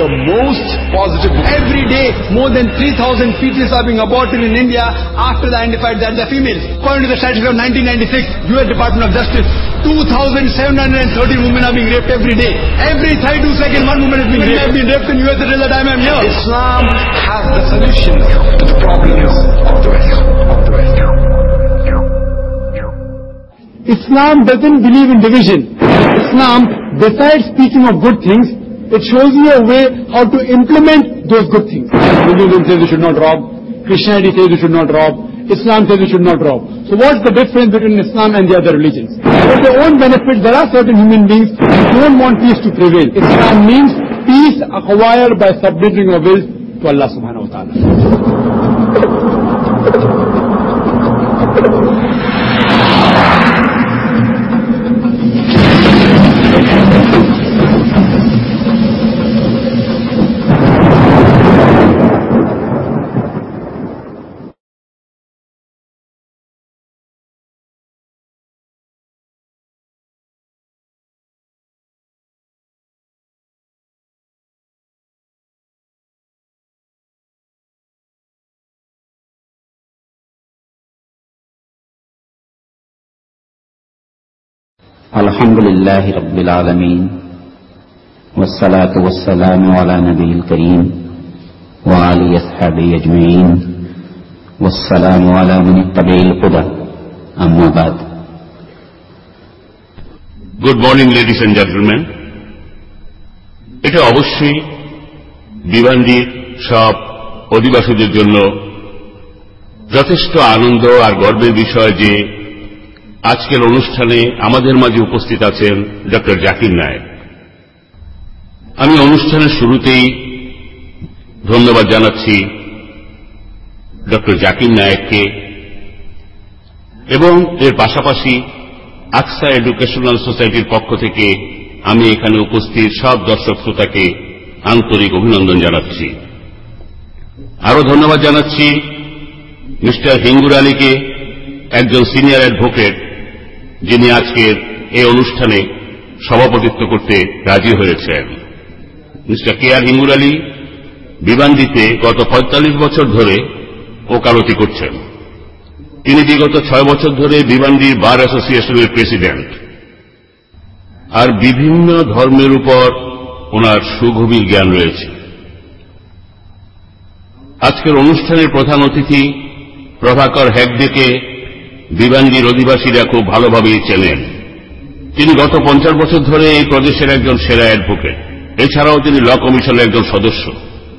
the most positive book. Every day, more than 3,000 fetuses are being aborted in India after they identified that they're females. According to the statistics of 1996, U.S. Department of Justice, 2,730 women are being raped every day. Every 32 seconds, one woman is being raped. I've been raped in U.S. till the time I'm here. Islam has the solution to the problems of the West. Of the West. Islam doesn't believe in division. Islam, besides speaking of good things, it shows you a way how to implement those good things. Hinduism says you should not rob. Christianity says you should not rob. Islam says you should not rob. So what's the difference between Islam and the other religions? For their own benefit, there are certain human beings who don't want peace to prevail. Islam means peace acquired by submitting your will to Allah subhanahu wa ta'ala. الحمد لله رب العالمين والصلاة والسلام على نبي الكريم وعلى أصحابه أجمعين والسلام على من اتبع الهدى أما بعد good morning ladies and gentleman এটা অবশ্যই বিবান্ডির সব অধিবাসীদের জন্য যথেষ্ট আনন্দ আর গর্বের বিষয় যে আজকের অনুষ্ঠানে আমাদের মাঝে উপস্থিত আছেন ড. জাকির নায়েক। আমি অনুষ্ঠানের শুরুতেই ধন্যবাদ জানাচ্ছি ড. জাকির নায়েককে এবং এর পাশাপাশি আকসা এডুকেশনাল সোসাইটির পক্ষ থেকে আমি এখানে উপস্থিত সব দর্শক শ্রোতাকে আন্তরিক অভিনন্দন জানাচ্ছি। আরও ধন্যবাদ জানাচ্ছি মিস্টার হিঙ্গুর আলীকে, একজন সিনিয়র অ্যাডভোকেট যিনি আজকের এই অনুষ্ঠানে সভাপতিত্ব করতে রাজি হয়েছেন। মিস্টার কে আর হিঙ্গুর আলী বিমানদিতে গত পঁয়তাল্লিশ বছর ধরে ওকালতি করছেন। তিনি বিগত ছয় বছর ধরে বিমানডির বার অ্যাসোসিয়েশনের প্রেসিডেন্ট। আর বিভিন্ন ধর্মের উপর ওনার সুগভীর জ্ঞান রয়েছে। আজকের অনুষ্ঠানের প্রধান অতিথি প্রভাকর হেগডেকে বিবান্ডির অধিবাসীরা খুব ভালোভাবেই চেনেন। তিনি গত পঞ্চাশ বছর ধরে এই প্রদেশের একজন সেরা অ্যাডভোকেট। এছাড়াও তিনি ল কমিশনের একজন সদস্য।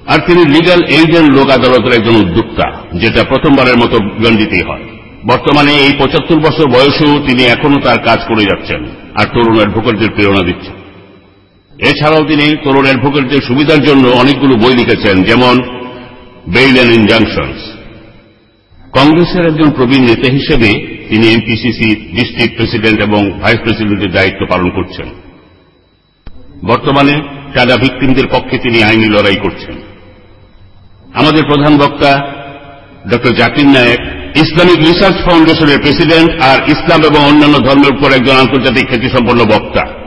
আর তিনি লিগাল এইড এন্ড লোক আদালতের একজন উদ্যোক্তা, যেটা প্রথমবারের মতো বিবান্ডিতেই হয়। বর্তমানে এই পঁচাত্তর বছর বয়সেও তিনি এখনও তার কাজ করে যাচ্ছেন আর তরুণ অ্যাডভোকেটদের প্রেরণা দিচ্ছেন। এছাড়াও তিনি তরুণ অ্যাডভোকেটদের সুবিধার জন্য অনেকগুলো বই লিখেছেন, যেমন বেইল অ্যান্ড ইনজাংশনস কংগ্রেসের একজন প্রবীণ নেতা হিসেবে তিনি এমপিসিসি ডিস্ট্রিক্ট প্রেসিডেন্ট এবং ভাইস প্রেসিডেন্টের দায়িত্ব পালন করছেন। বর্তমানে টাডা ভিক্টিমদের পক্ষে তিনি আইনি লড়াই করছেন। আমাদের প্রধান বক্তা ড জাকির নায়েক ইসলামিক রিসার্চ ফাউন্ডেশনের প্রেসিডেন্ট আর ইসলাম এবং অন্যান্য ধর্মের উপর একজন আন্তর্জাতিক খ্যাতিসম্পন্ন বক্তা।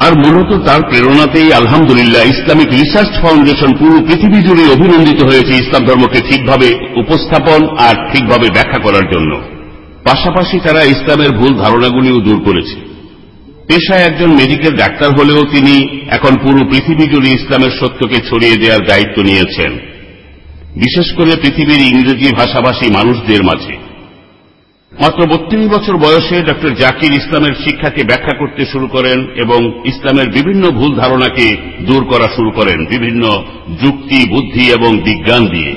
আর মূলত তার প্রেরণাতেই আলহামদুলিল্লাহ ইসলামিক রিসার্চ ফাউন্ডেশন পুরো পৃথিবী জুড়ে অভিনন্দিত হয়েছে ইসলাম ধর্মকে ঠিকভাবে উপস্থাপন আর ঠিকভাবে ব্যাখ্যা করার জন্য। পাশাপাশি তারা ইসলামের ভুল ধারণাগুলিও দূর করেছে। পেশায় একজন মেডিকেল ডাক্তার হলেও তিনি এখন পুরো পৃথিবী জুড়ে ইসলামের সত্যকে ছড়িয়ে দেওয়ার দায়িত্ব নিয়েছেন। বিশেষ করে পৃথিবীর ইংরেজি ভাষাভাষী মানুষদের মাঝে। মাত্র বত্রিশ বছর বয়সে ড জাকির ইসলামের শিক্ষাকে ব্যাখ্যা করতে শুরু করেন এবং ইসলামের বিভিন্ন ভুল ধারণাকে দূর করা শুরু করেন, বিভিন্ন যুক্তি, বুদ্ধি এবং বিজ্ঞান দিয়ে।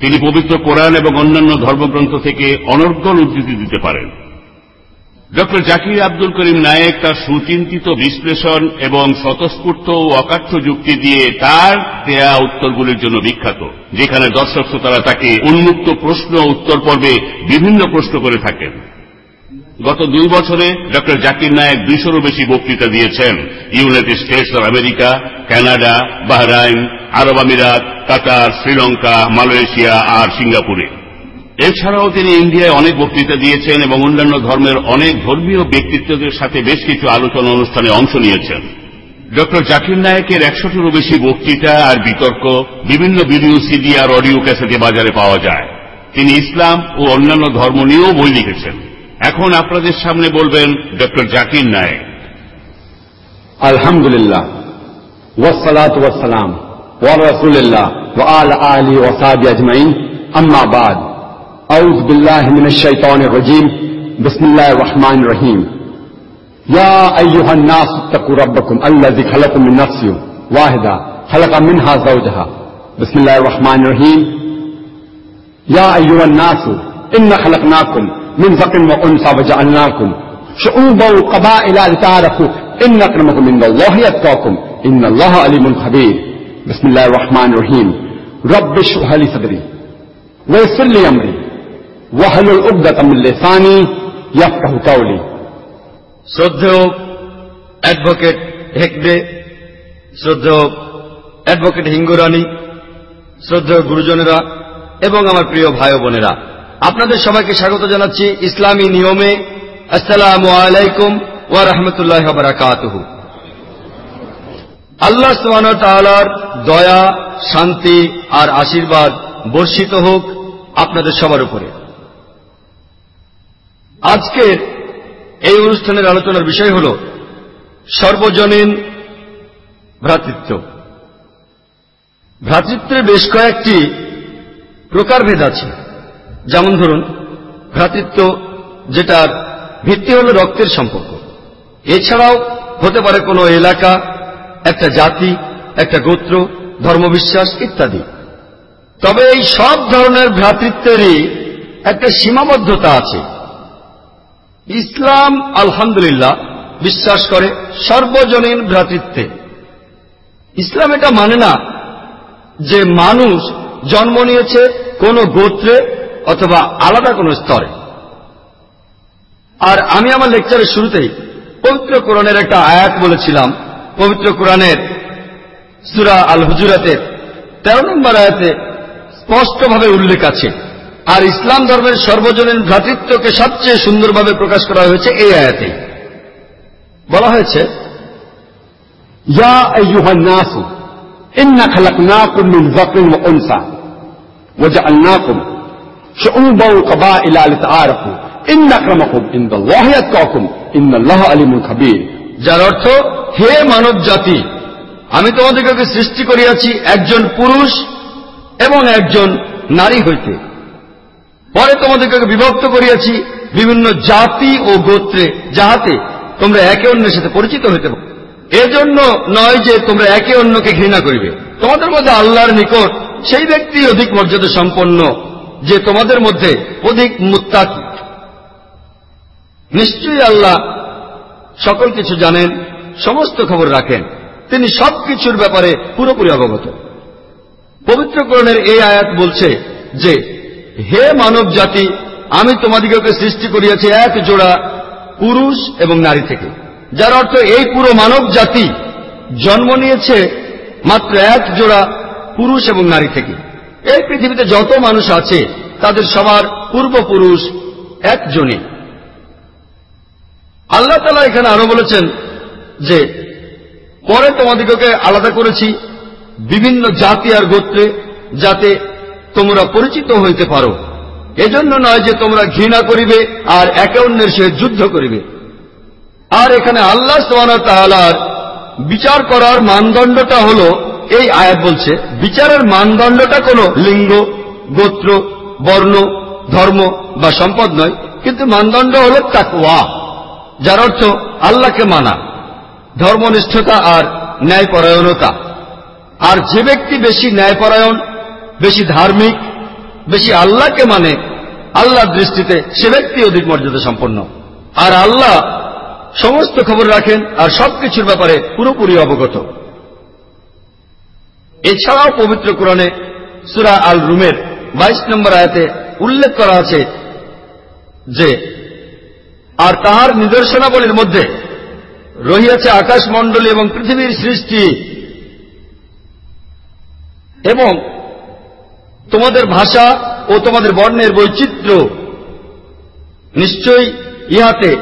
তিনি পবিত্র কোরআন এবং অন্যান্য ধর্মগ্রন্থ থেকে অনর্গল উদ্ধৃতি দিতে পারেন। ড জাকির আব্দুল করিম নায়েক তার সুচিন্তিত বিশ্লেষণ এবং স্বতঃস্ফূর্ত ও অকাঠ্য যুক্তি দিয়ে তার দেয়া উত্তরগুলির জন্য বিখ্যাত, যেখানে দর্শক শ্রোতারা তাকে উন্মুক্ত প্রশ্ন উত্তর পর্বে বিভিন্ন প্রশ্ন করে থাকেন। গত দুই বছরে ডক্টর জাকির নায়েক দুইশোরও বেশি বক্তৃতা দিয়েছেন। United States of America, Canada, Bahrain, আরব আমিরাত, কাতার, শ্রীলঙ্কা, মালয়েশিয়া আর সিঙ্গাপুরে। এছাড়াও তিনি ইন্ডিয়ায় অনেক বক্তৃতা দিয়েছেন এবং অন্যান্য ধর্মের অনেক ধর্মীয় ব্যক্তিত্বদের সাথে বেশ কিছু আলোচনা অনুষ্ঠানে অংশ নিয়েছেন ডক্টর জাকির নায়েকের একশোটিরও বেশি বক্তৃতা আর বিতর্ক বিভিন্ন ভিডিও সিডি আর অডিও ক্যাসেটে বাজারে পাওয়া যায় তিনি ইসলাম ও অন্যান্য ধর্ম নিয়েও বই লিখেছেন এখন আপনাদের সামনে বলবেন doctor Zakir Naik. Wa Rasulillah. Wa ala alihi wa sahbihi ajma'in. Amma ba'd. أعوذ بالله من الشيطان الرجيم. بسم الله الرحمن الرحيم. يا أيها الناس اتقوا ربكم الذي خلقكم من نفس واحدة خلق منها زوجها. بسم الله الرحمن الرحيم. يا أيها الناس إن خلقناكم من ذكر وأنثى وجعلناكم شعوبا وقبائل لتعارفوا إن أكرمكم عند الله يتقاكم. إن الله عليم خبير. بسم الله الرحمن الرحيم. رب اشرح لي صدري ويسر لي أمري. ওয়াহলুল উগদাত উকদাতাম লিসানি ইয়াফকাহু কাউলি শ্রদ্ধেয় অ্যাডভোকেট হেকবে শ্রদ্ধেয় অ্যাডভোকেট হিঙ্গুরানি, শ্রদ্ধেয় গুরুজনেরা এবং আমার প্রিয় ভাই বোনেরা, আপনাদের সবাইকে স্বাগত জানাচ্ছি ইসলামী নিয়মে। আসসালাম আলাইকুম ওয়া রহমতুল্লাহ বারাকাতহু। আল্লাহ সোহানতালার দয়া, শান্তি আর আশীর্বাদ বর্ষিত হোক আপনাদের সবার উপরে। আজকের এই অনুষ্ঠানের আলোচনার বিষয় হল সর্বজনীন ভ্রাতৃত্ব। ভ্রাতৃত্বের বেশ কয়েকটি প্রকারভেদ আছে। যেমন ধরুন, ভ্রাতৃত্ব যেটার ভিত্তি হল রক্তের সম্পর্ক। এছাড়াও হতে পারে কোনো এলাকা, একটা জাতি, একটা গোত্র, ধর্মবিশ্বাস ইত্যাদি। তবে এই সব ধরনের ভ্রাতৃত্বেরই একটা সীমাবদ্ধতা আছে। ইসলাম আলহামদুলিল্লাহ বিশ্বাস করে সর্বজনীন ভ্রাতৃত্বে। ইসলাম এটা মানে না যে মানুষ জন্ম নিয়েছে কোন গোত্রে অথবা আলাদা কোন স্তরে। আর আমি আমার লেকচারের শুরুতেই পবিত্র কোরআনের একটা আয়াত বলেছিলাম। পবিত্র কোরআনের সুরা আল হুজুরাতের তেরো নম্বর আয়াতে স্পষ্টভাবে উল্লেখ আছে। আর ইসলাম ধর্মের সর্বজনীন ভ্রাতৃত্বকে সবচেয়ে সুন্দরভাবে প্রকাশ করা হয়েছে এই আয়াতে। বলা হয়েছে যার অর্থ, হে মানব জাতি আমি তোমাদেরকে সৃষ্টি করিয়াছি একজন পুরুষ এবং একজন নারী হইতে। পরে তোমাদেরকে বিভক্ত করিয়াছি বিভিন্ন জাতি ও গোত্রে, যাহাতে তোমরা একে অন্যের সাথে পরিচিত হইতে পারো। এজন্য নয় যে তোমরা একে অন্যকে ঘৃণা করিবে। তোমাদের মধ্যে আল্লাহর নিকট সেই ব্যক্তি অধিক মর্যাদা সম্পন্ন যে তোমাদের মধ্যে অধিক মুত্তাকি। নিশ্চয়ই আল্লাহ সকল কিছু জানেন, সমস্ত খবর রাখেন। তিনি সব কিছুর ব্যাপারে পুরোপুরি অবগত। পবিত্রকরণের এই আয়াত বলছে যে হে মানব জাতি, আমি তোমাদিগকে সৃষ্টি করিয়াছি এক জোড়া পুরুষ এবং নারী থেকে। যার অর্থ এই পুরো মানব জাতি জন্ম নিয়েছে মাত্র এক জোড়া পুরুষ এবং নারী থেকে। এই পৃথিবীতে যত মানুষ আছে, তাদের সবার পূর্বপুরুষ একজনই। আল্লাহ তালা এখানে আরও বলেছেন যে, পরে তোমাদিগকে আলাদা করেছি বিভিন্ন জাতি আর গোত্রে, যাতে তোমরা পরিচিত হইতে পারো। এজন্য নয় যে তোমরা ঘৃণা করিবে আর একে অন্যের সহিত যুদ্ধ করিবে। আর এখানে আল্লাহ সোহানা তাহলার বিচার করার মানদণ্ডটা হল, এই আয়াত বলছে, বিচারের মানদণ্ডটা কোনো লিঙ্গ, গোত্র, বর্ণ, ধর্ম বা সম্পদ নয়, কিন্তু মানদণ্ড হল তাকওয়া, যার অর্থ আল্লাহকে মানা, ধর্মনিষ্ঠতা আর ন্যায়পরায়ণতা। আর যে ব্যক্তি বেশি ন্যায়পরায়ণ বেশি ধার্মিক, বেশি আল্লাহকে মানে আল্লাহর দৃষ্টিতে সে ব্যক্তি অধিক মর্যাদা সম্পন্ন। আর আল্লাহ সমস্ত খবর রাখেন আর সবকিছুর ব্যাপারে পুরোপুরি অবগত। এছাড়াও পবিত্র কোরআনে সুরা আল রুমের বাইশ নম্বর আয়াতে উল্লেখ করা আছে যে, আর তাহার নিদর্শনাবলীর মধ্যে রহিয়াছে আকাশমণ্ডলী এবং পৃথিবীর সৃষ্টি এবং তোমাদের ভাষা ও তোমাদের বর্ণের বৈচিত্র্য নিশ্চয়ই ইহাতে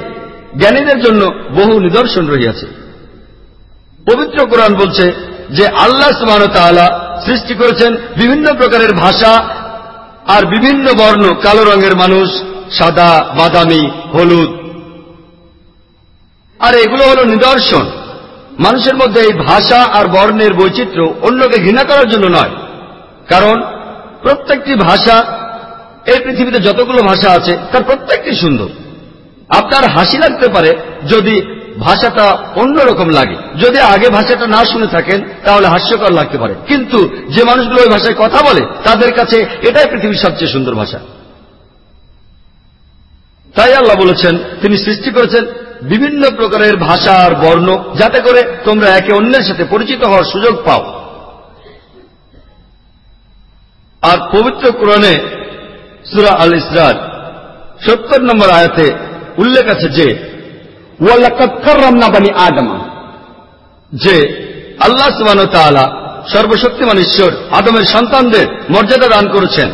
জ্ঞানীদের জন্য বহু নিদর্শন রহিয়াছে। পবিত্র কোরআন বলছে যে আল্লাহ সুবাহ সৃষ্টি করেছেন বিভিন্ন প্রকারের ভাষা আর বিভিন্ন বর্ণ, কালো রঙের মানুষ, সাদা, বাদামি, হলুদ। আর এগুলো হল নিদর্শন। মানুষের মধ্যে এই ভাষা আর বর্ণের বৈচিত্র্য অন্যকে ঘৃণা করার জন্য নয়। কারণ প্রত্যেকটি ভাষা এই পৃথিবীতে যতগুলো ভাষা আছে, তার প্রত্যেকটি সুন্দর। আপনার হাসি লাগতে পারে যদি ভাষাটা অন্যরকম লাগে। যদি আগে ভাষাটা না শুনে থাকেন, তাহলে হাস্যকর লাগতে পারে। কিন্তু যে মানুষগুলো ওই ভাষায় কথা বলে, তাদের কাছে এটাই পৃথিবীর সবচেয়ে সুন্দর ভাষা। তাই আল্লাহ বলেছেন, তিনি সৃষ্টি করেছেন বিভিন্ন প্রকারের ভাষা আর বর্ণ, যাতে করে তোমরা একে অন্যের সাথে পরিচিত হওয়ার সুযোগ পাও। আর পবিত্র কোরআনে সুরা আল ইসরার সত্তর নম্বর আয়াতে উল্লেখ আছে যে যে আল্লাহ সুবান সর্বশক্তিমান ঈশ্বর আদমের সন্তানদের মর্যাদা দান করেছেন।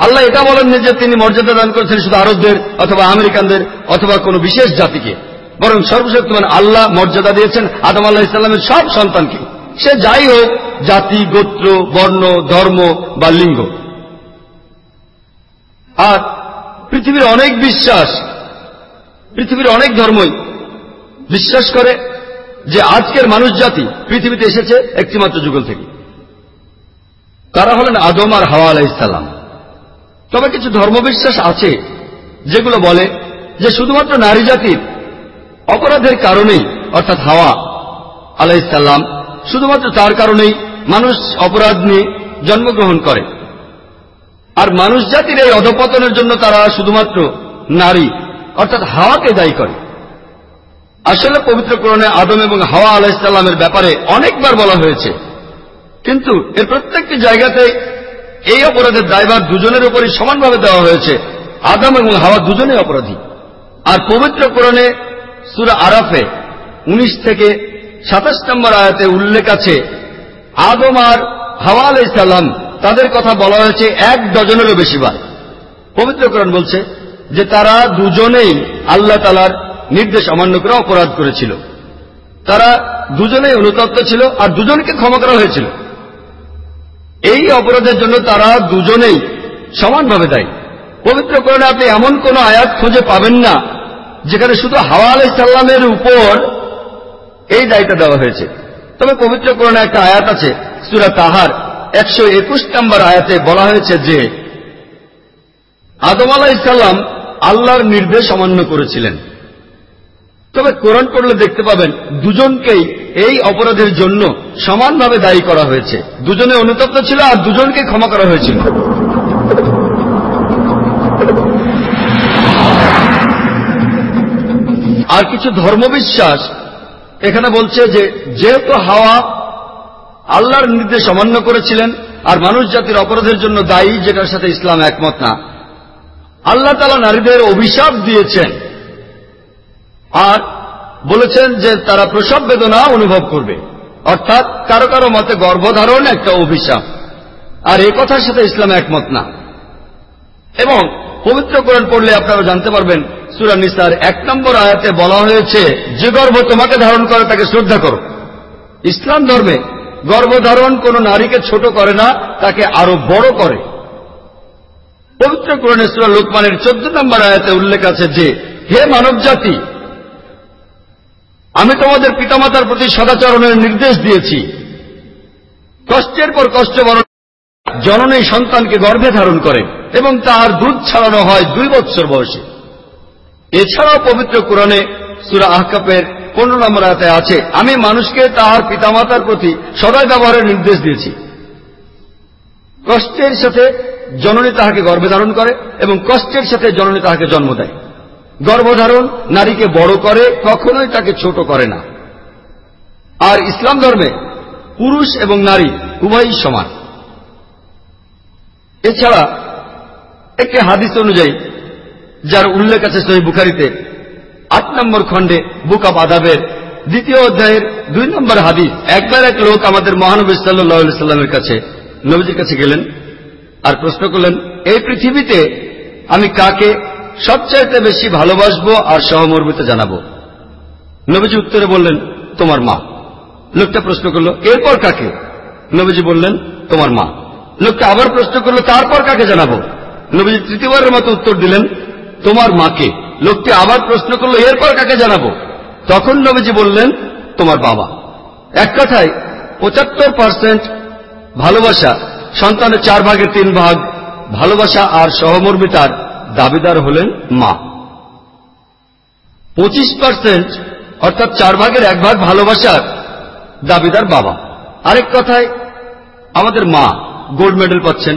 আল্লাহ এটা বলেননি যে তিনি মর্যাদা দান করেছেন শুধু আরবদের অথবা আমেরিকানদের অথবা কোন বিশেষ জাতিকে। বরং সর্বশক্তিমান আল্লাহ মর্যাদা দিয়েছেন আদম আল্লাহ ইসলামের সব সন্তানকে। সে যাই হোক, জাতি, গোত্র, বর্ণ, ধর্ম বা লিঙ্গ। আর পৃথিবীর অনেক বিশ্বাস, পৃথিবীর অনেক ধর্মই বিশ্বাস করে যে আজকের মানুষ জাতি পৃথিবীতে এসেছে একটিমাত্র যুগল থেকে। তারা হলেন আদম আর হাওয়া আলাইসাল্লাম তবে কিছু ধর্মবিশ্বাস আছে যেগুলো বলে যে শুধুমাত্র নারী জাতির অপরাধের কারণেই অর্থাৎ হাওয়া আলাইসাল্লাম শুধুমাত্র তার কারণেই মানুষ অপরাধ নিয়ে জন্মগ্রহণ করে। আর মানুষ জাতির এই অধপতনের জন্য তারা শুধুমাত্র নারী, অর্থাৎ হাওয়াকে দায়ী করে। আসলে পবিত্র কোরণে আদম এবং হাওয়া আলাইসাল্লামের ব্যাপারে অনেকবার বলা হয়েছে। কিন্তু এর প্রত্যেকটি জায়গাতে এই অপরাধের দায়ভার দুজনের উপরই সমানভাবে দেওয়া হয়েছে। আদম এবং হাওয়া দুজনেই অপরাধী। আর পবিত্র কোরণে সুরা আরাফে ১৯ থেকে সাতাশ নম্বর আয়াতে উল্লেখ আছে, আদম আর হাওয়া আলাইসাল্লাম তাদের কথা বলা হয়েছে এক ডজনেরও বেশি বার। পবিত্র কোরআন বলছে যে তারা দুজনেই আল্লাহ তালার নির্দেশ অমান্য করে অপরাধ করেছিল। তারা দুজনেই অনুতপ্ত ছিল আর দুজনকে ক্ষমা করা হয়েছিল। এই অপরাধের জন্য তারা দুজনেই সমানভাবে দায়ী। পবিত্র কোরআনে আপনি এমন কোন আয়াত খুঁজে পাবেন না, যেখানে শুধু হাওয়া আলাইসাল্লামের উপর এই দায়িত্ব দেওয়া হয়েছে। তবে পবিত্র কোরআনে একটা আয়াত আছে, সুরা তাহার, একশো একুশ নম্বর আয়াতে বলা হয়েছে যে, আদম আলাহ ইসাল্লাম আল্লাহর নির্দেশ অমান্য করেছিলেন। তবে কোরআন পড়লে দেখতে পাবেন, দুজনকেই এই অপরাধের জন্য সমানভাবে দায়ী করা হয়েছে। দুজনে অনুতপ্ত ছিল আর দুজনকে ক্ষমা করা হয়েছিল। আর কিছু ধর্মবিশ্বাস এখানে বলছে যে, যেহেতু হাওয়া আল্লাহর নির্দেশ অমান্য করেছিলেন, আর মানুষ জাতির অপরাধের জন্য দায়ী, যেটার সাথে ইসলাম একমত না, আল্লাহ তালা নারীদের অভিশাপ দিয়েছেন। আর বলেছেন যে, তারা প্রসব বেদনা অনুভব করবে। অর্থাৎ কারও কারও মতে গর্ভধারণ একটা অভিশাপ। আর এ কথার সাথে ইসলাম একমত না। এবং পবিত্র কোরআন পড়লে আপনারা জানতে পারবেন সুরা নিসার এক নম্বর আয়াতে বলা হয়েছে, যে গর্ভ তোমাকে ধারণ করে তাকে শ্রদ্ধা করো। ইসলাম ধর্মে গর্ভধারণ কোন নারীকে ছোট করে না, তাকে আরও বড় করে। পবিত্র কোরআনে সুরা লোকমানের চোদ্দ নম্বর আয়াতে উল্লেখ আছে যে, হে মানব জাতি আমি তোমাদের পিতামাতার প্রতি সদাচরণের নির্দেশ দিয়েছি। কষ্টের পর কষ্ট বরণ জননী সন্তানকে গর্ভে ধারণ করে এবং তার দুধ ছাড়ানো হয় দুই বৎসর বয়সে। এছাড়াও পবিত্র কোরআনে সুরা আহকাপের পনেরো নম্বর আয়তে আছে, আমি মানুষকে তাহার পিতামাতার প্রতি সদয় ব্যবহারের নির্দেশ দিয়েছি। কষ্টের সাথে জননী তাহাকে গর্ভে ধারণ করে এবং কষ্টের সাথে জননী তাহাকে জন্ম দেয়। গর্ভধারণ নারীকে বড় করে, কখনোই তাকে ছোট করে না। আর ইসলাম ধর্মে পুরুষ এবং নারী উভয়ই সমান। এছাড়া একটি হাদিস অনুযায়ী যার উল্লেখ আছে সহি বুখারিতে। আট নম্বর খণ্ডে বুক অব আদাবের দ্বিতীয় অধ্যায়ের দুই নম্বর হাদিস। একবার এক লোক আমাদের মহানবী সাল্লাহ সাল্লামের কাছে, নবীজির কাছে গেলেন আর প্রশ্ন করলেন, এই পৃথিবীতে আমি কাকে সবচাইতে বেশি ভালোবাসবো আর সহমর্মিতা জানাব? নবীজি উত্তরে বললেন, তোমার মা। লোকটা প্রশ্ন করল, এরপর কাকে? নবীজি বললেন, তোমার মা। লোকটা আবার প্রশ্ন করল, তারপর কাকে জানাব? নবীজি তৃতীয়বারের মতো উত্তর দিলেন তোমার মাকে? লোকটি আবার প্রশ্ন করল, এরপর কাকে জানাব? তখন নবীজি বললেন, তোমার বাবা। এক কথায়, পঁচাত্তর পার্সেন্ট ভালোবাসা, সন্তানের চার ভাগের তিন ভাগ ভালোবাসা আর সহমর্মিতার দাবিদার হলেন মা। পঁচিশ পার্সেন্ট অর্থাৎ চার ভাগের এক ভাগ ভালোবাসার দাবিদার বাবা। আরেক কথায়, আমাদের মা গোল্ড মেডেল পাচ্ছেন,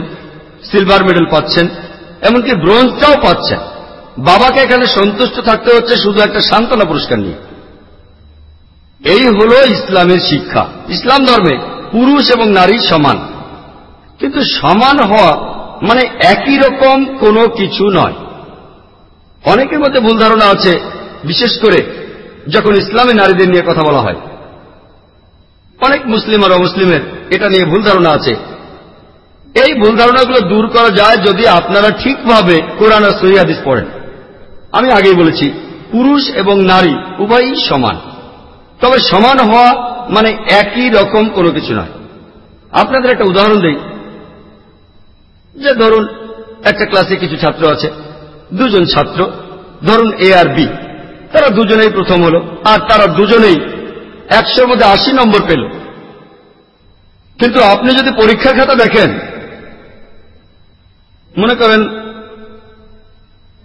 সিলভার মেডেল পাচ্ছেন, এমনকি ব্রোঞ্জটাও পাচ্ছেন। বাবাকে এখানে সন্তুষ্ট থাকতে হচ্ছে শুধু একটা সান্ত্বনা পুরস্কার নিয়ে। এই হল ইসলামের শিক্ষা। ইসলাম ধর্মে পুরুষ এবং নারী সমান। কিন্তু সমান হওয়া মানে একই রকম কোনো কিছু নয়। অনেকের মধ্যে ভুল ধারণা আছে, বিশেষ করে যখন ইসলামে নারীদের নিয়ে কথা বলা হয়। অনেক মুসলিম আর অমুসলিমের এটা নিয়ে ভুল ধারণা আছে। এই ভুল ধারণাগুলো দূর করা যায় যদি আপনারা ঠিকভাবে কোরআন আর সহিদিস পড়েন। আমি আগেই বলেছি, পুরুষ এবং নারী উভয়ই সমান। তবে সমান হওয়া মানে একই রকম কোনো কিছু নয়। আপনাদের একটা উদাহরণ দেই। যে ধরুন, একটা ক্লাসে কিছু ছাত্র আছে, দুজন ছাত্র, ধরুন এ আর বি তারা দুজনেই প্রথম হলো, আর তারা দুজনেই একশোর মধ্যে আশি নম্বর পেল। কিন্তু আপনি যদি পরীক্ষা খাতা দেখেন, মনে করেন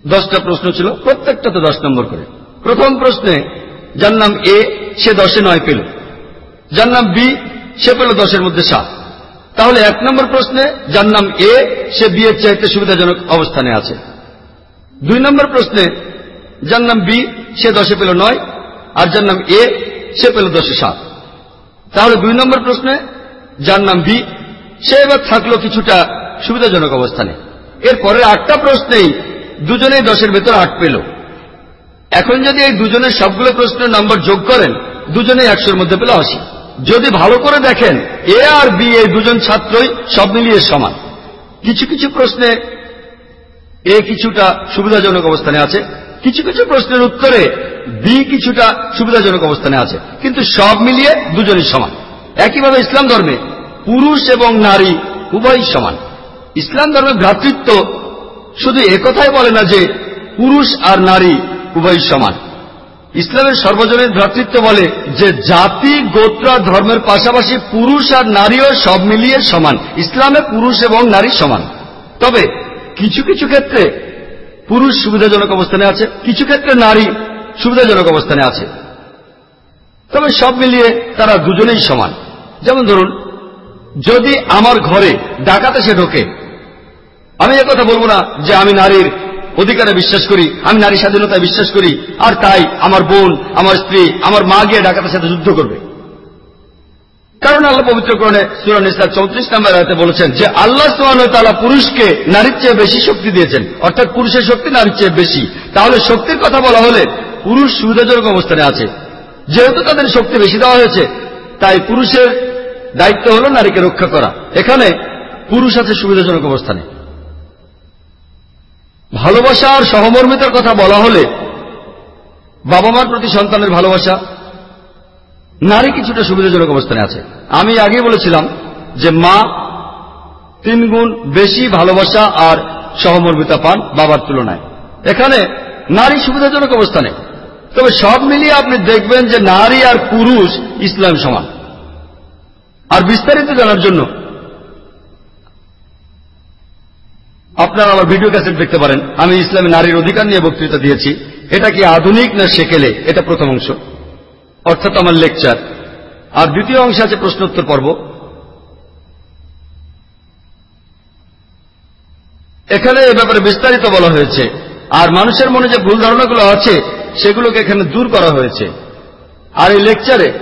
দশটা প্রশ্ন ছিল, প্রত্যেকটা তো দশ নম্বর করে। প্রথম প্রশ্নে, যার নাম এ, সে দশে নয় পেল। যার নাম বি, সে পেল দশের মধ্যে সাত। তাহলে এক নম্বর প্রশ্নে, যার নাম এ, সে বি এর চাইতে সুবিধাজনক অবস্থানে আছে। দুই নম্বর প্রশ্নে, যার নাম বি, সে দশে পেল নয়, আর যার নাম এ, সে পেল দশে সাত। তাহলে দুই নম্বর প্রশ্নে, যার নাম বি, সে এবার থাকল কিছুটা সুবিধাজনক অবস্থানে। এর পরের আটটা প্রশ্নেই দুজনেই দশের ভেতর আট পেল। এখন যদি এই দুজনের সবগুলো প্রশ্নের নম্বর যোগ করেন, দুজনেই একশোর মধ্যে পেল আশি। যদি ভালো করে দেখেন, এ আর বি এই দুজন ছাত্রই সব মিলিয়ে সমান। কিছু কিছু প্রশ্নে এ কিছুটা সুবিধাজনক অবস্থানে আছে, কিছু কিছু প্রশ্নের উত্তরে বি কিছুটা সুবিধাজনক অবস্থানে আছে, কিন্তু সব মিলিয়ে দুজনই সমান। একইভাবে ইসলাম ধর্মে পুরুষ এবং নারী উভয়ই সমান। ইসলাম ধর্মের ভ্রাতৃত্ব শুধু একথাই বলে না যে পুরুষ আর নারী উভয়ই সমান। ইসলামের সর্বজনীন ভ্রাতৃত্ব বলে যে জাতি, গোত্র ধর্মের পাশাপাশি পুরুষ আর নারীও সব মিলিয়ে সমান। ইসলামে পুরুষ এবং নারী সমান। তবে কিছু কিছু ক্ষেত্রে পুরুষ সুবিধাজনক অবস্থানে আছে, কিছু ক্ষেত্রে নারী সুবিধাজনক অবস্থানে আছে। তবে সব মিলিয়ে তারা দুজনেই সমান। যেমন ধরুন, যদি আমার ঘরে ডাকাতে এসে ঢোকে আমি কথা বলব না যে আমি নারীর অধিকারে বিশ্বাস করি, আমি নারী স্বাধীনতায় বিশ্বাস করি, আর তাই আমার বোন, আমার স্ত্রী, আমার মা গিয়ে ডাকাতের সাথে যুদ্ধ করবে। কারণ আল্লাহ পবিত্রকরণে সুরান ইসলাম চৌত্রিশ নম্বর আয়তে বলেছেন যে আল্লাহ তালা পুরুষকে নারীর চেয়ে বেশি শক্তি দিয়েছেন। অর্থাৎ পুরুষের শক্তি নারীর চেয়ে বেশি। তাহলে শক্তির কথা বলা হলে পুরুষ সুবিধাজনক অবস্থানে আছে। যেহেতু তাদের শক্তি বেশি দেওয়া হয়েছে, তাই পুরুষের দায়িত্ব হল নারীকে রক্ষা করা। এখানে পুরুষ আছে সুবিধাজনক অবস্থানে। ভালোবাসা আর সহমর্মিতার কথা বলা হলে বাবা মার প্রতি সন্তানের ভালোবাসা নারী কিছুটা সুবিধাজনক অবস্থানে আছে। আমি আগে বলেছিলাম যে মা তিন গুণ বেশি ভালোবাসা আর সহমর্মিতা পান বাবার তুলনায়। এখানে নারী সুবিধাজনক অবস্থানে। তবে সব মিলিয়ে আপনি দেখবেন যে নারী আর পুরুষ ইসলাম সমান। আর বিস্তারিত জানার জন্য আপনারা আমার ভিডিও ক্যাসেট দেখতে পারেন। আমি ইসলামী নারীর অধিকার নিয়ে বক্তৃতা দিয়েছি। এটা কি আধুনিক না সেকেলে? এটা প্রথম অংশ। অর্থাৎ আমার লেকচার। আর দ্বিতীয় অংশে আছে প্রশ্নোত্তর পর্ব। এখানে এ ব্যাপারে বিস্তারিত বলা হয়েছে। আর মানুষের মনে যে ভুল ধারণাগুলো আছে, সেগুলোকে এখানে দূর করা হয়েছে। আর এই লেকচারে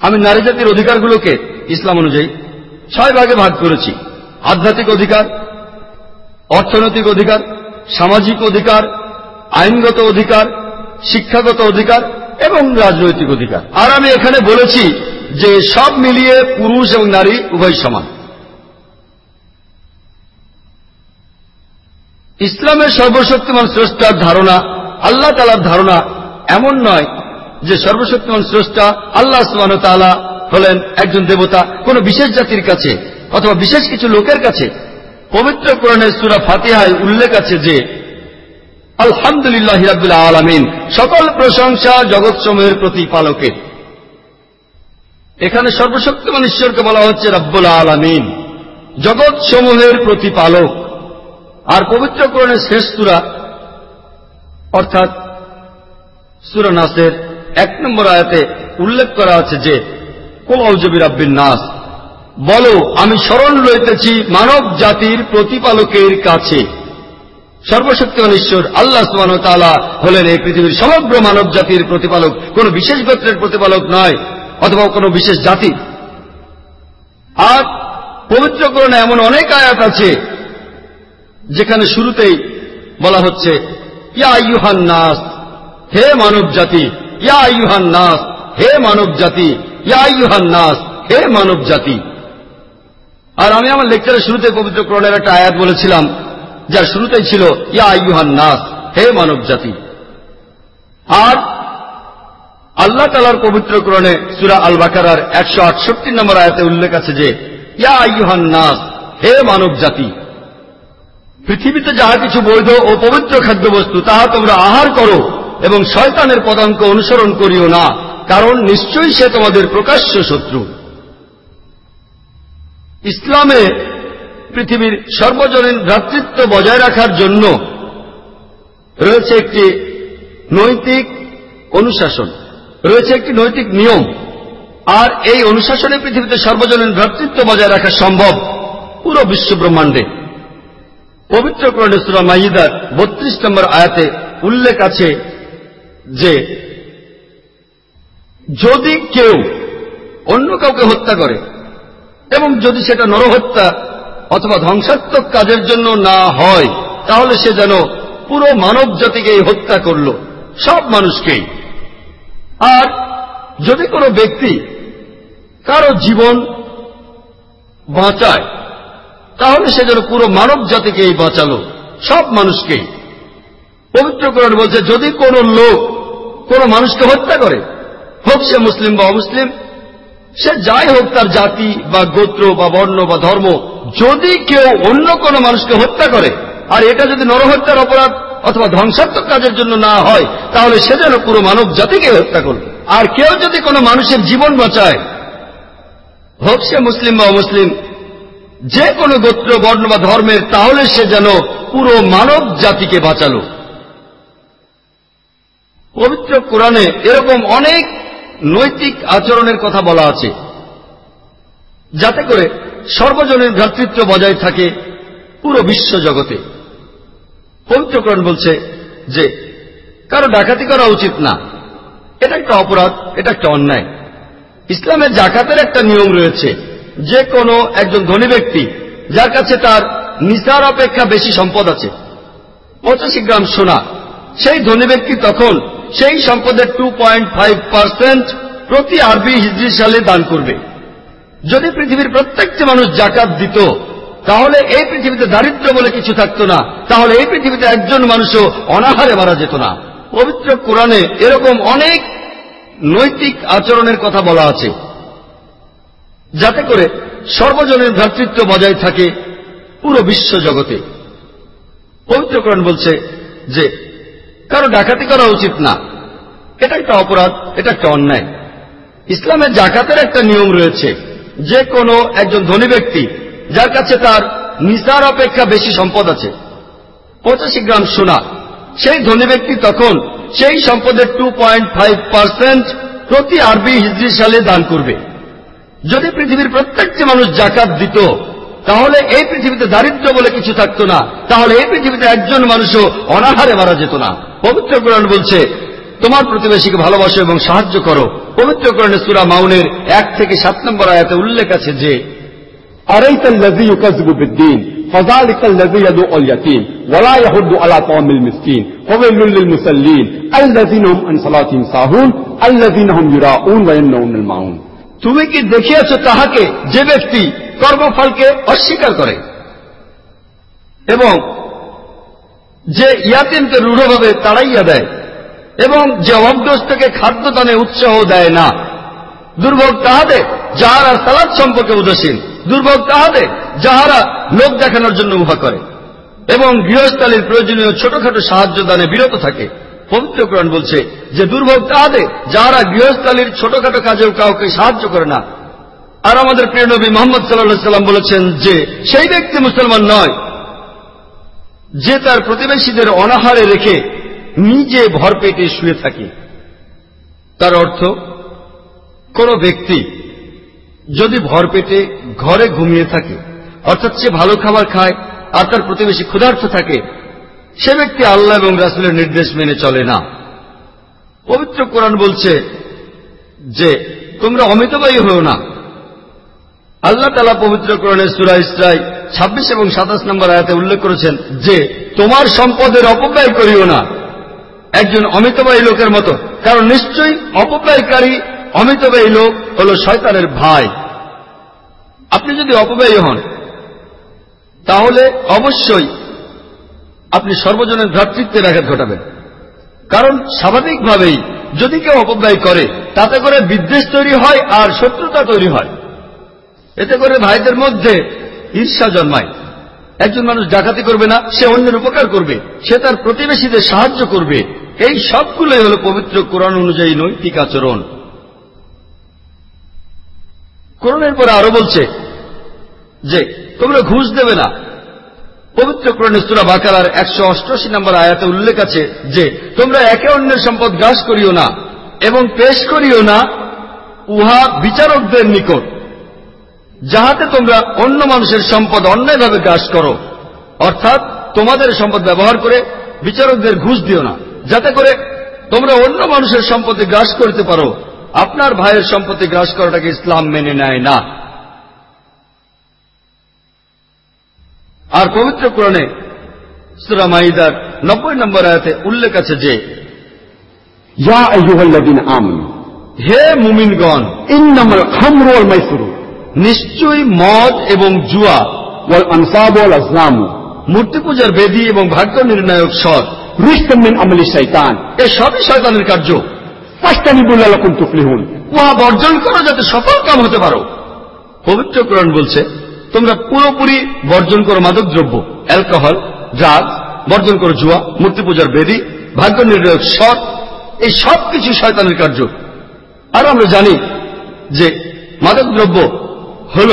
আমি নারী জাতির অধিকারগুলোকে ইসলাম অনুযায়ী ছয় ভাগে ভাগ করেছি। আধ্যাত্মিক অধিকার অর্থনৈতিক অধিকার, সামাজিক অধিকার, আইনগত অধিকার, শিক্ষাগত অধিকার এবং রাজনৈতিক অধিকার। আর আমি এখানে বলেছি যে সব মিলিয়ে পুরুষ এবং নারী উভয় সমান। ইসলামের সর্বশক্তিমান স্রষ্টার ধারণা, আল্লাহ তালার ধারণা এমন নয় যে সর্বশক্তিমান স্রষ্টা আল্লাহ সুবান তালা হলেন একজন দেবতা কোন বিশেষ জাতির কাছে অথবা বিশেষ কিছু লোকের কাছে। পবিত্র কোরআনের সুরা ফাতিহায় উল্লেখ আছে যে, আলহামদুলিল্লাহ হিরাবুল্লাহ আলমিন, সকল প্রশংসা জগৎসমূহের প্রতিপালকের এখানে সর্বশক্তিমান ঈশ্বরকে বলা হচ্ছে রব্বুল আলমিন জগৎ সমূহের প্রতিপালক। আর পবিত্র কোরণের শেষ সুরা, অর্থাৎ সুরা নাসের এক নম্বর আয়াতে উল্লেখ করা আছে যে কোমজবির আব্বিন নাস বলো, আমি স্মরণ লইতেছি মানব জাতির প্রতিপালকের কাছে। সর্বশক্তিমান ঈশ্বর, আল্লাহ সুবান তালা হলেন এই পৃথিবীর সমগ্র মানব জাতির প্রতিপালক। কোন বিশেষ গোত্রের প্রতিপালক নয়, অথবা কোনো বিশেষ জাতি আর পবিত্রকরণে এমন অনেক আয়াত আছে, যেখানে শুরুতেই বলা হচ্ছে, ইয়া ইউহান নাস, হে মানব জাতি, ইয়া ইউহান নাস, হে মানব জাতি, ইয়া ইউহান নাস, হে মানব জাতি। আর আমি আমার লেকচারের শুরুতে পবিত্র করণের একটা আয়াত বলেছিলাম, যার শুরুতেই ছিল, ইয়া ইউহান নাস, হে মানব জাতি। আর আল্লাহ তালার পবিত্র করণে সুরা আল বাকারার একশো আটষট্টি নম্বর আয়াতে উল্লেখ আছে যে, ইয়া ইউহান নাস, হে মানব জাতি। পৃথিবীতে যাহা কিছু বৈধ ও পবিত্র খাদ্যবস্তু, তাহা তোমরা আহার করো এবং শয়তানের পদাঙ্ক অনুসরণ করিও না, কারণ নিশ্চয়ই সে তোমাদের প্রকাশ্য শত্রু। ইসলামে পৃথিবীর সর্বজনীন ভ্রাতৃত্ব বজায় রাখার জন্য রয়েছে একটি নৈতিক অনুশাসন, রয়েছে একটি নৈতিক নিয়ম। আর এই অনুশাসনে পৃথিবীতে সর্বজনীন ভ্রাতৃত্ব বজায় রাখা সম্ভব পুরো বিশ্ব ব্রহ্মাণ্ডে পবিত্র করণেশ্বরা মাইদার বত্রিশ নম্বর আয়াতে উল্লেখ আছে যে, যদি কেউ অন্য কাউকে হত্যা করে এবং যদি সেটা নরহত্যা অথবা ধ্বংসাত্মক কাজের জন্য না হয়, তাহলে সে যেন পুরো মানব জাতিকেই হত্যা করল, সব মানুষকেই। আর যদি কোনো ব্যক্তি কারও জীবন বাঁচায়, তাহলে সে যেন পুরো মানব জাতিকেই বাঁচালো, সব মানুষকেই। পবিত্রকরণ বলছে, যদি কোনো লোক কোনো মানুষকে হত্যা করে, হোক সে মুসলিম বা অমুসলিম সে যাই হোক তার জাতি বা গোত্র বা বর্ণ বা ধর্ম, যদি কেউ অন্য কোনো মানুষকে হত্যা করে, আর এটা যদি নরহত্যার অপরাধ অথবা ধ্বংসাত্মক কাজের জন্য না হয়, তাহলে সে যেন পুরো মানব জাতিকে হত্যা করবে আর কেউ যদি কোনো মানুষের জীবন বাঁচায়, হোক সে মুসলিম বা অমুসলিম, যে কোনো গোত্র, বর্ণ বা ধর্মের, তাহলে সে যেন পুরো মানব জাতিকে বাঁচালো। পবিত্র কোরআনে এরকম অনেক নৈতিক আচরণের কথা বলা আছে। যাতে করে সর্বজনীন ভ্রাতৃত্ব বজায় থাকে পুরো বিশ্ব জগতে পবিত্রকরণ বলছে যে, কারও ডাকাতি করা উচিত না। এটা একটা অপরাধ, এটা একটা অন্যায়। ইসলামের জাকাতের একটা নিয়ম রয়েছে। যে কোনো একজন ধনী ব্যক্তি, যার কাছে তার নিসার অপেক্ষা বেশি সম্পদ আছে, পঁচাশি গ্রাম সোনা, সেই ধনী ব্যক্তি তখন সেই সম্পদের টু প্রতি আরবি হিজড়ি সালে দান করবে। যদি পৃথিবীর প্রত্যেকটি মানুষ জাকাত দিত, তাহলে এই পৃথিবীতে দারিদ্র বলে কিছু থাকতো না, তাহলে এই পৃথিবীতে একজন মানুষও অনাহারে মারা যেত না। পবিত্র কোরআনে এরকম অনেক নৈতিক আচরণের কথা বলা আছে। যাতে করে সর্বজনীন ভ্রাতৃত্ব বজায় থাকে পুরো বিশ্ব জগতে। পবিত্র কোরআন বলছে যে কারও ডাকাতি করা উচিত না। এটা একটা অপরাধ, এটা একটা অন্যায়। ইসলামের জাকাতের একটা নিয়ম রয়েছে, যে কোনো একজন ধনী ব্যক্তি যার কাছে তার নিসার অপেক্ষা বেশি সম্পদ আছে। পঁচাশি গ্রাম সোনা, সেই ধনী ব্যক্তি তখন সেই সম্পদের টু পয়েন্ট প্রতি আরবি হিজড়ি সালে দান করবে। যদি পৃথিবীর প্রত্যেকটি মানুষ জাকাত দিত, তাহলে এই পৃথিবীতে দারিদ্র বলে কিছু থাকতো না, তাহলে এই পৃথিবীতে একজন মানুষও অনাহারে মারা যেত না। পবিত্র কোরআন বলছে তোমার প্রতিবেশীকে ভালোবাসো এবং সাহায্য করো পবিত্র কোরআনে সুরা মাউনের এক থেকে সাত নম্বর আয়াতে উল্লেখ আছে যে أريت الذي يكذب بالدين فذلك الذي يدعو اليتيم ولا يحض على طعام المسكين فويل للمصلين الذين هم عن صلاتهم ساهون الذين هم يراءون ويمنعون الماعون তুমি কি দেখিয়াছ তাহাকে যে ব্যক্তি কর্মফলকে অস্বীকার করে এবং যে ইয়াতিমকে রূঢ়ভাবে তাড়াইয়া দেয় এবং যে অভাবগ্রস্তকে খাদ্যদানে উৎসাহ দেয় না। দুর্ভোগ তাহাদের যাহারা সালাদ সম্পর্কে উদাসীন, দুর্ভোগ তাহাদের যাহারা লোক দেখানোর জন্য উহা করে এবং গৃহস্থালীর প্রয়োজনীয় ছোটখাটো সাহায্য দানে বিরত থাকে। পবিত্র কোরআন বলছে যে দুর্ভোগ তাহাদের যাহারা গৃহস্থালীর ছোটখাটো কাজেও কাউকে সাহায্য করে না। আর আমাদের প্রিয় নবী মোহাম্মদ সাল্লাহ সাল্লাম বলেছেন যে সেই ব্যক্তি মুসলমান নয় যে তার প্রতিবেশীদের অনাহারে রেখে নিজে ভরপেটে শুয়ে থাকে। তার অর্থ, কোন ব্যক্তি যদি ভরপেটে ঘরে ঘুমিয়ে থাকে, অর্থাৎ সে ভালো খাবার খায় আর তার প্রতিবেশী ক্ষুধার্থ থাকে, সে ব্যক্তি আল্লাহ এবং রাসুলের নির্দেশ মেনে চলে না। পবিত্র কোরআন বলছে যে, তোমরা অমিতবায়ী হও না। আল্লাহ তালা পবিত্র কোরআনের সুরা ইসরায় ২৬ এবং সাতাশ নম্বর আয়াতে উল্লেখ করেছেন যে, তোমার সম্পদের অপব্যয় করিও না। একজন অমিতবাহী লোকের মতো। কারণ নিশ্চয়ই অপব্যয়কারী অমিতবাহী লোক হল শয়তানের ভাই। আপনি যদি অপব্যয় হন, তাহলে অবশ্যই আপনি সর্বজনের ভ্রাতৃত্বের আঘাত ঘটাবেন। কারণ স্বাভাবিকভাবেই যদি কেউ অপব্যয় করে, তাতে করে বিদ্বেষ তৈরি হয় আর শত্রুতা তৈরি হয়। এতে করে ভাইদের মধ্যে ঈর্ষা জন্মায়। একজন মানুষ ডাকাতি করবে না, সে অন্যের উপকার করবে, সে তার প্রতিবেশীদের সাহায্য করবে। এই সবগুলোই হল পবিত্র কোরআন অনুযায়ী নৈতিক আচরণ। কোরআনের পরে আরও বলছে যে, তোমরা ঘুষ দেবে না। পবিত্র কোরআনের সুরা বাকারার একশো অষ্টআশি নম্বর আয়াতে উল্লেখ আছে যে, তোমরা একে অন্যের সম্পদ গ্রাস করিও না এবং পেশ করিও না উহা বিচারকদের নিকট। যাহাতে তোমরা অন্য মানুষের সম্পদ অন্যায়ভাবে গ্রাস করো অর্থাৎ তোমাদের সম্পদ ব্যবহার করে বিচারকদের ঘুষ দিও না যাতে করে তোমরা অন্য মানুষের সম্পত্তি গ্রাস করতে পারো আপনার ভাইয়ের সম্পত্তি গ্রাস করাটাকে ইসলাম মেনে নেয় না। আর পবিত্র কোরণে সুরামাইদার নব্বই নম্বর আয়াতে উল্লেখ আছে যে হে মুমিনগণ ইন নম্বর খামরুল মাইসুরু। নিশ্চয়ই মদ এবং জুয়া ওয়াল আনসাব ওয়াল আসলাম মূর্তি পূজার বেদি এবং ভাগ্য নির্ণায়ক সৎ। রুস্তমিন আমলি শৈতান এ সবই শয়তানের কার্য। টুকলি তুফলিহুন। উহা বর্জন করো যাতে সফল কাম হতে পারো। পবিত্র কোরআন বলছে তোমরা পুরোপুরি বর্জন করো মাদক দ্রব্য অ্যালকোহল ড্রাগস বর্জন করো জুয়া মূর্তি পূজার বেদি ভাগ্য নির্ণায়ক সৎ এই সব কিছু শয়তানের কার্য। আর আমরা জানি যে মাদক দ্রব্য হল,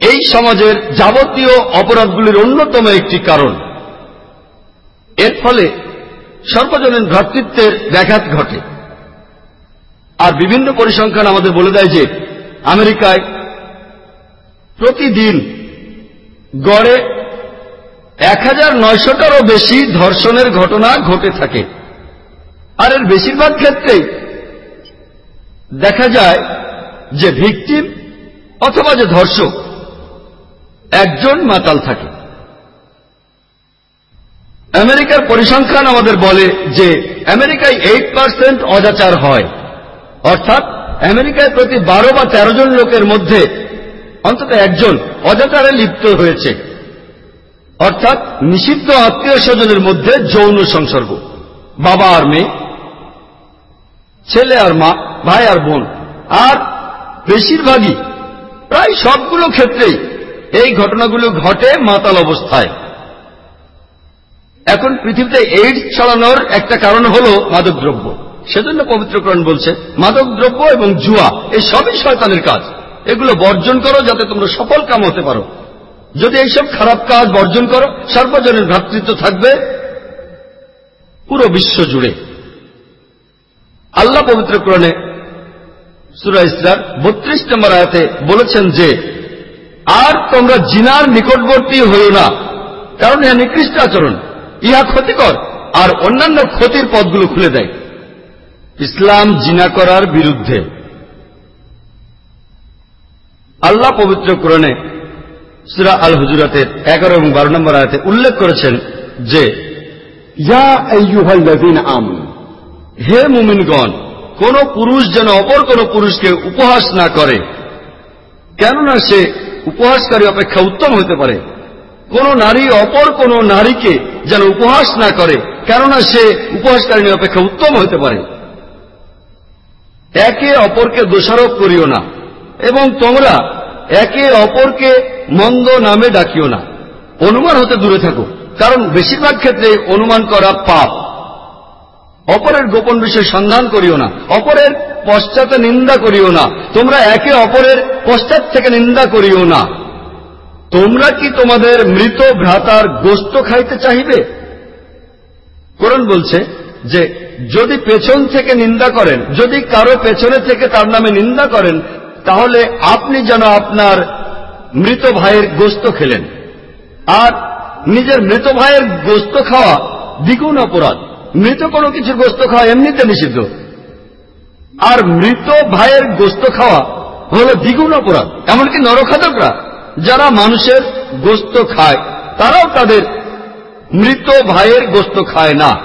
এই সমাজের যাবতীয় অপরাধগুলির অন্যতম একটি কারণ। এর ফলে সর্বজনীন ভ্রাতৃত্বের ব্যাঘাত ঘটে। আর বিভিন্ন পরিসংখ্যান আমাদের বলে দেয় যে, আমেরিকায় প্রতিদিন গড়ে এক হাজার নয়শটারও বেশি ধর্ষণের ঘটনা ঘটে থাকে। আর এর বেশিরভাগ ক্ষেত্রেই দেখা যায় যে ভিকটিম অথবা যে ধর্ষক, একজন মাতাল থাকে। আমেরিকার পরিসংখ্যান আমাদের বলে যে আমেরিকায় এইট পার্সেন্ট অজাচার হয়। অর্থাৎ আমেরিকায় প্রতি বারো বা তেরো জন লোকের মধ্যে অন্তত একজন অজাচারে লিপ্ত হয়েছে। অর্থাৎ নিষিদ্ধ আত্মীয় স্বজনের মধ্যে যৌন সংসর্গ। বাবা আর মেয়ে, ছেলে আর মা, ভাই আর বোন, আর বেশিরভাগই প্রায় সবগুলো ক্ষেত্রেই এই ঘটনাগুলো ঘটে মাতাল অবস্থায়। এখন পৃথিবীতে এইডস ছড়ানোর একটা কারণ হল মাদকদ্রব্য। সেজন্য পবিত্রকরণ বলছে, মাদকদ্রব্য এবং জুয়া, এই সবই শয়তানের কাজ। এগুলো বর্জন করো যাতে তোমরা সফল কাম হতে পারো। যদি এইসব খারাপ কাজ বর্জন করো, সর্বজনের ভ্রাতৃত্ব থাকবে পুরো বিশ্ব জুড়ে। আল্লাহ পবিত্র সুরা ইসরার বত্রিশ নম্বর আয়াতে বলেছেন যে, আর তোমরা জিনার নিকটবর্তী হই না, কারণ ইহা নিকৃষ্ট আচরণ, ইহা ক্ষতিকর, আর অন্যান্য ক্ষতির পথগুলো খুলে দেয়। ইসলাম জিনা করার বিরুদ্ধে। আল্লাহ পবিত্র কোরণে সুরা আল হুজুরাতের এগারো এবং বারো নম্বর আয়াতে উল্লেখ করেছেন যে, ইয়া আম হে মুমিনগণ কোন পুরুষ যেন অপর কোন পুরুষকে উপহাস না করে। কেননা সে উপহাসকারী অপেক্ষা উত্তম হতে পারে। কোন নারী অপর কোন নারীকে যেন উপহাস না করে, কেননা সে উপহাসকারী অপেক্ষা উত্তম হতে পারে। একে অপরকে দোষারোপ করিও না, এবং তোমরা একে অপরকে মন্দ নামে ডাকিও না। অনুমান হতে দূরে থাকো, কারণ বেশিরভাগ ক্ষেত্রে অনুমান করা পাপ। অপরের গোপন বিষয় সন্ধান করিও না, অপরের পশ্চাতে নিন্দা করিও না, তোমরা একে অপরের পশ্চাৎ থেকে নিন্দা করিও না। তোমরা কি তোমাদের মৃত ভ্রাতার গোস্ত খাইতে চাহিবে? কোরআন বলছে যে, যদি পেছন থেকে নিন্দা করেন, যদি কারও পেছনে থেকে তার নামে নিন্দা করেন, তাহলে আপনি যেন আপনার মৃত ভাইয়ের গোস্ত খেলেন। আর নিজের মৃত ভাইয়ের গোস্ত খাওয়া দ্বিগুণ অপরাধ। মৃত কোনো কিছুর গোস্ত খাওয়া এমনিতে নিষিদ্ধ। আর মৃত ভাইয়ের গোস্ত খাওয়া হলো দ্বিগুণ অপরাধ, এমনকি নরখাদকরা, যারা মানুষের গোস্ত খায়, তারাও তাদের মৃত ভাইয়ের গোস্ত খায় না।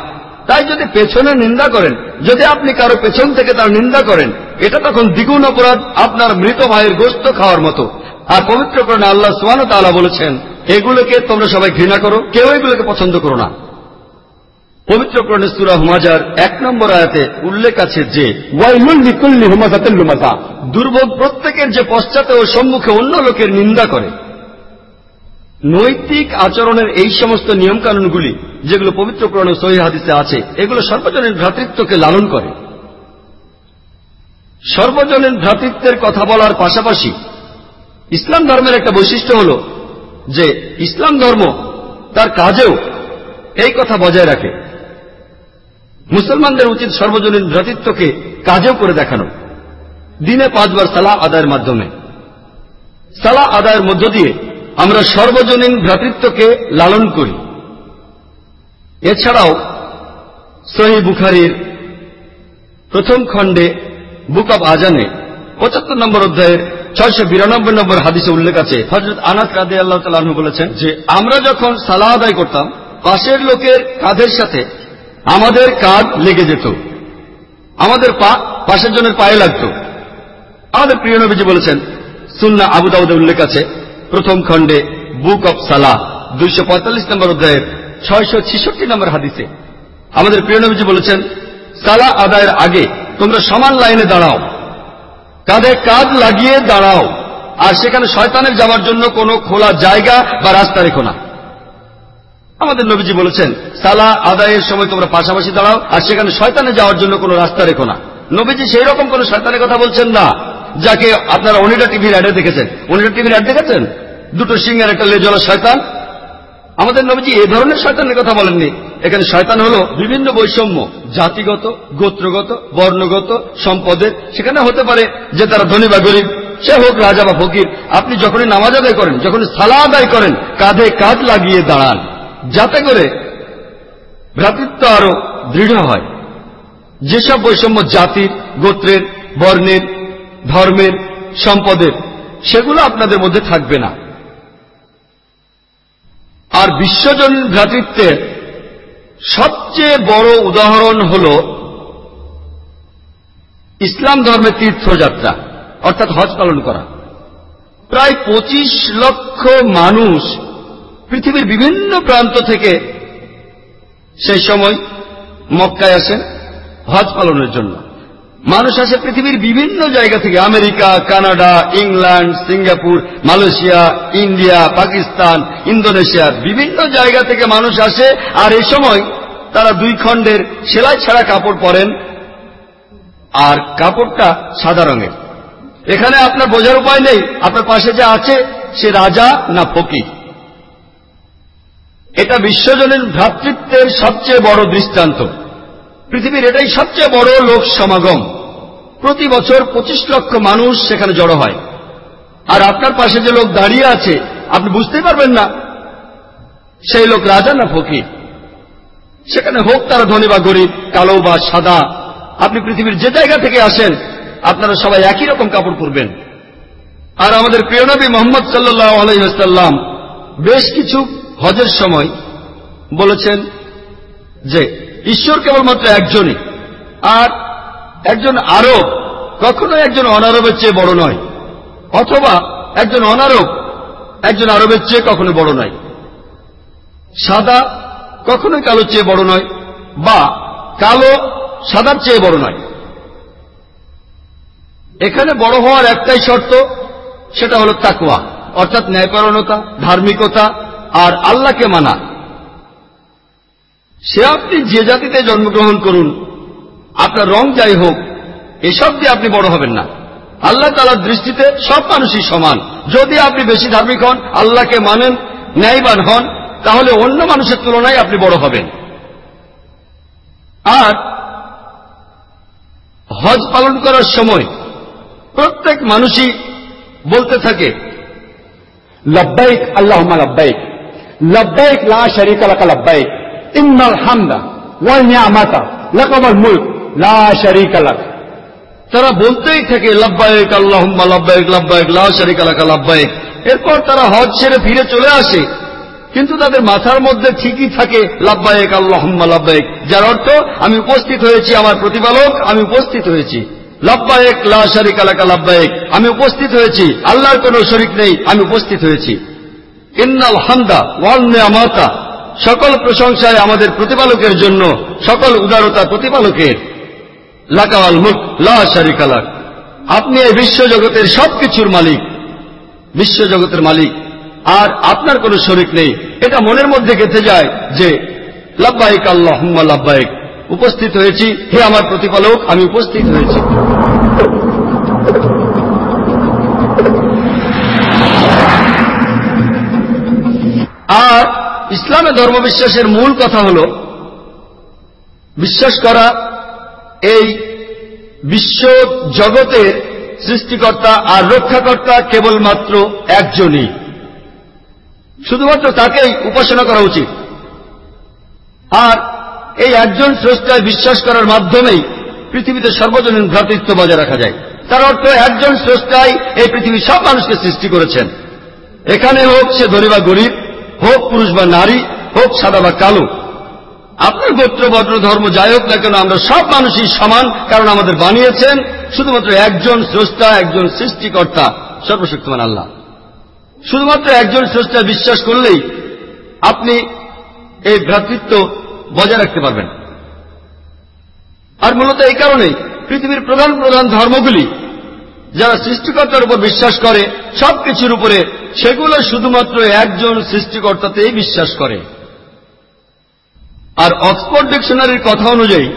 তাই যদি পেছনে নিন্দা করেন, যদি আপনি কারও পেছন থেকে তার নিন্দা করেন, এটা তখন দ্বিগুণ অপরাধ আপনার মৃত ভাইয়ের গোস্ত খাওয়ার মতো। আর পবিত্র করণে আল্লাহ সোয়ান তালা বলেছেন, এগুলোকে তোমরা সবাই ঘৃণা করো, কেউ এগুলোকে পছন্দ করো না। পবিত্র পবিত্রকরণে সুরা হুমাজার এক নম্বর আয়াতে উল্লেখ আছে যে দুর্ভোগ প্রত্যেকের যে পশ্চাতে ও সম্মুখে অন্য লোকের নিন্দা করে। নৈতিক আচরণের এই সমস্ত নিয়মকানুনগুলি যেগুলো পবিত্র পবিত্রকরণ সহি হাদিসে আছে এগুলো সর্বজনীন ভ্রাতৃত্বকে লালন করে। সর্বজনীন ভ্রাতৃত্বের কথা বলার পাশাপাশি ইসলাম ধর্মের একটা বৈশিষ্ট্য হল যে ইসলাম ধর্ম তার কাজেও এই কথা বজায় রাখে। মুসলমানদের উচিত সর্বজনীন ভ্রাতৃত্বকে কাজেও করে দেখানো। দিনে পাঁচবার সালা আদায়ের মাধ্যমে। সালা আদায়ের মধ্য দিয়ে আমরা সর্বজনীন ভ্রাতৃত্বকে লালন করি। এছাড়াও সহি বুখারির প্রথম খণ্ডে বুক অব আজানে পঁচাত্তর নম্বর অধ্যায়ের ছয়শো বিরানব্বই নম্বর হাদিসে উল্লেখ আছে। হজরত আনাস রাদে আল্লাহ তালু বলেছেন যে, আমরা যখন সালা আদায় করতাম, পাশের লোকের কাঁধের সাথে আমাদের কাঁধ লেগে যেত। আমাদের পা পাশের জনের পায়ে লাগত। আমাদের প্রিয় নবীজি বলেছেন সুন্না আবু দাউদে উল্লেখ আছে, প্রথম খণ্ডে বুক অব সালা দুইশো পঁয়তাল্লিশ নম্বর অধ্যায়ের ছয়শো ছিষট্টি নম্বর হাদিসে। আমাদের প্রিয় নবীজি বলেছেন সালা আদায়ের আগে তোমরা সমান লাইনে দাঁড়াও। কাঁধে কাঁধ লাগিয়ে দাঁড়াও। আর সেখানে শয়তানের যাওয়ার জন্য কোনো খোলা জায়গা বা রাস্তা রেখো না। আমাদের নবীজি বলেছেন, সালা আদায়ের সময় তোমরা পাশাপাশি দাঁড়াও, আর সেখানে শয়তানে যাওয়ার জন্য কোনো রাস্তা রেখো না। নবীজি সেই রকম কোন শয়তানের কথা বলছেন না, যাকে আপনারা অনিটা টিভির অ্যাডে দেখেছেন। অনিটা টিভির অ্যাড দেখেছেন? দুটো সিংহের একটা লেজলা শয়তান। আমাদের নবীজি এ ধরনের শয়তানের কথা বলেননি। এখানে শয়তান হলো বিভিন্ন বৈষম্য, জাতিগত, গোত্রগত, বর্ণগত, সম্পদের। সেখানে হতে পারে যে তারা ধনী বা গরিব, সে হোক রাজা বা ফকির। আপনি যখনই নামাজ আদায় করেন যখন সালা আদায় করেন, কাঁধে কাঁধ লাগিয়ে দাঁড়ান। যাতে করে ভ্রাতৃত্ব আরও দৃঢ় হয়। যেসব বৈষম্য জাতির গোত্রের, বর্ণের, ধর্মের, সম্পদের, সেগুলো আপনাদের মধ্যে থাকবে না। আর বিশ্বজনীন ভ্রাতৃত্বের সবচেয়ে বড় উদাহরণ হল ইসলাম ধর্মের তীর্থযাত্রা, অর্থাৎ হজ পালন করা। প্রায় পঁচিশ লক্ষ মানুষ পৃথিবীর বিভিন্ন প্রান্ত থেকে সেই সময় মক্কায় আসেন হজ পালনের জন্য। মানুষ আসে পৃথিবীর বিভিন্ন জায়গা থেকে, America, Canada, England, Singapore, Malaysia, India, Pakistan, Indonesia, বিভিন্ন জায়গা থেকে মানুষ আসে আর এই সময় তারা দুই খণ্ডের সেলাই ছাড়া কাপড় পরেন আর কাপড়টা সাদা রঙের। এখানে আপনার বোঝার উপায় নেই, আপনার পাশে যে আছে সে রাজা না ফকির। এটা বিশ্বজনীন ভ্রাতৃত্বের সবচেয়ে বড় দৃষ্টান্ত। পৃথিবীর এটাই সবচেয়ে বড় লোক সমাগম। প্রতি বছর পঁচিশ লক্ষ মানুষ সেখানে জড়ো হয়। আর আপনার পাশে যে লোক দাঁড়িয়ে আছে, আপনি বুঝতেই পারবেন না, সেই লোক রাজা না ফকির? সেখানে হোক তারা ধনী বা গরিব, কালো বা সাদা, আপনি পৃথিবীর যে জায়গা থেকে আসেন, আপনারা সবাই একই রকম কাপড় পরবেন। আর আমাদের প্রিয়নবী মোহাম্মদ সাল্লাহ বেশ কিছু হজের সময় বলেছেন যে, ঈশ্বর কেবলমাত্র একজনই, আর একজন আরব কখনো একজন অনারবের চেয়ে বড় নয়, অথবা একজন অনারব একজন আরবের চেয়ে কখনো বড় নয়। সাদা কখনোই কালোর চেয়ে বড় নয়, বা কালো সাদার চেয়ে বড় নয়। এখানে বড় হওয়ার একটাই শর্ত, সেটা হল তাকুয়া অর্থাৎ ন্যায়পরণতা ধার্মিকতা আর আল্লাহকে মানা। সে আপনি যে জাতিতে জন্মগ্রহণ করুন, আপনার রং যাই হোক এসব দিয়ে আপনি বড় হবেন না। আল্লাহ তালার দৃষ্টিতে সব মানুষই সমান। যদি আপনি বেশি ধার্মিক হন, আল্লাহকে মানেন, ন্যায়বান হন, তাহলে অন্য মানুষের তুলনায় আপনি বড় হবেন। আর হজ পালন করার সময় প্রত্যেক মানুষই বলতে থাকে, লব্বাইক আল্লাহ লব্বাইক। لبيك لا شريك لك لبيك إن الحمد والنعمة لك والملك لا شريك لك তারা বলতেই থাকে লাব্বায়ক আল্লাহুম্মা লাব্বায়ক লাব্বায়ক লা শারিকা লাকা লাব্বায়ক এরপর তারা হজ ছেড়ে ফিরে চলে আসে কিন্তু তাদের মাথার মধ্যে ঠিকই থাকে লাব্বায়ক আল্লাহুম্মা লাব্বায়ক যার অর্থ আমি উপস্থিত হয়েছি আমার প্রতিপালক আমি উপস্থিত হয়েছি লাব্বায়ক লা শারিকা লাকা লাব্বায়ক আমি উপস্থিত হয়েছি আল্লাহর কোনো শরিক নেই আমি উপস্থিত হয়েছি ইন্নাল হামদা ওয়াল নিয়ামাতা। সকল প্রশংসায় আমাদের প্রতিপালকের জন্য সকল উদারতা প্রতিপালকের। লাকাওয়াল মুখ লা শারিকা লাক। আপনি এই বিশ্বজগতের সবকিছুর মালিক। বিশ্বজগতের মালিক। আর আপনার কোনো শরিক নেই। এটা মনের মধ্যে গেঁথে যায় যে, লাব্বাইক আল্লাহ লাব্বাইক। উপস্থিত হয়েছি, হে আমার প্রতিপালক, আমি উপস্থিত হয়েছি। আর ইসলামে ধর্মবিশ্বাসের মূল কথা হল বিশ্বাস করা, এই বিশ্ব জগতের সৃষ্টিকর্তা আর রক্ষাকর্তা কেবলমাত্র একজনই। শুধুমাত্র তাকেই উপাসনা করা উচিত। আর এই একজন স্রষ্টায় বিশ্বাস করার মাধ্যমেই পৃথিবীতে সর্বজনীন ভ্রাতৃত্ব বজায় রাখা যায়। তার অর্থ একজন স্রষ্টাই এই পৃথিবীর সব মানুষকে সৃষ্টি করেছেন। এখানে হোক সে ধনী বা গরিব হোক পুরুষ বা নারী, হোক সাদা বা কালো। আপনার গোত্র বদ্র ধর্ম যাই হোক না কেন, আমরা সব মানুষই সমান, কারণ আমাদের বানিয়েছেন শুধুমাত্র একজন স্রষ্টা, একজন সৃষ্টিকর্তা, সর্বশক্তিমান আল্লাহ। শুধুমাত্র একজন স্রষ্টা বিশ্বাস করলেই আপনি এই ভ্রাতৃত্ব বজায় রাখতে পারবেন। আর মূলত এই কারণেই পৃথিবীর প্রধান প্রধান ধর্মগুলি যারা সৃষ্টিকর্তার উপর বিশ্বাস করে, সবকিছুর উপরে, সেগুলো শুধুমাত্র একজন সৃষ্টিকর্তাতেই বিশ্বাস করে। আর অক্সফোর্ড ডিকশনারির কথা অনুযায়ী,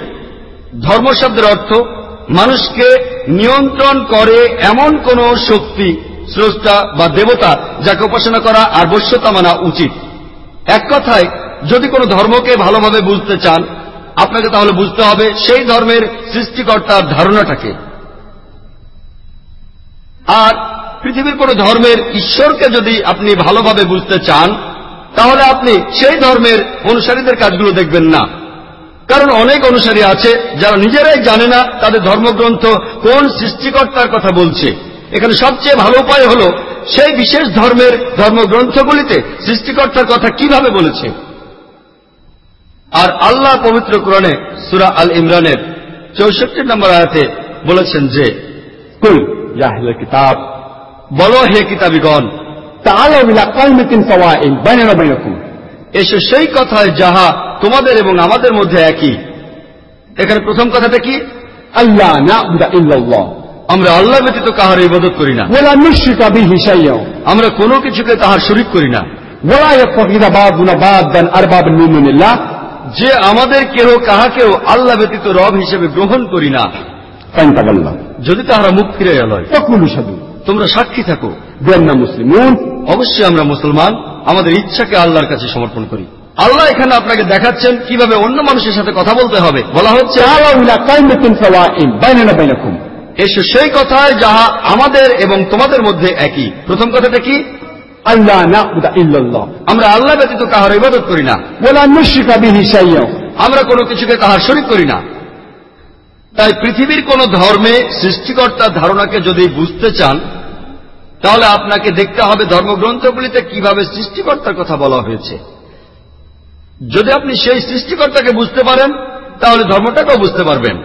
ধর্ম শব্দের অর্থ, মানুষকে নিয়ন্ত্রণ করে এমন কোন শক্তি, স্রষ্টা বা দেবতা, যাকে উপাসনা করা আর বশ্যতা মানা উচিত। এক কথায়, যদি কোনো ধর্মকে ভালোভাবে বুঝতে চান, আপনাকে তাহলে বুঝতে হবে সেই ধর্মের সৃষ্টিকর্তার ধারণাটাকে। আর পৃথিবীর কোন ধর্মের ঈশ্বরকে যদি আপনি ভালোভাবে বুঝতে চান, তাহলে আপনি সেই ধর্মের অনুসারীদের কাজগুলো দেখবেন না। কারণ অনেক অনুসারী আছে, যারা নিজেরাই জানে না তাদের ধর্মগ্রন্থ কোন সৃষ্টিকর্তার কথা বলছে। এখানে সবচেয়ে ভালো উপায় হল, সেই বিশেষ ধর্মের ধর্মগ্রন্থগুলিতে সৃষ্টিকর্তার কথা কীভাবে বলেছে। আর আল্লাহ পবিত্র কোরআনে সুরা আল ইমরানের চৌষট্টি নম্বর আয়াতে বলেছেন যে कुल ইয়াহলে কিতাব বলো হে তাহলে সেই কথা যাহা তোমাদের এবং আমাদের মধ্যে একই। এখানে প্রথম কথাটা কি? আল্লাহ না আমরা আল্লাহ ব্যতীত কাহার ইবাদত করি না। আমরা কোনো কিছুকে তাহার শরিক করি না। যে আমাদের কেহ কাহাকেও আল্লাহ ব্যতীত রব হিসেবে গ্রহণ করি না। যদি তাহারা মুখ ফিরে গেল তখন সাধু। তোমরা সাক্ষী থাকো। বেন্না মুসলিম অবশ্যই আমরা মুসলমান আমাদের ইচ্ছাকে আল্লাহর কাছে সমর্পণ করি। আল্লাহ এখানে আপনাকে দেখাচ্ছেন কীভাবে অন্য মানুষের সাথে কথা বলতে হবে। বলা হচ্ছে এসে সেই কথায় যাহা আমাদের এবং তোমাদের মধ্যে একই। প্রথম কথাটা কি? আল্লাহ আমরা আল্লাহ ব্যতীত কাহার ইবাদত করি না। আমরা কোনো কিছুকে তাহার শরিক করি না। তাই পৃথিবীর কোন ধর্মে সৃষ্টিকর্তার ধারণাকে যদি বুঝতে চান, তাহলে আপনাকে দেখতে হবে ধর্মগ্রন্থগুলিতে কীভাবে সৃষ্টিকর্তার কথা বলা হয়েছে। যদি আপনি সেই সৃষ্টিকর্তাকে বুঝতে পারেন, তাহলে ধর্মটাকেও বুঝতে পারবেন।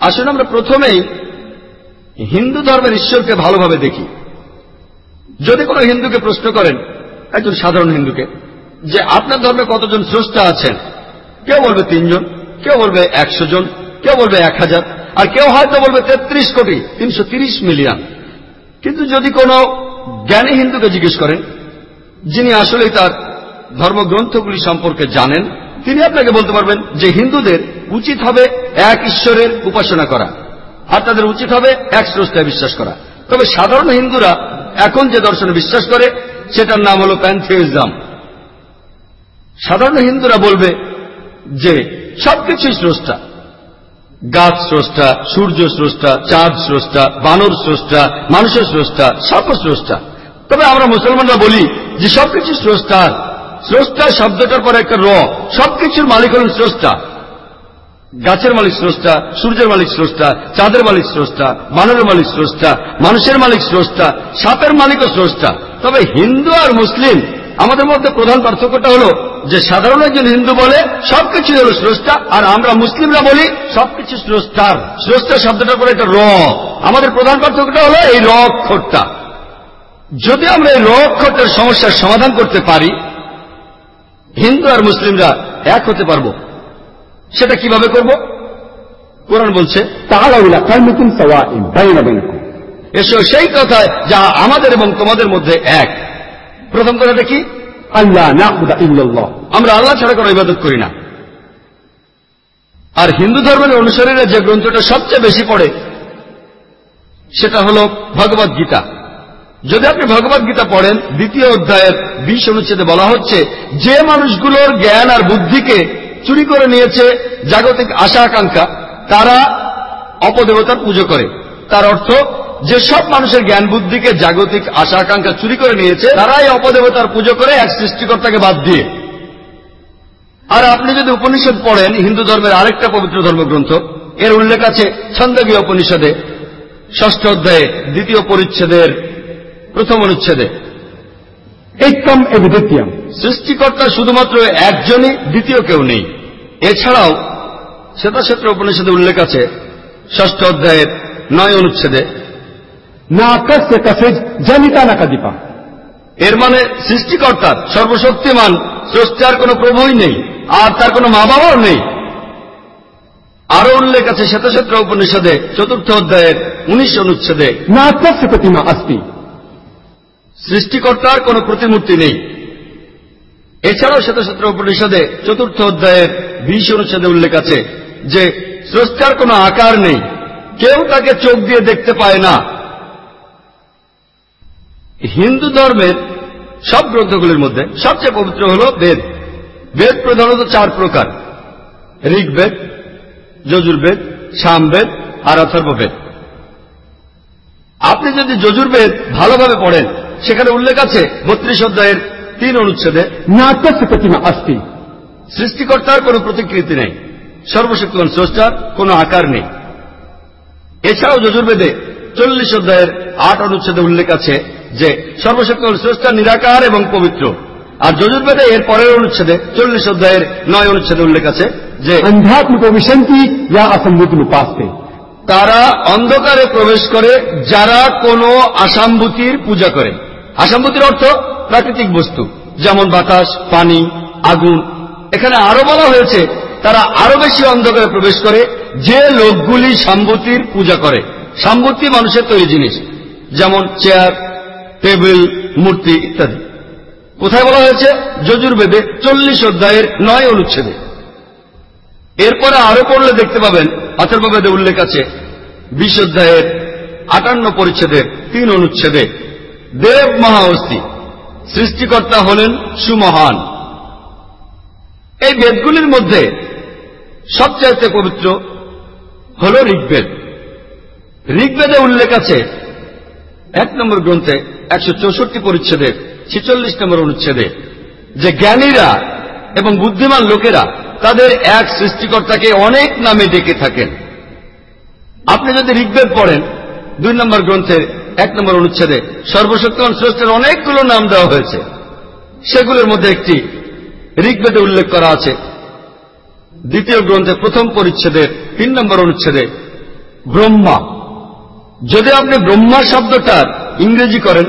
আসুন আমরা প্রথমেই হিন্দু ধর্মের ঈশ্বরকে ভালোভাবে দেখি। যদি কোনো হিন্দুকে প্রশ্ন করেন, একজন সাধারণ হিন্দুকে, যে আপনার ধর্মে কতজন স্রষ্টা আছেন, কেউ বলবে তিনজন। কেউ বলবে একশো জন, কেউ বলবে এক হাজার, আর কেউ হয়তো বলবে তেত্রিশ কোটি, তিনশো মিলিয়ন। কিন্তু যদি কোনো জ্ঞানী হিন্দুকে জিজ্ঞেস করেন, যিনি আসলেই তার ধর্মগ্রন্থগুলি সম্পর্কে জানেন, তিনি আপনাকে বলতে পারবেন যে হিন্দুদের উচিত হবে এক ঈশ্বরের উপাসনা করা, আর তাদের উচিত হবে এক স্রষ্টায় বিশ্বাস করা। তবে সাধারণ হিন্দুরা এখন যে দর্শনে বিশ্বাস করে, সেটার নাম হল প্যান্থিজম সাধারণ হিন্দুরা বলবে যে সবকিছুই স্রষ্টা। গাছ স্রষ্টা, সূর্য স্রষ্টা, চাঁদ স্রষ্টা, বানর স্রষ্টা, মানুষের স্রষ্টা সর্ব স্রষ্টা। তবে আমরা মুসলমানরা বলি যে সবকিছু স্রষ্টার স্রষ্টা শব্দটার পর একটা র। সবকিছুর মালিক হলেন স্রষ্টা। গাছের মালিক স্রষ্টা, সূর্যের মালিক স্রষ্টা, চাঁদের মালিক স্রষ্টা, বানরের মালিক স্রষ্টা, মানুষের মালিক স্রষ্টা, সাপের মালিকও স্রষ্টা। তবে হিন্দু আর মুসলিম আমাদের মধ্যে প্রধান পার্থক্যটা হলো যে সাধারণ একজন হিন্দু বলে সবকিছু হল স্রষ্টা আর আমরা মুসলিমরা বলি সবকিছু স্রষ্টার। স্রষ্টার শব্দটার পরে একটা র। আমাদের প্রধান পার্থক্যটা হলো এই রক্ষরটা যদি আমরা এই রক্ষরটার সমস্যার সমাধান করতে পারি হিন্দু আর মুসলিমরা এক হতে পারব। সেটা কীভাবে করব? কোরআন বলছে এসো সেই কথায় যা আমাদের এবং তোমাদের মধ্যে এক। প্রথম কথা দেখি আল্লাহ না খুদা ইল্লাল্লাহ। আমরা আল্লাহ ছাড়া কোনো ইবাদত করি না। আর হিন্দু ধর্মের অনুসারীরা যে গ্রন্থটা সবচেয়ে বেশি পড়ে, সেটা হল ভগবদ গীতা। যদি আপনি ভগবদ গীতা পড়েন, দ্বিতীয় অধ্যায়ের বিশ অনুচ্ছেদে বলা হচ্ছে, যে মানুষগুলোর জ্ঞান আর বুদ্ধিকে চুরি করে নিয়েছে জাগতিক আশা আকাঙ্ক্ষা তারা অপদেবতার পুজো করে। তার অর্থ যে সব মানুষের জ্ঞান বুদ্ধিকে জাগতিক আশা আকাঙ্ক্ষা চুরি করে নিয়েছে তারাই অপদেবতার পুজো করে এক সৃষ্টিকর্তাকে বাদ দিয়ে। আর আপনি যদি উপনিষদ পড়েন হিন্দু ধর্মের আরেকটা পবিত্র ধর্মগ্রন্থ এর উল্লেখ আছে ছন্দগীয় উপনিষদে ষষ্ঠ অধ্যায়ে দ্বিতীয় পরিচ্ছেদের প্রথম অনুচ্ছেদে। একদম এভিদ্বিতীয়াম সৃষ্টিকর্তা শুধুমাত্র একজনই দ্বিতীয় কেউ নেই। এছাড়াও শ্বেতাক্ষেত্র উপনিষদে উল্লেখ আছে ষষ্ঠ অধ্যায়ের নয় অনুচ্ছেদে না আকাশ সে জানিতা না কাদিপা এর মানে সৃষ্টিকর্তার সর্বশক্তিমান স্রষ্টার কোনো প্রভুই নেই আর তার কোনো মা বাবাও নেই। আরও উল্লেখ আছে শ্বেতক্ষেত্র উপনিষদে চতুর্থ অধ্যায়ের উনিশ অনুচ্ছেদে। না প্রতিমা সৃষ্টিকর্তার প্রতিমূর্তি নেই। এছাড়াও শ্বেতক্ষেত্র উপনিষদে চতুর্থ অধ্যায়ের বিশ অনুচ্ছেদে উল্লেখ আছে যে স্রষ্টার কোনো আকার নেই কেউ তাকে চোখ দিয়ে দেখতে পায় না হিন্দু ধর্মের সব গ্রন্থগুলির মধ্যে সবচেয়ে পবিত্র হল বেদ। বেদ প্রধানত চার প্রকার। ঋগ্বেদ যজুর্বেদ সামবেদ আর অথর্ববেদ। আপনি যদি যজুর্বেদ ভালোভাবে পড়েন সেখানে উল্লেখ আছে বত্রিশ অধ্যায়ের তিন অনুচ্ছেদে প্রতিমা আস্তি। সৃষ্টিকর্তার কোন প্রতিকৃতি নেই সর্বশক্তিমান স্রষ্টার কোন আকার নেই। এছাড়াও যজুর্বেদে চল্লিশ অধ্যায়ের আট অনুচ্ছেদে উল্লেখ আছে যে সর্বশক্তল স্রষ্টা নিরাকার এবং পবিত্র। আর যজুর্বেদে এর পরের অনুচ্ছেদে চল্লিশ অধ্যায়ের নয় অনুচ্ছেদে উল্লেখ আছে যে আধ্যাত্মিক অভিশান্তি যা অসম্ভূতির উপাসতে। তারা অন্ধকারে প্রবেশ করে যারা কোন আসাম্ভূতির পূজা করে। আসাম্ভূতির অর্থ প্রাকৃতিক বস্তু যেমন বাতাস পানি আগুন। এখানে আরও বলা হয়েছে তারা আরও বেশি অন্ধকারে প্রবেশ করে যে লোকগুলি সাম্ভূতির পূজা করে। সাম্ভূতি মানুষের তৈরি জিনিস যেমন চেয়ার টেবিল, মূর্তি ইত্যাদি। কোথায় বলা হয়েছে? যজুর্বেদে চল্লিশ অধ্যায়ের নয় অনুচ্ছেদে। এরপরে আরও পড়লে দেখতে পাবেন, অথর্ববেদে উল্লেখ আছে, বিশ অধ্যায়ের আটান্ন পরিচ্ছেদের তিন অনুচ্ছেদে, দেব মহাঅস্থি সৃষ্টিকর্তা হলেন সুমহান। এই বেদগুলির মধ্যে সবচাইতে পবিত্র হল ঋগ্বেদ। ঋগ্বেদে উল্লেখ আছে, এক নম্বর গ্রন্থে একশো চৌষট্টি পরিচ্ছেদের ছেচল্লিশ নম্বর অনুচ্ছেদে, যে জ্ঞানীরা এবং বুদ্ধিমান লোকেরা তাদের এক সৃষ্টিকর্তাকে অনেক নামে ডেকে থাকেন। আপনি যদি ঋগ্বেদ পড়েন, দুই নম্বর গ্রন্থের এক নম্বর অনুচ্ছেদে, সর্বশক্তিমান স্রষ্টের অনেকগুলো নাম দেওয়া হয়েছে। সেগুলোর মধ্যে একটি ঋগ্বেদে উল্লেখ করা আছে। দ্বিতীয় গ্রন্থে প্রথম পরিচ্ছেদের তিন নম্বর অনুচ্ছেদে, ব্রহ্মা। যদি আপনি ব্রহ্মা শব্দটার ইংরেজি করেন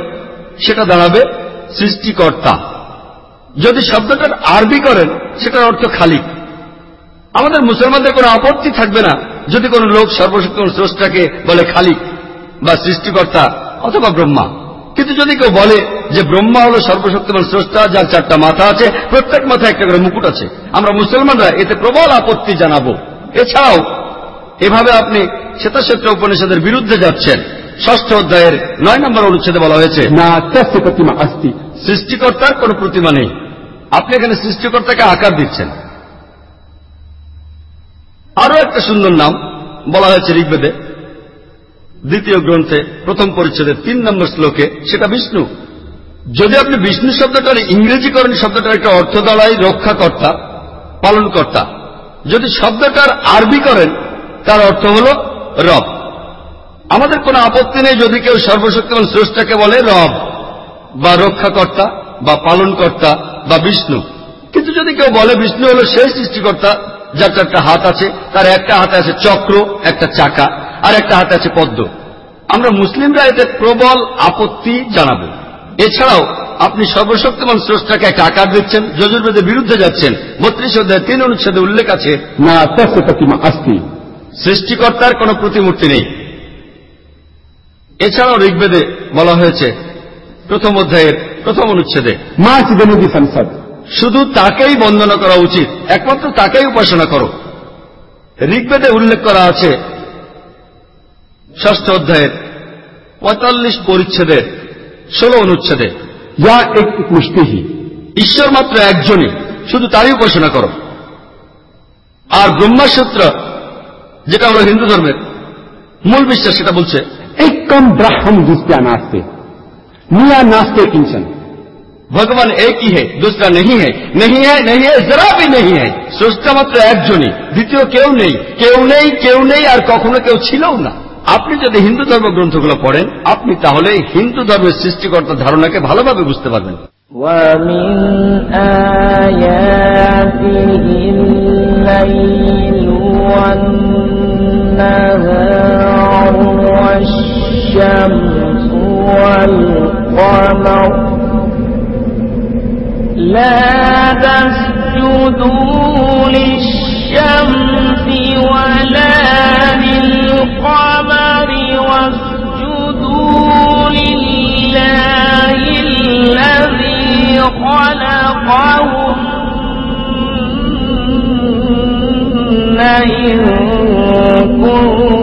সেটা দাঁড়াবে সৃষ্টিকর্তা। যদি শব্দটার আরবি করেন, সেটার অর্থ খালিক। আমাদের মুসলমানদের কোনো আপত্তি থাকবে না যদি কোনো লোক সর্বশক্তিমান স্রষ্টাকে বলে খালিক বা সৃষ্টিকর্তা অথবা ব্রহ্মা। কিন্তু যদি কেউ বলে যে ব্রহ্মা হল সর্বশক্তিমান স্রষ্টা, যার চারটা মাথা আছে, প্রত্যেক মাথায় একটা করে মুকুট আছে, আমরা মুসলমানরা এতে প্রবল আপত্তি জানাব। এছাড়াও, এভাবে আপনি শ্বেতাক্ষেত্র উপনিষদের বিরুদ্ধে যাচ্ছেন। ষষ্ঠ অধ্যায়ের নয় নম্বর অনুচ্ছেদে বলা হয়েছে না তস্য প্রতিমা আস্তি। সৃষ্টিকর্তার কোন প্রতিমা নেই। আপনি এখানে সৃষ্টিকর্তাকে আকার দিচ্ছেন। আরও একটা সুন্দর নাম বলা হয়েছে ঋগ্বেদে। দ্বিতীয় গ্রন্থে প্রথম পরিচ্ছেদের তিন নম্বর শ্লোকে সেটা বিষ্ণু। যদি আপনি বিষ্ণু শব্দটার ইংরেজিকরণ শব্দটার একটা অর্থ দাঁড়ায় রক্ষাকর্তা পালনকর্তা যদি শব্দটার আরবি করেন তার অর্থ হল রব। আমাদের কোনো আপত্তি নেই যদি কেউ সর্বশক্তিমান স্রষ্টাকে বলে রব বা রক্ষাকর্তা বা পালনকর্তা বা বিষ্ণু। কিন্তু যদি কেউ বলে বিষ্ণু হল সেই সৃষ্টিকর্তা যার চারটা হাত আছে তার একটা হাতে আছে চক্র একটা চাকা আর একটা হাতে আছে পদ্ম। আমরা মুসলিমরা এতে প্রবল আপত্তি জানাব। এছাড়াও আপনি সর্বশক্তিমান স্রষ্টাকে একটা আকার দিচ্ছেন যজুর্বেদের বিরুদ্ধে যাচ্ছেন। বত্রিশ অধ্যায় তিন অনুচ্ছেদে উল্লেখ আছে না সৃষ্টিকর্তার কোন প্রতিমূর্তি নেই। এছাড়াও ঋগ্বেদে বলা হয়েছে প্রথম অধ্যায়ের প্রথম অনুচ্ছেদে মাছ বেনুদি সংসদ। শুধু তাকেই বন্দনা করা উচিত একমাত্র তাকেই উপাসনা করো। ঋগ্বেদে উল্লেখ করা আছে ষষ্ঠ অধ্যায়ের পঁয়তাল্লিশ পরিচ্ছেদের ষোলো অনুচ্ছেদে যা একটি পুষ্টিহী ঈশ্বর মাত্র একজনই শুধু তারই উপাসনা করো। আর ব্রহ্মাসূত্র যেটা আমরা হিন্দু ধর্মের মূল বিশ্বাস সেটা বলছে एकम ब्रह्म जिसका नास्ते निया नास्ते किंचन ভগবান এক ही है दूसरा नहीं है नहीं है नहीं है जरा भी नहीं है স্রষ্টা মাত্র একজনই দ্বিতীয় কেউ নেই কেউ নেই কেউ নেই আর কখনো কেউ ছিলও না আপনি যদি হিন্দু ধর্ম গ্রন্থগুলো পড়েন আপনি তাহলে হিন্দু ধর্মের সৃষ্টিকর্তার ধারণাকে ভালোভাবে বুঝতে পারবেন ومن آياته الليل والنهار والشمس والقمر لا تسجدوا للشمس ولا للقمر واسجدوا لله الذي خلقهن إن كنتم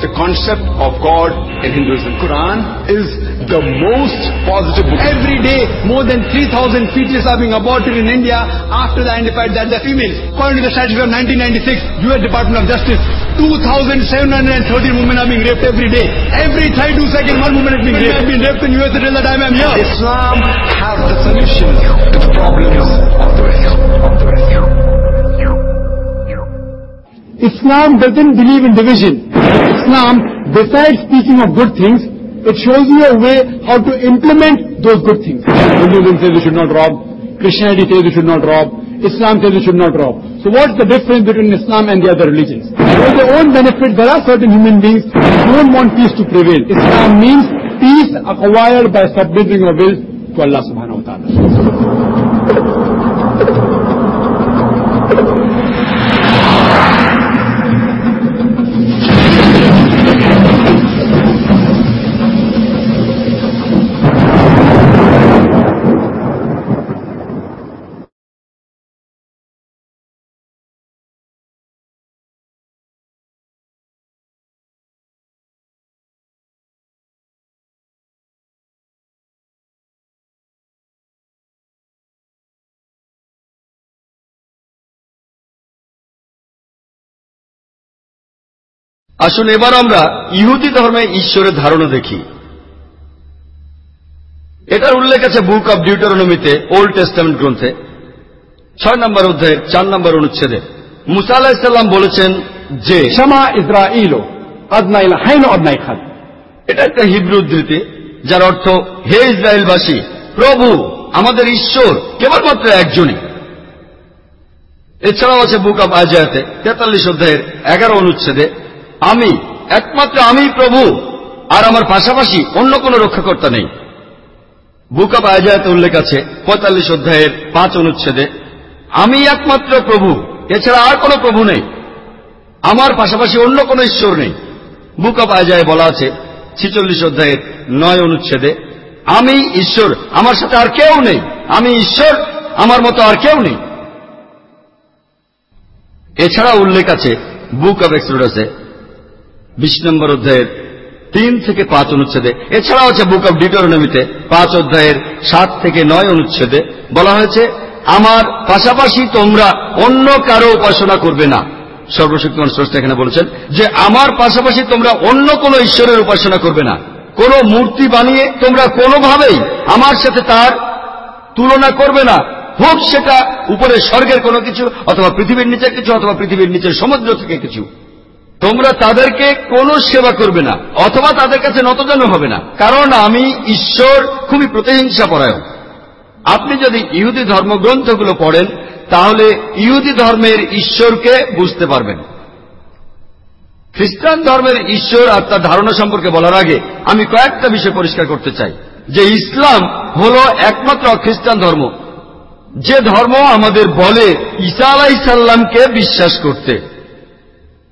the concept of God in Hinduism. Quran is the most positive book. Every day, more than 3,000 fetuses are being aborted in India after they identified that they're females. According to the statistics of 1996, U.S. Department of Justice, 2,713 women are being raped every day. Every 32 seconds, one woman is being raped. I've been raped in U.S. until the time I'm here. Islam has the solution to the problems of the West. Of the West. Islam doesn't believe in division. Islam, besides speaking of good things, it shows you a way how to implement those good things. Hinduism says you should not rob. Christianity says you should not rob. Islam says you should not rob. So what's the difference between Islam and the other religions? For their own benefit, there are certain human beings who don't want peace to prevail. Islam means peace acquired by submitting your will to Allah subhanahu wa ta'ala. আসুন এবার আমরা ইহুদি ধর্মে ঈশ্বরের ধারণা দেখি। এটার উল্লেখ আছে বুক অব ডিউটারনমিতে ওল্ড টেস্টামেন্ট গ্রন্থে। ছয় নম্বর অধ্যায়ের চার নম্বর অনুচ্ছেদে। মুসা আলাহিসাল্লাম বলেছেন যে Shama Israelo, Adna Ilahainu Adna Ichad. এটা একটা হিব্রু উদ্ধৃতি যার অর্থ হে ইসরায়েলবাসী প্রভু আমাদের ঈশ্বর কেবলমাত্র একজনই। এছাড়াও আছে বুক অব আজায়াতে তেতাল্লিশ অধ্যায়ের এগারো অনুচ্ছেদে আমি, একমাত্র আমি প্রভু, আর আমার পাশাপাশি অন্য কোনো রক্ষাকর্তা নেই। বুক অব আজায়াতে উল্লেখ আছে, পঁয়তাল্লিশ অধ্যায়ের পাঁচ অনুচ্ছেদে, আমি একমাত্র প্রভু, এছাড়া আর কোনো প্রভু নেই। আমার পাশাপাশি অন্য কোনো ঈশ্বর নেই। বুক অব বলা আছে, ছিচল্লিশ অধ্যায়ের নয় অনুচ্ছেদে, আমি ঈশ্বর, আমার সাথে আর কেউ নেই। আমি ঈশ্বর, আমার মতো আর কেউ নেই। এছাড়া উল্লেখ আছে, বুক অব এক্সপ্লোডাসে বিশ নম্বর অধ্যায়ের তিন থেকে পাঁচ অনুচ্ছেদে। এছাড়াও আছে বুক অব ডিটোরনমিতে পাঁচ অধ্যায়ের সাত থেকে নয় অনুচ্ছেদে বলা হয়েছে, আমার পাশাপাশি তোমরা অন্য কারও উপাসনা করবে না। সর্বশক্তিমান স্রষ্টা এখানে বলেছেন যে, আমার পাশাপাশি তোমরা অন্য কোন ঈশ্বরের উপাসনা করবে না। কোন মূর্তি বানিয়ে তোমরা কোনোভাবেই আমার সাথে তার তুলনা করবে না। হোক সেটা উপরে স্বর্গের কোনো কিছু, অথবা পৃথিবীর নিচে কিছু, অথবা পৃথিবীর নিচের সমুদ্র থেকে কিছু। তোমরা তাদেরকে কোনো সেবা করবে না, অথবা তাদের কাছে নতজানু হবে না। কারণ আমি ঈশ্বর, খুবই প্রতিহিংসা পরায়ণ আপনি যদি ইহুদি ধর্মগ্রন্থগুলো পড়েন, তাহলে ইহুদি ধর্মের ঈশ্বরকে বুঝতে পারবেন। খ্রিস্টান ধর্মের ঈশ্বর আর তার ধারণা সম্পর্কে বলার আগে আমি কয়েকটা বিষয় পরিষ্কার করতে চাই। যে ইসলাম হল একমাত্র খ্রিস্টান ধর্ম। যে ধর্ম আমাদের বলে ঈসা আলাইসাল্লামকে বিশ্বাস করতে।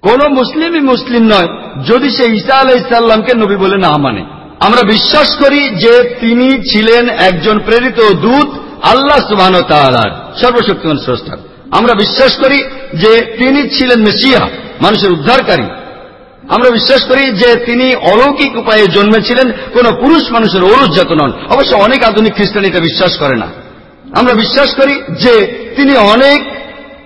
কোন মুসলিমই মুসলিম নয়, যদি সে ঈসা আলাইসাল্লামকে নবী বলে না মানে। আমরা বিশ্বাস করি যে তিনি ছিলেন একজন প্রেরিত দূত আল্লাহ সুবাহ তালার সর্বশক্তিমান স্রষ্টা। আমরা বিশ্বাস করি যে তিনি ছিলেন মেসিয়া, মানুষের উদ্ধারকারী। আমরা বিশ্বাস করি যে তিনি অলৌকিক উপায়ে জন্মেছিলেন, কোন পুরুষ মানুষের ঔরজ্জাত নন। অবশ্য অনেক আধুনিক খ্রিস্টান এটা বিশ্বাস করে না। আমরা বিশ্বাস করি যে তিনি অনেক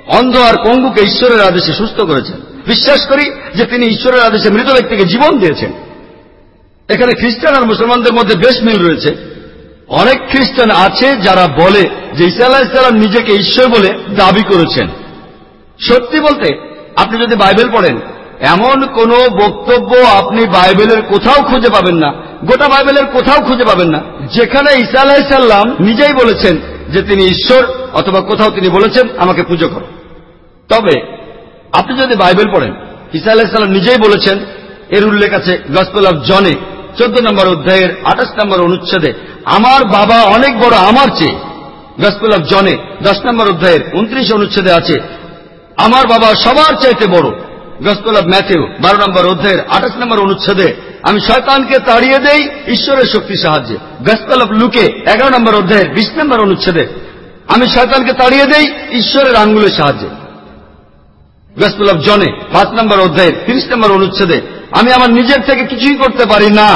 অন্ধ আর পঙ্গুকে ঈশ্বরের আদেশে সুস্থ করেছেন। বিশ্বাস করি যে তিনি ঈশ্বরের আদেশে মৃত ব্যক্তিকে জীবন দিয়েছেন। এখানে খ্রিস্টান আর মুসলমানদের মধ্যে বেশ মিল রয়েছে। অনেক খ্রিস্টান আছে যারা বলে যে ইসা আলাহিসাল্লাম নিজেকে ঈশ্বর বলে দাবি করেছেন। সত্যি বলতে, আপনি যদি বাইবেল পড়েন, এমন কোন বক্তব্য আপনি বাইবেলের কোথাও খুঁজে পাবেন না, গোটা বাইবেলের কোথাও খুঁজে পাবেন না। যেখানে ঈসা আলাহিসাল্লাম নিজেই বলেছেন যে তিনি ঈশ্বর অথবা কোথাও তিনি বলেছেন, আমাকে পুজো করো। তবে আপনি যদি বাইবেল পড়েন, ঈসা আলাহিসাল্লাম নিজেই বলেছেন, এর উল্লেখ আছে গসপেল অফ জনে, চোদ্দ নম্বর অধ্যায়ের আঠাশ নম্বর অনুচ্ছেদে, আমার বাবা অনেক বড়, আমার চেয়ে। গসপেল অফ জনে, দশ নম্বর অধ্যায়ের উনত্রিশ অনুচ্ছেদে আছে, আমার বাবা সবার চাইতে বড়। গসপেল অফ ম্যাথিউ, বারো নম্বর অধ্যায়ের আঠাশ নম্বর অনুচ্ছেদে, আমি শয়তানকে তাড়িয়ে দেই ঈশ্বরের শক্তি সাহায্যে। গসপেল অফ লুকে, এগারো নম্বর অধ্যায়ের বিশ নম্বর অনুচ্ছেদে, আমি শয়তানকে তাড়িয়ে দেই ঈশ্বরের আঙ্গুলের সাহায্যে। গসপেল অফ জনে পাঁচ নম্বর অধ্যায়ের তিরিশ নম্বর অনুচ্ছেদে, আমি আমার নিজের থেকে কিছুই করতে পারি না।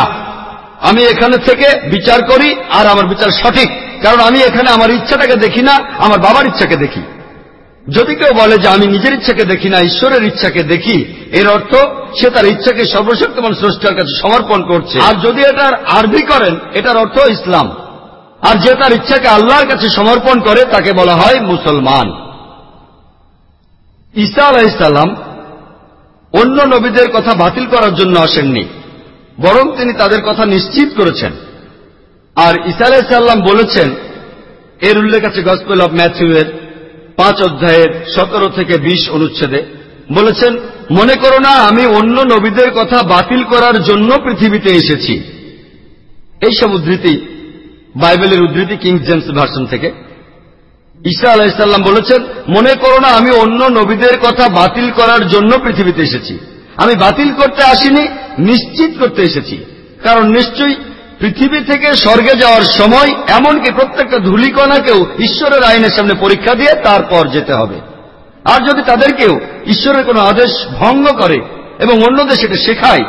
আমি এখানে থেকে বিচার করি আর আমার বিচার সঠিক, কারণ আমি এখানে আমার ইচ্ছাটাকে দেখি না, আমার বাবার ইচ্ছাকে দেখি। যদি কেউ বলে যে আমি নিজের ইচ্ছাকে দেখি না, ঈশ্বরের ইচ্ছাকে দেখি, এর অর্থ সে তার ইচ্ছাকে সর্বশক্তিমান স্রষ্টার কাছে সমর্পণ করছে। আর যদি এটার আরবি করেন, এটার অর্থ ইসলাম। আর যে তার ইচ্ছাকে আল্লাহর কাছে সমর্পণ করে, তাকে বলা হয় মুসলমান। ঈসা আলাইসাল্লাম অন্য নবীদের কথা বাতিল করার জন্য আসেননি, বরং তিনি তাদের কথা নিশ্চিত করেছেন। আর ঈসা আলাইসাল্লাম বলেছেন, এর উল্লেখ আছে গসপেল অব ম্যাথিউয়ের পাঁচ অধ্যায়ের সতেরো থেকে বিশ অনুচ্ছেদে। বলেছেন, মনে করো না, আমি অন্য নবীদের কথা বাতিল করার জন্য পৃথিবীতে এসেছি। এইসব উদ্ধৃতি বাইবেলের উদ্ধৃতি কিং জেমস ভার্সন থেকে। ঈসা আলাহিসাল্লাম বলেছেন, মনে করো না, আমি অন্য নবীদের কথা বাতিল করার জন্য পৃথিবীতে এসেছি। আমি বাতিল করতে আসিনি, নিশ্চিত করতে এসেছি। কারণ নিশ্চয়ই পৃথিবী থেকে স্বর্গে যাওয়ার সময় এমনকি প্রত্যেকটা ধূলিকণাকেও ঈশ্বরের আইনের সামনে পরীক্ষা দিয়ে তারপর যেতে হবে। আর যদি তাদেরকেও ঈশ্বরের কোনো আদেশ ভঙ্গ করে এবং অন্যদের সেটা শেখায়,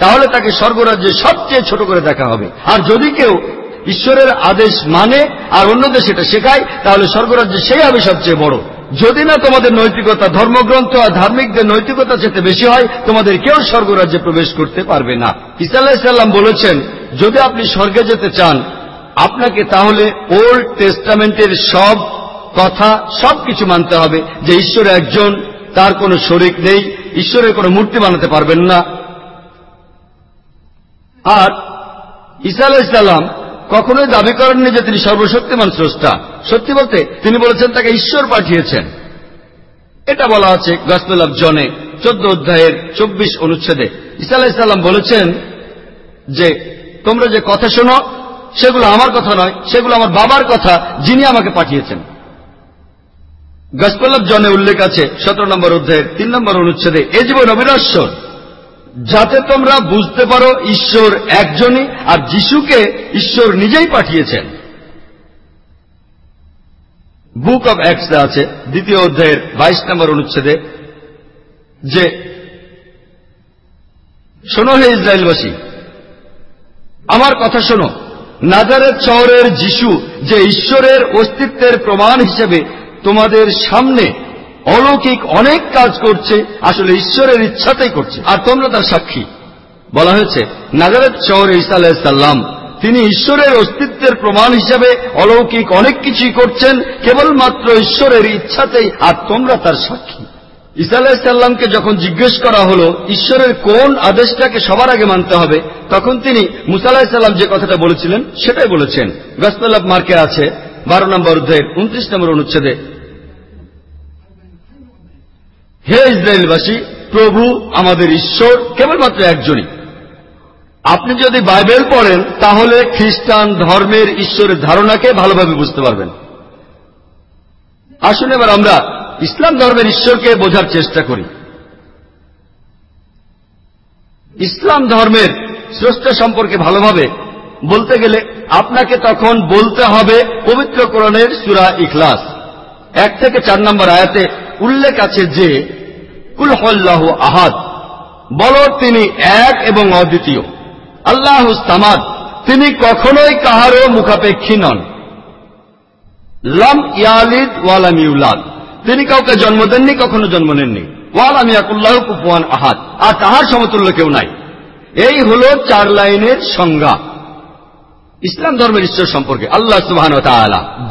তাহলে তাকে স্বর্গরাজ্যে সবচেয়ে ছোট করে দেখা হবে। আর যদি কেউ ঈশ্বরের আদেশ মানে আর অন্যদের সেটা শেখায়, তাহলে স্বর্গরাজ্যে সেই হবে সবচেয়ে বড়। যদি না তোমাদের নৈতিকতা, ধর্মগ্রন্থ আর ধার্মিকদের নৈতিকতা যেতে বেশি হয়, তোমাদের কেউ স্বর্গরাজ্যে প্রবেশ করতে পারবে না। ইসা আলাহিসাল্লাম বলেছেন, যদি আপনি স্বর্গে যেতে চান, আপনাকে তাহলে ওল্ড টেস্টামেন্টের সব কথা, সবকিছু মানতে হবে যে ঈশ্বর একজন, তার কোনো শরিক নেই, ঈশ্বরের কোনো মূর্তি বানাতে পারবেন না। আর ঈসা আলাইসাল্লাম কখনোই দাবি করেননি যে তিনি সর্বশক্তিমান স্রষ্টা। সত্যি বলতে, তিনি বলেছেন তাকে ঈশ্বর পাঠিয়েছেন। এটা বলা আছে গসপেল অফ জনে, চোদ্দ অধ্যায়ের চব্বিশ অনুচ্ছেদে। ঈসা আলাইসাল্লাম বলেছেন যে, তোমরা যে কথা শোনো, সেগুলো আমার কথা নয়, সেগুলো আমার বাবার কথা, যিনি আমাকে পাঠিয়েছেন। গসপেল জনে উল্লেখ আছে সতেরো নম্বর অধ্যায়ের তিন নম্বর অনুচ্ছেদে, এ জীবন অবিনশ্বর। যাতে তোমরা বুঝতে পারো ঈশ্বর একজনই আর যিশুকে ঈশ্বর নিজেই পাঠিয়েছেন। বুক অব অ্যাক্টসে আছে, দ্বিতীয় অধ্যায়ের বাইশ নম্বর অনুচ্ছেদে, যে, শোনো হে ইসরায়েলবাসী, আমার কথা শোনো, নাজারের শহরের যিশু, যে ঈশ্বরের অস্তিত্বের প্রমাণ হিসেবে তোমাদের সামনে অলৌকিক অনেক কাজ করছে, আসলে ঈশ্বরের ইচ্ছাতেই করছে। আর তোমরা তার সাক্ষী। বলা হয়েছে নাজারেত শহরে ঈসা আলাহিসাল্লাম তিনি ঈশ্বরের অস্তিত্বের প্রমাণ হিসেবে অলৌকিক অনেক কিছুই করছেন, কেবলমাত্র ঈশ্বরের ইচ্ছাতেই, আর তোমরা তার সাক্ষী। ঈসা আলাহিসাল্লামকে যখন জিজ্ঞেস করা হলো, ঈশ্বরের কোন আদেশটাকে সবার আগে মানতে হবে, তখন তিনি মুসা আলাহিসাল্লাম যে কথাটা বলেছিলেন, সেটাই বলেছেন। গসপেল অফ মার্কে আছে, বারো নম্বর অধ্যায়ের উনত্রিশ নম্বর অনুচ্ছেদে হে ইসরায়েলবাসী, প্রভু আমাদের ঈশ্বর, কেবলমাত্র একজনই। আপনি যদি বাইবেল পড়েন, তাহলে খ্রিস্টান ধর্মের ঈশ্বরের ধারণাকে ভালোভাবে বুঝতে পারবেন। আসুন এবার আমরা ইসলাম ধর্মের ঈশ্বরকে বোঝার চেষ্টা করি। ইসলাম ধর্মের স্রষ্টা সম্পর্কে ভালোভাবে বলতে গেলে আপনাকে তখন বলতে হবে পবিত্র কোরআনের সুরা ইখলাস। এক থেকে চার নম্বর আয়াতে উল্লেখ আছে যে কুলহল্লাহ আহাদ বল তিনি এক এবং অদ্বিতীয়। আল্লাহ সামাদ, তিনি কখনোই কাহারও মুখাপেক্ষী নন। লাম ইয়ালিদ ওয়ালাম ইউলাদ, তিনি কাউকে জন্ম দেননি, কখনো জন্ম নেননি। ওয়ালাম ইয়াকুল্লাহ কুফুয়ান আহাদ, আর তাহার সমতুল্য কেউ নাই। এই হল চার লাইনের সংজ্ঞা। ইসলাম ধর্মের ঈশ্বর সম্পর্কে আল্লাহ সুবাহান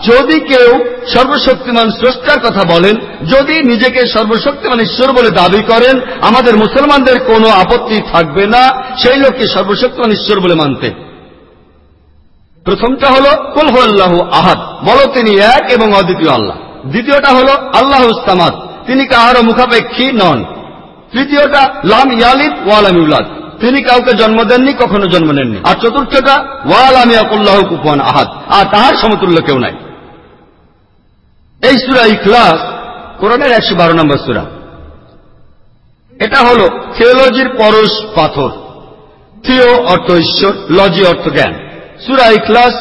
যদি কেউ সর্বশক্তিমান স্রষ্টার কথা বলেন, যদি নিজেকে সর্বশক্তিমান ঈশ্বর বলে দাবি করেন, আমাদের মুসলমানদের কোনো আপত্তি থাকবে না, সেই লোককে সর্বশক্তিমান ঈশ্বর বলে মানতে। প্রথমটা হল কুলহ আল্লাহ আহাদ। বলো তিনি এক এবং অদ্বিতীয় আল্লাহ। দ্বিতীয়টা হল আল্লাহ উস্তামাদ তিনি কাহারও মুখাপেক্ষী নন। তৃতীয়টা, লাম ইয়ালিদ ওয়ালাম ইউলাদ। তিনি কাউকে জন্ম দেননি, কখনো জন্ম নেননি। আর চতুর্থটা, ওয়াল আমি আকুল্লাহ কুফান আহাদ। আর তাহার সমতুল্য কেউ নাই। এই সুরা ইখলাস, কোরআনের একশো বারো নম্বর সুরা। এটা হল থিওলজির পরশ পাথর। থিও অর্থ ঈশ্বর, লজি অর্থ জ্ঞান। সুরা ইখলাস,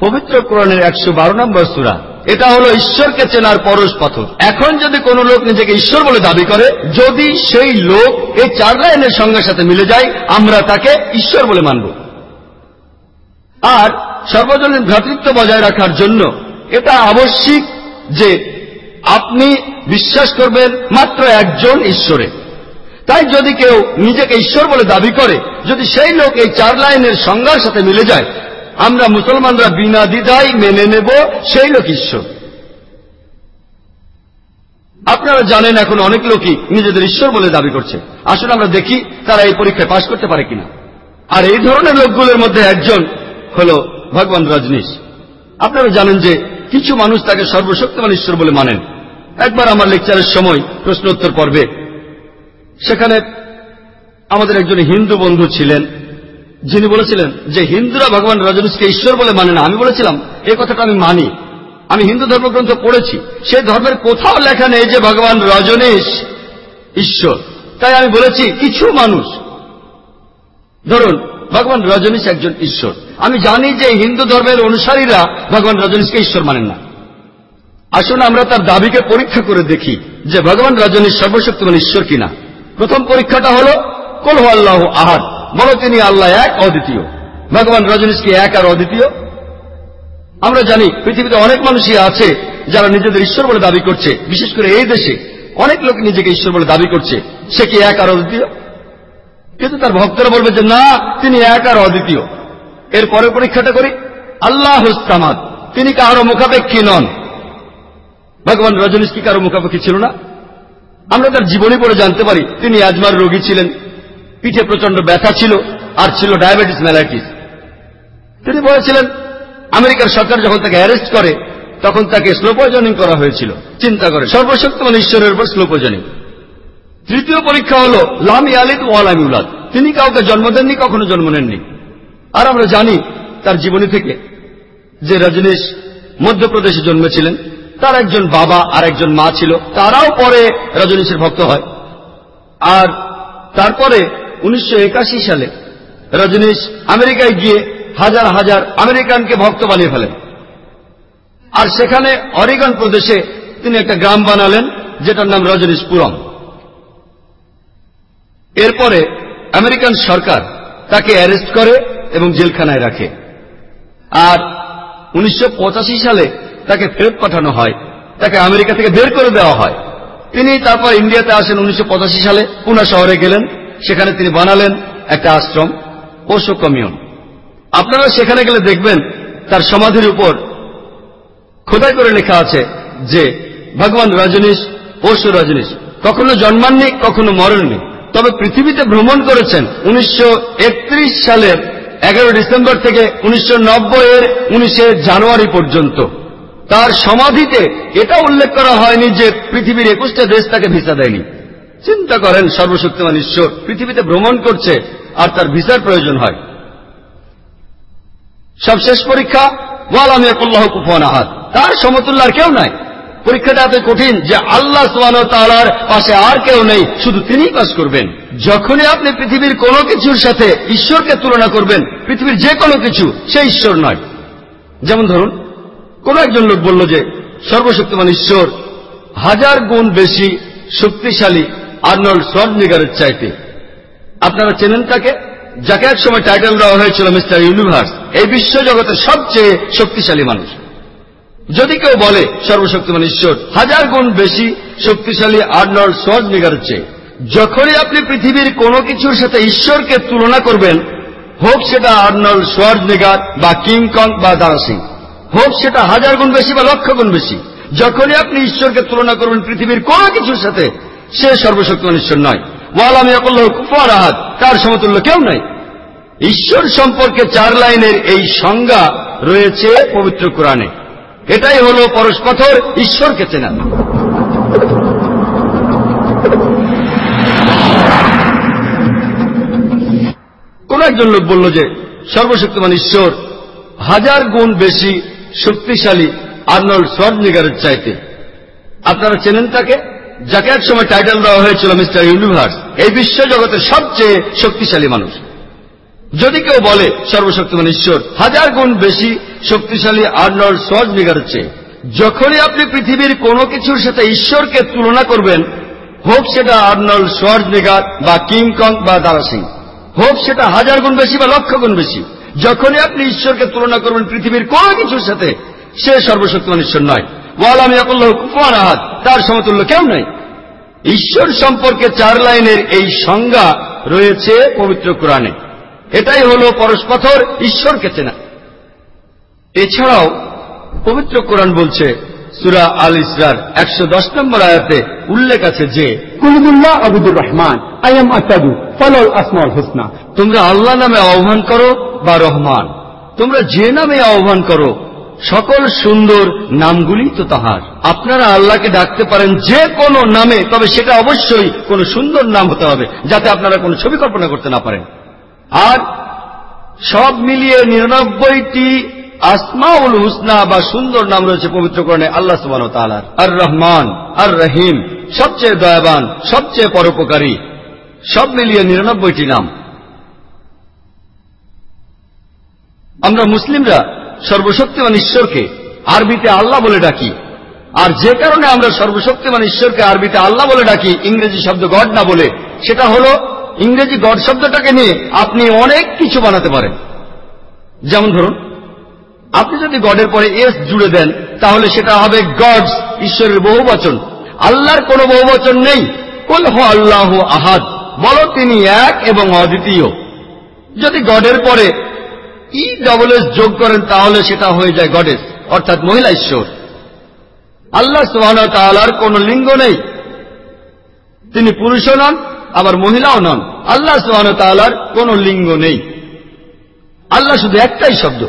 পবিত্র কোরআনের একশো বারো নম্বর সুরা। এটা হলো ঈশ্বরকে চেনার পরশ পাথর। এখন যদি কোনো লোক নিজেকে ঈশ্বর বলে দাবি করে, যদি সেই লোক এই চার লাইনের সঙ্গে সাথে মিলে যায়, আমরা তাকে ঈশ্বর বলে মানব। আর সর্বজনীন ভ্রাতৃত্ব বজায় রাখার জন্য এটা আবশ্যিক যে আপনি বিশ্বাস করবেন মাত্র একজন ঈশ্বরে। তাই যদি কেউ নিজেকে ঈশ্বর বলে দাবি করে, যদি সেই লোক এই চার লাইনের সংজ্ঞার সাথে মিলে যায় আমরা মুসলমানরা বিনা দ্বিধায় মেনে নেব, সেই লোক ঈশ্বর। আপনারা জানেন এখন অনেক লোকই নিজেদের ঈশ্বর বলে দাবি করছে। আসলে আমরা দেখি তারা এই পরীক্ষায় পাশ করতে পারে কিনা। আর এই ধরনের লোকগুলোর মধ্যে একজন হল ভগবান রজনীশ। আপনারা জানেন যে কিছু মানুষ তাকে সর্বশক্তিমান ঈশ্বর বলে মানেন। একবার আমার লেকচারের সময় প্রশ্ন উত্তর পর্বে, সেখানে আমাদের একজন হিন্দু বন্ধু ছিলেন যিনি বলেছিলেন যে হিন্দুরা ভগবান রজনীশকে ঈশ্বর বলে মানে না, আমি বলেছিলাম এই কথাটা আমি মানি। আমি হিন্দু ধর্মগ্রন্থ পড়েছি সেই ধর্মের কোথাও লেখা নেই যে ভগবান রজনীশ ঈশ্বর। তাই আমি বলেছি, কিছু মানুষ, ধরুন, ভগবান রজনীশ একজন ঈশ্বর। আমি জানি যে হিন্দু ধর্মের অনুসারীরা ভগবান রজনীশকে ঈশ্বর মানেন না। আসুন আমরা তার দাবিকে পরীক্ষা করে দেখি যে ভগবান রজনীশ সর্বশক্তিমান ঈশ্বর কিনা। প্রথম পরীক্ষাটা হল, কল আল্লাহ আহাদ। বলো তিনি আল্লাহ এক, অদ্বিতীয়। ভগবান রজনীশ কি এক আর অদ্বিতীয়। আমরা জানি পৃথিবীতে অনেক মানুষই আছে যারা নিজেদের ঈশ্বর বলে দাবি করছে, বিশেষ করে এই দেশে। অনেক লোক নিজেকে ঈশ্বর বলে দাবি করছে, সে কি এক আর অদ্বিতীয়? কিন্তু তার ভক্তরা বলবে যে, না, তিনি এক আর অদ্বিতীয়। এর পরে পরীক্ষাটা করি। আল্লাহ হুস্তামাদ তিনি কারও মুখাপেক্ষী নন। ভগবান রজনীশ কি কারও মুখাপেক্ষী ছিল না? আমরা তার জীবনী পড়ে জানতে পারি, তিনি আজমার রোগী ছিলেন। পিঠে প্রচণ্ড ব্যথা ছিল, আর ছিল ডায়াবেটিস ম্যালাইটিস তিনি বলেছিলেন, আমেরিকার সরকার যখন তাকে অ্যারেস্ট করে, তখন তাকে স্লো পয়জনিং করা হয়েছিল। চিন্তা করে, সর্বশক্তিমান ঈশ্বরের উপর স্লো পয়জনিং। তৃতীয় পরীক্ষা হল লামি আলিদ ওয়ালামি উলাদ। তিনি কাউকে জন্ম দেননি, কখনো জন্ম নেননি। আর আমরা জানি তার জীবনী থেকে যে রজনীশ মধ্যপ্রদেশে জন্মেছিলেন, তার একজন বাবা আর একজন মা ছিল। তারাও পরে রজনীশের ভক্ত হয়। আর তারপরে উনিশশো একাশি সালে রজনীশ আমেরিকায় গিয়ে হাজার হাজার আমেরিকানকে ভক্ত বানিয়ে ফেলেন। আর সেখানে অরিগন প্রদেশে তিনি একটা গ্রাম বানালেন, যেটার নাম রজনীশপুরম। এরপরে আমেরিকান সরকার তাকে অ্যারেস্ট করে এবং জেলখানায় রাখে। আর উনিশশো পঁচাশি সালে তাকে ফেরত পাঠানো হয়, তাকে আমেরিকা থেকে বের করে দেওয়া হয়। তিনি তারপর ইন্ডিয়াতে আসেন উনিশশো পঁচাশি সালে, পুনা শহরে গেলেন। সেখানে তিনি বানালেন একটা আশ্রম ওশো কমিউন। আপনারা সেখানে গেলে দেখবেন তার সমাধির উপর খোদাই করে লেখা আছে যে, ভগবান রজনীশ ওশো রজনীশ, কখনো জন্মাননি, কখনো মরেননি। তবে পৃথিবীতে ভ্রমণ করেছেন উনিশশো একত্রিশ সালের এগারো ডিসেম্বর থেকে উনিশশো নব্বই এর উনিশে জানুয়ারি পর্যন্ত। তার সমাধিতে এটা উল্লেখ করা হয়নি যে পৃথিবীর একুশটা দেশ তাকে ভিসা দেয়নি। চিন্তা করেন সর্বশক্তিমান ঈশ্বর। পৃথিবীতে ভ্রমণ করছে আর তার ভিসার প্রয়োজন হয়। সবশেষ পরীক্ষা, ওয়াল আমি একল্লাহ কুফন আহাদ। তার সমতুল্য আর কেউ নাই। পরীক্ষাটা এত কঠিন যে আল্লাহ সোয়ান তালার পাশে আর কেউ নেই, শুধু তিনিই পাশ করবেন। যখনই আপনি পৃথিবীর কোনো কিছুর সাথে ঈশ্বরকে তুলনা করবেন, পৃথিবীর যে কোনো কিছু সে ঈশ্বর নয়। যেমন ধরুন, কোন একজন লোক বলল যে, সর্বশক্তিমান ঈশ্বর, হাজার গুণ বেশি শক্তিশালী আর্নল্ড সোয়ার্নিগারের চাইতে। আপনারা চেনেন তাকে? যাকে এক সময় টাইটেল দেওয়া হয়েছিল মিস্টার ইউনিভার্স। এই বিশ্বজগতের সবচেয়ে শক্তিশালী মানুষ। যদি কেউ বলে সর্বশক্তিমান ঈশ্বর, হাজার গুণ বেশি শক্তিশালী আর্নল্ড সোয়ার্নিগারের চেয়ে। যখনই আপনি পৃথিবীর কোনো কিছুর সাথে ঈশ্বরকে তুলনা করবেন, হোক সেটা আর্নল্ড সোয়ার্নিগার বা কিং কং বা দারা সিং, হোক সেটা হাজার গুণ বেশি বা লক্ষ গুণ বেশি, যখনই আপনি ঈশ্বরকে তুলনা করবেন পৃথিবীর কোনো কিছুর সাথে সে সর্বশক্তিমান ঈশ্বর নয়। ওয়াল আমি অকল্লাহ কুফার আহাদ, তার সমতুল্য কেউ নাই। ঈশ্বর সম্পর্কে চার লাইনের এই সংজ্ঞা রয়েছে পবিত্র কোরআনে। এটাই হল পরস্পথর ঈশ্বরকে চেনা। কোন একজন লোক বলল যে, সর্বশক্তিমান ঈশ্বর হাজার গুণ বেশি শক্তিশালী আর্নল্ড সোয়ার্নিগারের চাইতে। আপনারা চেনেন তাকে? যাকে এক সময় টাইটেল দেওয়া হয়েছিল মিস্টার ইউনিভার্স এই বিশ্বজগতের সবচেয়ে শক্তিশালী মানুষ। যদি কেউ বলে সর্বশক্তিমান ঈশ্বর, হাজার গুণ বেশি শক্তিশালী আর্নল্ড সোয়ার্নিগারের চেয়ে, যখনই আপনি পৃথিবীর কোনো কিছুর সাথে ঈশ্বরকে তুলনা করবেন, হোক সেটা আর্নল্ড সোয়ার্নিগার বা কিং কং বা দারা সিং, হোক সেটা হাজার গুণ বেশি বা লক্ষ গুণ বেশি, যখনই আপনি ঈশ্বরকে তুলনা করবেন পৃথিবীর কোনো কিছুর সাথে, সে সর্বশক্তিমান ঈশ্বর নয়। আহাদ তার সমতুল্য কেউ নাই। ঈশ্বর সম্পর্কে চার লাইনের এই সংজ্ঞা রয়েছে পবিত্র কোরআনে। এটাই হল পরস্পথর ঈশ্বরকে চেনা। এছাড়াও পবিত্র কোরআন বলছে সুরা আল ইসরার একশো দশ নম্বর আয়াতে উল্লেখ আছে যে কুলবুল্লাহ আবুদুর রহমান আই এম আসাদু ফলল আসমাল হোসনা। তোমরা আল্লাহ নামে আহ্বান করো বা রহমান। তোমরা যে নামে আহ্বান করো সকল সুন্দর নামগুলি তো তাহার। আপনারা আল্লাহকে ডাকতে পারেন যে কোনো নামে, তবে সেটা অবশ্যই কোনো সুন্দর নাম হতে হবে, যাতে আপনারা কোনো ছবি কল্পনা করতে না পারেন। আর সব মিলিয়ে নিরানব্বইটি আসমাউল হুসনা বা সুন্দর নাম রয়েছে পবিত্রকরণে আল্লাহ সুবান তালার আর রহমান আর রহিম সবচেয়ে দয়াবান, সবচেয়ে পরোপকারী, সব মিলিয়ে নিরানব্বইটি নাম। আমরা মুসলিমরা সর্বশক্তিমান ঈশ্বরকে, আরবিতে আল্লাহ বলে ডাকি। আর যে কারণে আমরা সর্বশক্তিমান ঈশ্বরকে আরবিতে আল্লাহ বলে ডাকি, ইংরেজি শব্দ গড না বলে, সেটা হলো ইংরেজি গড শব্দটাকে নিয়ে আপনি অনেক কিছু বানাতে পারেন। যেমন ধরুন, আপনি যদি গডের পরে এস জুড়ে দেন, তাহলে সেটা হবে গডস, ঈশ্বরের বহু বচন আল্লাহর কোনো বহু বচন নেই। কুল হো আল্লাহ আহাদ, বলো তিনি এক এবং অদ্বিতীয়। যদি গডের পরে ই ডবল এস যোগ করেন তাহলে সেটা হয়ে যায় গডেস অর্থাৎ মহিলা ঈশ্বর। আল্লাহ সুহান তালার কোন লিঙ্গ নেই। তিনি পুরুষও নন, আবার মহিলাও নন। আল্লাহ সুহান তালার কোন লিঙ্গ নেই। আল্লাহ শুধু একটাই শব্দ।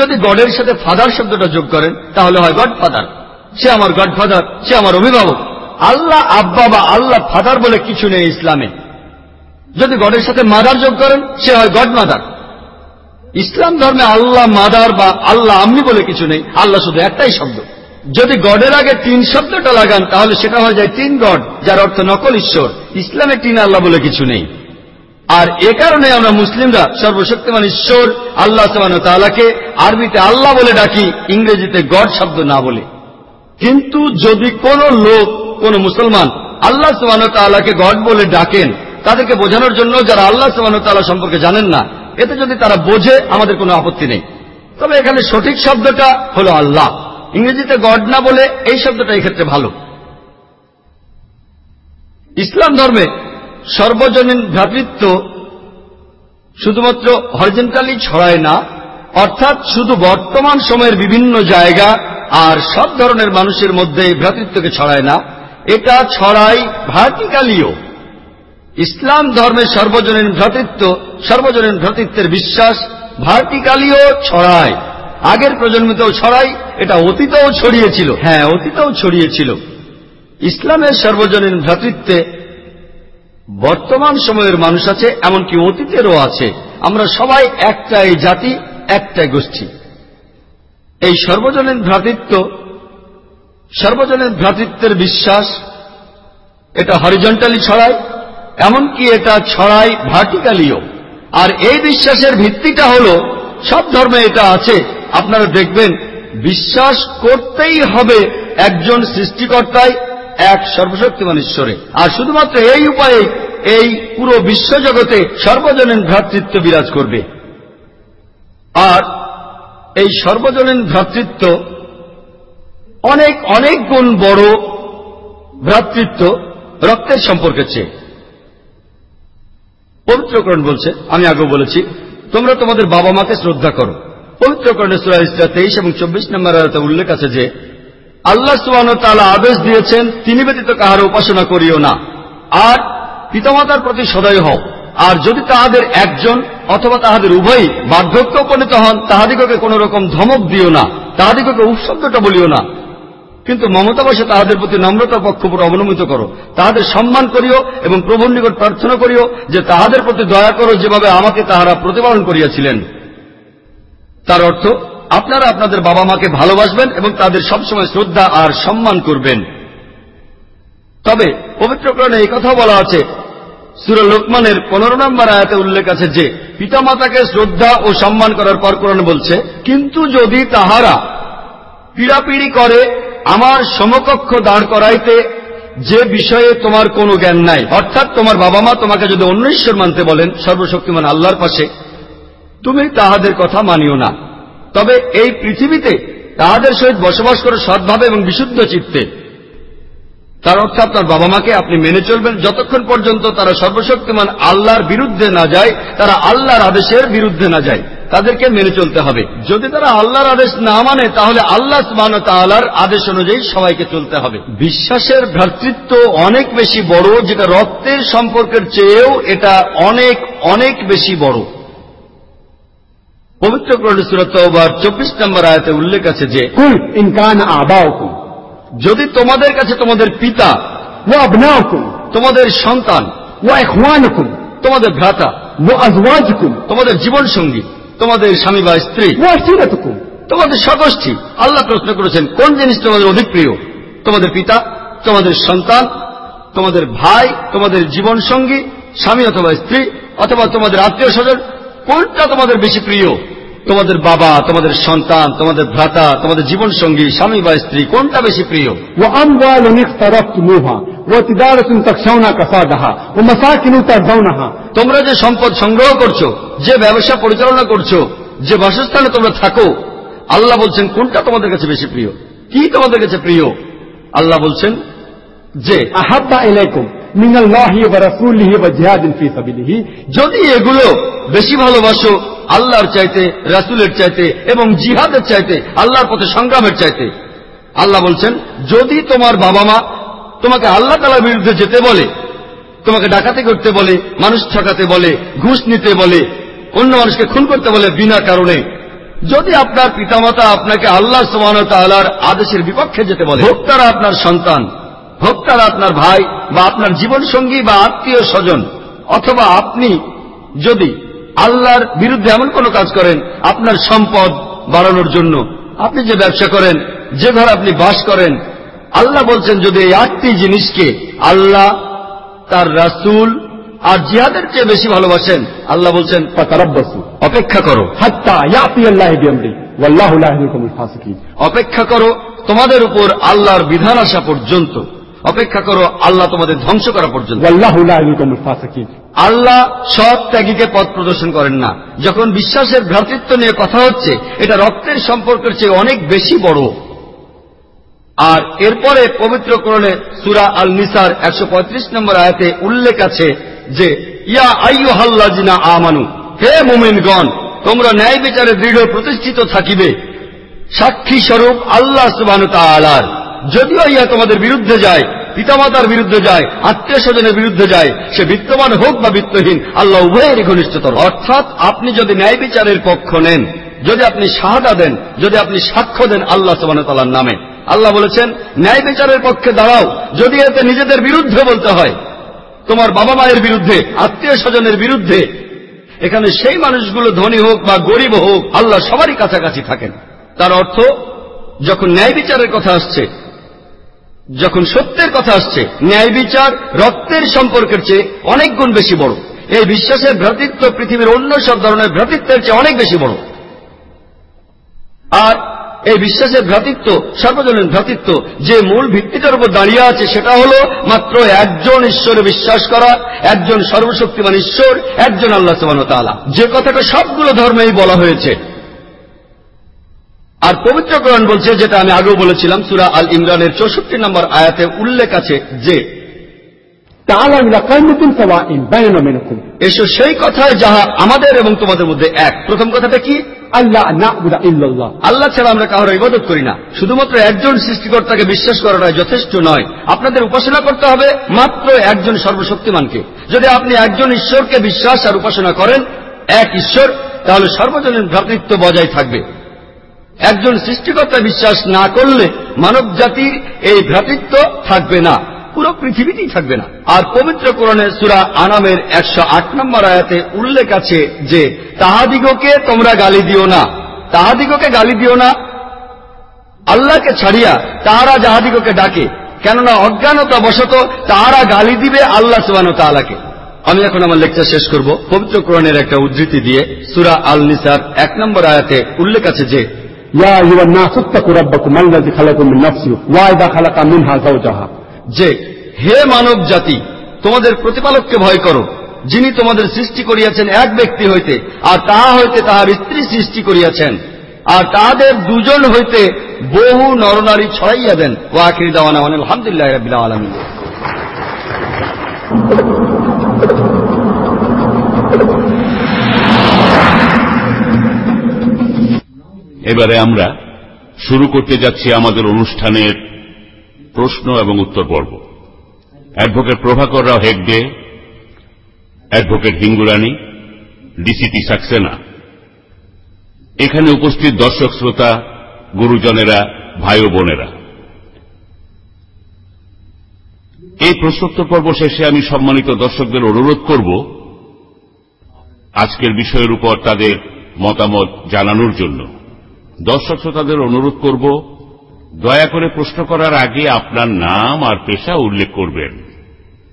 যদি গডের সাথে ফাদার শব্দটা যোগ করেন, তাহলে হয় গড ফাদার সে আমার গড ফাদার সে আমার অভিভাবক। আল্লাহ আব্বা বা আল্লাহ ফাদার বলে কিছু নেই ইসলামে। যদি গডের সাথে মাদার যোগ করেন, সে হয় গড মাদার ইসলাম ধর্মে আল্লাহ মাদার বা আল্লাহ আম্মি বলে কিছু নেই, আল্লাহ শুধু একটাই শব্দ। যদি গডের আগে তিন শব্দটা লাগান, তাহলে সেটা হয়ে যায় তিন গড, যার অর্থ নকল ঈশ্বর। ইসলামে তিন আল্লাহ বলে কিছু নেই। আর এ কারণে আমরা মুসলিমরা সর্বশক্তিমান ঈশ্বর, আল্লাহ তালাকে আরবিতে আল্লাহ বলে ডাকি, ইংরেজিতে গড শব্দ না বলে। কিন্তু যদি কোন লোক, কোন মুসলমান আল্লাহ তালাকে গড বলে ডাকেন, তাদেরকে বোঝানোর জন্য যারা আল্লাহ তালা সম্পর্কে জানেন না এতে যদি তারা বোঝে, আমাদের কোনো আপত্তি নেই। তবে এখানে সঠিক শব্দটা হলো আল্লাহ। ইংরেজিতে গড না বলে এই শব্দটা এক্ষেত্রে ভালো। ইসলাম ধর্মে সর্বজনীন ভ্রাতৃত্ব শুধুমাত্র হরিজেন্টালি ছড়ায় না, অর্থাৎ শুধু বর্তমান সময়ের বিভিন্ন জায়গা আর সব ধরনের মানুষের মধ্যে ভ্রাতৃত্বকে ছড়ায় না। এটা ছড়ায় ভার্টিক্যালিও ইসলাম ধর্মের সর্বজনীন ভ্রাতৃত্ব, সর্বজনীন ভ্রাতৃত্বের বিশ্বাস ভার্টিক্যালিও ছড়ায়। আগের প্রজন্মতেও ছড়ায়, এটা অতীতেও ছড়িয়েছিল। হ্যাঁ অতীতেও ছড়িয়েছিল। ইসলামের সর্বজনীন ভ্রাতৃত্বে বর্তমান সময়ের মানুষ আছে, এমনকি অতীতেরও আছে। আমরা সবাই একটাই জাতি, একটাই গোষ্ঠী। এই সর্বজনীন ভ্রাতৃত্ব, সর্বজনীন ভ্রাতৃত্বের বিশ্বাস, এটা হরিজন্টালি ছড়ায় এমনকি এটা ছড়ায় ভার্টিক্যালিও। আর এই বিশ্বাসের ভিত্তিটা হল, সব ধর্মে এটা আছে। আপনারা দেখবেন, বিশ্বাস করতেই হবে একজন সৃষ্টিকর্তায় এক সর্বশক্তিমান ঈশ্বরে। আর শুধুমাত্র এই উপায়ে এই পুরো বিশ্বজগতে সর্বজনীন ভ্রাতৃত্ব বিরাজ করবে। আর এই সর্বজনীন ভ্রাতৃত্ব অনেক অনেক গুণ বড় ভ্রাতৃত্ব রক্তের সম্পর্কে চেয়ে। পবিত্রকরণ বলছে, আমি আগেও বলেছি, তোমরা তোমাদের বাবা মাকে শ্রদ্ধা করো। পবিত্রকরণের সুরা তেইশ এবং চব্বিশ নম্বর উল্লেখ আছে যে, আল্লাহ সুবান তালা আদেশ দিয়েছেন, তিনি ব্যতীত কাহার উপাসনা করিও না। আর পিতামাতার প্রতি সদয় হও। আর যদি তাহাদের একজন অথবা তাহাদের উভয়ই বার্ধক্য উপনীত হন, তাহাদিগকে কোন রকম ধমক দিও না, তাহাদিগকে উপশব্দটা বলিও না। কিন্তু মমতাবশে তাহাদের প্রতি নম্রতা পক্ষপুর অবলম্বিত করো। তাহাদের সম্মান করিও এবং প্রভুর নিকট প্রার্থনা করিও যে তাহাদের প্রতি দয়া করো যেভাবে আমাকে তাহারা প্রতিপালন করিয়াছিলেন। তার অর্থ, আপনারা আপনাদের বাবা মাকে ভালোবাসবেন এবং তাদের সবসময় শ্রদ্ধা আর সম্মান করবেন। তবে পবিত্রকরণে এই কথা বলা আছে, সুর লোকমানের পনেরো নম্বর আয়াতে উল্লেখ আছে যে, পিতামাতাকে শ্রদ্ধা ও সম্মান করার পর কোরআন বলছে, কিন্তু যদি তাহারা পীড়াপিড়ি করে আমার সমকক্ষ দাঁড় করাইতে যে বিষয়ে তোমার কোনো জ্ঞান নাই, অর্থাৎ তোমার বাবা মা তোমাকে যদি অন্য ঈশ্বর মানতে বলেন, সর্বশক্তিমান আল্লাহর পাশে, তুমি তাহাদের কথা মানিও না। তবে এই পৃথিবীতে তাহাদের সহিত বসবাস করে সৎভাবে এবং বিশুদ্ধ চিত্তে। তার অর্থ আপনার বাবা মাকে আপনি মেনে চলবেন। যতক্ষণ পর্যন্ত তারা সর্বশক্তিমান আল্লাহর বিরুদ্ধে না যায়, তারা আল্লাহর আদেশের বিরুদ্ধে না যায়। তাদেরকে মেনে চলতে হবে। যদি তারা আল্লাহর আদেশ না মানে তাহলে আল্লাহ তাহলার আদেশ অনুযায়ী সবাইকে চলতে হবে। বিশ্বাসের ভ্রাতৃত্ব অনেক বেশি বড়, যেটা রক্তের সম্পর্কের চেয়েও এটা অনেক অনেক বেশি বড়। পবিত্র করণে সুরত চব্বিশ নম্বর আয়তে উল্লেখ আছে যে ইনকান আবাউকুম। যদি তোমাদের কাছে তোমাদের পিতা ও আবনাকুম তোমাদের সন্তান ও এখওয়ানকুম তোমাদের ভ্রাতা ও তোমাদের জীবন সঙ্গী তোমাদের স্বামী বা স্ত্রী তোমাদের সগোষ্ঠী আল্লাহ প্রশ্ন করেছেন কোন জিনিস তোমাদের অধিক প্রিয়? তোমাদের পিতা তোমাদের সন্তান তোমাদের ভাই তোমাদের জীবন সঙ্গী স্বামী অথবা স্ত্রী অথবা তোমাদের আত্মীয় স্বজন কোনটা তোমাদের বেশি প্রিয়? তোমাদের বাবা তোমাদের সন্তান তোমাদের ভ্রাতা তোমাদের জীবন সঙ্গী স্বামী বা স্ত্রী কোনটা বেশি প্রিয়? তোমরা যে সম্পদ সংগ্রহ করছ যে ব্যবসা পরিচালনা করছ যে বাসস্থানে তোমরা থাকো আল্লাহ বলছেন কোনটা তোমাদের কাছে বেশি প্রিয়? কি তোমাদের কাছে প্রিয়? আল্লাহ বলছেন যে আহাবা এলাইকুম যদি এগুলো বেশি ভালোবাসো আল্লাহর চাইতে রাসুলের চাইতে এবং জিহাদের চাইতে আল্লাহর পথে সংগ্রামের চাইতে। আল্লাহ বলছেন যদি তোমার বাবা মা তোমাকে আল্লাহ তালার বিরুদ্ধে যেতে বলে তোমাকে ডাকাতি করতে বলে মানুষ ঠকাতে বলে ঘুষ নিতে বলে অন্য মানুষকে খুন করতে বলে বিনা কারণে যদি আপনার পিতামাতা আপনাকে আল্লাহ সোমান তালার আদেশের বিপক্ষে যেতে বলে ভোক্তারা আপনার সন্তান হোক আপনার ভাই বা আপনার জীবনসঙ্গী বা আত্মীয় স্বজন অথবা আপনি যদি আল্লাহর বিরুদ্ধে এমন কোনো কাজ করেন আপনার সম্পদ বাড়ানোর জন্য আপনি যে ব্যবসা করেন যে ঘর আপনি বাস করেন আল্লাহ বলছেন যদি এই আটটি জিনিসকে আল্লাহ তার রাসুল আর জিহাদের চেয়ে বেশি ভালোবাসেন আল্লাহ বলছেন অপেক্ষা করো। অপেক্ষা করো তোমাদের উপর আল্লাহর বিধান আসা পর্যন্ত। অপেক্ষা করো আল্লাহ তোমাদের ধ্বংস করা পর্যন্ত। আল্লাহ সৎ ত্যাগীকে পথ প্রদর্শন করেন না। যখন বিশ্বাসের ভ্রাতৃত্ব নিয়ে কথা হচ্ছে এটা রক্তের সম্পর্কের চেয়ে অনেক বেশি বড়। আর এরপরে পবিত্র করণে সুরা আল নিসার একশো পঁয়ত্রিশ নম্বর আয়াতে উল্লেখ আছে যে ইয়া আইয়ু হাল্লাজিনা আমানু হে মোমিনগণ তোমরা ন্যায় বিচারে দৃঢ় প্রতিষ্ঠিত থাকিবে। সাক্ষী স্বরূপ আল্লাহ সুবাহ তালার যদিও ইয়া তোমাদের বিরুদ্ধে যায়, পিতামাতার বিরুদ্ধে যায় আত্মীয় স্বজনের বিরুদ্ধে যায়, সে বিত্তমান হোক বা বিত্তহীন, আল্লাহ উভয়েরই ঘনিষ্ঠতর। অর্থাৎ আপনি যদি ন্যায় বিচারের পক্ষ নেন, যদি আপনি সাহায্য দেন, যদি আপনি সাক্ষ্য দেন আল্লাহ সুবাহতালার নামে। আল্লাহ বলেছেন, ন্যায় বিচারের পক্ষে দাঁড়াও, যদি এতে নিজেদের বিরুদ্ধে বলতে হয়, তোমার বাবা মায়ের বিরুদ্ধে আত্মীয় স্বজনের বিরুদ্ধে, এখানে সেই মানুষগুলো ধনী হোক বা গরিব হোক, আল্লাহ সবারই কাছাকাছি থাকেন। তার অর্থ, যখন ন্যায় বিচারের কথা আসছে যখন সত্যের কথা আসছে, ন্যায় বিচার, রক্তের সম্পর্কের চেয়ে অনেক গুণ বেশি বড়। এই বিশ্বাসের ভ্রাতৃত্ব পৃথিবীর অন্য সব ধরনের ভ্রাতৃত্বের চেয়ে অনেক বেশি বড়। আর এই বিশ্বাসের ভ্রাতৃত্ব, সর্বজনীন ভ্রাতৃত্ব, যে মূল ভিত্তিটার উপর দাঁড়িয়ে আছে, সেটা হলো মাত্র একজন ঈশ্বরে বিশ্বাস করা, একজন সর্বশক্তিমান ঈশ্বর, একজন আল্লাহ সুবাহ যে কথাটা সবগুলো ধর্মেই বলা হয়েছে আর পবিত্রকরণ বলছে যেটা আমি আগেও বলেছিলাম সুরা আল ইমরানের চৌষট্টি নম্বর আয়াতে উল্লেখ আছে যে এসো সেই কথায় যাহা আমাদের এবং তোমাদের মধ্যে এক। প্রথম কথাটা কি? আল্লাহ আল্লাহ ছাড়া আমরা ইবাদত করি না। শুধুমাত্র একজন সৃষ্টিকর্তাকে বিশ্বাস করাটা যথেষ্ট নয়। আপনাদের উপাসনা করতে হবে মাত্র একজন সর্বশক্তিমানকে। যদি আপনি একজন ঈশ্বরকে বিশ্বাস আর উপাসনা করেন এক ঈশ্বর তাহলে সর্বজনীন ভ্রাতৃত্ব বজায় থাকবে। একজন সৃষ্টিকর্তা বিশ্বাস না করলে মানব জাতির এই ভ্রাতৃত্ব থাকবে না, পুরো পৃথিবীতেই থাকবে না। আর পবিত্র কোরআনের সুরা আনামের একশো আট নম্বর আয়াতে উল্লেখ আছে যে, তাহাদিগকে তোমরা গালি দিও না। তাহাদিগকে গালি দিও না। আল্লাহকে ছাড়িয়া তাহারা যাহাদিগকে ডাকে, কেননা অজ্ঞানতা বশত তাহারা গালি দিবে আল্লাহ সুবান তালাকে আমি এখন আমার লেকচার শেষ করব। পবিত্র কোরআনের একটা উদ্ধৃতি দিয়ে সুরা আল নিসার এক নম্বর আয়াতে উল্লেখ আছে যে يا أيها الناس اتقوا ربكم الذي خلقكم من نفس واحدة خلق منها زوجها যে হে মানব জাতি তোমাদের প্রতিপালককে ভয় করো যিনি তোমাদের সৃষ্টি করিয়াছেন এক ব্যক্তি হইতে আর তাহা হইতে তাহার স্ত্রী সৃষ্টি করিয়াছেন আর তাহাদের দুজন হইতে বহু নরনারী ছড়াইয়া দেন ও আখির দাওয়ানা মানে আলহামদুলিল্লাহ রাবিল আলমী এবারে আমরা শুরু করতে যাচ্ছি আমাদের অনুষ্ঠানের প্রশ্ন এবং উত্তর পর্ব। অ্যাডভোকেট প্রভাকর রাও হেগডে, অ্যাডভোকেট হিঙ্গুরানি ডিসিটি সাক্সেনা। এখানে উপস্থিত দর্শক শ্রোতা, গুরুজনেরা, ভাই ও বোনেরা। এই প্রশ্নোত্তর পর্ব শেষে আমি সম্মানিত দর্শকদের অনুরোধ করব আজকের বিষয়ের উপর তাদের মতামত জানানোর জন্য। দর্শক শ্রোতাদের অনুরোধ করব, দয়া করে প্রশ্ন করার আগে আপনার নাম আর পেশা উল্লেখ করবেন।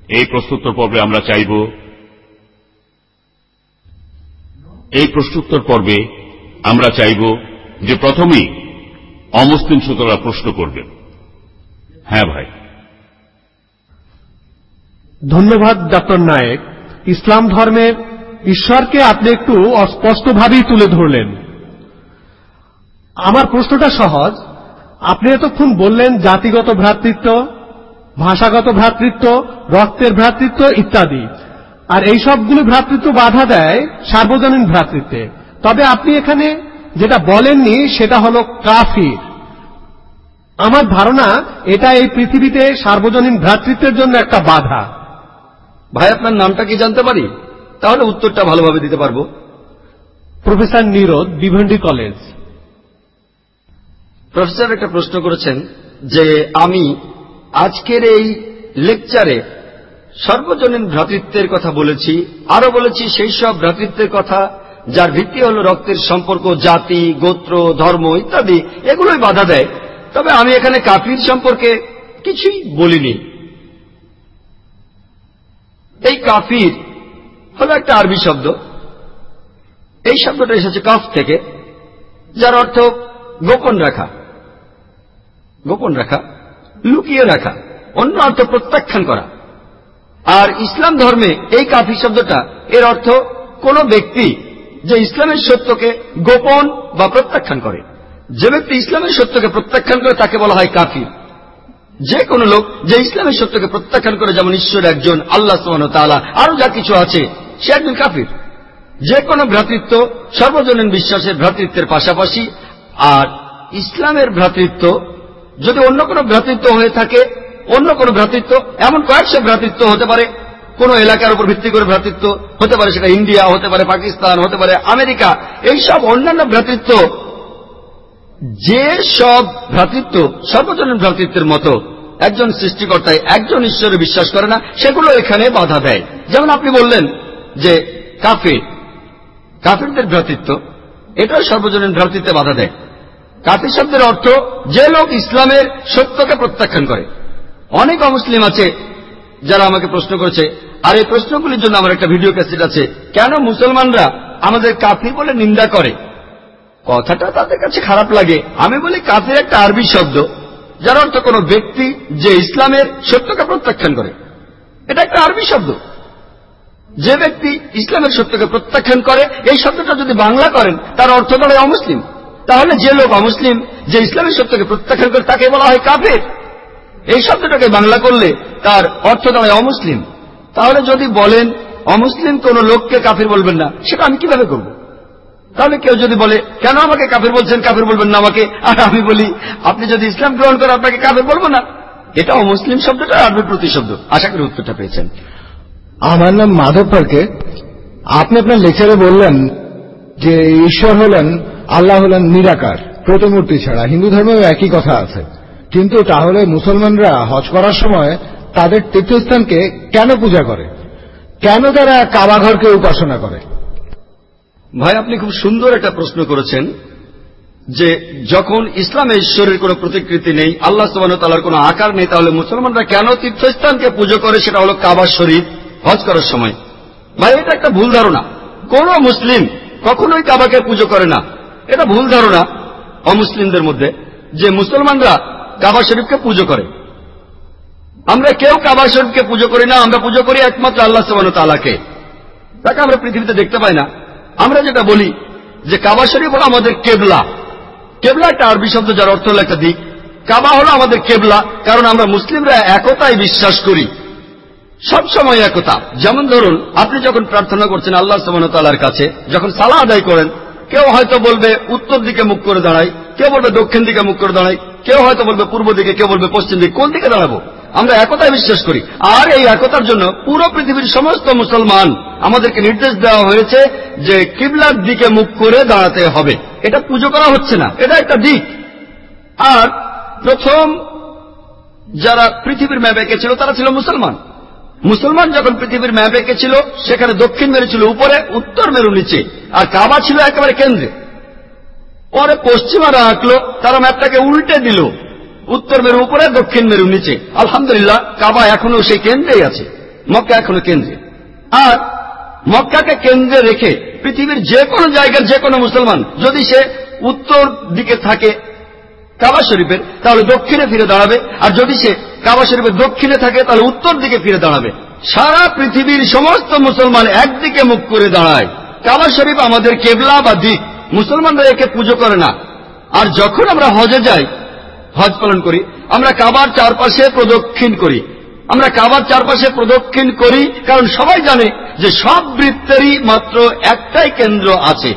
এই প্রশ্নোত্তর পর্বে আমরা চাইব, এই প্রশ্নোত্তর পর্বে আমরা চাইব যে প্রথমেই অমুসলিম শ্রোতারা প্রশ্ন করবেন। হ্যাঁ ভাই। ধন্যবাদ ডক্টর নায়েক। ইসলাম ধর্মের ঈশ্বরকে আপনি একটু অস্পষ্টভাবেই তুলে ধরলেন। আমার প্রশ্নটা সহজ। আপনি এতক্ষণ বললেন জাতিগত ভ্রাতৃত্ব ভাষাগত ভ্রাতৃত্ব রক্তের ভ্রাতৃত্ব ইত্যাদি। আর এই সবগুলো ভ্রাতৃত্ব বাধা দেয় সার্বজনীন ভ্রাতৃত্বে। তবে আপনি এখানে যেটা বলেননি সেটা হল কাফির। আমার ধারণা এটা এই পৃথিবীতে সার্বজনীন ভ্রাতৃত্বের জন্য একটা বাধা। ভাই আপনার নামটা কি জানতে পারি? তাহলে উত্তরটা ভালোভাবে দিতে পারব। Professor Nirod Bhiwandi college. Professor একটা প্রশ্ন করেছেন যে আমি আজকের এই লেকচারে সর্বজনীন ভ্রাতৃত্বের কথা বলেছি আরও বলেছি সেই সব ভ্রাতৃত্বের কথা যার ভিত্তি হল রক্তের সম্পর্ক, জাতি, গোত্র, ধর্ম ইত্যাদি, এগুলোই বাধা দেয়। তবে আমি এখানে কাফির সম্পর্কে কিছুই বলিনি। এই কাফির হল একটা আরবি শব্দ। এই শব্দটা এসেছে কাফ থেকে, যার অর্থ গোপন রাখা। গোপন রাখা, লুকিয়ে রাখা, অন্য অর্থ প্রত্যাখ্যান করা। আর ইসলাম ধর্মে এই কাফি শব্দটা, এর অর্থ কোন ব্যক্তি যে ইসলামের সত্যকে গোপন বা প্রত্যাখ্যান করে। যে ব্যক্তি ইসলামের সত্যকে প্রত্যাখ্যান করে, তাকে বলা হয় কাফির যে কোনো লোক যে ইসলামের সত্যকে প্রত্যাখ্যান করে, যেমন ঈশ্বর একজন, আল্লাহ সোহান তালা আরও যা কিছু আছে, সে একজন কাফির। যে কোনো ভ্রাতৃত্ব, সর্বজনীন বিশ্বাসের ভ্রাতৃত্বের পাশাপাশি, আর ইসলামের ভ্রাতৃত্ব যদি অন্য কোনো ভ্রাতৃত্ব হয়ে থাকে, অন্য কোনো ভ্রাতৃত্ব, এমন কয়েকশো ভ্রাতৃত্ব হতে পারে, কোন এলাকার উপর ভিত্তি করে ভ্রাতৃত্ব হতে পারে, সেটা ইন্ডিয়া, হতে পারে পাকিস্তান, হতে পারে আমেরিকা এই সব অন্যান্য ভ্রাতৃত্ব, যে সব ভ্রাতৃত্ব, সর্বজনীন ভ্রাতৃত্বের মতো, একজন সৃষ্টিকর্তায় একজন ঈশ্বরে বিশ্বাস করে না, সেগুলো এখানে বাধা দেয়। যেমন আপনি বললেন যে কাফির, কাফিরদের ভ্রাতৃত্ব, এটাও সর্বজনীন ভ্রাতৃত্বে বাধা দেয়। কাফির শব্দের অর্থ, যে লোক ইসলামের সত্যকে প্রত্যাখ্যান করে। অনেক অমুসলিম আছে যারা আমাকে প্রশ্ন করেছে, আর এই প্রশ্নগুলির জন্য আমার একটা ভিডিও ক্যাসেট আছে। কেন মুসলমানরা আমাদের কাফির বলে নিন্দা করে? কথাটা তাদের কাছে খারাপ লাগে। আমি বলি, কাফির একটা আরবি শব্দ, যার অর্থ কোন ব্যক্তি যে ইসলামের সত্যকে প্রত্যাখ্যান করে। এটা একটা আরবি শব্দ। যে ব্যক্তি ইসলামের সত্যকে প্রত্যাখ্যান করে, এই শব্দটা যদি বাংলা করেন, তার অর্থ দাঁড়ায় অমুসলিম। তাহলে যে লোক অমুসলিম, যে ইসলামের সত্যকে প্রত্যাখ্যান করে তাকে বলা হয় কাফের। এই শব্দটাকে বাংলা করলে তার অর্থ দাঁড়ায় অমুসলিম। তাহলে যদি বলেন, অমুসলিম কোন লোককে কাফির বলবেন না, সেটা আমি কীভাবে করব? তাহলে কেউ যদি বলে, কেন আমাকে কাফির বলছেন, কাফির বলবেন না আমাকে? আর আমি বলি, আপনি যদি ইসলাম গ্রহণ করেন, আপনাকে কাফির বলব না। এটা অমুসলিম শব্দটা আরবি প্রতিশব্দ আশা করি উত্তরটা পেয়েছেন। আমার নাম মাধব পার্কে। আপনি আপনার লেকচারে বললেন যে, ঈশ্বর হলেন আল্লাহ হলেন নিরাকার, প্রতিমূর্তি ছাড়া। হিন্দু ধর্মেও একই কথা আছে। কিন্তু তাহলে মুসলমানরা হজ করার সময় তাদের তীর্থস্থানকে কেন পূজা করে? কেন তারা কাবাঘরকে উপাসনা করে? ভাই, আপনি খুব সুন্দর একটা প্রশ্ন করেছেন যে যখন ইসলামে ঈশ্বরের কোন প্রতিকৃতি নেই, আল্লাহ সুবান তালার কোন আকার নেই, তাহলে মুসলমানরা কেন তীর্থস্থানকে পুজো করে? সেটা হল কাবার শরীফ, হজ করার সময়। ভাই, এটা একটা ভুল ধারণা। কোন মুসলিম কখনোই কাবাকে পুজো করে না। এটা ভুল ধারণা অমুসলিমদের মধ্যে যে মুসলমানরা কাবা শরীফকে পুজো করে। আমরা কেউ কাবা শরীফকে পুজো করি না, আমরা পুজো করি একমাত্র আল্লাহ সুবান তালাকে তাকে আমরা পৃথিবীতে দেখতে পাই না। আমরা যেটা বলি যে কাবা শরীফ হলো আমাদের কেবলা। কেবলা একটা আরবি শব্দ যার অর্থ হলো একটা দিক। কাবা হলো আমাদের কেবলা, কারণ আমরা মুসলিমরা একতায় বিশ্বাস করি। সব সময় একতা। যেমন ধরুন, আপনি যখন প্রার্থনা করছেন আল্লাহ সুবাহতালার কাছে, যখন সালা আদায় করেন কেউ হয়তো বলবে উত্তর দিকে মুখ করে দাঁড়াই, কেউ বলবে দক্ষিণ দিকে মুখ করে দাঁড়াই, কেউ হয়তো বলবে পূর্ব দিকে, কেউ বলবে পশ্চিম দিকে, কোন দিকে দাঁড়াবো? আমরা একতায় বিশ্বাস করি। আর এই একতার জন্য পুরো পৃথিবীর সমস্ত মুসলমান আমাদেরকে নির্দেশ দেওয়া হয়েছে যে কিবলার দিকে মুখ করে দাঁড়াতে হবে। এটা পুজো করা হচ্ছে না, এটা একটা দিক। আর প্রথম যারা পৃথিবীর ম্যাপ এঁকেছিল তারা ছিল মুসলমান। মুসলমান যখন পৃথিবীর ম্যাপ এঁকেছিল সেখানে দক্ষিণ মেরু ছিল উপরে, উত্তর মেরু নিচে, আর কাবা ছিল একেবারে কেন্দ্রে। পরে পশ্চিমারা আঁকলো তারা ম্যাপটাকে উল্টে দিল, উত্তর মেরু উপরে, দক্ষিণ মেরু নিচে। আলহামদুলিল্লাহ, কাবা এখনও সেই কেন্দ্রেই আছে, মক্কা এখনও কেন্দ্রে। আর মক্কাকে কেন্দ্রে রেখে পৃথিবীর যে কোনো জায়গার যে কোনো মুসলমান, যদি সে উত্তর দিকে থাকে কাবা শরীফের, তাহলে দক্ষিণে ফিরে দাঁড়াবে, আর যদি সে কাবা শরীফের দক্ষিণে থাকে, তাহলে উত্তর দিকে ফিরে দাঁড়াবে। সারা পৃথিবীর সমস্ত মুসলমান একদিকে মুখ করে দাঁড়ায়। কাবা শরীফ আমাদের কেবলা বা দিক মুসলমানরা একে পুজো করে না। আর যখন আমরা হজে যাই, হজ পালন করি, আমরা কাবার চারপাশে প্রদক্ষিণ করি। আমরা কাবার চারপাশে প্রদক্ষিণ করি, কারণ সবাই জানে যে সব বৃত্তেরই মাত্র একটাই কেন্দ্র আছে।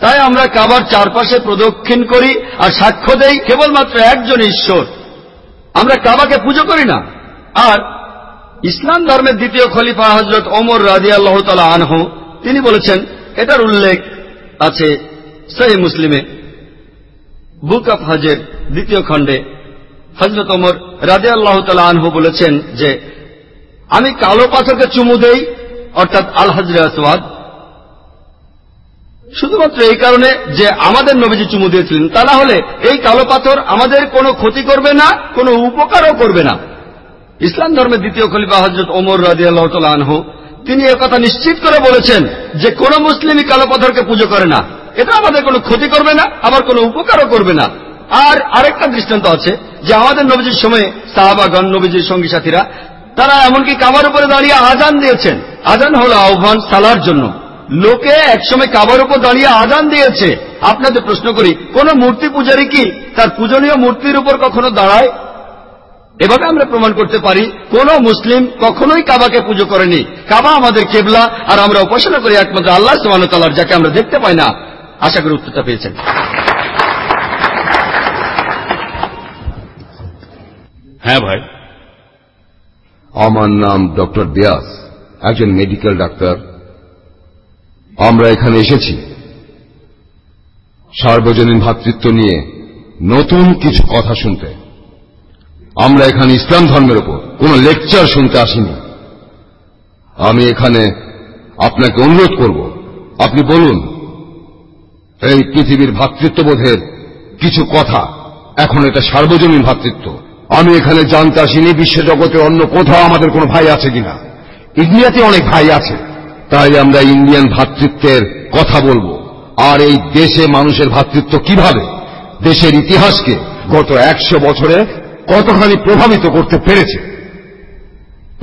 তাই আমরা কাবার চারপাশে প্রদক্ষিণ করি, আর সাক্ষ্য দেই কেবলমাত্র একজন ঈশ্বর। আমরা কাবাকে পুজো করি না। আর ইসলাম ধর্মের দ্বিতীয় খলিফা হজরত ওমর রাজি আল্লাহ তালা আনহ, তিনি বলেছেন, এটার উল্লেখ আছে সহি মুসলিমে। বুক অফ হজের দ্বিতীয় খণ্ডে হজরত ওমর রাজে আল্লাহ তালা আনহু বলেছেন যে, আমি কালো পাথরকে চুমু দেই, অর্থাৎ আল হজরে আসওয়াদ শুধুমাত্র এই কারণে যে আমাদের নবীজি চুমু দিয়েছিলেন, তা না হলে এই কালো পাথর আমাদের কোনো ক্ষতি করবে না, কোনো উপকারও করবে না। ইসলাম ধর্মের দ্বিতীয় খলিফা হজরত ওমর রাজি আল্লাহ তালা আনহু, তিনি কথা নিশ্চিত করে বলেছেন যে কোন মুসলিমই কালো পাথরকে পুজো করে না। এটা আমাদের কোনো ক্ষতি করবে না, আবার কোনো উপকারও করবে না। আর আরেকটা দৃষ্টান্ত আছে যে আমাদের নবীজির সময়ে সাহাবাগণ, নবীজির সঙ্গী সাথীরা, তারা এমনকি কামার উপরে দাঁড়িয়ে আজান দিয়েছেন। আজান হল আহ্বান সালার জন্য। লোকে একসময় কাবার উপর দাঁড়িয়ে আজান দিয়েছে। আপনাদের প্রশ্ন করি কোন মূর্তি পূজারী কি তার পূজনীয় মূর্তির উপর কখনো দাঁড়ায়? এভাবে আমরা প্রমাণ করতে পারি কোন মুসলিম কখনোই কাবাকে পুজো করেনি। কাবা আমাদের কেবলা আর আমরা উপাসনা করি একমাত্র আল্লাহ সুবাহতাল্লার যাকে আমরা দেখতে পাই না। আশা করি উত্তরটা পেয়েছেন। হ্যাঁ ভাই। আমার নাম ডক্টর ব্যাস একজন মেডিকেল ডাক্তার। আমরা এখানে এসেছি। সার্বজনীন ভ্রাতৃত্ব নিয়ে নতুন কিছু কথা শুনতে। আমরা এখানে ইসলাম ধর্মের উপর কোন লেকচার শুনতে আসিনি। আমি এখানে আপনাকে অনুরোধ করব, আপনি বলুন, এই পৃথিবীর ভ্রাতৃত্ববোধের কিছু কথা, এখন এটা সার্বজনীন ভ্রাতৃত্ব আমি এখানে জানতে আসিনি বিশ্বজগতে অন্য কোথাও আমাদের কোনো ভাই আছে কিনা। ইন্ডিয়াতে অনেক ভাই আছে। তাই আমরা ইন্ডিয়ান ভ্রাতৃত্বের কথা বলব। আর এই দেশে মানুষের ভ্রাতৃত্ব কীভাবে? দেশের ইতিহাসকে গত একশো বছরে কতখানি প্রভাবিত করতে পেরেছে?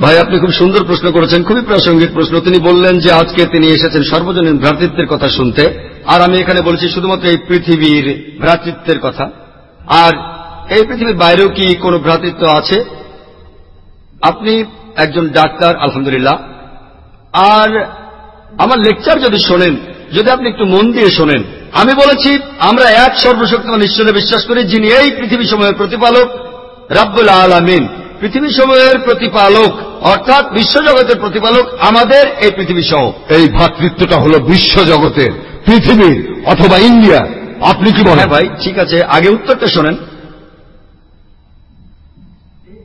ভাই, আপনি খুব সুন্দর প্রশ্ন করেছেন, খুবই প্রাসঙ্গিক প্রশ্ন। তিনি বললেন যে আজকে তিনি এসেছেন সর্বজনীন ভ্রাতৃত্বের কথা শুনতে। আর আমি এখানে বলছি শুধুমাত্র এই পৃথিবীর ভ্রাতৃত্বের কথা। আর এই পৃথিবীর বাইরেও কি কোনো ভ্রাতৃত্ব আছে? আপনি একজন ডাক্তার, আলহামদুলিল্লাহ। আর আমার লেকচার যদি শোনেন যদি আপনি একটু মন দিয়ে শোনেন আমি বলেছি আমরা এক সর্বশক্তিমান ঈশ্বরে বিশ্বাস করি যিনি এই পৃথিবী সময়ের প্রতিপালক রাব্বুল আলমিন। পৃথিবী সময়ের প্রতিপালক অর্থাৎ বিশ্বজগতের প্রতিপালক আমাদের এই পৃথিবী সহ। এই ভ্রাতৃত্বটা হল বিশ্বজগতের পৃথিবীর অথবা ইন্ডিয়া। আপনি কি বলেন? হ্যাঁ ভাই ঠিক আছে আগে উত্তরটা শোনেন।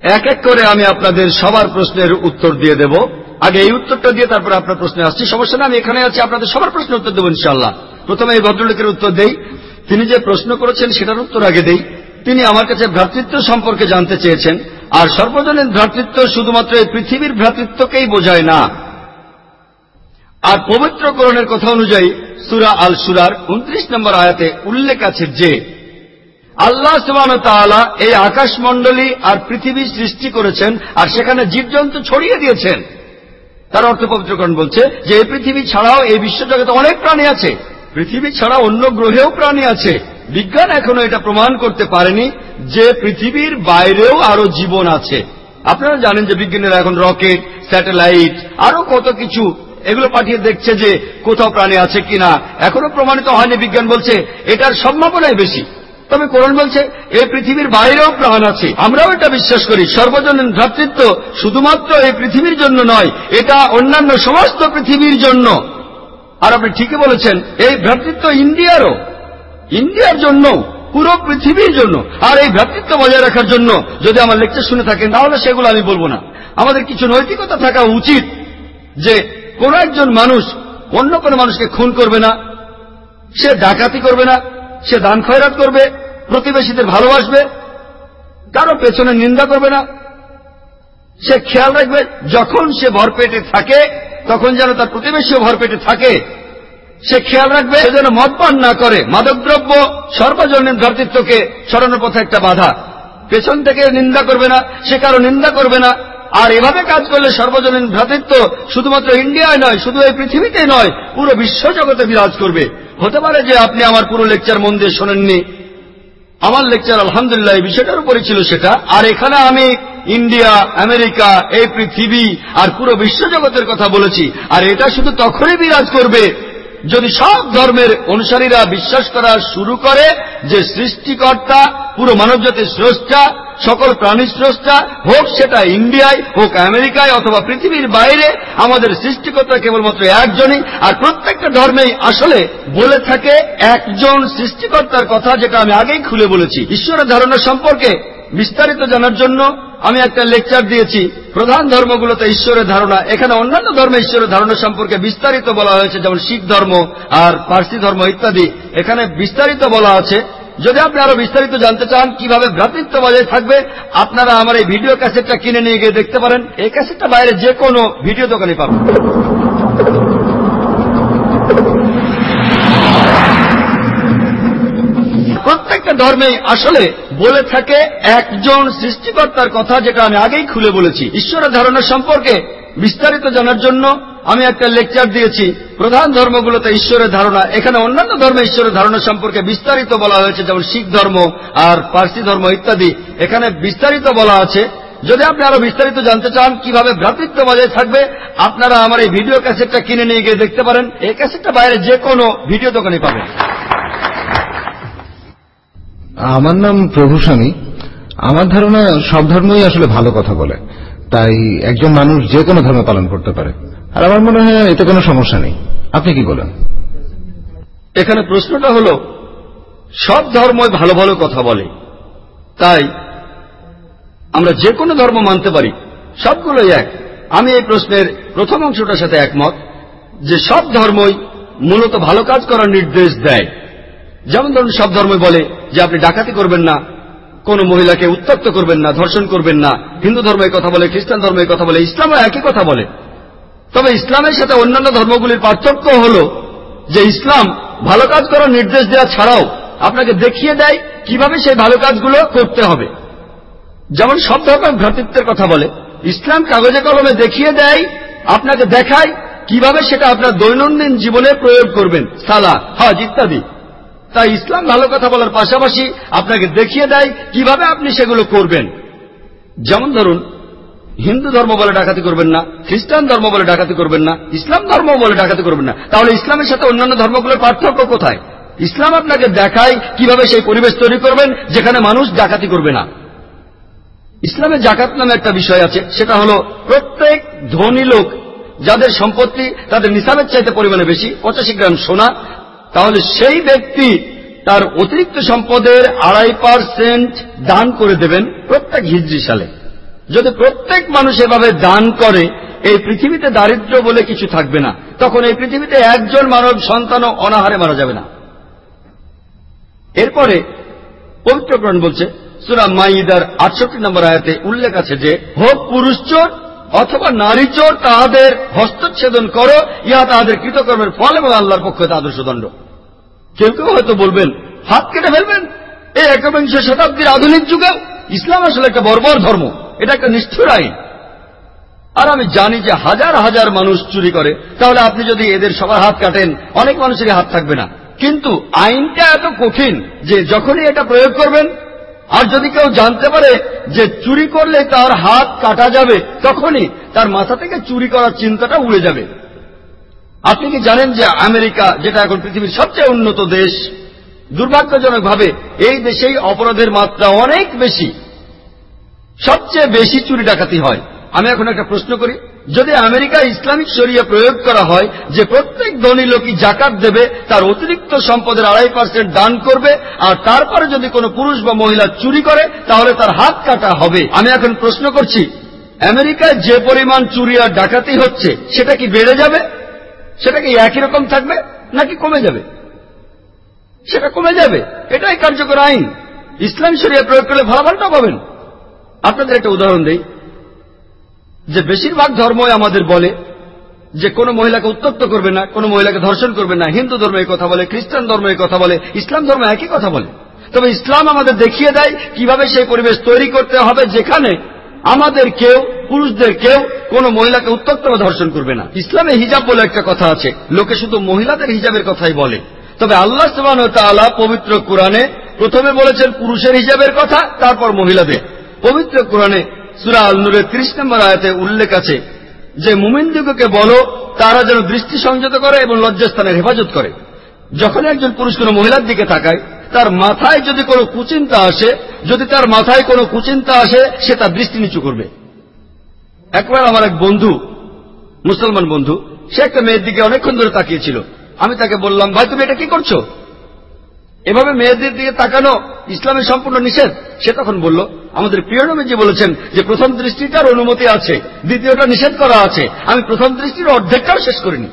এক এক করে আমি আপনাদের সবার প্রশ্নের উত্তর দিয়ে দেব। আগে এই উত্তরটা দিয়ে তারপরে আপনার প্রশ্নে আসছি। সমস্যা না, আমি এখানে আছি, আপনাদের সবার প্রশ্নের উত্তর দেবো ইনশাল্লাহ প্রথমে এই ভদ্রলোকের উত্তর দেই। তিনি যে প্রশ্ন করেছেন সেটার উত্তর আগে দেই। তিনি আমার কাছে ভ্রাতৃত্ব সম্পর্কে জানতে চেয়েছেন। আর সর্বজনীন ভ্রাতৃত্ব শুধুমাত্র এই পৃথিবীর ভ্রাতৃত্বকেই বোঝায় না। আর পবিত্রকরণের কথা অনুযায়ী সুরা আল সুরার উনত্রিশ নম্বর আয়াতে উল্লেখ আছে যে, আল্লাহ সুবান এই আকাশমণ্ডলী আর পৃথিবী সৃষ্টি করেছেন আর সেখানে জীবজন্তু ছড়িয়ে দিয়েছেন। তার অর্থ পবিত্রকরণ বলছে যে এই পৃথিবী ছাড়াও এই বিশ্বজগতে অনেক প্রাণী আছে। পৃথিবী ছাড়া অন্য গ্রহেও প্রাণী আছে। বিজ্ঞান এখনও এটা প্রমাণ করতে পারেনি যে পৃথিবীর বাইরেও আরও জীবন আছে। আপনারা জানেন যে বিজ্ঞানীরা এখন রকেট, স্যাটেলাইট, আরও কত কিছু এগুলো পাঠিয়ে দেখছে যে কোথাও প্রাণী আছে কিনা। এখনও প্রমাণিত হয়নি বিজ্ঞান বলছে, এটার সম্ভাবনাই বেশি। তবে কোরআন বলছে, এই পৃথিবীর বাইরেও প্রাণ আছে। আমরাও এটা বিশ্বাস করি। সর্বজনীন ভ্রাতৃত্ব শুধুমাত্র এই পৃথিবীর জন্য নয়, এটা অন্যান্য সমস্ত পৃথিবীর জন্য। আর আপনি ঠিকই বলেছেন, এই ভ্রাতৃত্ব ইন্ডিয়ারও। ইন্ডিয়ার জন্য, পুরো পৃথিবীর জন্য। আর এই ভ্রাতৃত্ব বজায় রাখার জন্য, যদি আমার লেকচার শুনে থাকেন, তাহলে সেগুলো আমি বলব না। আমাদের কিছু নৈতিকতা থাকা উচিত যে, কোন একজন মানুষ অন্য কোনো মানুষকে খুন করবে না, সে ডাকাতি করবে না, সে দান খয়রাত করবে প্রতিবেশীদের ভালোবাসবে, কারও পেছনে নিন্দা করবে না। সে খেয়াল রাখবে, যখন সে ভরপেটে থাকে, তখন যেন তার প্রতিবেশীও ভরপেটে থাকে। সে খেয়াল রাখবে যেন মদ পান না করে, মাদকদ্রব্য, সর্বজনীন ভ্রাতৃত্বকে সরানোর পথে একটা বাধা। পেছন থেকে নিন্দা করবে না, সে কারও নিন্দা করবে না। আর এভাবে কাজ করলে সর্বজনীন ভ্রাতৃত্ব শুধুমাত্র ইন্ডিয়ায় নয়, শুধু এই পৃথিবীতে নয়, পুরো বিশ্বজগতে বিরাজ করবে। হতে পারে যে আপনি আমার পুরো লেকচার মন দিয়ে শোনেননি। আমার লেকচার আলহামদুলিল্লাহ, এই বিষয়টার উপরে ছিল সেটা। আর এখানে আমি ইন্ডিয়া, আমেরিকা এই পৃথিবী আর পুরো বিশ্বজগতের কথা বলেছি। আর এটা শুধু তখনই বিরাজ করবে যদি সব ধর্মের অনুসারীরা বিশ্বাস করা শুরু করে যে সৃষ্টিকর্তা, পুরো মানবজাতির স্রষ্টা, সকল প্রাণী স্রষ্টা, হোক সেটা ইন্ডিয়ায়, হোক আমেরিকায় অথবা পৃথিবীর বাইরে, আমাদের সৃষ্টিকর্তা কেবলমাত্র একজনই, আর প্রত্যেকটা ধর্মেই আসলে বলে থাকে একজন সৃষ্টিকর্তার কথা, যেটা আমি আগেই খুলে বলেছি। ঈশ্বরের ধারণা সম্পর্কে বিস্তারিত জানার জন্য আমি একটা লেকচার দিয়েছি। প্রধান ধর্মগুলোতে ঈশ্বরের ধারণা। এখানে অন্যান্য ধর্মে ঈশ্বরের ধারণা সম্পর্কে বিস্তারিত বলা হয়েছে, যেমন শিখ ধর্ম আর পার্সি ধর্ম ইত্যাদি। এখানে বিস্তারিত বলা আছে। যদি আপনি আরও বিস্তারিত জানতে চান, কীভাবে ভ্রাতৃত্ব বজায় থাকবে, আপনারা আমার এই ভিডিও ক্যাসেটটা কিনে নিয়ে গিয়ে দেখতে পারেন। এই ক্যাসেটটা বাইরে যে কোনো ভিডিও দোকানে পাবেন। প্রত্যেকটা ধর্মে আসলে বলে থাকে একজন সৃষ্টিকর্তার কথা যেটা আমি আগেই খুলে বলেছি। ঈশ্বরের ধারণা সম্পর্কে বিস্তারিত জানার জন্য আমি একটা লেকচার দিয়েছি। প্রধান ধর্মগুলোতে ঈশ্বরের ধারণা, এখানে অন্যান্য ধর্মে ঈশ্বরের ধারণা সম্পর্কে বিস্তারিত বলা হয়েছে, যেমন শিখ ধর্ম আর পার্সি ধর্ম ইত্যাদি। এখানে বিস্তারিত বলা আছে। যদি আপনি আরও বিস্তারিত জানতে চান কীভাবে ভ্রাতৃত্ব বজায় থাকবে, আপনারা আমার এই ভিডিও ক্যাসেটটা কিনে নিয়ে গিয়ে দেখতে পারেন। এই ক্যাসেটটা বাইরে যে কোনো ভিডিও দোকানে পাবেন। আমার নাম প্রভু স্বামী। আমার ধারণা সব ধর্মই আসলে ভালো কথা বলে। তাই একজন মানুষ যে কোনো ধর্ম পালন করতে পারে। আর আমার মনে হয় এতে কোনো সমস্যা নেই। আপনি কি বলেন? এখানে প্রশ্নটা হল, সব ধর্মই ভালো ভালো কথা বলে। তাই আমরা যে কোনো ধর্ম মানতে পারি। সবগুলোই এক। আমি এই প্রশ্নের প্রথম অংশটার সাথে একমত যে সব ধর্মই মূলত ভালো কাজ করার নির্দেশ দেয়। যেমন ধরুন সব ধর্মই বলে যে আপনি ডাকাতি করবেন না, কোন মহিলাকে উত্তক্ত করবেন না, ধর্ষণ করবেন না, হিন্দু ধর্ম এই কথা বলে, খ্রিস্টান ধর্ম এই কথা বলে, ইসলামও একই কথা বলে। তবে ইসলামের সাথে অন্যান্য ধর্মগুলির পার্থক্য হল যে ইসলাম ভালো কাজ করার নির্দেশ দেওয়া ছাড়াও আপনাকে দেখিয়ে দেয় কীভাবে সেই ভালো কাজগুলো করতে হবে। যেমন সব ধর্মের ভ্রাতৃত্বের কথা বলে, ইসলাম কাগজে কলমে দেখিয়ে দেয়, আপনাকে দেখায় কীভাবে সেটা আপনার দৈনন্দিন জীবনে প্রয়োগ করবেন সালা হজ ইত্যাদি। তাই ইসলাম ভালো কথা বলার পাশাপাশি আপনাকে দেখিয়ে দেয় কীভাবে আপনি সেগুলো করবেন। যেমন ধরুন, হিন্দু ধর্ম বলে ডাকাতি করবেন না, খ্রিস্টান ধর্ম বলে ডাকাতি করবেন না, ইসলাম ধর্ম বলে ডাকাতি করবেন না। তাহলে ইসলামের সাথে অন্যান্য ধর্মগুলোর পার্থক্য কোথায়? ইসলাম আপনাকে দেখায় কীভাবে সেই পরিবেশ তৈরি করবেন, যেখানে মানুষ ডাকাতি করবে না। ইসলামে জাকাত নামে একটা বিষয় আছে, সেটা হলো প্রত্যেক ধনী লোক যাদের সম্পত্তি তাদের নিসাবের চাইতে পরিমাণে বেশি, পঁচাশি গ্রাম সোনা তাহলে সেই ব্যক্তি তার অতিরিক্ত সম্পদের আড়াই পার্সেন্ট দান করে দেবেন প্রত্যেক হিজড়ি সালে। যদি প্রত্যেক মানুষ এভাবে দান করে, এই পৃথিবীতে দারিদ্র বলে কিছু থাকবে না। তখন এই পৃথিবীতে একজন মানব সন্তানও অনাহারে মারা যাবে না। এরপরে পবিত্রকরণ বলছে, সুরা মাইদার আটষট্টি নম্বর আয়াতে উল্লেখ আছে যে, হোক পুরুষ চোর অথবা নারী চোর তাহাদের হস্তচ্ছেদন করো, ইহা তাহাদের কৃতকর্মের ফল এবং আল্লাহর পক্ষে তাদের সুদণ্ড। কেউ কেউ হয়তো বলবেন, হাত কেটে ফেলবেন। এই একবিংশ শতাব্দীর আধুনিক যুগে ইসলাম আসলে একটা বর্বর ধর্ম, এটা একটা নিষ্ঠুর আইন। আর আমি জানি যে হাজার হাজার মানুষ চুরি করে, তাহলে আপনি যদি এদের সবার হাত কাটেন, অনেক মানুষেরই হাত থাকবে না। কিন্তু আইনটা এত কঠিন যে যখনই এটা প্রয়োগ করবেন আর যদি কেউ জানতে পারে যে চুরি করলে তার হাত কাটা যাবে, তখনই তার মাথা থেকে চুরি করার চিন্তাটা উড়ে যাবে। আপনি কি জানেন যে আমেরিকা, যেটা এখন পৃথিবীর সবচেয়ে উন্নত দেশ, দুর্ভাগ্যজনকভাবে এই দেশেই অপরাধের মাত্রা অনেক বেশি। সবচেয়ে বেশি চুরি ডাকাতি হয়। আমি এখন একটা প্রশ্ন করি। যদি আমেরিকা ইসলামিক শরিয়া প্রয়োগ করা হয়, যে প্রত্যেক ধনী লোকই জাকাত দেবে, তার অতিরিক্ত সম্পদের আড়াই পার্সেন্ট দান করবে, আর তারপরে যদি কোনো পুরুষ বা মহিলা চুরি করে, তাহলে তার হাত কাটা হবে। আমি এখন প্রশ্ন করছি, আমেরিকায় যে পরিমাণ চুরি আর ডাকাতি হচ্ছে, সেটা কি বেড়ে যাবে? সেটা কি একই রকম থাকবে, নাকি কমে যাবে? সেটা কমে যাবে। এটাই কার্যকর আইন। ইসলাম শরিয়া প্রয়োগ করলে ফলাফলটা পাবেন। আপনাদের একটা উদাহরণ দেই। যে বেশিরভাগ ধর্মই আমাদের বলে যে কোনো মহিলাকে উত্তক্ত করবে না, কোনো মহিলাকে ধর্ষণ করবে না, হিন্দু ধর্ম এই কথা বলে, খ্রিস্টান ধর্ম এই কথা বলে, ইসলাম ধর্ম একই কথা বলে। তবে ইসলাম আমাদের দেখিয়ে দেয় কীভাবে সেই পরিবেশ তৈরি করতে হবে যেখানে আমাদের কেউ, পুরুষদের কেউ কোন মহিলাকে উত্তপ্ত বা ধর্ষণ করবে না। ইসলামে হিজাব বলে একটা কথা আছে, লোকে শুধু মহিলাদের হিজাবের কথাই বলে। তবে আল্লাহ সুবান পবিত্র কোরআনে প্রথমে বলেছেন পুরুষের হিজাবের কথা, তারপর মহিলাদের। পবিত্র কোরআনে সুরা আল নূরের ত্রিশ নম্বর আয়াতে উল্লেখ আছে যে মুমিনদিগকে বলো, তারা যেন দৃষ্টি সংযত করে এবং লজ্জাস্থানের হেফাজত করে। যখন একজন পুরুষ কোন মহিলার দিকে তাকায়, তার মাথায় যদি কোনো কুচিন্তা আসে, যদি তার মাথায় কোনো কুচিন্তা আসে, সে তার দৃষ্টি নিচু করবে। একবার আমার এক বন্ধু, মুসলমান বন্ধু, সে একটা মেয়ের দিকে অনেকক্ষণ ধরে তাকিয়েছিল। আমি তাকে বললাম, ভাই, তুমি এটা কি করছ? এভাবে মেয়েদের দিকে তাকানো ইসলামের সম্পূর্ণ নিষেধ? সে তখন বলল, আমাদের প্রিয় নবীজি বলেছেন যে প্রথম দৃষ্টিটার অনুমতি আছে, দ্বিতীয়টা নিষেধ করা আছে। আমি প্রথম দৃষ্টির অর্ধেকটাও শেষ করিনি।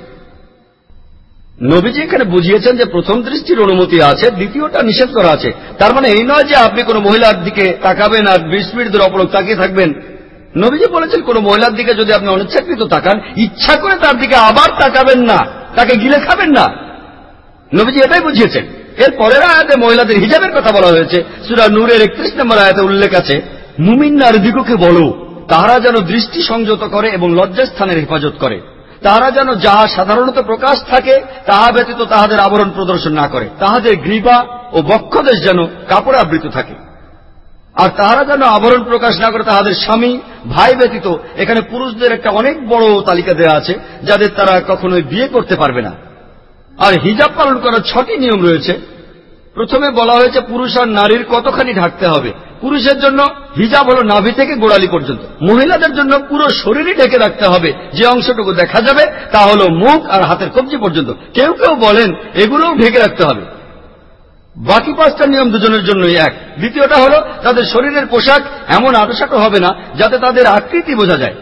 নবীজি এখানে বুঝিয়েছেন যে প্রথম দৃষ্টির অনুমতি আছে, দ্বিতীয়টা নিষেধ করা আছে। তার মানে এই নয় যে আপনি কোনো মহিলার দিকে তাকাবেন আর বিশ মিনিট ধরে অপরক তাকিয়ে থাকবেন। নবীজি বলেছেন, কোন মহিলার দিকে যদি আপনি অনিচ্ছাকৃত তাকান, ইচ্ছা করে তার দিকে আবার তাকাবেন না, তাকে গিলে খাবেন না। নবীজি এটাই বুঝিয়েছেন। এর পরের আয়াতে মহিলাদের হিজাবের কথা বলা হয়েছে। সুরা নূরের একত্রিশ নম্বর আয়াতে উল্লেখ আছে মুমিন নারীদিগকে বলো তারা যেন দৃষ্টি সংযত করে এবং লজ্জাস্থানের হেফাজত করে। তারা যেন যাহা সাধারণত প্রকাশ থাকে, তাহা ব্যতীত তাহাদের আবরণ প্রদর্শন না করে। তাহাদের গ্রীবা ও বক্ষদেশ যেন কাপড়ে আবৃত থাকে। আর তাহারা যেন আবরণ প্রকাশ না করে তাহাদের স্বামী, ভাই ব্যতীত এখানে পুরুষদের একটা অনেক বড় তালিকা দেওয়া আছে, যাদের তারা কখনোই বিয়ে করতে পারবে না। আর হিজাব পালন করার ছটি নিয়ম রয়েছে। প্রথমে বলা হয়েছে পুরুষ আর নারীর কতখানি ঢাকতে হবে। পুরুষের জন্য হিজাব হল নাভি থেকে গোড়ালি পর্যন্ত। মহিলাদের জন্য পুরো শরীরই ঢেকে রাখতে হবে। যে অংশটুকু দেখা যাবে তা হল মুখ আর হাতের কবজি পর্যন্ত। কেউ কেউ বলেন এগুলোও ঢেকে রাখতে হবে। বাকি পাঁচটা নিয়ম দুজনের জন্যই এক। দ্বিতীয়টা হল, তাদের শরীরের পোশাক এমন আটোসাটো হবে না যাতে তাদের আকৃতি বোঝা যায়।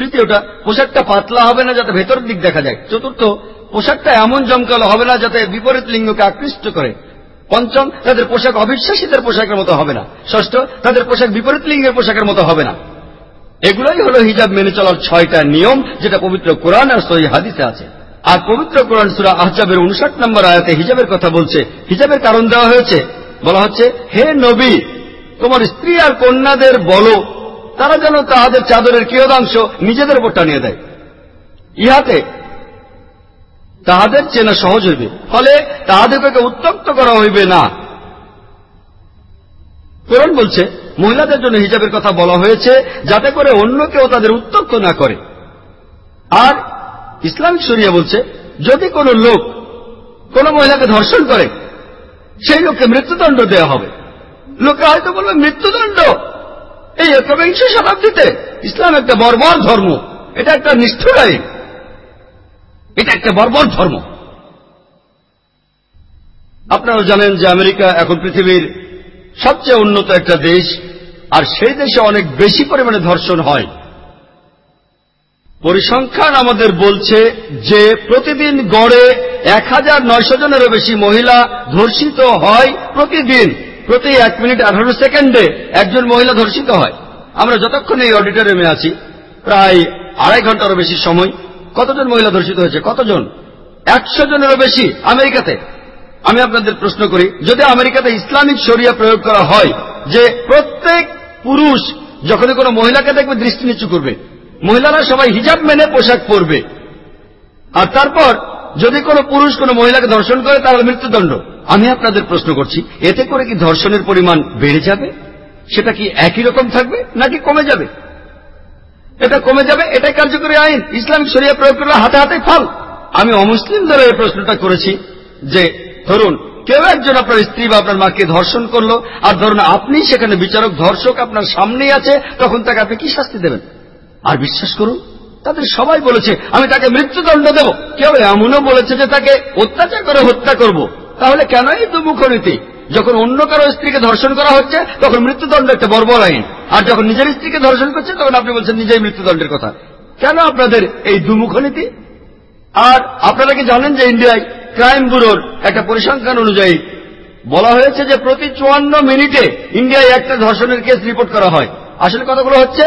তৃতীয়টা, পোশাকটা পাতলা হবে না যাতে ভেতর দিক দেখা যায়। চতুর্থ, পোশাকটা এমন জমকালো হবে না যাতে বিপরীত লিঙ্গকে আকৃষ্ট করে। পঞ্চম, তাদের পোশাক অবিশ্বাসীদের পোশাকের মতো হবে না। ষষ্ঠ, তাদের পোশাক বিপরীত লিঙ্গের পোশাকের মতো হবে না। এগুলোই হল হিজাব মেনে চলার ছয়টা নিয়ম, যেটা পবিত্র কোরআন আর সহি হাদিসে আছে। আর পবিত্র কোরআন সুরা আহজাবের উনষাট নম্বর আয়াতে হিজাবের কথা বলছে। হিজাবের কারণ দেওয়া হয়েছে। বলা হচ্ছে, হে নবী, তোমার স্ত্রী আর কন্যাদের বলো তারা যেন তাহাদের চাদরের কিয়দাংশ নিজেদের উপর টানিয়ে দেয়। ইহাতে তাহাদের চেনা সহজ হইবে, ফলে তাহাদেরকে উত্তক্ত করা হইবে না। কোরআন বলছে, মহিলাদের জন্য হিজাবের কথা বলা হয়েছে, যাতে করে অন্য কেউ তাদের উত্তক্ত না করে। আর ইসলামিক শরিয়া বলছে, যদি কোনো লোক কোন মহিলাকে ধর্ষণ করে, সেই লোককে মৃত্যুদণ্ড দেওয়া হবে। লোকে হয়তো বলবে, মৃত্যুদণ্ড? এই একবিংশ শতাব্দীতে ইসলাম একটা বর্বর ধর্ম। এটা একটা নিষ্ঠুর আইন। এটা একটা বর্বর ধর্ম। আপনারা জানেন যে আমেরিকা এখন পৃথিবীর সবচেয়ে উন্নত একটা দেশ, আর সেই দেশে অনেক বেশি পরিমাণে ধর্ষণ হয়। পরিসংখ্যান আমাদের বলছে যে প্রতিদিন গড়ে এক হাজার নয়শো জনেরও বেশি মহিলা ধর্ষিত হয় প্রতিদিন। প্রতি এক মিনিট আঠারো সেকেন্ডে একজন মহিলা ধর্ষিত হয়। আমরা যতক্ষণ এই অডিটোরিয়ামে আছি, প্রায় আড়াই ঘন্টারও বেশি সময়। কতজন মহিলা ধর্ষিত হয়েছে? কতজন? একশো জনেরও বেশি আমেরিকাতে। আমি আপনাদের প্রশ্ন করি, যদি আমেরিকাতে ইসলামিক শরিয়া প্রয়োগ করা হয় যে প্রত্যেক পুরুষ যখনই কোনো মহিলাকে দেখবে, দৃষ্টি নিচু করবে, মহিলারা সবাই হিজাব মেনে পোশাক পরবে। আর তারপর যদি কোনো পুরুষ কোনো মহিলাকে ধর্ষণ করে তাহলে মৃত্যুদণ্ড। আমি আপনাদের প্রশ্ন করছি, এতে করে কি ধর্ষণের পরিমাণ বেড়ে যাবে? সেটা কি একই রকম থাকবে, নাকি কমে যাবে? এটা কমে যাবে, এটাই কার্যকরী আইন। ইসলামিক শরিয়া প্রয়োগ করলে হাতে হাতে ফল। আমি অমুসলিম অমুসলিমদের এই প্রশ্নটা করেছি যে, ধরুন, কেউ একজন আপনার স্ত্রী বা আপনার মাকে ধর্ষণ করল, আর ধরুন আপনি সেখানে বিচারক, ধর্ষক আপনার সামনেই আছে, তখন তাকে আপনি কি শাস্তি দেবেন? আর বিশ্বাস করুন তাদের সবাই বলেছে, আমি তাকে মৃত্যুদণ্ড দেব। কেউ এমনও বলেছে যে তাকে অত্যাচার করে হত্যা করব। তাহলে কেন এই দুমুখ যখন অন্য কারও স্ত্রীকে ধর্ষণ করা হচ্ছে, তখন মৃত্যুদণ্ড একটা বর্বর আইন। আর যখন নিজের স্ত্রীকে ধর্ষণ করছেন তখন আপনি বলছেন নিজেই মৃত্যুদণ্ডের কথা। কেন আপনাদের এই দুমুখ নীতি আর আপনারা কি জানেন যে ইন্ডিয়ায় ক্রাইম ব্যুরোর একটা পরিসংখ্যান অনুযায়ী বলা হয়েছে যে প্রতি চুয়ান্ন মিনিটে ইন্ডিয়ায় একটা ধর্ষণের কেস রিপোর্ট করা হয়। আসলে কতগুলো হচ্ছে?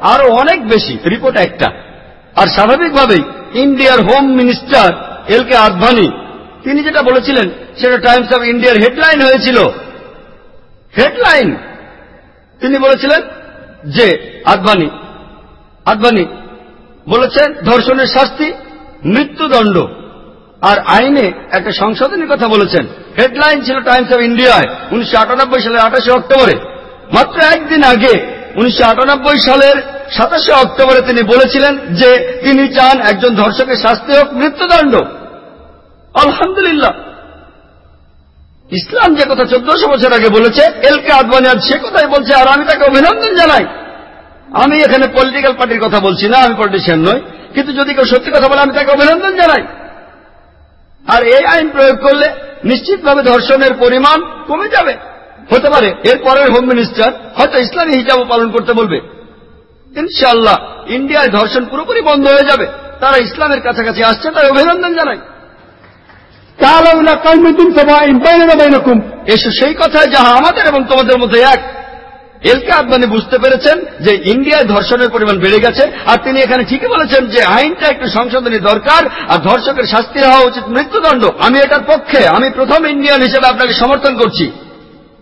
আরও অনেক বেশি, রিপোর্ট একটা। আর স্বাভাবিকভাবেই ইন্ডিয়ার home minister L K Advani তিনি যেটা বলেছিলেন, সেটা টাইমস অফ ইন্ডিয়ার হেডলাইন হয়েছিল। হেডলাইন! তিনি বলেছিলেন যে আদবানি আদবানি বলেছেন, ধর্ষণের শাস্তি মৃত্যুদণ্ড। আর আইনে একটা সংশোধনের কথা বলেছেন। হেডলাইন ছিল টাইমস অফ ইন্ডিয়ায়, উনিশশো আটানব্বই সালের আঠাশে অক্টোবরে। মাত্র একদিন আগে উনিশশো আটানব্বই সালের সাতাশে অক্টোবরে তিনি বলেছিলেন যে তিনি চান একজন ধর্ষকের শাস্তি হোক, মৃত্যুদণ্ড। আলহামদুলিল্লাহ। ইসলাম যে কথা চোদ্দশো বছর আগে বলেছে এল কে আদবানি আজ সে কথাই বলছে, আর আমি তাকে অভিনন্দন জানাই। আমি এখানে পলিটিক্যাল পার্টির কথা বলছি না, আমি পলিটিশিয়ান নই। কিন্তু যদি কেউ সত্যি কথা বলে, আমি তাকে অভিনন্দন জানাই। আর এই আইন প্রয়োগ করলে নিশ্চিতভাবে ধর্ষণের পরিমাণ কমে যাবে। হতে পারে। এরপরের হোম মিনিস্টার হয়তো ইসলামী হিজাবও পালন করতে বলবে। ইনশাল্লাহ ইন্ডিয়ায় ধর্ষণ পুরোপুরি বন্ধ হয়ে যাবে। তারা ইসলামের কাছাকাছি আসছে তাই অভিনন্দন জানাই। এসো সেই কথায় যাহা আমাদের এবং তোমাদের মধ্যে এক। এলকে আদমানি বুঝতে পেরেছেন যে ইন্ডিয়ায় ধর্ষণের পরিমাণ বেড়ে গেছে আর তিনি এখানে ঠিকই বলেছেন যে আইনটা একটু সংশোধনী দরকার আর ধর্ষকের শাস্তি হওয়া উচিত মৃত্যুদণ্ড। আমি এটার পক্ষে আমি প্রথম ইন্ডিয়ান হিসেবে আপনাকে সমর্থন করছি।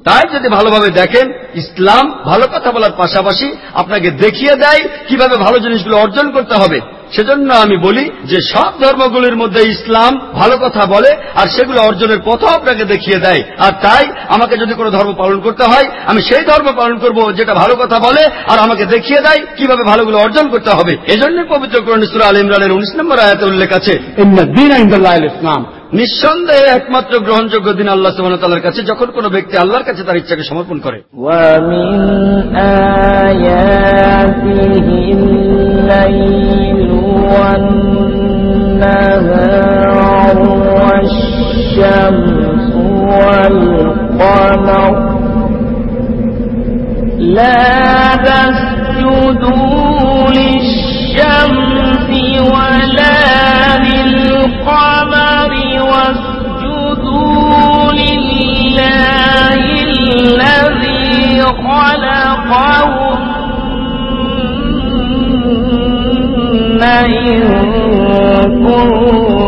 তাই যদি ভালোভাবে দেখেন, ইসলাম ভালো কথা বলার পাশাপাশি আপনাকে দেখিয়ে দেয় কীভাবে ভালো জিনিসগুলো অর্জন করতে হবে। সেজন্য আমি বলি যে সব ধর্মগুলির মধ্যে ইসলাম ভালো কথা বলে আর সেগুলো অর্জনের পথও আপনাকে দেখিয়ে দেয়। আর তাই আমাকে যদি কোনো ধর্ম পালন করতে হয়, আমি সেই ধর্ম পালন করব যেটা ভালো কথা বলে আর আমাকে দেখিয়ে দেয় কীভাবে ভালোগুলো অর্জন করতে হবে। এজন্য পবিত্র করণ সুরা আল ইমরানের উনিশ নম্বর আয়াতে উল্লেখ আছে إن الدين عند الله الإسلام নিঃসন্দেহে একমাত্র গ্রহণযোগ্য দিন আল্লাহ সুবাহতাল্লার কাছে যখন কোনো ব্যক্তি আল্লাহর কাছে তার ইচ্ছাকে সমর্পণ করে ومن آياته الليل والنهار والشمس والقمر لا تسجدوا للشمس ولا خلقهن إن كنتم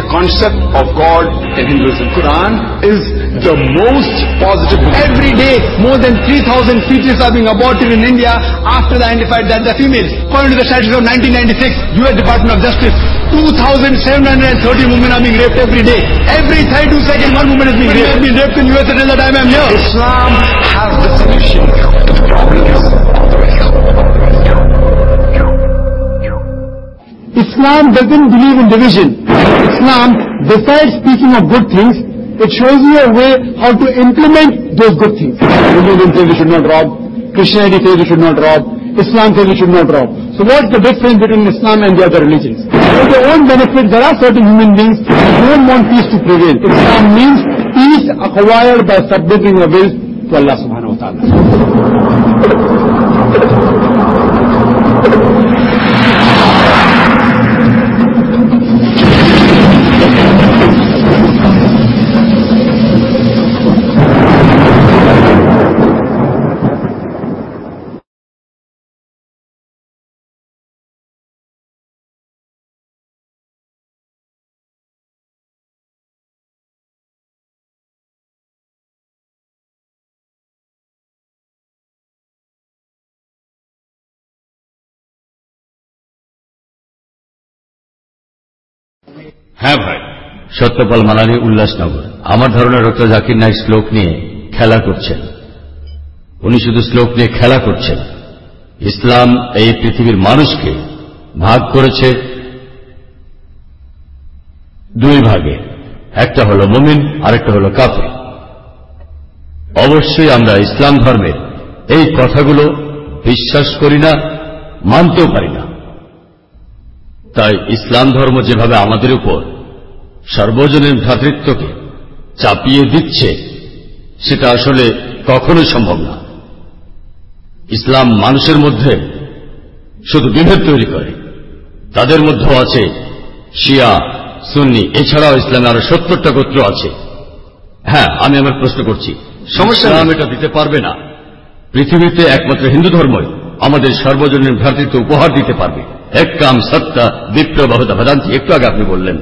the concept of God in Hinduism. Quran is the most positive. Every day, more than 3,000 fetuses are being aborted in India after they identified that they're females. According to the statute of 1996, U.S. Department of Justice, 2,730 women are being raped every day. Every 32 seconds, one woman is being raped. I've been raped in U.S. until the time I'm here. Islam has the solution to the problems of the world. Islam doesn't believe in division. اسلام ڈیسائڈ اسپیکنگ او گڈ تھنگس اٹ شوز یو ا وے ہاؤ ٹو امپلیمنٹ دوز گڈ تھنگس ہندو ان کے لیے شوڈ ناٹ راپ کرسٹی کے لیے شوڈ ناٹ راپ اسلام کے لیے لی شوڈ ناٹ راپ سو واٹرنس بٹوین اسلام اینڈ دی ادر ریلیجنٹ در آر سرٹن ہیومن بیگس وانٹ پیس ٹو پرنٹ اسلام میمس پیس اکوائرڈ بائی سبڈنگ اے ویلز تو اللہ سبحان ہوتا Satyapal মালানি উল্লাসনগর। আমার ধারণা doctor Zakir Naik শ্লোক নিয়ে খেলা করছেন। উনি শুধু শ্লোক নিয়ে খেলা করছেন। ইসলাম এই পৃথিবীর মানুষকে ভাগ করেছে দুই ভাগে। একটা হলো মুমিন, আরেকটা হলো কাফে অবশ্যই আমরা ইসলাম ধর্মের এই কথাগুলো বিশ্বাস করি না, মানতেও পারি না। তাই ইসলাম ধর্ম যেভাবে আমাদের উপর সর্বজনীন ভ্রাতৃত্বকে চাপিয়ে দিচ্ছে সেটা আসলে কখনোই সম্ভব না। ইসলাম মানুষের মধ্যে শুধু বিভেদ তৈরি করে। তাদের মধ্যেও আছে শিয়া সুন্নি এছাড়াও ইসলামে আরও সত্তরটা গোত্র আছে। হ্যাঁ আমি আমার প্রশ্ন করছি সমস্যা নাম এটা দিতে পারবে না? পৃথিবীতে একমাত্র হিন্দু ধর্মই আমাদের সর্বজনীন ভ্রাতৃত্ব উপহার দিতে পারবে। এক কাম সত্তা বিপ্রবাহতা ভেদান্তি একটু আগে আপনি বললেন।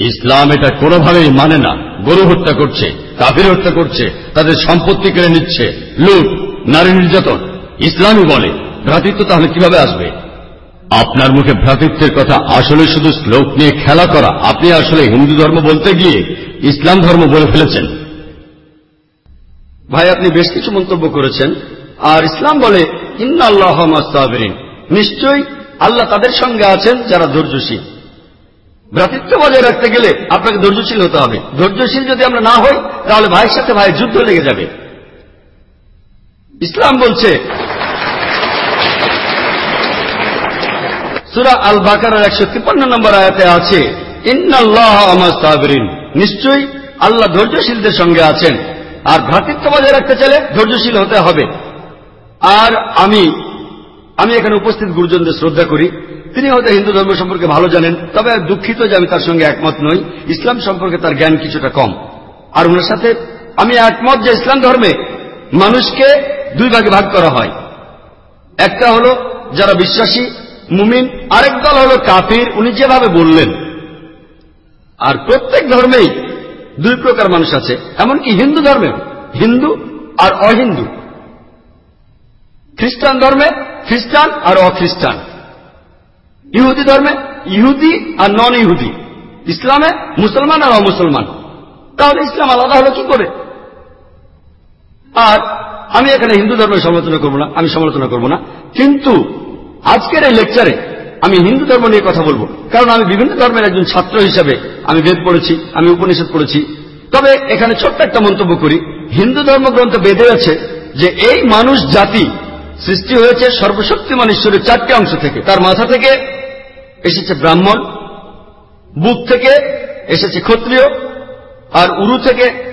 ইসলাম এটা কোনোভাবেই মানে না। গরু হত্যা করছে, কাফির হত্যা করছে, তাদের সম্পত্তি কেড়ে নিচ্ছে, লুট, নারী নির্যাতন। ইসলামই বলে, ভ্রাতৃত্ব তাহলে কীভাবে আসবে? আপনার মুখে ভ্রাতৃত্বের কথা আসলে শুধু শ্লোক নিয়ে খেলা করা। আপনি আসলে হিন্দু ধর্ম বলতে গিয়ে ইসলাম ধর্ম বলে ফেলেছেন। ভাই, আপনি বেশ কিছু মন্তব্য করেছেন। আর ইসলাম বলে ইন্না আল্লাহ নিশ্চয়ই আল্লাহ তাদের সঙ্গে আছেন যারা ধৈর্যশীল। ভ্রাতৃত্ব বজায় রাখতে গেলে আপনাকে ধৈর্যশীল হতে হবে। ধৈর্যশীল যদি আমরা না হই, তাহলে ভাইয়ের সাথে ভাই যুদ্ধ লেগে যাবে। ইসলাম বলছে, সুরা আল বাকারের একশো তিপ্পান্ন নম্বর আয়াতে আছে, ইন্নাল্লাহ আমার নিশ্চয়ই আল্লাহ ধৈর্যশীলদের সঙ্গে আছেন। আর ভ্রাতৃত্ব বজায় রাখতে চাইলে ধৈর্যশীল হতে হবে। আর আমি আমি এখানে উপস্থিত গুরুজনদের শ্রদ্ধা করি। তিনি হয়তো হিন্দু ধর্ম সম্পর্কে ভালো জানেন, তবে দুঃখিত যে আমি তার সঙ্গে একমত নই। ইসলাম সম্পর্কে তার জ্ঞান কিছুটা কম। আর ওনার সাথে আমি একমত যে ইসলাম ধর্মে মানুষকে দুই ভাগে ভাগ করা হয়। একটা হলো যারা বিশ্বাসী, মুমিন, আরেক দল হল কাফির, উনি যেভাবে বললেন। আর প্রত্যেক ধর্মেই দুই প্রকার মানুষ আছে, এমনকি হিন্দু ধর্মে, হিন্দু আর অহিন্দু। খ্রিস্টান ধর্মে খ্রিস্টান আর অখ্রিস্টান। ইহুদি ধর্মে ইহুদি আর নন ইহুদি ইসলামে মুসলমান আর অমুসলমান। তাহলে ইসলাম আলাদা হলো কি করে? আর আমি এখানে হিন্দু ধর্মের সমালোচনা করব না, আমি সমালোচনা করব না। কিন্তু আজকের এই লেকচারে আমি হিন্দু ধর্ম নিয়ে কথা বলব। কারণ আমি বিভিন্ন ধর্মের একজন ছাত্র হিসাবে আমি বেদ পড়েছি, আমি উপনিষদ পড়েছি। তবে এখানে ছোট্ট একটা মন্তব্য করি। হিন্দু ধর্মগ্রন্থ বেদে আছে যে এই মানুষ জাতি সৃষ্টি হয়েছে সর্বশক্তিমান ঈশ্বরের চারটি অংশ থেকে। তার মাথা থেকে এসেছে ব্রাহ্মণ বুক থেকে এসেছে ক্ষত্রিয়, আর উরু থেকে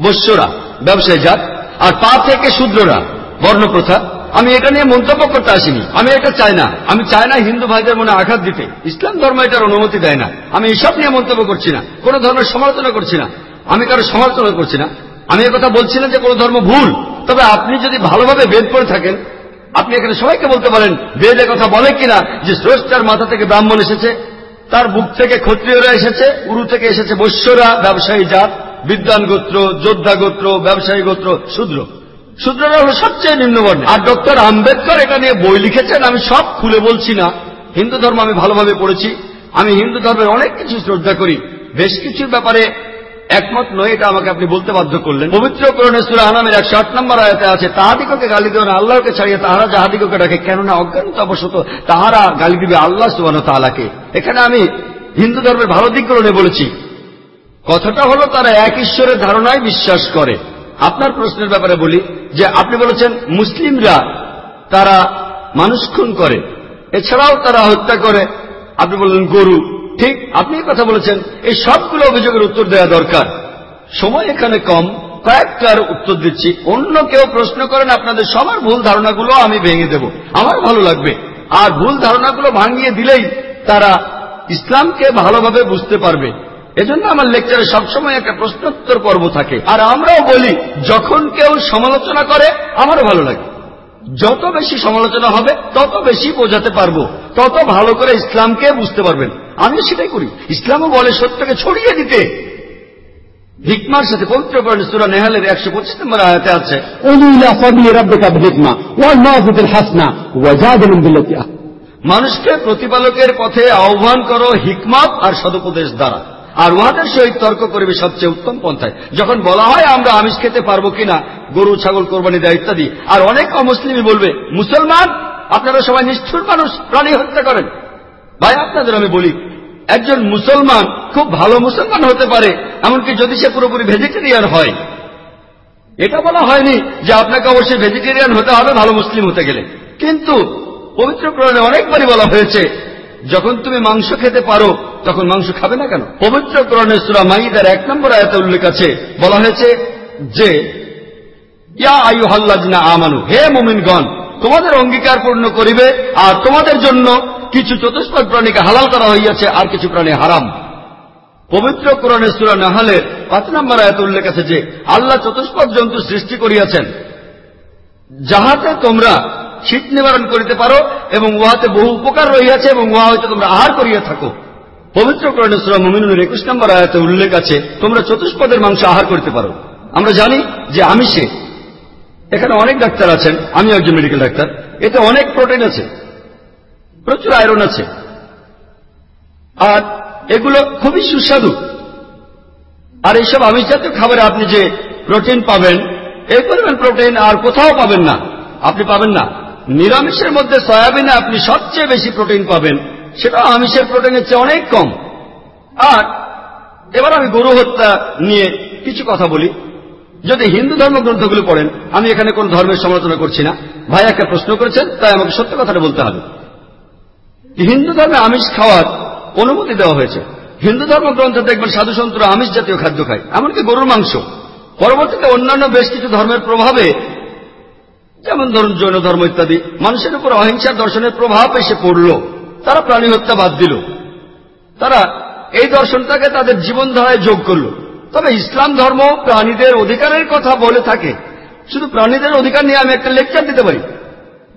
বৈশ্যরা, ব্যবসায়ী জাত, আর পা থেকে শূদ্ররা, বর্ণপ্রথা। আমি এটা নিয়ে মন্তব্য করতে আসিনি। আমি এটা চাই না। আমি চাই না হিন্দু ভাইদের মনে আঘাত দিতে। ইসলাম ধর্ম এটার অনুমতি দেয় না। আমি এসব নিয়ে মন্তব্য করছি না। কোন ধর্মের সমালোচনা করছি না। আমি কারও সমালোচনা করছি না। আমি কথা বলছি না যে কোন ধর্ম ভুল। তবে আপনি যদি ভালোভাবে বেদ পড়ে থাকেন আপনি এখানে সবাইকে বলতে পারেন, বেদ কথা বলে কিনা, যে স্রষ্টার মাথা থেকে ব্রাহ্মণ এসেছে, তার বুক থেকে ক্ষত্রিয়রা এসেছে, উরু থেকে এসেছে বৈশ্যরা, ব্যবসায়ী জাত বিদ্যান গোত্র, যোদ্ধা গোত্র, ব্যবসায়ী গোত্র, শূদ্র। শূদ্ররা হল সবচেয়ে নিম্নবর্ণ। আর ডক্টর আম্বেদকর এটা নিয়ে বই লিখেছেন, আমি সব খুলে বলছি না। হিন্দু ধর্ম আমি ভালোভাবে পড়েছি। আমি হিন্দু ধর্মের অনেক কিছু শ্রদ্ধা করি। বেশ কিছুর ব্যাপারে একমত নয়, এটা আমাকে আপনি বলতে বাধ্য করলেন। পবিত্র করণে সুরা আনামের একশো আট নম্বর আয়তে আছে, তাহাদিগকে গালি দেবেন আল্লাহকে ছাড়িয়ে তাহারা যাহাদিগকে ডাকে, কেননা অজ্ঞানতাবশত তাহারা গালি দিবে আল্লাহ সুবান তালাকে এখানে আমি হিন্দু ধর্মের ভালো দিকগুলো নিয়ে বলেছি। কথাটা হলো, তারা এক ঈশ্বরের ধারণায় বিশ্বাস করে। আপনার প্রশ্নের ব্যাপারে বলি, যে আপনি বলেছেন মুসলিমরা তারা মানুষ খুন করে, এছাড়াও তারা হত্যা করে। আপনি বললেন গরু ঠিক আপনি কথা বলেছেন। এই সবগুলো অভিযোগের উত্তর দেওয়া দরকার। সময় এখানে কম। কয়েকটার উত্তর দিচ্ছি। অন্য কেউ প্রশ্ন করেন, আপনাদের সবার ভুল ধারণাগুলো আমি ভেঙে দেব। আমার ভালো লাগবে। আর ভুল ধারণাগুলো ভাঙিয়ে দিলেই তারা ইসলামকে ভালোভাবে বুঝতে পারবে। এজন্য আমার লেকচারে সবসময় একটা প্রশ্নোত্তর পর্ব থাকে। আর আমরাও বলি, যখন কেউ সমালোচনা করে, আমারও ভালো লাগে। যত বেশি সমালোচনা হবে, তত বেশি বোঝাতে পারব। তত ভালো করে ইসলামকে বুঝতে পারবেন। আমিও সেটাই করি। ইসলামও বলে সত্যকে ছড়িয়ে দিতে। হিকমার সাথে পবিত্র সুরা নেহালের একশো পঁচিশ নম্বর আয়াতে আছে মানুষকে প্রতিপালকের পথে আহ্বান করো হিকমাত আর সদুপদেশ দ্বারা। আর উহাদের সহিত তর্ক করবে সবচেয়ে উত্তম পন্থায়। যখন বলা হয় আমরা আমিষ খেতে পারব কিনা, গরু, ছাগল, কোরবানি দেয় ইত্যাদি, আর অনেক অমুসলিমই বলবে, মুসলমান, আপনারা সবাই নিষ্ঠুর মানুষ, প্রাণী হত্যা করেন। ভাই, আপনাদের আমি বলি একজন মুসলমান খুব ভালো মুসলমান হতে পারে, এমনকি যদি সে পুরোপুরি ভেজিটেরিয়ান হয়। এটা বলা হয়নি যে আপনাকে অবশ্যই ভেজিটেরিয়ান হতে হবে, ভালো মুসলিম হতে গেলে। কিন্তু পবিত্র কোরআনে অনেকবারই বলা হয়েছে, যখন তুমি মাংস খেতে পারো, তখন মাংস খাবে না কেন? পবিত্র কোরআনের সুরা মাইদার এক নম্বর আয়াতে উল্লেখ আছে, বলা হয়েছে যে, ইয়া আয়ু হাল্লাদিনা আমানু, হে মুমিনগণ, তোমাদের অঙ্গীকার পূর্ণ করিবে আর তোমাদের জন্য কিছু চতুষ্পদ প্রাণীকে হালাল করা হইয়াছে, আর কিছু প্রাণী হারাম। পবিত্র কোরআনের সুরা নাহালের পাঁচ নম্বর আয়াত উল্লেখ আছে যে, আল্লাহ চতুষ্পদ জন্তু সৃষ্টি করিয়াছেন। যাহাতে তোমরা শীত নিবারণ করিতে পারো, এবং উহাতে বহু উপকার রহিয়াছে, এবং উহা হইতে তোমরা আহার করিয়া থাকো। পবিত্র কোরআনের সুরা মুমিনুর একুশ নম্বর আয়াতে উল্লেখ আছে, তোমরা চতুষ্পদের মাংস আহার করতে পারো। আমরা জানি যে আমিষে, এখানে অনেক ডাক্তার আছেন আমি একজন মেডিকেল ডাক্তার, এতে অনেক প্রোটিন আছে। প্রচুর আয়রন আছে। আর এগুলো খুবই সুস্বাদু। আর এইসব আমিষ জাতীয় খাবারে আপনি যে প্রোটিন পাবেন এই পরিমাণ প্রোটিন আর কোথাও পাবেন না। আপনি পাবেন না। নিরামিষের মধ্যে সয়াবিনে আপনি সবচেয়ে বেশি প্রোটিন পাবেন, সেটা আমিষের প্রোটিনের চেয়ে অনেক কম। আর এবার আমি গরু হত্যা নিয়ে কিছু কথা বলি। যদি হিন্দু ধর্মগ্রন্থগুলো পড়েন, আমি এখানে কোন ধর্মের সমালোচনা করছি না। ভাই একটা প্রশ্ন করেছেন, তাই আমাকে সত্য কথাটা বলতে হবে। হিন্দু ধর্মে আমিষ খাওয়ার অনুমতি দেওয়া হয়েছে। হিন্দু ধর্মগ্রন্থে দেখবেন সাধুসন্তরা আমিষ জাতীয় খাদ্য খায়, এমনকি গরুর মাংস। পরবর্তীতে অন্যান্য বেশ কিছু ধর্মের প্রভাবে, যেমন ধরুন জৈন ধর্ম ইত্যাদি, মানুষের উপর অহিংসার দর্শনের প্রভাব এসে পড়ল। তারা প্রাণী হত্যা বাদ দিল। তারা এই দর্শনটাকে তাদের জীবনধারায় যোগ করল। তবে ইসলাম ধর্ম প্রাণীদের অধিকারের কথা বলে থাকে। শুধু প্রাণীদের অধিকার নিয়ে আমি একটা লেকচার দিতে পারি।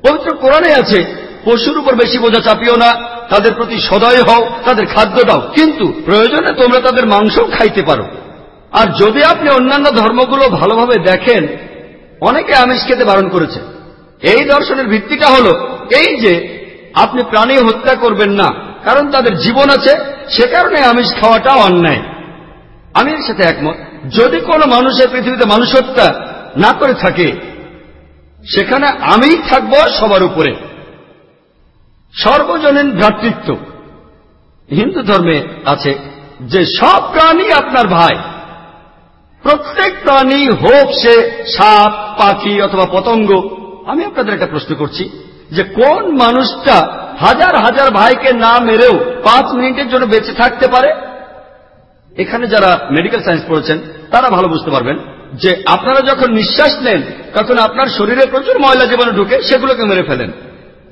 পবিত্র কোরআনে আছে পশুর উপর বেশি বোঝা চাপিও না, তাদের প্রতি সদয় হও, তাদের খাদ্য দাও। কিন্তু প্রয়োজনে তোমরা তাদের মাংসও খাইতে পারো। আর যদি আপনি অন্যান্য ধর্মগুলো ভালোভাবে দেখেন, অনেকে আমিষ খেতে বারণ করেছে। এই দর্শনের ভিত্তিটা হলো, এই যে আপনি প্রাণী হত্যা করবেন না, কারণ তাদের জীবন আছে, সে কারণে আমিষ খাওয়াটা অন্যায়। আমি এর সাথে একমত। যদি কোনো মানুষের পৃথিবীতে মানুষ হত্যা না করে থাকে, সেখানে আমিই থাকব সবার উপরে। সর্বজনীন ভ্রাতৃত্ব। হিন্দু ধর্মে আছে যে সব প্রাণী আপনার ভাই। প্রত্যেক প্রাণী হোক সে সাপ, পাখি অথবা পতঙ্গ, আমি আপনাদের একটা প্রশ্ন করছি যে কোন মানুষটা হাজার হাজার ভাইকে না মেরেও পাঁচ মিনিটের জন্য বেঁচে থাকতে পারে? এখানে যারা মেডিকেল সায়েন্স পড়েছেন, তারা ভালো বুঝতে পারবেন যে আপনারা যখন নিঃশ্বাস নেন, তখন আপনার শরীরে প্রচুর ময়লা জীবাণু ঢুকে, সেগুলোকে মেরে ফেলেন।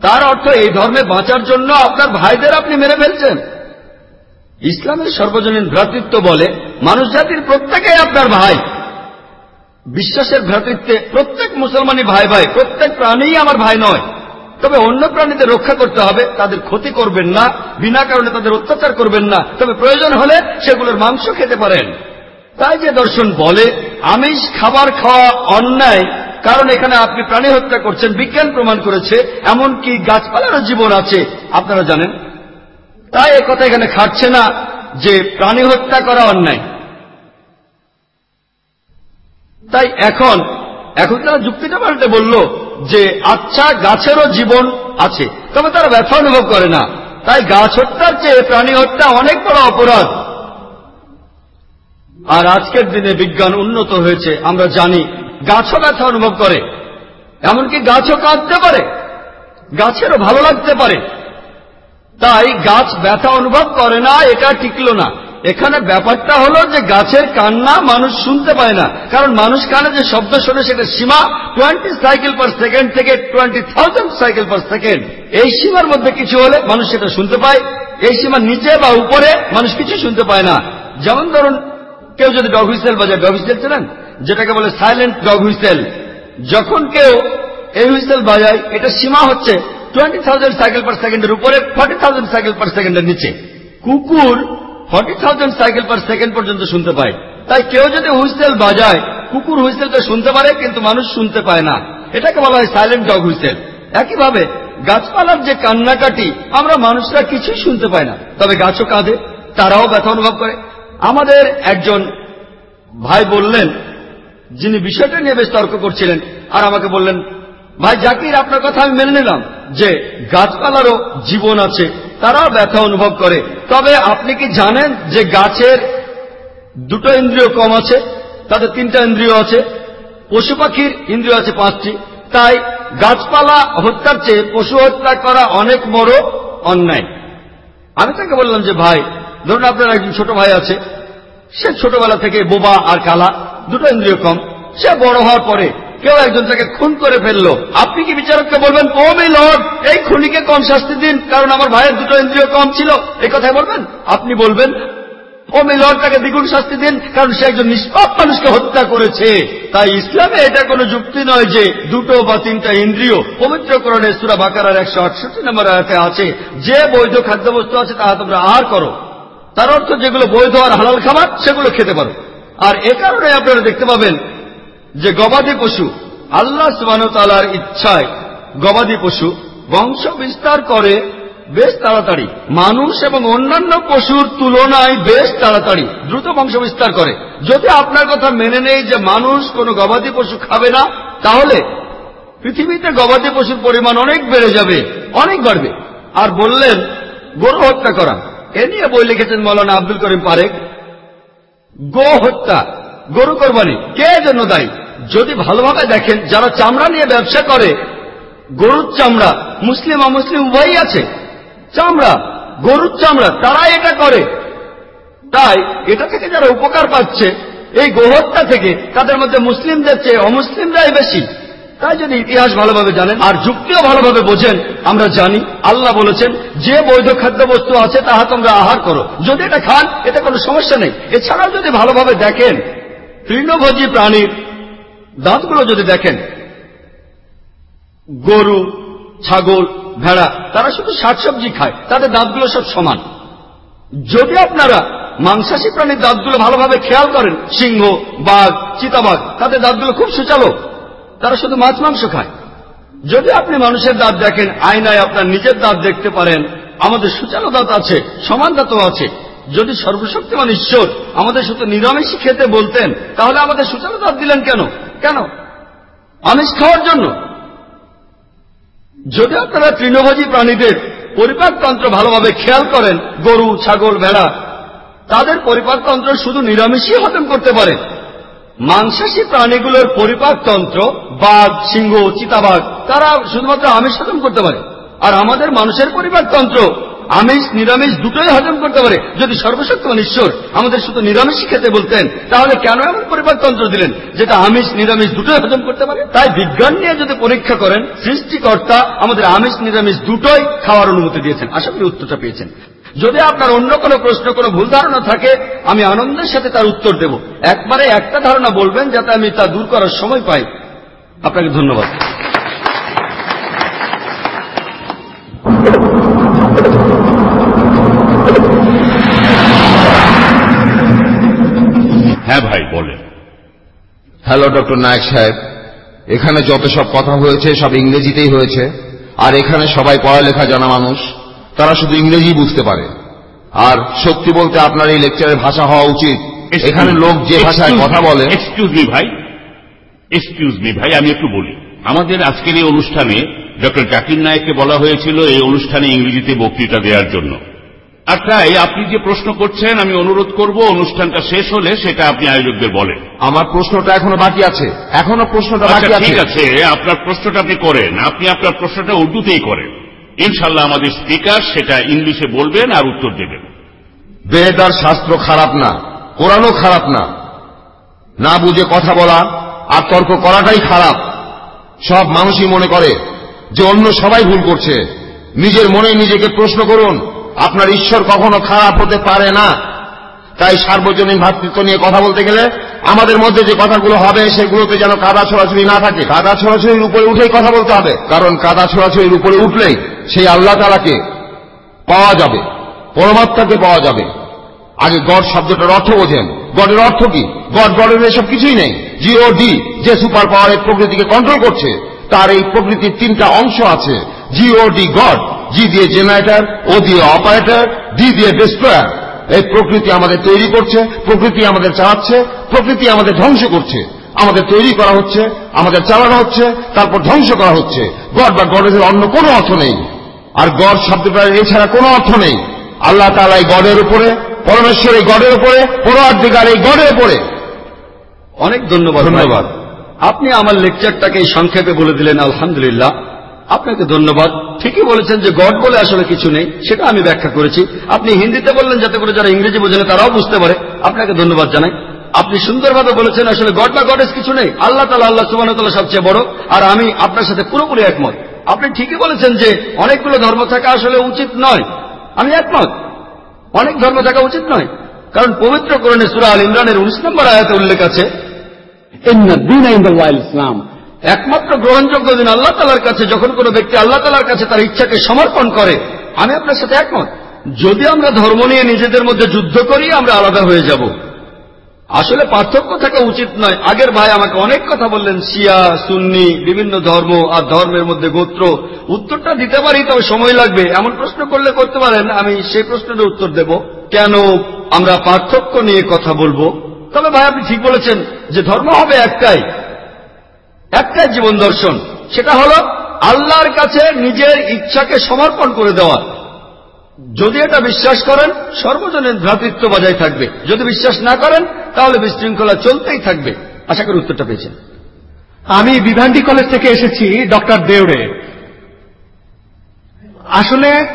তার অর্থ এই ধর্মে বাঁচার জন্য আপনার ভাইদের আপনি মেরে ফেলছেন। ইসলামের সর্বজনীন ভ্রাতৃত্ব বলে মানুষ জাতির প্রত্যেকেই আপনার ভাই। বিশ্বাসের ভ্রাতৃত্বে প্রত্যেক মুসলমানই ভাই ভাই, প্রত্যেক প্রাণীই আমার ভাই নয়। তবে অন্য প্রাণীদের রক্ষা করতে হবে, তাদের ক্ষতি করবেন না, বিনা কারণে তাদের অত্যাচার করবেন না। তবে প্রয়োজন হলে সেগুলোর মাংস খেতে পারেন। তাই যে দর্শন বলে, আমিষ খাবার খাওয়া অন্যায় কারণ এখানে আপনি প্রাণী হত্যা করছেন, বিজ্ঞান প্রমাণ করেছে, এমনকি গাছপালারও জীবন আছে, আপনারা জানেন? তাই কথা এখানে খাটছে না যে প্রাণী হত্যা করা অন্যায়। তাই এখন এখন তারা যুক্তিটা পাল্টে বলল যে আচ্ছা গাছেরও জীবন আছে, তবে তারা ব্যথা অনুভব করে না। তাই গাছ হত্যার চেয়ে প্রাণী হত্যা অনেক বড় অপরাধ। আর আজকের দিনে বিজ্ঞান উন্নত হয়েছে, আমরা জানি গাছও ব্যথা অনুভব করে, এমনকি গাছও কাঁদতে পারে, গাছেরও ভালো লাগতে পারে। তাই গাছ ব্যথা অনুভব করে না, এটা টিকল না। এখানে ব্যাপারটা হলো যে গাছের কান্না মানুষ শুনতে পায় না, কারণ মানুষ কানে যে শব্দ শোনে সেটা সীমা টোয়েন্টি সাইকেল পার সেকেন্ড থেকে twenty thousand cycle per second. এই সীমার মধ্যে কিছু হলে মানুষ সেটা শুনতে পায়, এই সীমার নিচে বা উপরে মানুষ কিছু শুনতে পায় না। যেমন ধরুন, কেউ যদি ডগ হুইসেল বাজায় ডগ যেটাকে বলে সাইলেন্ট ডগ হুইসেল যখন কেউ এই হুইসেল বাজায়, এটা সীমা হচ্ছে টোয়েন্টি থাউজেন্ড সাইকেল পার সেকেন্ডের উপরে ফর্টি থাউজেন্ড সাইকেল পার সেকেন্ডের নিচে। কুকুর forty thousand cycle per second পর্যন্ত শুনতে পায়। তাই কেউ যদি হুইসেল বাজায়, কুকুর হুইসেলটা শুনতে পারে, কিন্তু মানুষ শুনতে পায় না। এটাকে বলা হয় সাইলেন্ট ডগ হুইসেল একইভাবে গাছপালার যে কান্নাকাটি, আমরা মানুষরা কিছুই শুনতে পাই না। তবে গাছও কাঁদে, তারাও ব্যথা অনুভব করে। আমাদের একজন ভাই বললেন যিনি বিষয়টা নিয়ে বেশ তর্ক করছিলেন, আর আমাকে বললেন, ভাই জাকির, আপনার কথা আমি মেনে নিলাম যে গাছপালারও জীবন আছে, তারাও ব্যথা অনুভব করে। তবে আপনি কি জানেন যে গাছের দুটো ইন্দ্রিয় কম আছে, তাদের তিনটা ইন্দ্রিয় আছে? পশু পাখির ইন্দ্রিয় আছে পাঁচটি। তাই গাছপালা হত্যার চেয়ে পশু হত্যা করা অনেক বড় অন্যায়। আমি তাকে বললাম যে, ভাই, ধরুন আপনার একজন ছোট ভাই আছে সে ছোটবেলা থেকে বোবা আর কালা, দুটো ইন্দ্রিয় কম। সে বড় হওয়ার পরে কেউ একজন তাকে খুন করে ফেলল। আপনি কি বিচারককে বলবেন, ও মে লর্ড, এই খুনিকে কম শাস্তি দিন, কারণ আমার ভাইয়ের দুটো ইন্দ্রিয় কম ছিল এই কথাই বলবেন? আপনি বলবেন, ও মে লর্ড, তাকে দ্বিগুণ শাস্তি দিন, কারণ সে একজন নিষ্পাপ মানুষকে হত্যা করেছে। তাই ইসলামে এটা কোনো যুক্তি নয় যে দুটো বা তিনটা ইন্দ্রিয় পবিত্রকরণে সুরা বাকার একশো আটষট্টি নম্বর আছে, যে বৈধ খাদ্যবস্তু আছে, তাহা তোমরা আহার করো। তার অর্থ যেগুলো বৈধ আর হালাল খাবার, সেগুলো খেতে পারো। আর এ কারণে আপনারা দেখতে পাবেন যে গবাদি পশু, আল্লাহ সুবানতালার ইচ্ছায় গবাদি পশু বংশ বিস্তার করে বেশ তাড়াতাড়ি। মানুষ এবং অন্যান্য পশুর তুলনায় বেশ তাড়াতাড়ি, দ্রুত বংশ বিস্তার করে। যদি আপনার কথা মেনে নেই যে মানুষ কোনো গবাদি পশু খাবে না, তাহলে পৃথিবীতে গবাদি পশুর পরিমাণ অনেক বেড়ে যাবে, অনেক বাড়বে। আর বললেন, গরু হত্যা করা। এ নিয়ে বই লিখেছেন মৌলানা আব্দুল করিম পারেক। গো হত্যা, গরু কোরবানি, কে জন্য দায়ী? যদি ভালোভাবে দেখেন, যারা চামড়া নিয়ে ব্যবসা করে, গরুর চামড়া, মুসলিম, অমুসলিম উভয়ই আছে। চামড়া, গরুর চামড়া, তারাই এটা করে। তাই এটা থেকে যারা উপকার পাচ্ছে, এই গোহত্যা থেকে, তাদের মধ্যে মুসলিমদের চেয়ে অমুসলিমরাই বেশি। তাই যদি ইতিহাস ভালোভাবে জানেন আর যুক্তিও ভালোভাবে বোঝেন, আমরা জানি, আল্লাহ বলেছেন, যে বৈধ খাদ্যবস্তু আছে তাহা তোমরা আহার করো। যদি এটা খান এটা কোনো সমস্যা নেই। এছাড়াও যদি ভালোভাবে দেখেন, তৃণভোজী প্রাণীর দাঁতগুলো যদি দেখেন, গরু, ছাগল, ভেড়া, তারা শুধু শাকসবজি খায়, তাদের দাঁতগুলো সব সমান। যদি আপনারা মাংসাশী প্রাণীর দাঁতগুলো ভালোভাবে খেয়াল করেন, সিংহ, বাঘ, চিতাবাঘ, তাদের দাঁতগুলো খুব সুচালো। তারা শুধু মাছ, মাংস খায়। যদি আপনি মানুষের দাঁত দেখেন, আয়নায় আপনার নিজের দাঁত দেখতে পারেন, আমাদের সুচালো দাঁত আছে, সমান দাঁতও আছে। যদি সর্বশক্তিমান ঈশ্বর আমাদের শুধু নিরামিষই খেতে বলতেন, তাহলে আমাদের সুচালো দাঁত দিলেন কেন? কেন? আমিষ খাওয়ার জন্য। যদি আপনারা তৃণভোজী প্রাণীদের পরিপাকতন্ত্র ভালোভাবে খেয়াল করেন, গরু, ছাগল, ভেড়া, তাদের পরিপাকতন্ত্র শুধু নিরামিষই হজম করতে পারে। মাংসাশী প্রাণীগুলোর পরিপাকতন্ত্র বাঘ, সিংহ, চিতাবাঘ, তারা শুধুমাত্র আমিষ হজম করতে পারে। আর আমাদের মানুষের পরিপাকতন্ত্র আমিষ, নিরামিষ দুটোই হজম করতে পারে। যদি সর্বশক্তিমান ঈশ্বর আমাদের শুধু নিরামিষই খেতে বলতেন, তাহলে কেন এমন পরিপাকতন্ত্র দিলেন, যেটা আমিষ, নিরামিষ দুটোই হজম করতে পারে? তাই বিজ্ঞান নিয়ে যদি পরীক্ষা করেন, সৃষ্টিকর্তা আমাদের আমিষ, নিরামিষ দুটোই খাওয়ার অনুমতি দিয়েছেন। আশা করি উত্তরটা পেয়েছেন। যদি আপনার অন্য কোনো প্রশ্ন কোনো ভুল ধারণা থাকে আমি আনন্দের সাথে তার উত্তর দেব। একবারে একটা ধারণা বলবেন যাতে আমি তা দূর করার সময় পাই। আপনাকে ধন্যবাদ। হ্যাঁ ভাই বলেন। হ্যালো ডক্টর নায়ক সাহেব। এখানে যত সব কথা হয়েছে সব ইংরেজিতেই হয়েছে। আর এখানে সবাই পড়ালেখা জানা মানুষ। তারা শুধু ইংরেজি বুঝতে পারে। আর সত্যি বলতে আপনার এই লেকচারের ভাষা হওয়া উচিত। এখানে লোক যে ভাষায় কথা বলে এক্সকিউজ মি ভাই। এক্সকিউজ মি ভাই আমি একটু বলি। আমাদের আজকের এই অনুষ্ঠানে ডক্টর জাকির নায়ককে বলা হয়েছিল এই অনুষ্ঠানে ইংরেজিতে বক্তৃতা দেওয়ার জন্য। আর তাই আপনি যে প্রশ্ন করছেন আমি অনুরোধ করব অনুষ্ঠানটা শেষ হলে সেটা আপনি আয়োজকদের বলেন। আমার প্রশ্নটা এখনও বাকি আছে। এখনও প্রশ্নটা বাকি আচ্ছা আছে। ঠিক আছে আপনার প্রশ্নটা আপনি করেন। আপনি আপনার প্রশ্নটা উর্দুতেই করেন। ইনশাল্লাহ আমাদের স্পিকার সেটা ইংলিশে বলবেন আর উত্তর দেবেন। বেদ আর শাস্ত্র খারাপ না কোরআনও খারাপ না। না বুঝে কথা বলা আর তর্ক করাটাই খারাপ। সব মানুষই মনে করে যে অন্য সবাই ভুল করছে। নিজের মনে নিজেকে প্রশ্ন করুন আপনার ঈশ্বর কখনো খারাপ হতে পারে না। তাই সার্বজনীন ভাতৃত্ব নিয়ে কথা বলতে গেলে আমাদের মধ্যে যে কথাগুলো হবে সেগুলোতে যেন কাদা ছড়াছড়ি না থাকে। কাদা ছড়াছড়ির উপরে উঠেই কথা বলতে হবে। কারণ কাদা ছড়াছড়ির উপরে উঠলেই সেই আল্লাহ তালাকে পাওয়া যাবে, পরমাত্মাকে পাওয়া যাবে। আগে গড শব্দটার অর্থ বোঝেন। গডের অর্থ কি? গড, গডের এসব কিছুই নেই। জিও ডি যে সুপার পাওয়ার এই প্রকৃতিকে কন্ট্রোল করছে, তার এই প্রকৃতির তিনটা অংশ আছে। জিও ডি গড জি দিয়ে জেনারেটর ও দিয়ে অপারেটর ডি দিয়ে ডিস্ট্রয়ার এই প্রকৃতি আমাদের তৈরি করছে, প্রকৃতি আমাদের চালাচ্ছে, প্রকৃতি আমাদের ধ্বংস করছে। আমাদের তৈরি করা হচ্ছে, আমাদের চালানো হচ্ছে, তারপর ধ্বংস করা হচ্ছে। গড বা গডের অন্য কোনো অর্থ নেই। আর গড শব্দটার এছাড়া কোনো অর্থ নেই। আল্লাহ তালা এই গডের উপরে পরমেশ্বর এই গডের উপরে পরোয়ার্দিকার এই গডের উপরে। অনেক ধন্যবাদ ধন্যবাদ। আপনি আমার লেকচারটাকে এই সংক্ষেপে বলে দিলেন আলহামদুলিল্লাহ। আপনাকে ধন্যবাদ। ঠিকই বলেছেন যে গড বলে আসলে কিছু নেই সেটা আমি ব্যাখ্যা করেছি। আপনি হিন্দিতে বললেন যাতে করে যারা ইংরেজি বোঝেন তারাও বুঝতে পারে। আপনাকে ধন্যবাদ জানাই। আপনি সুন্দরভাবে বলেছেন আসলে গড বা গডেস কিছু নেই। আল্লাহ তালা আল্লাহ সুবাহ সবচেয়ে বড়। আর আমি আপনার সাথে পুরোপুরি একমত। আপনি ঠিকই বলেছেন যে অনেকগুলো ধর্ম থাকা আসলে উচিত নয়। আমি একমত। অনেক ধর্ম থাকা উচিত নয়। কারণ পবিত্র করণে সুরা আল ইমরানের উনিশ নম্বর আয়াতে উল্লেখ আছে ইসলাম। একমাত্র গ্রহণযোগ্য দিন আল্লাহ তালার কাছে, যখন কোনো ব্যক্তি আল্লাহ তালার কাছে তার ইচ্ছাকে সমর্পণ করে, আমি আপনার সাথে একমত। যদি আমরা ধর্ম নিয়ে নিজেদের মধ্যে যুদ্ধ করি, আমরা আলাদা হয়ে যাব। আসলে পার্থক্য থাকা উচিত নয়। আগের ভাই আমাকে অনেক কথা বললেন, শিয়া, সুন্নি, বিভিন্ন ধর্ম আর ধর্মের মধ্যে গোত্র। উত্তরটা দিতে পারি, তবে সময় লাগবে। এমন প্রশ্ন করলে করতে পারেন, আমি সেই প্রশ্নের উত্তর দেব। কেন আমরা পার্থক্য নিয়ে কথা বলব? তবে ভাই আপনি ঠিক বলেছেন যে ধর্ম হবে একটাই। একটাই জীবন দর্শন। সেটা হলো আল্লাহর কাছে নিজের ইচ্ছাকে সমর্পণ করে দেওয়া। যদি এটা বিশ্বাস করেন সর্বজনের ভ্রাতৃত্ব বজায় থাকবে। যদি বিশ্বাস না করেন, তাহলে বিশৃঙ্খলা চলতেই থাকবে। আশা করি উত্তরটা পেয়েছেন। আমি বিভান্ডি কলেজ থেকে এসেছি, ডক্টর দেওড়ে। আসলে,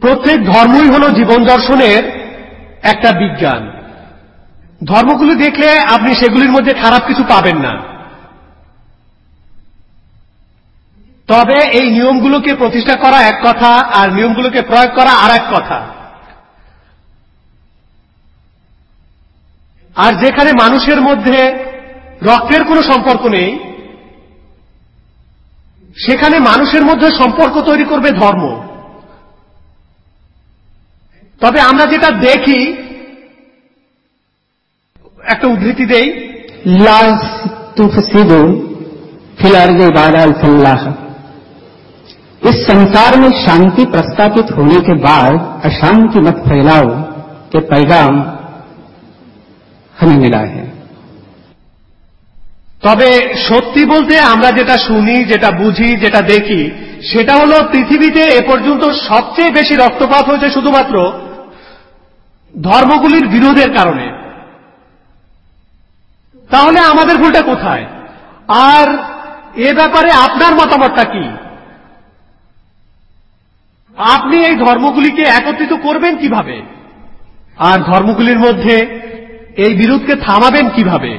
প্রত্যেক ধর্মই হল জীবন দর্শনের একটা বিজ্ঞান। ধর্মগুলি দেখলে আপনি সেগুলির মধ্যে খারাপ কিছু পাবেন না। তবে এই নিয়মগুলোকে প্রতিষ্ঠা করা এক কথা, আর নিয়মগুলোকে প্রয়োগ করা আর এক কথা। আর যেখানে মানুষের মধ্যে রক্তের কোনো সম্পর্ক নেই, সেখানে মানুষের মধ্যে সম্পর্ক তৈরি করবে ধর্ম। তবে আমরা যেটা দেখি, একটা উদ্ধৃতি দেই। লাল তুফসিদু ফিলার বাদাল ফিল্লাহ। इस संसार में शांति प्रस्तापित होने के बाद अशांति मत फैलाओ के पैगाम हमें मिला है তবে সত্যি বলতে আমরা যেটা শুনি যেটা বুঝি যেটা দেখি সেটা হলো পৃথিবীতে এ পর্যন্ত সবচেয়ে বেশি রক্তপাত হয়েছে শুধুমাত্র ধর্মগুলির বিরোধের কারণে তাহলে আমাদের ভুলটা কোথায় আর এ ব্যাপারে আপনার মতামতটা কি আপনি এই ধর্মগুলিকে একত্রিত করবেন কীভাবে? আর ধর্মগুলির মধ্যে এই বিরোধকে থামাবেন কীভাবে?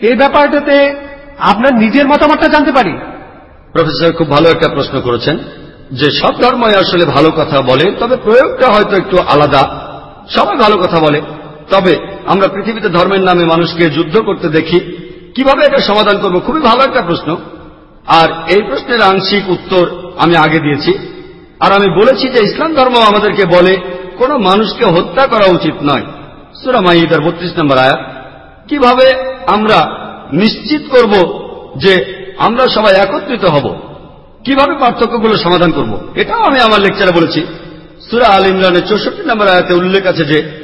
এই ব্যাপারটাতে আপনার নিজের মতামতটা জানতে পারি। প্রফেসর, খুব ভালো একটা প্রশ্ন করেছেন যে সব ধর্মই আসলে ভালো কথা বলে, তবে প্রয়োগটা হয়তো একটু আলাদা। সবাই ভালো কথা বলে। তবে আমরা পৃথিবীতে ধর্মের নামে মানুষকে যুদ্ধ করতে দেখি। কীভাবে এটা সমাধান করব? খুবই ভালো একটা প্রশ্ন। আর এই প্রশ্নের আংশিক উত্তর আমি আগে দিয়েছি। আর আমি বলেছি যে ইসলাম ধর্ম আমাদেরকে বলে কোন মানুষকে হত্যা করা উচিত নয়। সুরামাইদার বত্রিশ নম্বর আয়াত কীভাবে আমরা নিশ্চিত করব যে আমরা সবাই একত্রিত হব? কীভাবে পার্থক্যগুলো সমাধান করব? এটাও আমি আমার লেকচারে বলেছি। সুরা আল ইমরানের চৌষট্টি নম্বর আয়াতে উল্লেখ আছে যে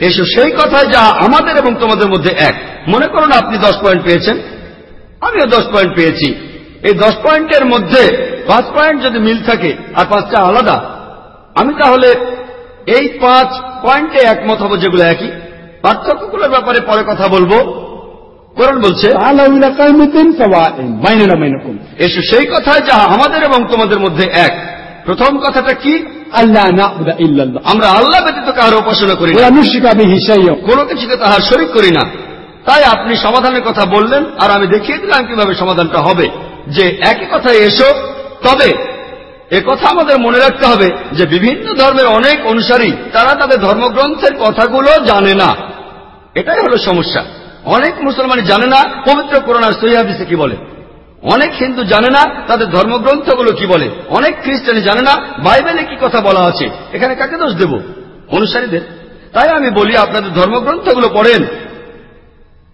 এসো সেই কথা যা আমাদের এবং তোমাদের মধ্যে এক। মনে করুন আপনি দশ পয়েন্ট পেয়েছেন? আমিও দশ পয়েন্ট পেয়েছি। এই দশ পয়েন্টের মধ্যে পাঁচ পয়েন্ট যদি মিল থাকে আর পাঁচটা আলাদা আমি তাহলে এই পাঁচ পয়েন্টে একমত হব যেগুলো একই। পার্থক্যগুলোর ব্যাপারে পরে কথা বলব। কোরআন বলছে এসো সেই কথায় যা আমাদের এবং তোমাদের মধ্যে এক। প্রথম কথাটা কি? আল্লাহ আমরা আল্লাহ ব্যতীত কারও উপাসনা করি কোন কিছুকে তাহার শরিক করি না। তাই আপনি সমাধানের কথা বললেন আর আমি দেখিয়ে দিলাম কীভাবে সমাধানটা হবে। যে একই কথায় এসো, তবে কথা আমাদের মনে রাখতে হবে যে বিভিন্ন ধর্মের অনেক অনুসারী, তারা তাদের ধর্মগ্রন্থের কথাগুলো জানে না। এটাই হলো সমস্যা। অনেক মুসলমান জানে না, পবিত্র করোনার সহিদিসে কি বলে? অনেক হিন্দু জানে না, তাদের ধর্মগ্রন্থগুলো কি বলে? অনেক খ্রিস্টানি জানে না, বাইবেলে কি কথা বলা আছে? এখানে কাকে দোষ দেব? অনুসারীদের। তাই আমি বলি, আপনাদের ধর্মগ্রন্থগুলো পড়েন।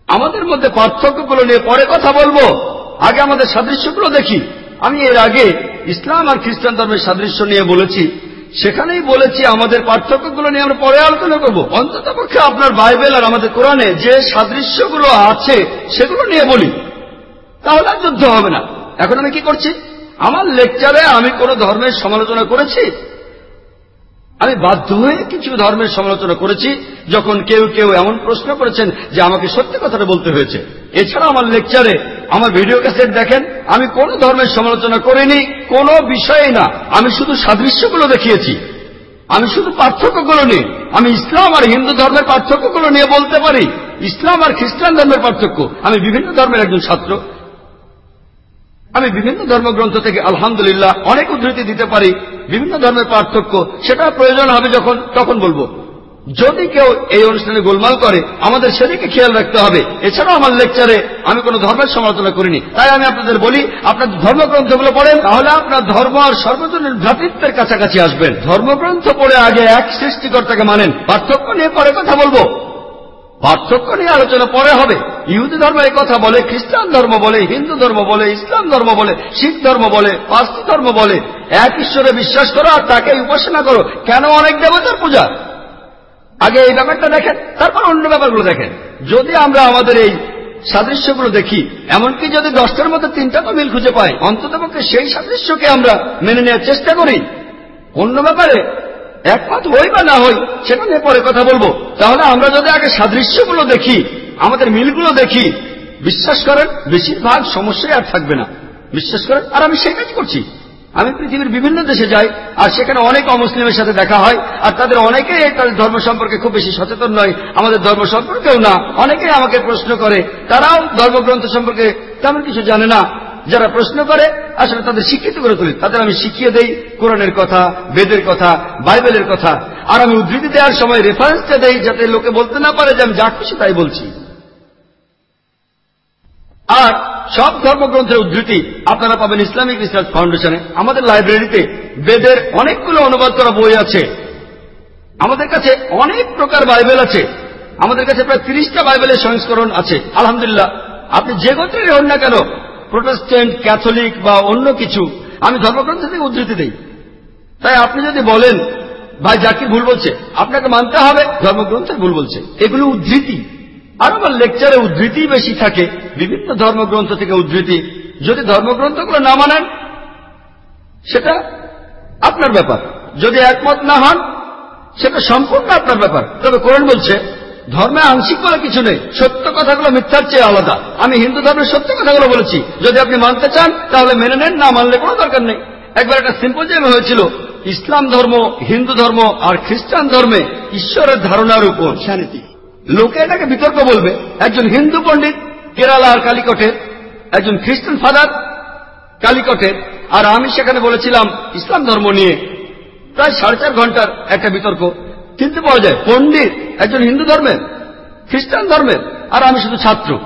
আমাদের মধ্যে পার্থক্যগুলো নিয়ে পরে কথা বলব। আগে আমাদের সাদৃশ্যগুলো দেখি। আমি এর আগে ইসলাম আর খ্রিস্টান ধর্মের সাদৃশ্য নিয়ে বলেছি। সেখানেই বলেছি আমাদের পার্থক্যগুলো নিয়ে আমরা পরে আলোচনা করব। অন্তত পক্ষে আপনার বাইবেল আর আমাদের কোরআনে যে সাদৃশ্যগুলো আছে সেগুলো নিয়ে বলি। তাহলে আর যুদ্ধ হবে না। এখন আমি কি করছি? আমার লেকচারে আমি কোন ধর্মের সমালোচনা করেছি? আমি বাধ্য হয়ে কিছু ধর্মের সমালোচনা করেছি, যখন কেউ কেউ এমন প্রশ্ন করেছেন যে আমাকে সত্যি কথাটা বলতে হয়েছে। এছাড়া আমার লেকচারে আমার ভিডিও ক্যাসেট দেখেন, আমি কোন ধর্মের সমালোচনা করিনি, কোনো বিষয়ে না। আমি শুধু সাদৃশ্যগুলো দেখিয়েছি। আমি শুধু পার্থক্যগুলো নিয়ে আমি ইসলাম আর হিন্দু ধর্মের পার্থক্যগুলো নিয়ে বলতে পারি। ইসলাম আর খ্রিস্টান ধর্মের পার্থক্য। আমি বিভিন্ন ধর্মের একজন ছাত্র। আমি বিভিন্ন ধর্মগ্রন্থ থেকে আলহামদুলিল্লাহ অনেক উদ্ধৃতি দিতে পারি। বিভিন্ন ধর্মের পার্থক্য, সেটা প্রয়োজন হবে যখন, তখন বলব। যদি কেউ এই অনুষ্ঠানে গোলমাল করে, আমাদের সেদিকে খেয়াল রাখতে হবে। এছাড়াও আমার লেকচারে আমি কোনো ধর্মের সমালোচনা করিনি। তাই আমি আপনাদের বলি, আপনার ধর্মগ্রন্থগুলো পড়েন, তাহলে আপনার ধর্ম আর সর্বজনীন ভ্রাতৃত্বের কাছাকাছি আসবেন ধর্মগ্রন্থ পড়ে আগে এক সৃষ্টিকর্তাকে মানেন। পার্থক্য নিয়ে পরে কথা বলব। পার্থক্য নিয়ে আলোচনা পরে হবে। ইহুদি ধর্ম এই কথা বলে, খ্রিস্টান ধর্ম বলে, হিন্দু ধর্ম বলে, ইসলাম ধর্ম বলে, শিখ ধর্ম বলে, পার্সি ধর্ম বলে, এক ঈশ্বরে বিশ্বাস করো আর তাকে উপাসনা করো। কেন অনেক দেবতার পূজা? আগে এই ব্যাপারটা দেখেন, তারপর অন্য ব্যাপারগুলো দেখেন। যদি আমরা আমাদের এই সাদৃশ্যগুলো দেখি, এমনকি যদি দশটার মধ্যে তিনটা তো মিল খুঁজে পাই, অন্ততপক্ষে সেই সাদৃশ্যকে আমরা মেনে নেওয়ার চেষ্টা করি। অন্য ব্যাপারে একমত হই বা না হই, সেটা নিয়ে পরে কথা বলব। তাহলে আমরা যদি আগে সাদৃশ্যগুলো দেখি আমাদের মিলগুলো দেখি। বিশ্বাস করেন, বেশিরভাগ সমস্যাই আর থাকবে না। বিশ্বাস করেন, আর আমি সেই কাজ করছি। আমি পৃথিবীর বিভিন্ন দেশে যাই, আর সেখানে অনেক অমুসলিমের সাথে দেখা হয়, আর তাদের অনেকেই তাদের ধর্ম সম্পর্কে খুব বেশি সচেতন নয়, আমাদের ধর্ম সম্পর্কেও না। অনেকেই আমাকে প্রশ্ন করে, তারাও ধর্মগ্রন্থ সম্পর্কে তেমন কিছু জানে না। যারা প্রশ্ন করে, আসলে তাদের শিক্ষিত করে তুলি। তাদের আমি শিখিয়ে দেই কোরআনের কথা, বেদের কথা, বাইবেলের কথা। আর আমি উদ্ধৃতি দেওয়ার সময় রেফারেন্সটা দেই, যাতে লোকে বলতে না পারে যে আমি যা খুশি তাই বলছি। আর সব ধর্মগ্রন্থের উদ্ধৃতি আপনারা পাবেন ইসলামিক রিসার্চ ফাউন্ডেশনে। আমাদের লাইব্রেরিতে বেদের অনেকগুলো অনুবাদ করা বই আছে। আমাদের কাছে অনেক প্রকার বাইবেল আছে। আমাদের কাছে প্রায় তিরিশটা বাইবেলের সংস্করণ আছে। আলহামদুলিল্লাহ, আপনি যে গোত্রের হন না কেন, প্রোটেস্ট্যান্ট, ক্যাথলিক বা অন্য কিছু, আমি ধর্মগ্রন্থ থেকে উদ্ধৃতি দিই। তাই আপনি যদি বলেন, ভাই, জাকির ভুল বলছে। আপনাকে মানতে হবে, ধর্মগ্রন্থের ভুল বলছে। এগুলো উদ্ধৃতি। আর আমার লেকচারে উদ্ধৃতি বেশি থাকে, বিভিন্ন ধর্মগ্রন্থ থেকে উদ্ধৃতি। যদি ধর্মগ্রন্থগুলো না মানেন, সেটা আপনার ব্যাপার। যদি একমত না হন, সেটা সম্পূর্ণ আপনার ব্যাপার। তবে কোরআন বলছে, ধর্মে আংশিক বলে কিছু নেই, সত্য কথাগুলো মিথ্যার চেয়ে আলাদা। আমি হিন্দু ধর্মের সত্য কথাগুলো বলেছি। যদি আপনি মানতে চান, তাহলে মেনে নেন, না মানলে কোনো দরকার নেই। একবার একটা সিম্পোজিয়াম হয়েছিল, ইসলাম ধর্ম, হিন্দু ধর্ম আর খ্রিস্টান ধর্মে ঈশ্বরের ধারণার উপর। Christianity. লোকে এটাকে বিতর্ক বলবে, একজন হিন্দু পণ্ডিত কেরালা আর কালিকটের একজন খ্রিস্টান ফাদার কালিকটের আর আমি সেখানে বলেছিলাম, ইসলাম ধর্ম নিয়ে প্রায় সাড়ে চার ঘণ্টার একটা বিতর্ক। কিন্তু পাওয়া যায়, পণ্ডিত একজন হিন্দু ধর্মের খ্রিস্টান ধর্মের আর আমি শুধু ছাত্র।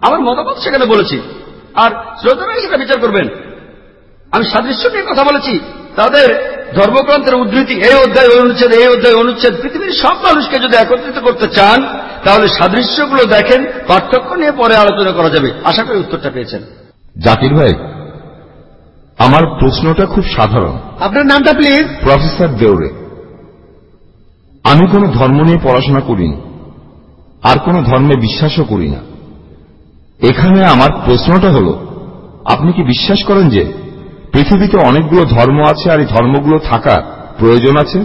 আমার মতামত সেখানে বলেছি। আর শ্রোতারাই সেটা বিচার করবেন। আমি সাদৃশ্য নিয়ে কথা বলেছি। তাদের ধর্মগ্রন্থের উদ্ধৃতি এই অধ্যায় অনুচ্ছেদ এই অধ্যায় অনুচ্ছেদ পৃথিবীর সব মানুষকে যদি একত্রিত করতে চান তাহলে সাদৃশ্যগুলো দেখেন পার্থক্য নিয়ে পরে আলোচনা করা যাবে। আশা করি উত্তরটা পেয়েছেন। জাকির ভাই আমার প্রশ্নটা খুব সাধারণ। আপনার নামটা প্লিজ প্রফেসর দেওরে আমি কোনো ধর্ম নিয়ে পড়াশোনা করিনি আর কোনো ধর্মে বিশ্বাসও করি না। এখানে আমার প্রশ্নটা হল আপনি কি বিশ্বাস করেন যে পৃথিবীতে অনেকগুলো ধর্ম আছে আর এই ধর্মগুলো থাকার প্রয়োজন আছে।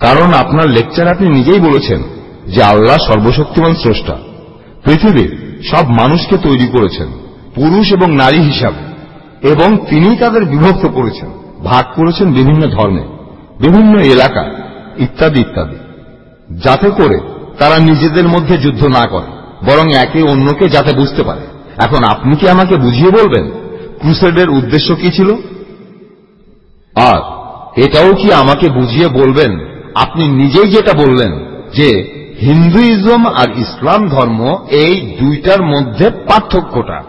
কারণ আপনার লেকচার আপনি নিজেই বলেছেন যে আল্লাহ সর্বশক্তিমান স্রষ্টা। পৃথিবীর সব মানুষকে তৈরি করেছেন, পুরুষ এবং নারী হিসাবে, এবং তিনি তাদের বিভক্ত করেছেন, ভাগ করেছেন বিভিন্ন ধর্মে, বিভিন্ন এলাকা, ইত্যাদি ইত্যাদি, যাতে করে তারা নিজেদের মধ্যে যুদ্ধ না করে, বরং একে অন্যকে যাতে বুঝতে পারে। এখন আপনি কি আমাকে বুঝিয়ে বলবেন? ক্রুসেডের উদ্দেশ্য কি ছিল? আর এটাও কি আমাকে বুঝিয়ে বলবেন? আপনি নিজেই যেটা বললেন, যে হিন্দুইজম আর ইসলাম ধর্ম এই দুইটার মধ্যে পার্থক্যটা।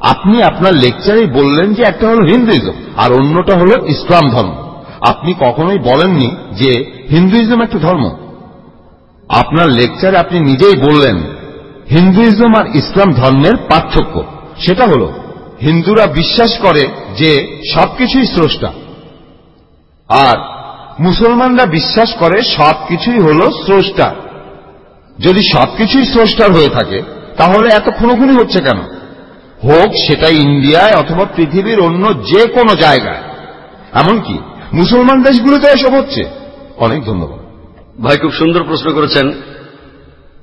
আপনি আপনার লেকচারেই বললেন যে একটা হলো হিন্দুইজম আর অন্যটা হল ইসলাম ধর্ম। আপনি কখনোই বলেননি যে হিন্দুইজম একটা ধর্ম। আপনার লেকচারে আপনি নিজেই বললেন, হিন্দুইজম আর ইসলাম ধর্মের পার্থক্য। সেটা হলো হিন্দুরা বিশ্বাস করে যে সবকিছুই স্রষ্টা। আর মুসলমানরা বিশ্বাস করে সবকিছুই হল স্রষ্টা। যদি সবকিছুই স্রষ্টার হয়ে থাকে, তাহলে এত খুনোখুনি হচ্ছে কেন? হোক সেটা ইন্ডিয়ায় অথবা পৃথিবীর অন্য যে কোনো জায়গায়। এমনকি মুসলমান দেশগুলোতে এসব হচ্ছে। অনেক ধন্যবাদ। ভাই, খুব সুন্দর প্রশ্ন করেছেন।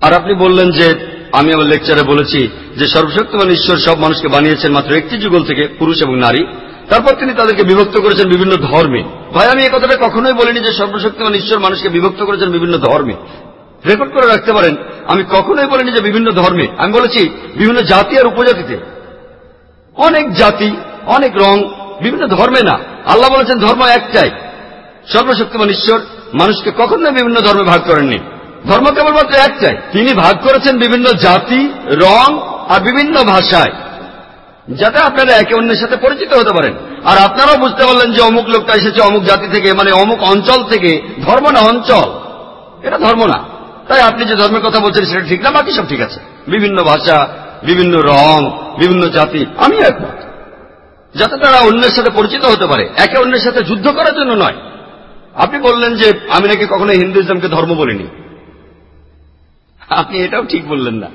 আর আপনি বললেন যে আমি আমার লেকচারে বলেছি যে সর্বশক্তিমান ঈশ্বর সব মানুষকে বানিয়েছেন মাত্র একটি যুগল থেকে পুরুষ এবং নারী। তারপর তিনি তাদেরকে বিভক্ত করেছেন বিভিন্ন ধর্মে। ভাই, আমি এই কথাটা কখনোই বলিনি যে সর্বশক্তিমান ঈশ্বর মানুষকে বিভক্ত করেছেন বিভিন্ন ধর্মে। রেকর্ড করে রাখতে পারেন, আমি কখনোই বলিনি যে বিভিন্ন ধর্মে। আমি বলেছি বিভিন্ন জাতি আর উপজাতিতে। অনেক জাতি, অনেক রং, বিভিন্ন ধর্মে না। আল্লাহ বলেছেন ধর্ম একটাই। সর্বশক্তিমান ঈশ্বর মানুষকে কখনোই বিভিন্ন ধর্মে ভাগ করেননি। ধর্ম কেবলমাত্র একটাই তিনি ভাগ করেছেন বিভিন্ন জাতি, রং আর বিভিন্ন ভাষায়। যাতে আপনারা একে অন্যের সাথে পরিচিত হতে পারেন। আর আপনারাও বুঝতে পারলেন যে অমুক লোকটা এসেছে অমুক জাতি থেকে মানে অমুক অঞ্চল থেকে। ধর্ম না অঞ্চল। এটা ধর্ম না। তাই আপনি যে ধর্মের কথা বলছেন, সেটা ঠিক না, বাকি সব ঠিক আছে। বিভিন্ন ভাষা, বিভিন্ন রং, বিভিন্ন জাতি, আমি একমত। যাতে তারা অন্যের সাথে পরিচিত হতে পারে। একে অন্যের সাথে যুদ্ধ করার জন্য নয়। আপনি বললেন যে আমি নাকি কখনো হিন্দুইজমকে ধর্ম বলিনি। আপনি এটাও ঠিক বললেন না।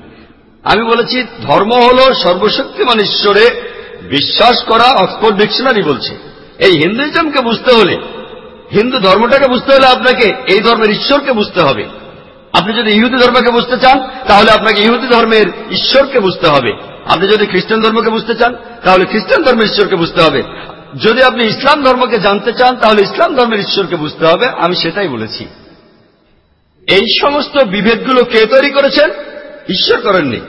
আমি বলেছি, ধর্ম হল সর্বশক্তিমান ঈশ্বরে বিশ্বাস করা, অক্সফোর্ড ডিকশনারি বলছে। এই হিন্দুইজমকে বুঝতে হলে, হিন্দু ধর্মটাকে বুঝতে হলে আপনাকে এই ধর্মের ঈশ্বরকে বুঝতে হবে। আপনি যদি ইহুদি ধর্মকে বুঝতে চান, তাহলে আপনাকে ইহুদি ধর্মের ঈশ্বরকে বুঝতে হবে। আপনি যদি খ্রিস্টান ধর্মকে বুঝতে চান, তাহলে খ্রিস্টান ধর্মের ঈশ্বরকে বুঝতে হবে। যদি আপনি ইসলাম ধর্মকে জানতে চান, তাহলে ইসলাম ধর্মের ঈশ্বরকে বুঝতে হবে। আমি সেটাই বলেছি। এই সমস্ত বিভেদগুলো কে তৈরি করেছেন? ঈশ্বর করেননি।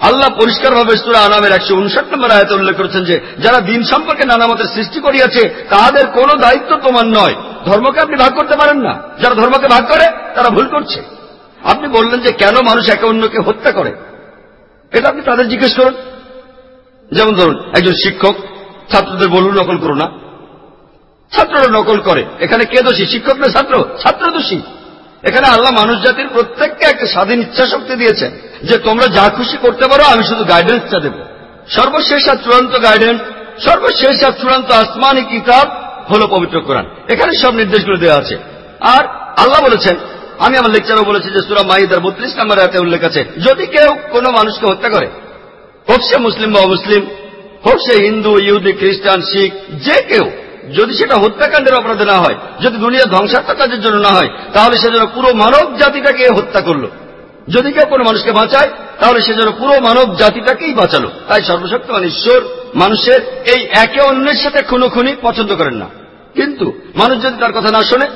আল্লাহ পরিষ্কারভাবে সুরা আনামের একশো উনষাট নম্বর আয়তে উল্লেখ করেছেন যে, যারা দিন সম্পর্কে নানা মতের সৃষ্টি করিয়াছে তাদের কোনো দায়িত্ব তোমার নয়। ধর্মকে আপনি ভাগ করতে পারেন না। যারা ধর্মকে ভাগ করে, তারা ভুল করছে। আপনি বললেন যে, কেন মানুষ একে অন্যকে হত্যা করে? এটা আপনি তাদের জিজ্ঞেস করুন। যেমন ধরুন, একজন শিক্ষক, ছাত্রদের বলুন, নকল করো না। ছাত্ররা নকল করে। এখানে কে দোষী? শিক্ষক না ছাত্র? ছাত্র দোষী। এখানে আল্লাহ মানুষ জাতির প্রত্যেককে একটা স্বাধীন ইচ্ছা শক্তি দিয়েছেন যে তোমরা যা খুশি করতে পারো, আমি শুধু গাইডেন্সটা দেব। সর্বশেষ আর চূড়ান্ত গাইডেন্স সর্বশেষ আর চূড়ান্ত আসমানি কিতাব হল পবিত্র কোরআন। এখানে সব নির্দেশগুলো দেওয়া আছে। আর আল্লাহ বলেছেন, আমি আমার লেকচারও বলেছি যে সুরা মাহিদার বত্রিশ নম্বর হাতে উল্লেখ আছে, যদি কেউ কোনো মানুষকে হত্যা করে, হোক সে মুসলিম বা অমুসলিম, হোক সে হিন্দু, ইহুদি, খ্রিস্টান, শিখ, যে কেউ যদি সেটা হত্যাকাণ্ডের অপরাধে না হয়, যদি দুনিয়া ধ্বংসাত্মক কাজের জন্য না হয়, তাহলে সে যেন পুরো মানব জাতিটাকে হত্যা করল। যদি কেউ কোনো মানুষকে বাঁচায়, তাহলে সে যেন পুরো মানব জাতিটাকেই বাঁচালো। তাই সর্বশক্তিমান ঈশ্বর মানুষের এই একে অন্যের সাথে খুনোখুনি পছন্দ করেন না। কিন্তু মানুষ যদি তার কথা না শোনে,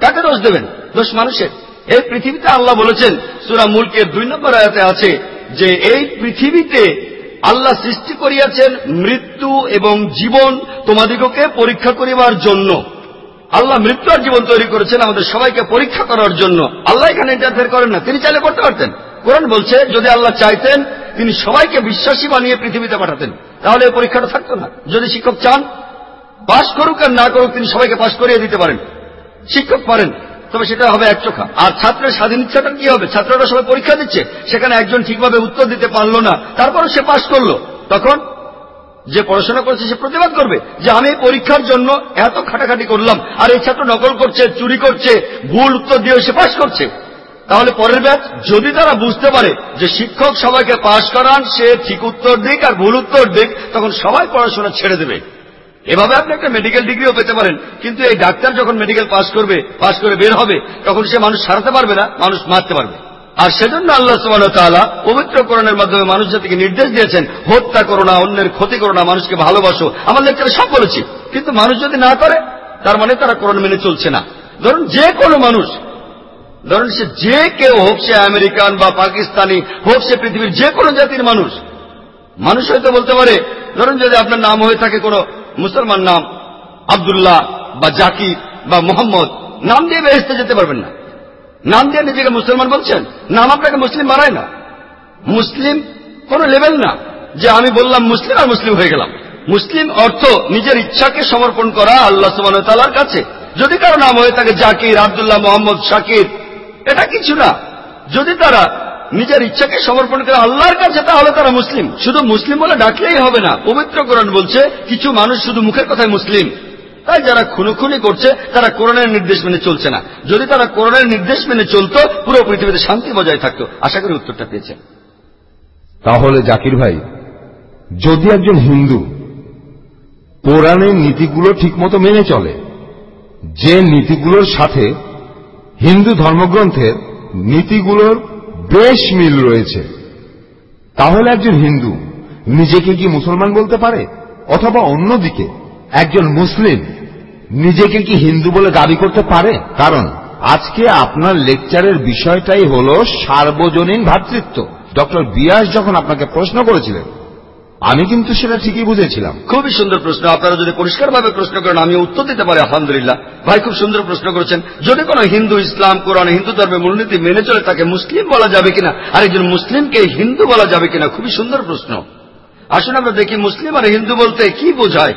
কাকে দোষ দেবেন? দোষ মানুষের। এই পৃথিবীতে আল্লাহ বলেছেন, সুরা মুলকের দুই নম্বর আয়াতে আছে যে, এই পৃথিবীতে আল্লাহ সৃষ্টি করিয়াছেন মৃত্যু এবং জীবন তোমাদিগকে পরীক্ষা করিবার জন্য। আল্লাহ মৃত্যু আর জীবন তৈরি করেছেন আমাদের সবাইকে পরীক্ষা করার জন্য। আল্লাহ এখানে ইন্টারফেয়ার করেন না, তিনি চাইলে করতে পারতেন। কোরআন বলছে, যদি আল্লাহ চাইতেন, তিনি সবাইকে বিশ্বাসী বানিয়ে পৃথিবীতে পাঠাতেন। তাহলে এই পরীক্ষাটা থাকতো না। যদি শিক্ষক চান, পাশ করুক আর না করুক, তিনি সবাইকে পাশ করিয়ে দিতে পারেন। শিক্ষক পারেন। তবে সেটা হবে এক চোখা। আর ছাত্রের স্বাধীন ইচ্ছাটা কি হবে? ছাত্ররা সবাই পরীক্ষা দিচ্ছে, সেখানে একজন ঠিকভাবে উত্তর দিতে পারল না। তারপরে সে পাশ করল। তখন যে পড়াশোনা করেছে, সে প্রতিবাদ করবে যে আমি পরীক্ষার জন্য এত খাটাখাটি করলাম। আর এই ছাত্র নকল করছে, চুরি করছে, ভুল উত্তর দিয়ে সে পাশ করছে। তাহলে পরের ব্যাচ, যদি তারা বুঝতে পারে যে শিক্ষক সবাইকে পাশ করান, সে ঠিক উত্তর দিক আর ভুল উত্তর দিক, তখন সবাই পড়াশোনা ছেড়ে দেবে। এভাবে আপনি একটা মেডিকেল ডিগ্রিও পেতে পারেন। কিন্তু এই ডাক্তার যখন মেডিকেল পাস করবে পাস করে বের হবে, তখন সে মানুষ সারাতে পারবে না, মানুষ মারতে পারবে। আর সেজন্য আল্লাহ সুবাহ তাআলা পবিত্র করণের মাধ্যমে মানুষ জাতিকে নির্দেশ দিয়েছেন, হত্যা করো না, অন্যের ক্ষতি করো না, মানুষকে ভালোবাসো। আমার লেকচারে সব বলেছি। কিন্তু মানুষ যদি না করে, তার মানে তারা করণ মেনে চলছে না। ধরুন যে কোনো মানুষ, ধরুন সে যে কেউ হোক, সে আমেরিকান বা পাকিস্তানি হোক, সে পৃথিবীর যে কোনো জাতির মানুষ মানুষ হয়তো বলতে পারে, ধরুন যদি আপনার নাম হয়ে থাকে কোনো মুসলমান নাম আবদুল্লাহ বা জাকির বা মোহাম্মদ, নাম দিয়ে বেহেস্তে যেতে পারবেন না। নাম দিয়ে নিজেকে মুসলমান বলছেন, নাম আপনাকে মুসলিম বানায় না। মুসলিম কোন লেভেল না যে আমি বললাম মুসলিম আর মুসলিম হয়ে গেলাম। মুসলিম অর্থ নিজের ইচ্ছাকে সমর্পণ করা আল্লাহ সুবান তালার কাছে। যদি কারও নাম হয়ে থাকে জাকির, আবদুল্লাহ, মোহাম্মদ, শাকির, এটা কিছু না। যদি তারা নিজের ইচ্ছাকে সমর্পণ করে আল্লাহর কাছে, তাহলে তারা মুসলিম। শুধু মুসলিম বলে ডাকলেই হবে না। পবিত্র কোরআন বলছে, কিছু মানুষ শুধু মুখের কথায় মুসলিম। তাই যারা খুনোখুনি করছে, তারা কোরআনের নির্দেশ মেনে চলছে না। যদি তারা কোরআনের নির্দেশ মেনে চলতো, পুরো পৃথিবীতে শান্তি বজায় থাকতো। আশা করি উত্তরটা পেয়েছেন। তাহলে জাকির ভাই, যদি একজন হিন্দু কোরআনের নীতিগুলো ঠিকমতো মেনে চলে, যে নীতিগুলোর সাথে হিন্দু ধর্মগ্রন্থের নীতিগুলোর বেশ মিল রয়েছে। তাহলে একজন হিন্দু নিজেকে কি মুসলমান বলতে পারে? অথবা অন্যদিকে, একজন মুসলিম নিজেকে কি হিন্দু বলে দাবি করতে পারে? কারণ আজকে আপনার লেকচারের বিষয়টাই হল সার্বজনীন ভ্রাতৃত্ব ডক্টর বিয়াস যখন আপনাকে প্রশ্ন করেছিলেন আমি কিন্তু সেটা ঠিকই বুঝেছিলাম। খুবই সুন্দর প্রশ্ন। আপনারা যদি পরিষ্কারভাবে প্রশ্ন করেন আমি উত্তর দিতে পারি, আলহামদুলিল্লাহ। ভাই, খুব সুন্দর প্রশ্ন করেছেন। যদি কোনো হিন্দু, ইসলাম, কোরআন, হিন্দু ধর্মের মূলনীতি মেনে চলে, তাকে মুসলিম বলা যাবে কিনা? আর একজন মুসলিমকে হিন্দু বলা যাবে কিনা? খুবই সুন্দর প্রশ্ন। আসুন আমরা দেখি মুসলিম আর হিন্দু বলতে কি বোঝায়।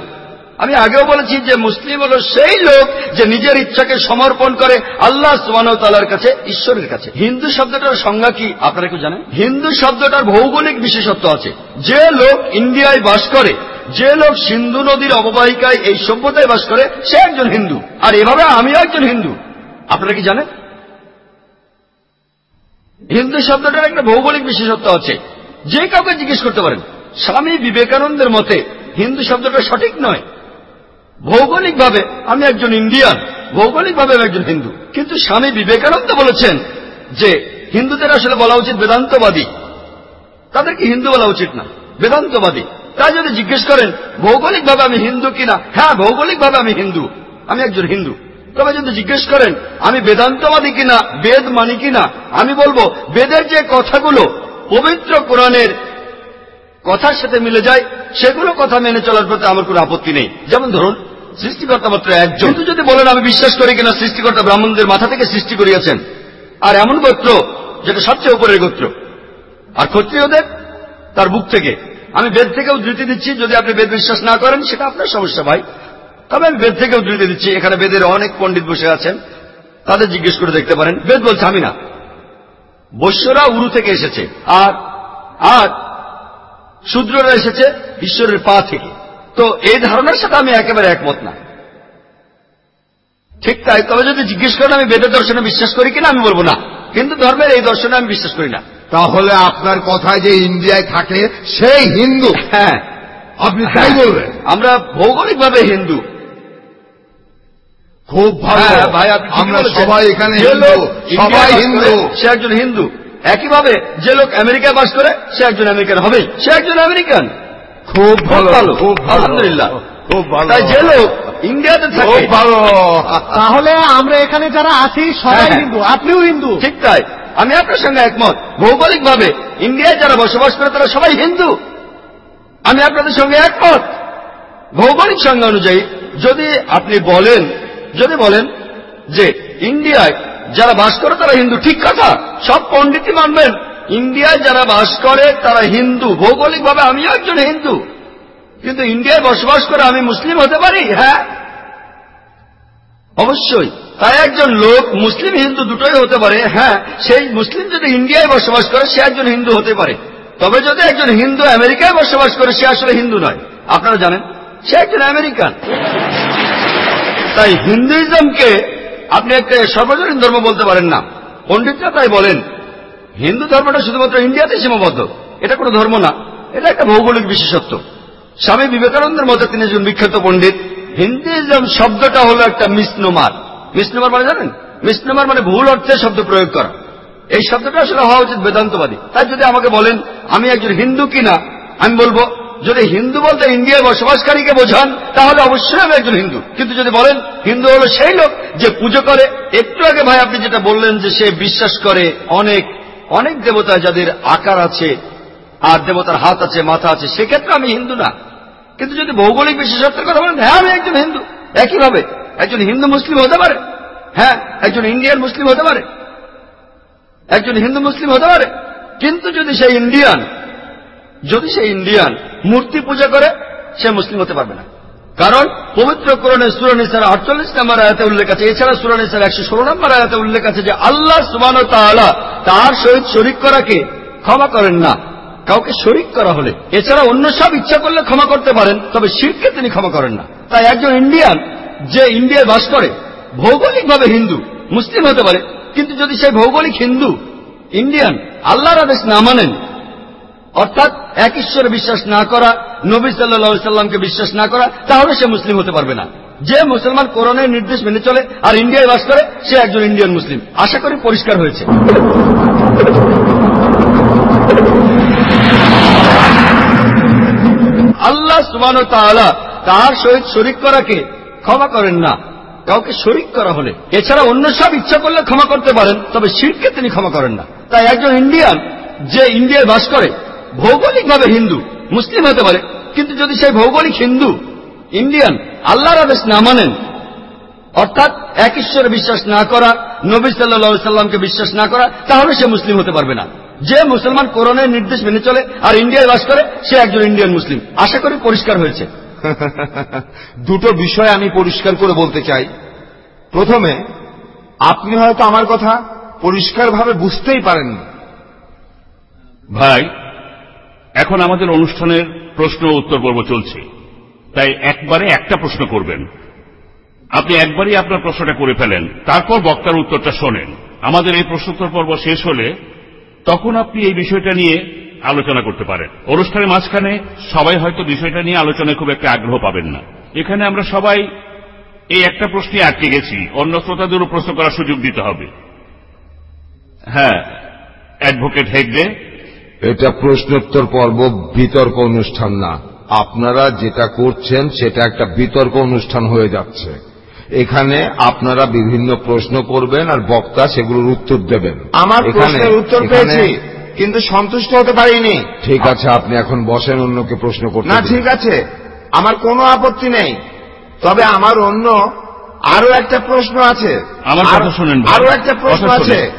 আমি আগেও বলেছি যে মুসলিম হল সেই লোক যে নিজের ইচ্ছাকে সমর্পণ করে আল্লাহ সুবান তালার কাছে, ঈশ্বরের কাছে। হিন্দু শব্দটার সংজ্ঞা কি? আপনারা কেউ জানেন? হিন্দু শব্দটার ভৌগোলিক বিশেষত্ব আছে। যে লোক ইন্ডিয়ায় বাস করে, যে লোক সিন্ধু নদীর অববাহিকায় এই সভ্যতায় বাস করে, সে একজন হিন্দু। আর এভাবে আমিও একজন হিন্দু। আপনারা কি জানেন? হিন্দু শব্দটার একটা ভৌগোলিক বিশেষত্ব আছে। যে কাউকে জিজ্ঞেস করতে পারেন, স্বামী বিবেকানন্দের মতে হিন্দু শব্দটা সঠিক নয়। ভৌগোলিকভাবে আমি একজন ইন্ডিয়ান, ভৌগোলিকভাবে আমি একজন হিন্দু। কিন্তু স্বামী বিবেকানন্দ বলেছেন যে হিন্দুদের আসলে বলা উচিত বেদান্তবাদী। তাদেরকে হিন্দু বলা উচিত না, বেদান্তবাদী। তাই যদি জিজ্ঞেস করেন, ভৌগোলিকভাবে আমি হিন্দু কিনা? হ্যাঁ ভৌগোলিকভাবে আমি হিন্দু, আমি একজন হিন্দু। তবে যদি জিজ্ঞেস করেন, আমি বেদান্তবাদী কিনা, বেদ মানি কিনা? আমি বলব, বেদের যে কথাগুলো পবিত্র কোরআনের কথার সাথে মিলে যায়, সেগুলো কথা মেনে চলার প্রতি আমার কোনো আপত্তি নেই। যেমন ধরুন সৃষ্টিকর্তা মাত্র একজন। কিন্তু যদি বলেন, আমি বিশ্বাস করি কিনা সৃষ্টিকর্তা ব্রাহ্মণদের মাথা থেকে সৃষ্টি করিয়াছেন। আর এমন গোত্র যেটা সবচেয়ে উপরের গোত্র। আর ক্ষত্রিয়দের তার বুক থেকে। আমি বেদ থেকে উদ্ধৃতি দিচ্ছি, যদি আপনি বেদ বিশ্বাস না করেন, সেটা আপনার সমস্যা ভাই। তবে আমি বেদ থেকে উদ্ধৃতি দিচ্ছি, এখানে বেদের অনেক পণ্ডিত বসে আছেন। তাদের জিজ্ঞেস করে দেখতে পারেন। বেদ বলছে, আমি না। বৈশ্যরা উরু থেকে এসেছে। আর আর শূদ্ররা এসেছে ঈশ্বরের পা থেকে। তো এই ধারণার সাথে আমি একেবারে একমত না। ঠিক তাই তবে যদি জিজ্ঞেস করেন আমি বেদের দর্শনে বিশ্বাস করি কিনা আমি বলব না। কিন্তু ধর্মের এই দর্শনে আমি বিশ্বাস করি না। তাহলে আপনার কথায় যে ইন্ডিয়ায় থাকে সেই হিন্দু। হ্যাঁ। আপনি তাই বলবেন? আমরা ভৌগোলিকভাবে হিন্দু। খুব ভালো। হ্যাঁ, ভাই আমরা সবাই এখানে হিন্দু। সবাই হিন্দু। সে একজন হিন্দু। একইভাবে যে লোক আমেরিকায় বাস করে সে একজন আমেরিকান হবেই সে একজন আমেরিকান। খুব ভালো ভালো খুব ভালো। আলহামদুলিল্লাহ। খুব ভালো। তাই যে লোক ইন্ডিয়াতে খুব থাকে। ভালো। তাহলে আমরা এখানে যারা আছি সবাই হ্যাঁ। হিন্দু। আপনিও হিন্দু। ঠিক তাই। আমি আপনার সঙ্গে একমত। ভৌগোলিকভাবে ইন্ডিয়ায় যারা বসবাস করে তারা সবাই হিন্দু। আমি আপনাদের সঙ্গে একমত। ভৌগোলিক সংজ্ঞা অনুযায়ী যদি আপনি বলেন যদি বলেন যে ইন্ডিয়ায় যারা বাস করে তারা হিন্দু। ঠিক কথা। সব পণ্ডিতই মানবেন। ইন্ডিয়ায় যারা বাস করে, তারা হিন্দু। ভৌগোলিকভাবে আমিও একজন হিন্দু। কিন্তু ইন্ডিয়ায় বসবাস করে আমি মুসলিম হতে পারি? হ্যাঁ। অবশ্যই। তাই একজন লোক মুসলিম হিন্দু দুটোই হতে পারে। হ্যাঁ সেই মুসলিম যদি ইন্ডিয়ায় বসবাস করে, সে একজন হিন্দু হতে পারে। তবে যদি একজন হিন্দু আমেরিকায় বসবাস করে, সে আসলে হিন্দু নয়। আপনারা জানেন? সে একজন আমেরিকান। তাই হিন্দুইজমকে আপনি একটা সর্বজনীন ধর্ম বলতে পারেন না। পণ্ডিতরা তাই বলেন হিন্দু ধর্মটা শুধুমাত্র ইন্ডিয়াতে সীমাবদ্ধ। এটা কোনো ধর্ম না। এটা একটা ভৌগোলিক বিশেষত্ব। স্বামী বিবেকানন্দের মতে তিনি একজন বিখ্যাত পণ্ডিত। হিন্দুইজম শব্দটা হলো একটা মিসনোমার মিসনোমার মানে জানেন? মিসনোমার মানে ভুল অর্থে শব্দ প্রয়োগ করা। এই শব্দটা আসলে হওয়া উচিত বেদান্তবাদী। তাই যদি আমাকে বলেন, আমি একজন হিন্দু কিনা আমি বলব, যদি হিন্দু বলতে ইন্ডিয়ায় বসবাসকারীকে বোঝান, তাহলে অবশ্যই আমি একজন হিন্দু। কিন্তু যদি বলেন, হিন্দু হলো সেই লোক যে পুজো করে, একটু আগে ভাই আপনি যেটা বললেন যে সে বিশ্বাস করে অনেক অনেক দেবতা যাদের আকার আছে, আর দেবতার হাত আছে, মাথা আছে, সেক্ষেত্রে আমি হিন্দু না। কিন্তু যদি ভৌগোলিক বিশেষত্বের কথা বলেন হ্যাঁ আমি একজন হিন্দু। একইভাবে, একজন হিন্দু মুসলিম হতে পারে। হ্যাঁ একজন ইন্ডিয়ান মুসলিম হতে পারে। একজন হিন্দু মুসলিম হতে পারে। কিন্তু যদি সে ইন্ডিয়ান, যদি সে ইন্ডিয়ান, মূর্তি পূজা করে, সে মুসলিম হতে পারবে না। কারণ পবিত্র কোরণে সুরানিসার আটচল্লিশ নম্বর আয়াতে উল্লেখ আছে। এছাড়া সুরানিসার একশো ষোলো নম্বর আয়াতে উল্লেখ আছে যে আল্লাহ সুবান তার সহিত শরিক করাকে ক্ষমা করেন না। কাউকে শরিক করা হলে। এছাড়া অন্য সব ইচ্ছা করলে ক্ষমা করতে পারেন, তবে শিরকে তিনি ক্ষমা করেন না। তাই একজন ইন্ডিয়ান যে ইন্ডিয়ায় বাস করে, ভৌগোলিকভাবে হিন্দু, মুসলিম হতে পারে, কিন্তু যদি সেই ভৌগোলিক হিন্দু, ইন্ডিয়ান, আল্লাহর আদেশ না মানেন অর্থাৎ এক ঈশ্বরে বিশ্বাস না করা, নবী সাল্লা সাল্লামকে বিশ্বাস না করা, তাহলে সে মুসলিম হতে পারবে না। যে মুসলমান কোরআনের নির্দেশ মেনে চলে আর ইন্ডিয়ায় বাস করে, সে একজন ইন্ডিয়ান মুসলিম। আশা করি পরিষ্কার হয়েছে। আল্লাহ সুবান তার সহিত শরিক করাকে ক্ষমা করেন না। কাউকে শরিক করা হলে, এছাড়া অন্য সব ইচ্ছা করলে ক্ষমা করতে পারেন, তবে শিরকে তিনি ক্ষমা করেন না। তাই একজন ইন্ডিয়ান, যে ইন্ডিয়ায় বাস করে ভৌগোলিকভাবে হিন্দু মুসলিম হতে পারে কিন্তু যদি সেই ভৌগোলিক হিন্দু ইন্ডিয়ান আল্লাহর আদেশ না মানেন অর্থাৎ এক ঈশ্বরে বিশ্বাস না করা নবী সাল্লা সাল্লামকে বিশ্বাস না করা তাহলে সে মুসলিম হতে পারবে না। যে মুসলমান কোরআনের নির্দেশ মেনে চলে আর ইন্ডিয়ায় বাস করে সে একজন ইন্ডিয়ান মুসলিম। আশা করি পরিষ্কার হয়েছে। দুটো বিষয় আমি পরিষ্কার করে বলতে চাই। প্রথমে আপনি হয়তো আমার কথা পরিষ্কারভাবে বুঝতেই পারেননি। ভাই এখন আমাদের অনুষ্ঠানের প্রশ্ন উত্তর পর্ব চলছে। তাই একবারে একটা প্রশ্ন করবেন। আপনি একবারই আপনার প্রশ্নটা করে ফেলেন, তারপর বক্তার উত্তরটা শোনেন। আমাদের এই প্রশ্নোত্তর পর্ব শেষ হলে তখন আপনি এই বিষয়টা নিয়ে আলোচনা করতে পারেন। অনুষ্ঠানের মাঝখানে সবাই হয়তো বিষয়টা নিয়ে আলোচনায় খুব একটা আগ্রহ পাবেন না। এখানে আমরা সবাই এই একটা প্রশ্নে আটকে গেছি। অন্য শ্রোতাদেরও প্রশ্ন করার সুযোগ দিতে হবে। হ্যাঁ অ্যাডভোকেট হেগডে এটা প্রশ্নোত্তর পর্ব বিতর্ক অনুষ্ঠান না। আপনারা যেটা করছেন সেটা একটা বিতর্ক অনুষ্ঠান হয়ে যাচ্ছে। এখানে আপনারা বিভিন্ন প্রশ্ন করবেন আর বক্তা সেগুলোর উত্তর দেবেন। আমার এখানে- প্রশ্নের উত্তর পেয়েছি কিন্তু সন্তুষ্ট হতে পারিনি। ঠিক আছে আপনি এখন বসেন অন্যকে প্রশ্ন করতে না ঠিক আছে আমার কোনো আপত্তি নেই। তবে আমার অন্য আরও একটা প্রশ্ন আছে। আমার কথা শোনেন। আরও একটা প্রশ্ন আছে।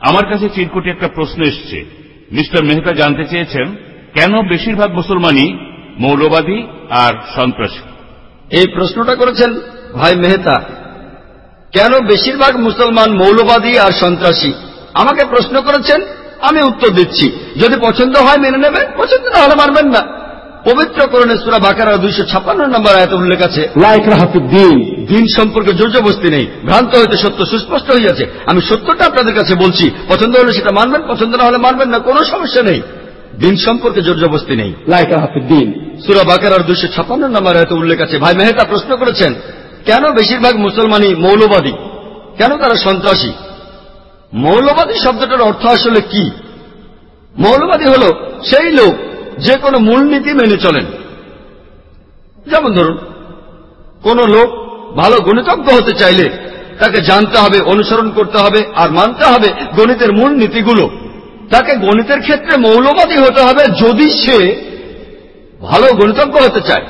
আমার কাছে চিরকুটি একটা প্রশ্ন এসছে। মিস্টার মেহতা জানতে চেয়েছেন, কেন বেশিরভাগ মুসলমানই মৌলবাদী আর সন্ত্রাসী? এই প্রশ্নটা করেছেন ভাই মেহতা। কেন বেশিরভাগ মুসলমান মৌলবাদী আর সন্ত্রাসী? আমাকে প্রশ্ন করেছেন, আমি উত্তর দিচ্ছি। যদি পছন্দ হয় মেনে নেবেন, পছন্দ না হলে মানবেন না। পবিত্র করণে সুরা বাকারা দুইশো ছাপ্পান্ন নম্বর আয়ত উল্লেখ আছে দিন। দিন সম্পর্কে জর্জবস্তি নেই ভ্রান্ত হইতে সত্য সুস্পষ্ট হইয়াছে। আমি সত্যটা আপনাদের কাছে বলছি পছন্দ হলে সেটা মানবেন পছন্দ না হলে মানবেন না কোনো সমস্যা নেই। দিন সম্পর্কে জর্জবস্তি নেই। দিন। সুরা বাকারার দুইশো ছাপ্পান্ন নম্বর আয়ত উল্লেখ আছে ভাই মেহতা প্রশ্ন করেছেন কেন বেশিরভাগ মুসলমানই মৌলবাদী? কেন তারা সন্ত্রাসী? মৌলবাদী শব্দটার অর্থ আসলে কি? মৌলবাদী হল সেই লোক যে কোনো মূলনীতি মেনে চলেন। যেমন ধরুন, কোন লোক ভালো গণিতজ্ঞ হতে চাইলে তাকে জানতে হবে, অনুসরণ করতে হবে আর মানতে হবে গণিতের মূল নীতিগুলো। তাকে গণিতের ক্ষেত্রে মৌলবাদী হতে হবে যদি সে ভালো গণিতজ্ঞ হতে চায়।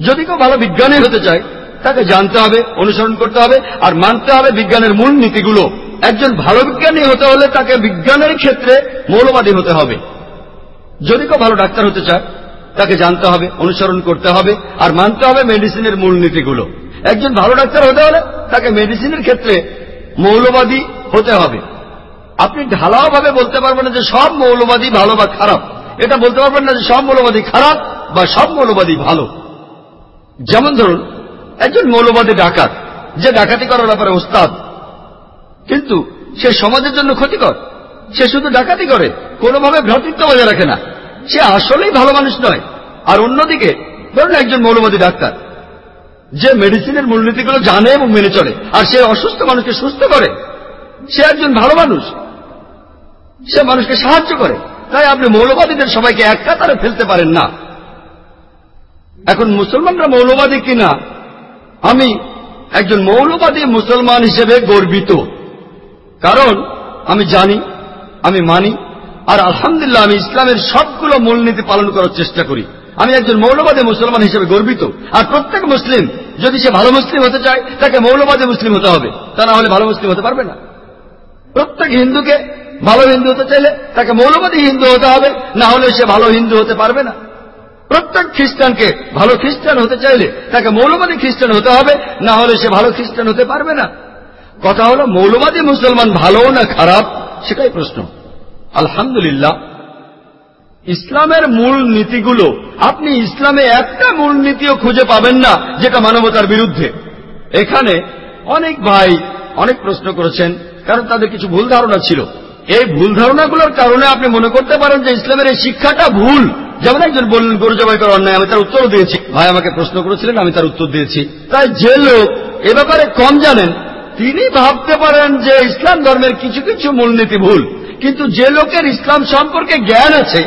যদি কেউ ভালো বিজ্ঞানী হতে চায়, তাকে জানতে হবে, অনুসরণ করতে হবে আর মানতে হবে বিজ্ঞানের মূল নীতিগুলো। একজন ভালো বিজ্ঞানী হতে হলে তাকে বিজ্ঞানের ক্ষেত্রে মৌলবাদী হতে হবে। যদি কেউ ভালো ডাক্তার হতে চায়, তাকে জানতে হবে, অনুসরণ করতে হবে, আর মানতে হবে মেডিসিনের মূলনীতিগুলো। একজন ভালো ডাক্তার হতে হলে তাকে মেডিসিনের ক্ষেত্রে মৌলবাদী হতে হবে। আপনি ঢালাও ভাবে বলতে পারবেন না যে সব মৌলবাদী ভালো বা খারাপ। এটা বলতে পারবেন না যে সব মৌলবাদী খারাপ বা সব মৌলবাদী ভালো। যেমন ধরুন, একজন মৌলবাদী ডাকাত, যে ডাকাতি করার ব্যাপারে ওস্তাদ, কিন্তু সে সমাজের জন্য ক্ষতিকর। সে শুধু ডাকাতি করে, কোনোভাবে ভ্রাতৃত্ব বজায় রাখে না। সে আসলেই ভালো মানুষ নয়। আর অন্যদিকে, ধরুন একজন মৌলবাদী ডাক্তার, যে মেডিসিনের মূলনীতিগুলো জানে এবং মেনে চলে, আর সে অসুস্থ মানুষকে সুস্থ করে। সে একজন ভালো মানুষ। সে মানুষকে সাহায্য করে। তাই আপনি মৌলবাদীদের সবাইকে এক কাতারে ফেলতে পারেন না। এখন মুসলমানরা মৌলবাদী কিনা? আমি একজন মৌলবাদী মুসলমান হিসেবে গর্বিত। কারণ আমি জানি আমি মানি, আর আলহামদুলিল্লাহ আমি ইসলামের সবগুলো মূলনীতি পালন করার চেষ্টা করি। আমি একজন মৌলবাদী মুসলমান হিসেবে গর্বিত। আর প্রত্যেক মুসলিম, যদি সে ভালো মুসলিম হতে চায়, তাকে মৌলবাদী মুসলিম হতে হবে। তা না হলে ভালো মুসলিম হতে পারবে না। প্রত্যেক হিন্দুকে ভালো হিন্দু হতে চাইলে তাকে মৌলবাদী হিন্দু হতে হবে, না হলে সে ভালো হিন্দু হতে পারবে না। প্রত্যেক খ্রিস্টানকে ভালো খ্রিস্টান হতে চাইলে তাকে মৌলবাদী খ্রিস্টান হতে হবে, না হলে সে ভালো খ্রিস্টান হতে পারবে না। কথা হলো, মৌলবাদী মুসলমান ভালো না খারাপ? সেটাই প্রশ্ন। আলহামদুলিল্লাহ, ইসলামের মূল নীতিগুলো, আপনি ইসলামে একটা মূল নীতিও খুঁজে পাবেন না, যেটা মানবতার বিরুদ্ধে। এখানে অনেক ভাই অনেক প্রশ্ন করেছেন, কারণ তাদের কিছু ভুল ধারণা ছিল। এই ভুল ধারণাগুলোর কারণে আপনি মনে করতে পারেন যে ইসলামের এই শিক্ষাটা ভুল। যেমন একজন বললেন, গরু জবাই করা অন্যায়, আমি তার উত্তরও দিয়েছি। ভাই আমাকে প্রশ্ন করেছিলেন, আমি তার উত্তর দিয়েছি। তাই যে লোক এ ব্যাপারে কম জানেন তিনি ভাবতে পারেন যে ইসলাম ধর্মের কিছু কিছু মূলনীতি ভুল। কিন্তু যে লোকের ইসলাম সম্পর্কে জ্ঞান আছে,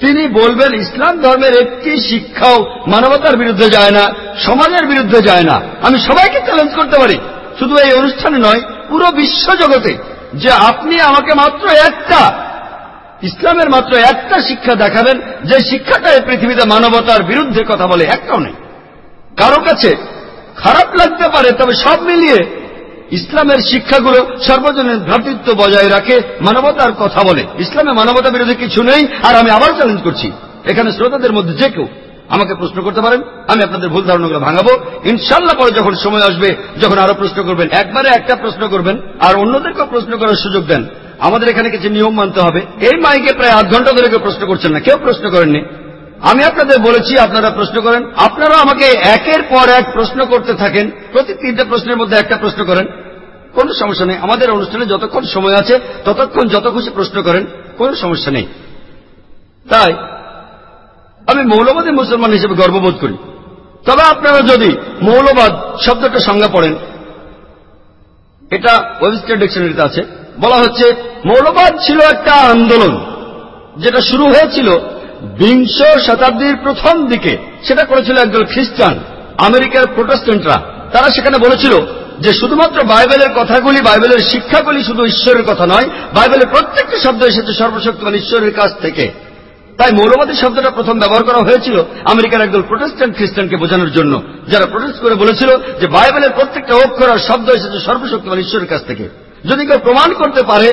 তিনি বলবেন, ইসলাম ধর্মের একটি শিক্ষাও মানবতার বিরুদ্ধে যায় না, সমাজের বিরুদ্ধে যায় না। আমি সবাইকে চ্যালেঞ্জ করতে পারি। শুধু এই অনুষ্ঠানে নয়, পুরো বিশ্ব জগতে যে আপনি আমাকে মাত্র একটা, ইসলামের মাত্র একটা শিক্ষা দেখাবেন, যে শিক্ষাটা এই পৃথিবীতে মানবতার বিরুদ্ধে কথা বলে একটাও নেই। কারও কাছে খারাপ লাগতে পারে, তবে সব মিলিয়ে ইসলামের শিক্ষাগুলো সর্বজনীন ভ্রাতৃত্ব বজায় রাখে, মানবতার কথা বলে। ইসলামে মানবতা বিরোধী কিছু নেই, আর আমি আবার চ্যালেঞ্জ করছি। এখানে শ্রোতাদের মধ্যে যে কেউ আমাকে প্রশ্ন করতে পারেন, আমি আপনাদের ভুল ধারণাগুলো ভাঙাবো। ইনশাল্লাহ পরে যখন সময় আসবে, যখন আরও প্রশ্ন করবেন, একবারে একটা প্রশ্ন করবেন, আর অন্যদেরকেও প্রশ্ন করার সুযোগ দেন। আমাদের এখানে কিছু নিয়ম মানতে হবে। এই মাইকে প্রায় আধ ঘণ্টা ধরে কেউ প্রশ্ন করছেন না, কেউ প্রশ্ন করেননি। আমি আপনাদের বলেছি, আপনারা প্রশ্ন করেন। আপনারা আমাকে একের পর এক প্রশ্ন করতে থাকেন, প্রতি তিনটে প্রশ্নের মধ্যে একটা প্রশ্ন করেন। কোনো সমস্যা নেই। আমাদের অনুষ্ঠানে যতক্ষণ সময় আছে, ততক্ষণ যত খুশি প্রশ্ন করেন, কোনো সমস্যা নেই। তাই, আমি মৌলবাদী মুসলমান হিসেবে গর্ববোধ করি। তবে আপনারা যদি মৌলবাদ শব্দটা সংজ্ঞা পড়েন, এটা ওয়েবস্টার ডিকশনারিতে আছে। বলা হচ্ছে, মৌলবাদ ছিল একটা আন্দোলন, যেটা শুরু হয়েছিল বিংশ শতাব্দীর প্রথম দিকে সেটা করেছিল একদল খ্রিস্টান, আমেরিকার প্রোটেস্টেন্টরা তারা সেখানে বলেছিল যে শুধুমাত্র বাইবেলের কথাগুলি, বাইবেলের শিক্ষাগুলি শুধু ঈশ্বরের কথা নয় বাইবেলের প্রত্যেকটা শব্দ এসেছে সর্বশক্তিমান ঈশ্বরের কাছ থেকে। তাই মৌলবাদী শব্দটা প্রথম ব্যবহার করা হয়েছিল আমেরিকার একদল প্রোটেস্ট্যান্ট খ্রিস্টানকে বোঝানোর জন্য। যারা প্রোটেস্ট করে বলেছিল যে বাইবেলের প্রত্যেকটা অক্ষর আর শব্দ এসেছে সর্বশক্তিমান ঈশ্বরের কাছ থেকে। যদি কেউ প্রমাণ করতে পারে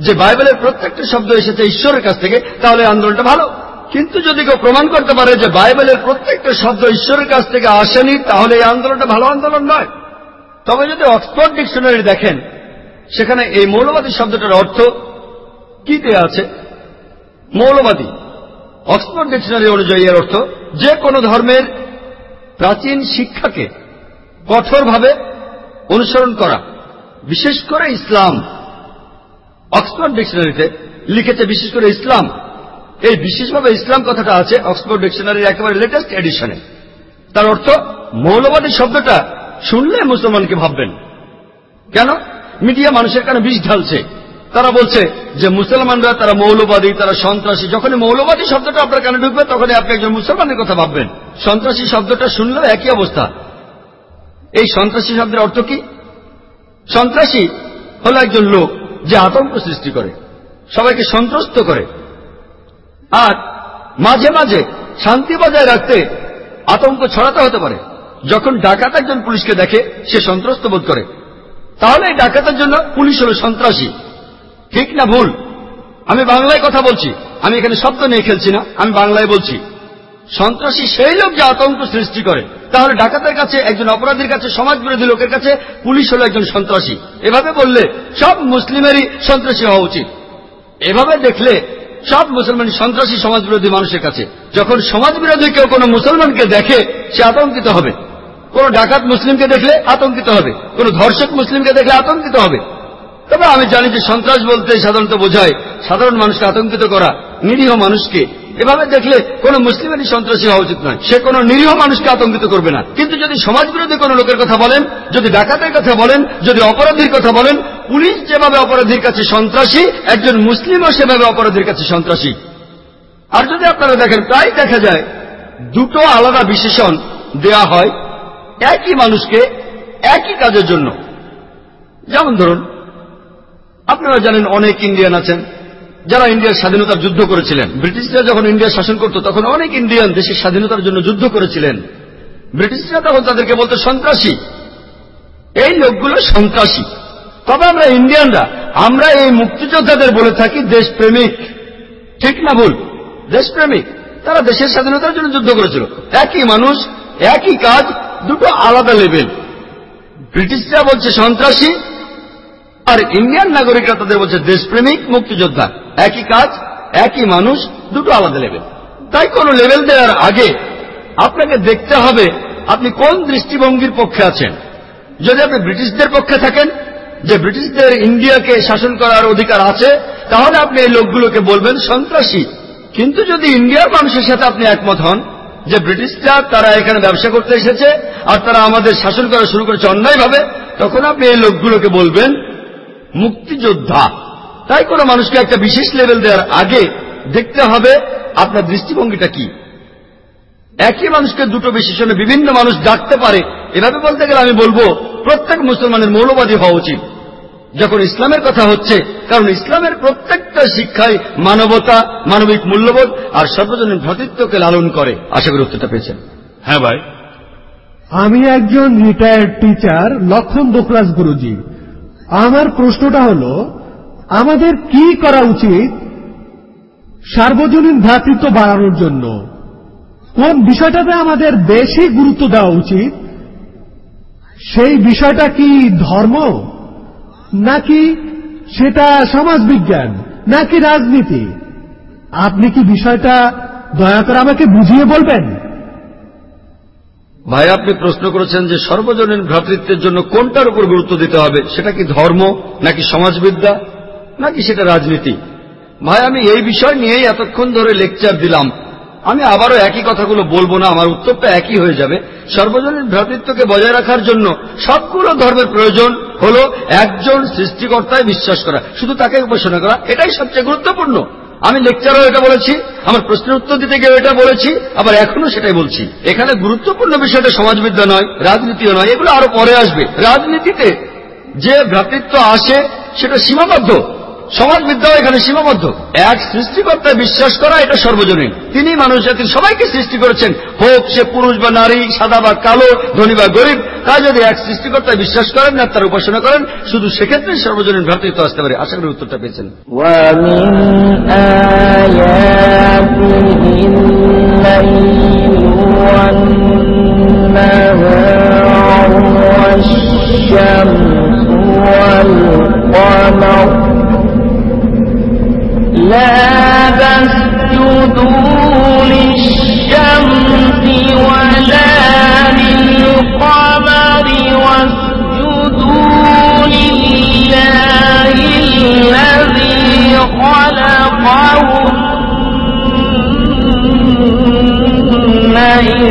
যে বাইবেলের প্রত্যেকটা শব্দ এসেছে ঈশ্বরের কাছ থেকে, তাহলে আন্দোলনটা ভালো। কিন্তু যদি কেউ প্রমাণ করতে পারে যে বাইবেলের প্রত্যেকটা শব্দ ঈশ্বরের কাছ থেকে আসেনি, তাহলে এই আন্দোলনটা ভালো আন্দোলন নয়। তবে যদি অক্সফোর্ড ডিকশনারি দেখেন, সেখানে এই মৌলবাদী শব্দটার অর্থ কি দেয়া আছে? মৌলবাদী। অক্সফোর্ড ডিকশনারি অনুযায়ী এর অর্থ, যে কোনো ধর্মের প্রাচীন শিক্ষাকে কঠোরভাবে অনুসরণ করা, বিশেষ করে ইসলাম। অক্সফোর্ড ডিকশনারিতে লিখেছে বিশেষ করে ইসলাম। এই বিশেষভাবে ইসলাম কথাটা আছে অক্সফোর্ড ডিকশনারির একেবারে লেটেস্ট এডিশনে তার অর্থ মৌলবাদী শব্দটা শুনলে মুসলমানকে ভাববেন? কেন? মিডিয়া মানুষের কানে বিষ ঢালছে। তারা বলছে যে মুসলমানরা, তারা মৌলবাদী, তারা সন্ত্রাসী। যখনই মৌলবাদী শব্দটা আপনার কানে ঢুকবে, তখনই আপনি একজন মুসলমানের কথা ভাববেন। সন্ত্রাসী শব্দটা শুনলেও একই অবস্থা। এই সন্ত্রাসী শব্দের অর্থ কি? সন্ত্রাসী হল একজন লোক। যে আতঙ্ক সৃষ্টি করে, সবাইকে সন্ত্রস্ত করে, আর মাঝে মাঝে শান্তি বজায় রাখতে আতঙ্ক ছড়াতে হতে পারে। যখন ডাকাত একজন পুলিশকে দেখে, সে সন্ত্রস্ত বোধ করে। তাহলে এই ডাকাতের জন্য পুলিশ হল সন্ত্রাসী। ঠিক না ভুল? আমি বাংলায় কথা বলছি। আমি এখানে শব্দ নিয়ে খেলছি না। আমি বাংলায় বলছি। সন্ত্রাসী সেই লোক যে আতঙ্ক সৃষ্টি করে। তাহলে ডাকাতের কাছে, একজন অপরাধীর কাছে সমাজ বিরোধী লোকের কাছে পুলিশ হল একজন সন্ত্রাসী। এভাবে বললে সব মুসলিমেরই সন্ত্রাসী হওয়া উচিত। এভাবে দেখলে সব মুসলমানই সন্ত্রাসী সমাজ বিরোধী মানুষের কাছে। যখন সমাজ বিরোধী কেউ কোনো মুসলমানকে দেখে, সে আতঙ্কিত হবে। কোন ডাকাত মুসলিমকে দেখলে আতঙ্কিত হবে। কোন ধর্ষক মুসলিমকে দেখলে আতঙ্কিত হবে। তবে আমি জানি যে সন্ত্রাস বলতে সাধারণত বোঝায় সাধারণ মানুষকে আতঙ্কিত করা, নিরীহ মানুষকে এভাবে দেখলে কোন মুসলিমেরই সন্ত্রাসী হওয়া উচিত নয়। সে কোন নিরীহ মানুষকে আতঙ্কিত করবে না। কিন্তু যদি সমাজ বিরোধী কোন লোকের কথা বলেন, যদি ডাকাতের কথা বলেন, যদি অপরাধীর কথা বলেন, পুলিশ যেভাবে অপরাধীর কাছে সন্ত্রাসী, একজন মুসলিমও সেভাবে অপরাধীর কাছে সন্ত্রাসী। আর যদি আপনারা দেখেন, প্রায় দেখা যায়, দুটো আলাদা বিশেষণ দেয়া হয় একই মানুষকে একই কাজের জন্য। যেমন ধরুন, আপনারা জানেন অনেক ইন্ডিয়ান আছেন। যারা ইন্ডিয়ার স্বাধীনতার যুদ্ধ করেছিলেন, ব্রিটিশরা যখন ইন্ডিয়া শাসন করত, তখন অনেক ইন্ডিয়ান দেশের স্বাধীনতার জন্য যুদ্ধ করেছিলেন। ব্রিটিশরা তখন তাদেরকে বলতো, সন্ত্রাসী। এই লোকগুলো সন্ত্রাসী। তবে আমরা ইন্ডিয়ানরা, আমরা এই মুক্তিযোদ্ধাদের বলে থাকি, দেশপ্রেমিক। ঠিক না ভুল? দেশপ্রেমিক। তারা দেশের স্বাধীনতার জন্য যুদ্ধ করেছিল। একই মানুষ, একই কাজ, দুটো আলাদা লেভেল। ব্রিটিশরা বলছে, সন্ত্রাসী। আর ইন্ডিয়ান নাগরিকরা তাদের বলছে, দেশপ্রেমিক মুক্তিযোদ্ধা। একই কাজ, একই মানুষ, দুটো আলাদা লেভেল। তাই কোন লেভেল দেওয়ার আগে আপনাকে দেখতে হবে আপনি কোন দৃষ্টিভঙ্গির পক্ষে আছেন। যদি আপনি ব্রিটিশদের পক্ষে থাকেন, যে ব্রিটিশদের ইন্ডিয়াকে শাসন করার অধিকার আছে, তাহলে আপনি এই লোকগুলোকে বলবেন সন্ত্রাসী। কিন্তু যদি ইন্ডিয়ার মানুষের সাথে আপনি একমত হন যে ব্রিটিশরা তারা এখানে ব্যবসা করতে এসেছে, আর তারা আমাদের শাসন করা শুরু করেছে অন্যায়ভাবে, তখন আপনি এই লোকগুলোকে বলবেন মুক্তিযোদ্ধা। তাই কোনো মানুষকে একটা বিশেষ লেভেল দেওয়ার আগে দেখতে হবে আপনার দৃষ্টিভঙ্গিটা কি। একই মানুষকে দুটো বিশেষণে বিভিন্ন মানুষ ডাকতে পারে এভাবে বলতে গেলে আমি বলব প্রত্যেক মুসলমানের মৌলবাদী হওয়া উচিত। যখন ইসলামের কথা হচ্ছে কারণ ইসলামের প্রত্যেকটা শিক্ষায় মানবতা মানবিক মূল্যবোধ আর সর্বজনীন ভ্রাতৃত্বকে লালন করে। আশা করি উত্তরটা পেয়েছেন। হ্যাঁ ভাই। আমি একজন রিটায়ার্ড টিচার লক্ষণ দোকরাজ গুরুজি। আমার প্রশ্নটা হল, আমাদের কি করা উচিত সার্বজনীন ভ্রাতৃত্ব বাড়ানোর জন্য? কোন বিষয়টাতে আমাদের বেশি গুরুত্ব দেওয়া উচিত? সেই বিষয়টা কি ধর্ম? নাকি সেটা সমাজবিজ্ঞান? নাকি রাজনীতি? আপনি কি বিষয়টা দয়া করে আমাকে বুঝিয়ে বলবেন? ভাই, আপনি প্রশ্ন করেছেন যে সর্বজনীন ভ্রাতৃত্বের জন্য কোনটার উপর গুরুত্ব দিতে হবে? সেটা কি ধর্ম, নাকি সমাজবিদ্যা, নাকি সেটা রাজনীতি? ভাই, আমি এই বিষয় নিয়েই এতক্ষণ ধরে লেকচার দিলাম। আমি আবারও একই কথাগুলো বলব না, আমার উত্তরটা একই হয়ে যাবে। সর্বজনীন ভ্রাতৃত্বকে বজায় রাখার জন্য সবগুলো ধর্মের প্রয়োজন হল একজন সৃষ্টিকর্তায় বিশ্বাস করা, শুধু তাকে উপাসনা করা, এটাই সবচেয়ে গুরুত্বপূর্ণ। আমি লেকচারও এটা বলেছি, আমার প্রশ্নের উত্তর দিতে গিয়ে এটা বলেছি, আবার এখনও সেটাই বলছি। এখানে গুরুত্বপূর্ণ বিষয়টা সমাজবিদ্যা নয়, রাজনীতিও নয়, এগুলো আরও পরে আসবে। রাজনীতিতে যে ভ্রাতৃত্ব আসে, সেটা সীমাবদ্ধ। সমাজবিদ্যাও এখানে সীমাবদ্ধ এক সৃষ্টিকর্তায় বিশ্বাস করা এটা সর্বজনীন তিনি মানুষ জাতির সবাইকে সৃষ্টি করেছেন হোক সে পুরুষ বা নারী সাদা বা কালো ধনী বা গরিব তা যদি এক সৃষ্টিকর্তায় বিশ্বাস করেন না তার উপাসনা করেন শুধু সেক্ষেত্রে সর্বজনীন ভ্রাতৃত্ব আসতে পারে আশা করি উত্তরটা পেয়েছেন ومن آياته الليل والنهار والشمس والقمر لا تسجدوا للشمس ولا للقمر واسجدوا لله الذي خلقهن إن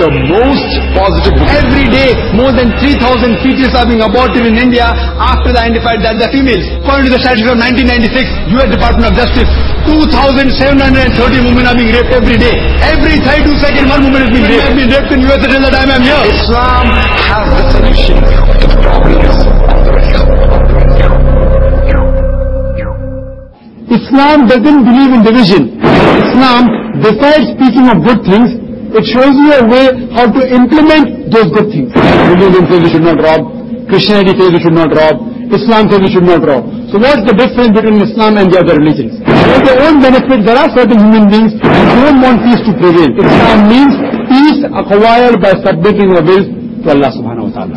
the most positive book. Every day, more than 3,000 fetuses are being aborted in India after they identified that they're females. According to the statistics of 1996, U.S. Department of Justice, 2,730 women are being raped every day. Every 32 seconds, one woman is being raped. I've been raped in U.S. until the time I'm here. Islam has the solution to the problems of the rest. Islam doesn't believe in division. Islam, besides speaking of good things, it shows you a way how to implement those good things. Buddhism says we should not rob. Christianity says we should not rob. Islam says we should not rob. So what's the difference between Islam and the other religions? For their own benefit, there are certain human beings who don't want peace to prevail. Islam means peace acquired by submitting your will to Allah subhanahu wa ta'ala.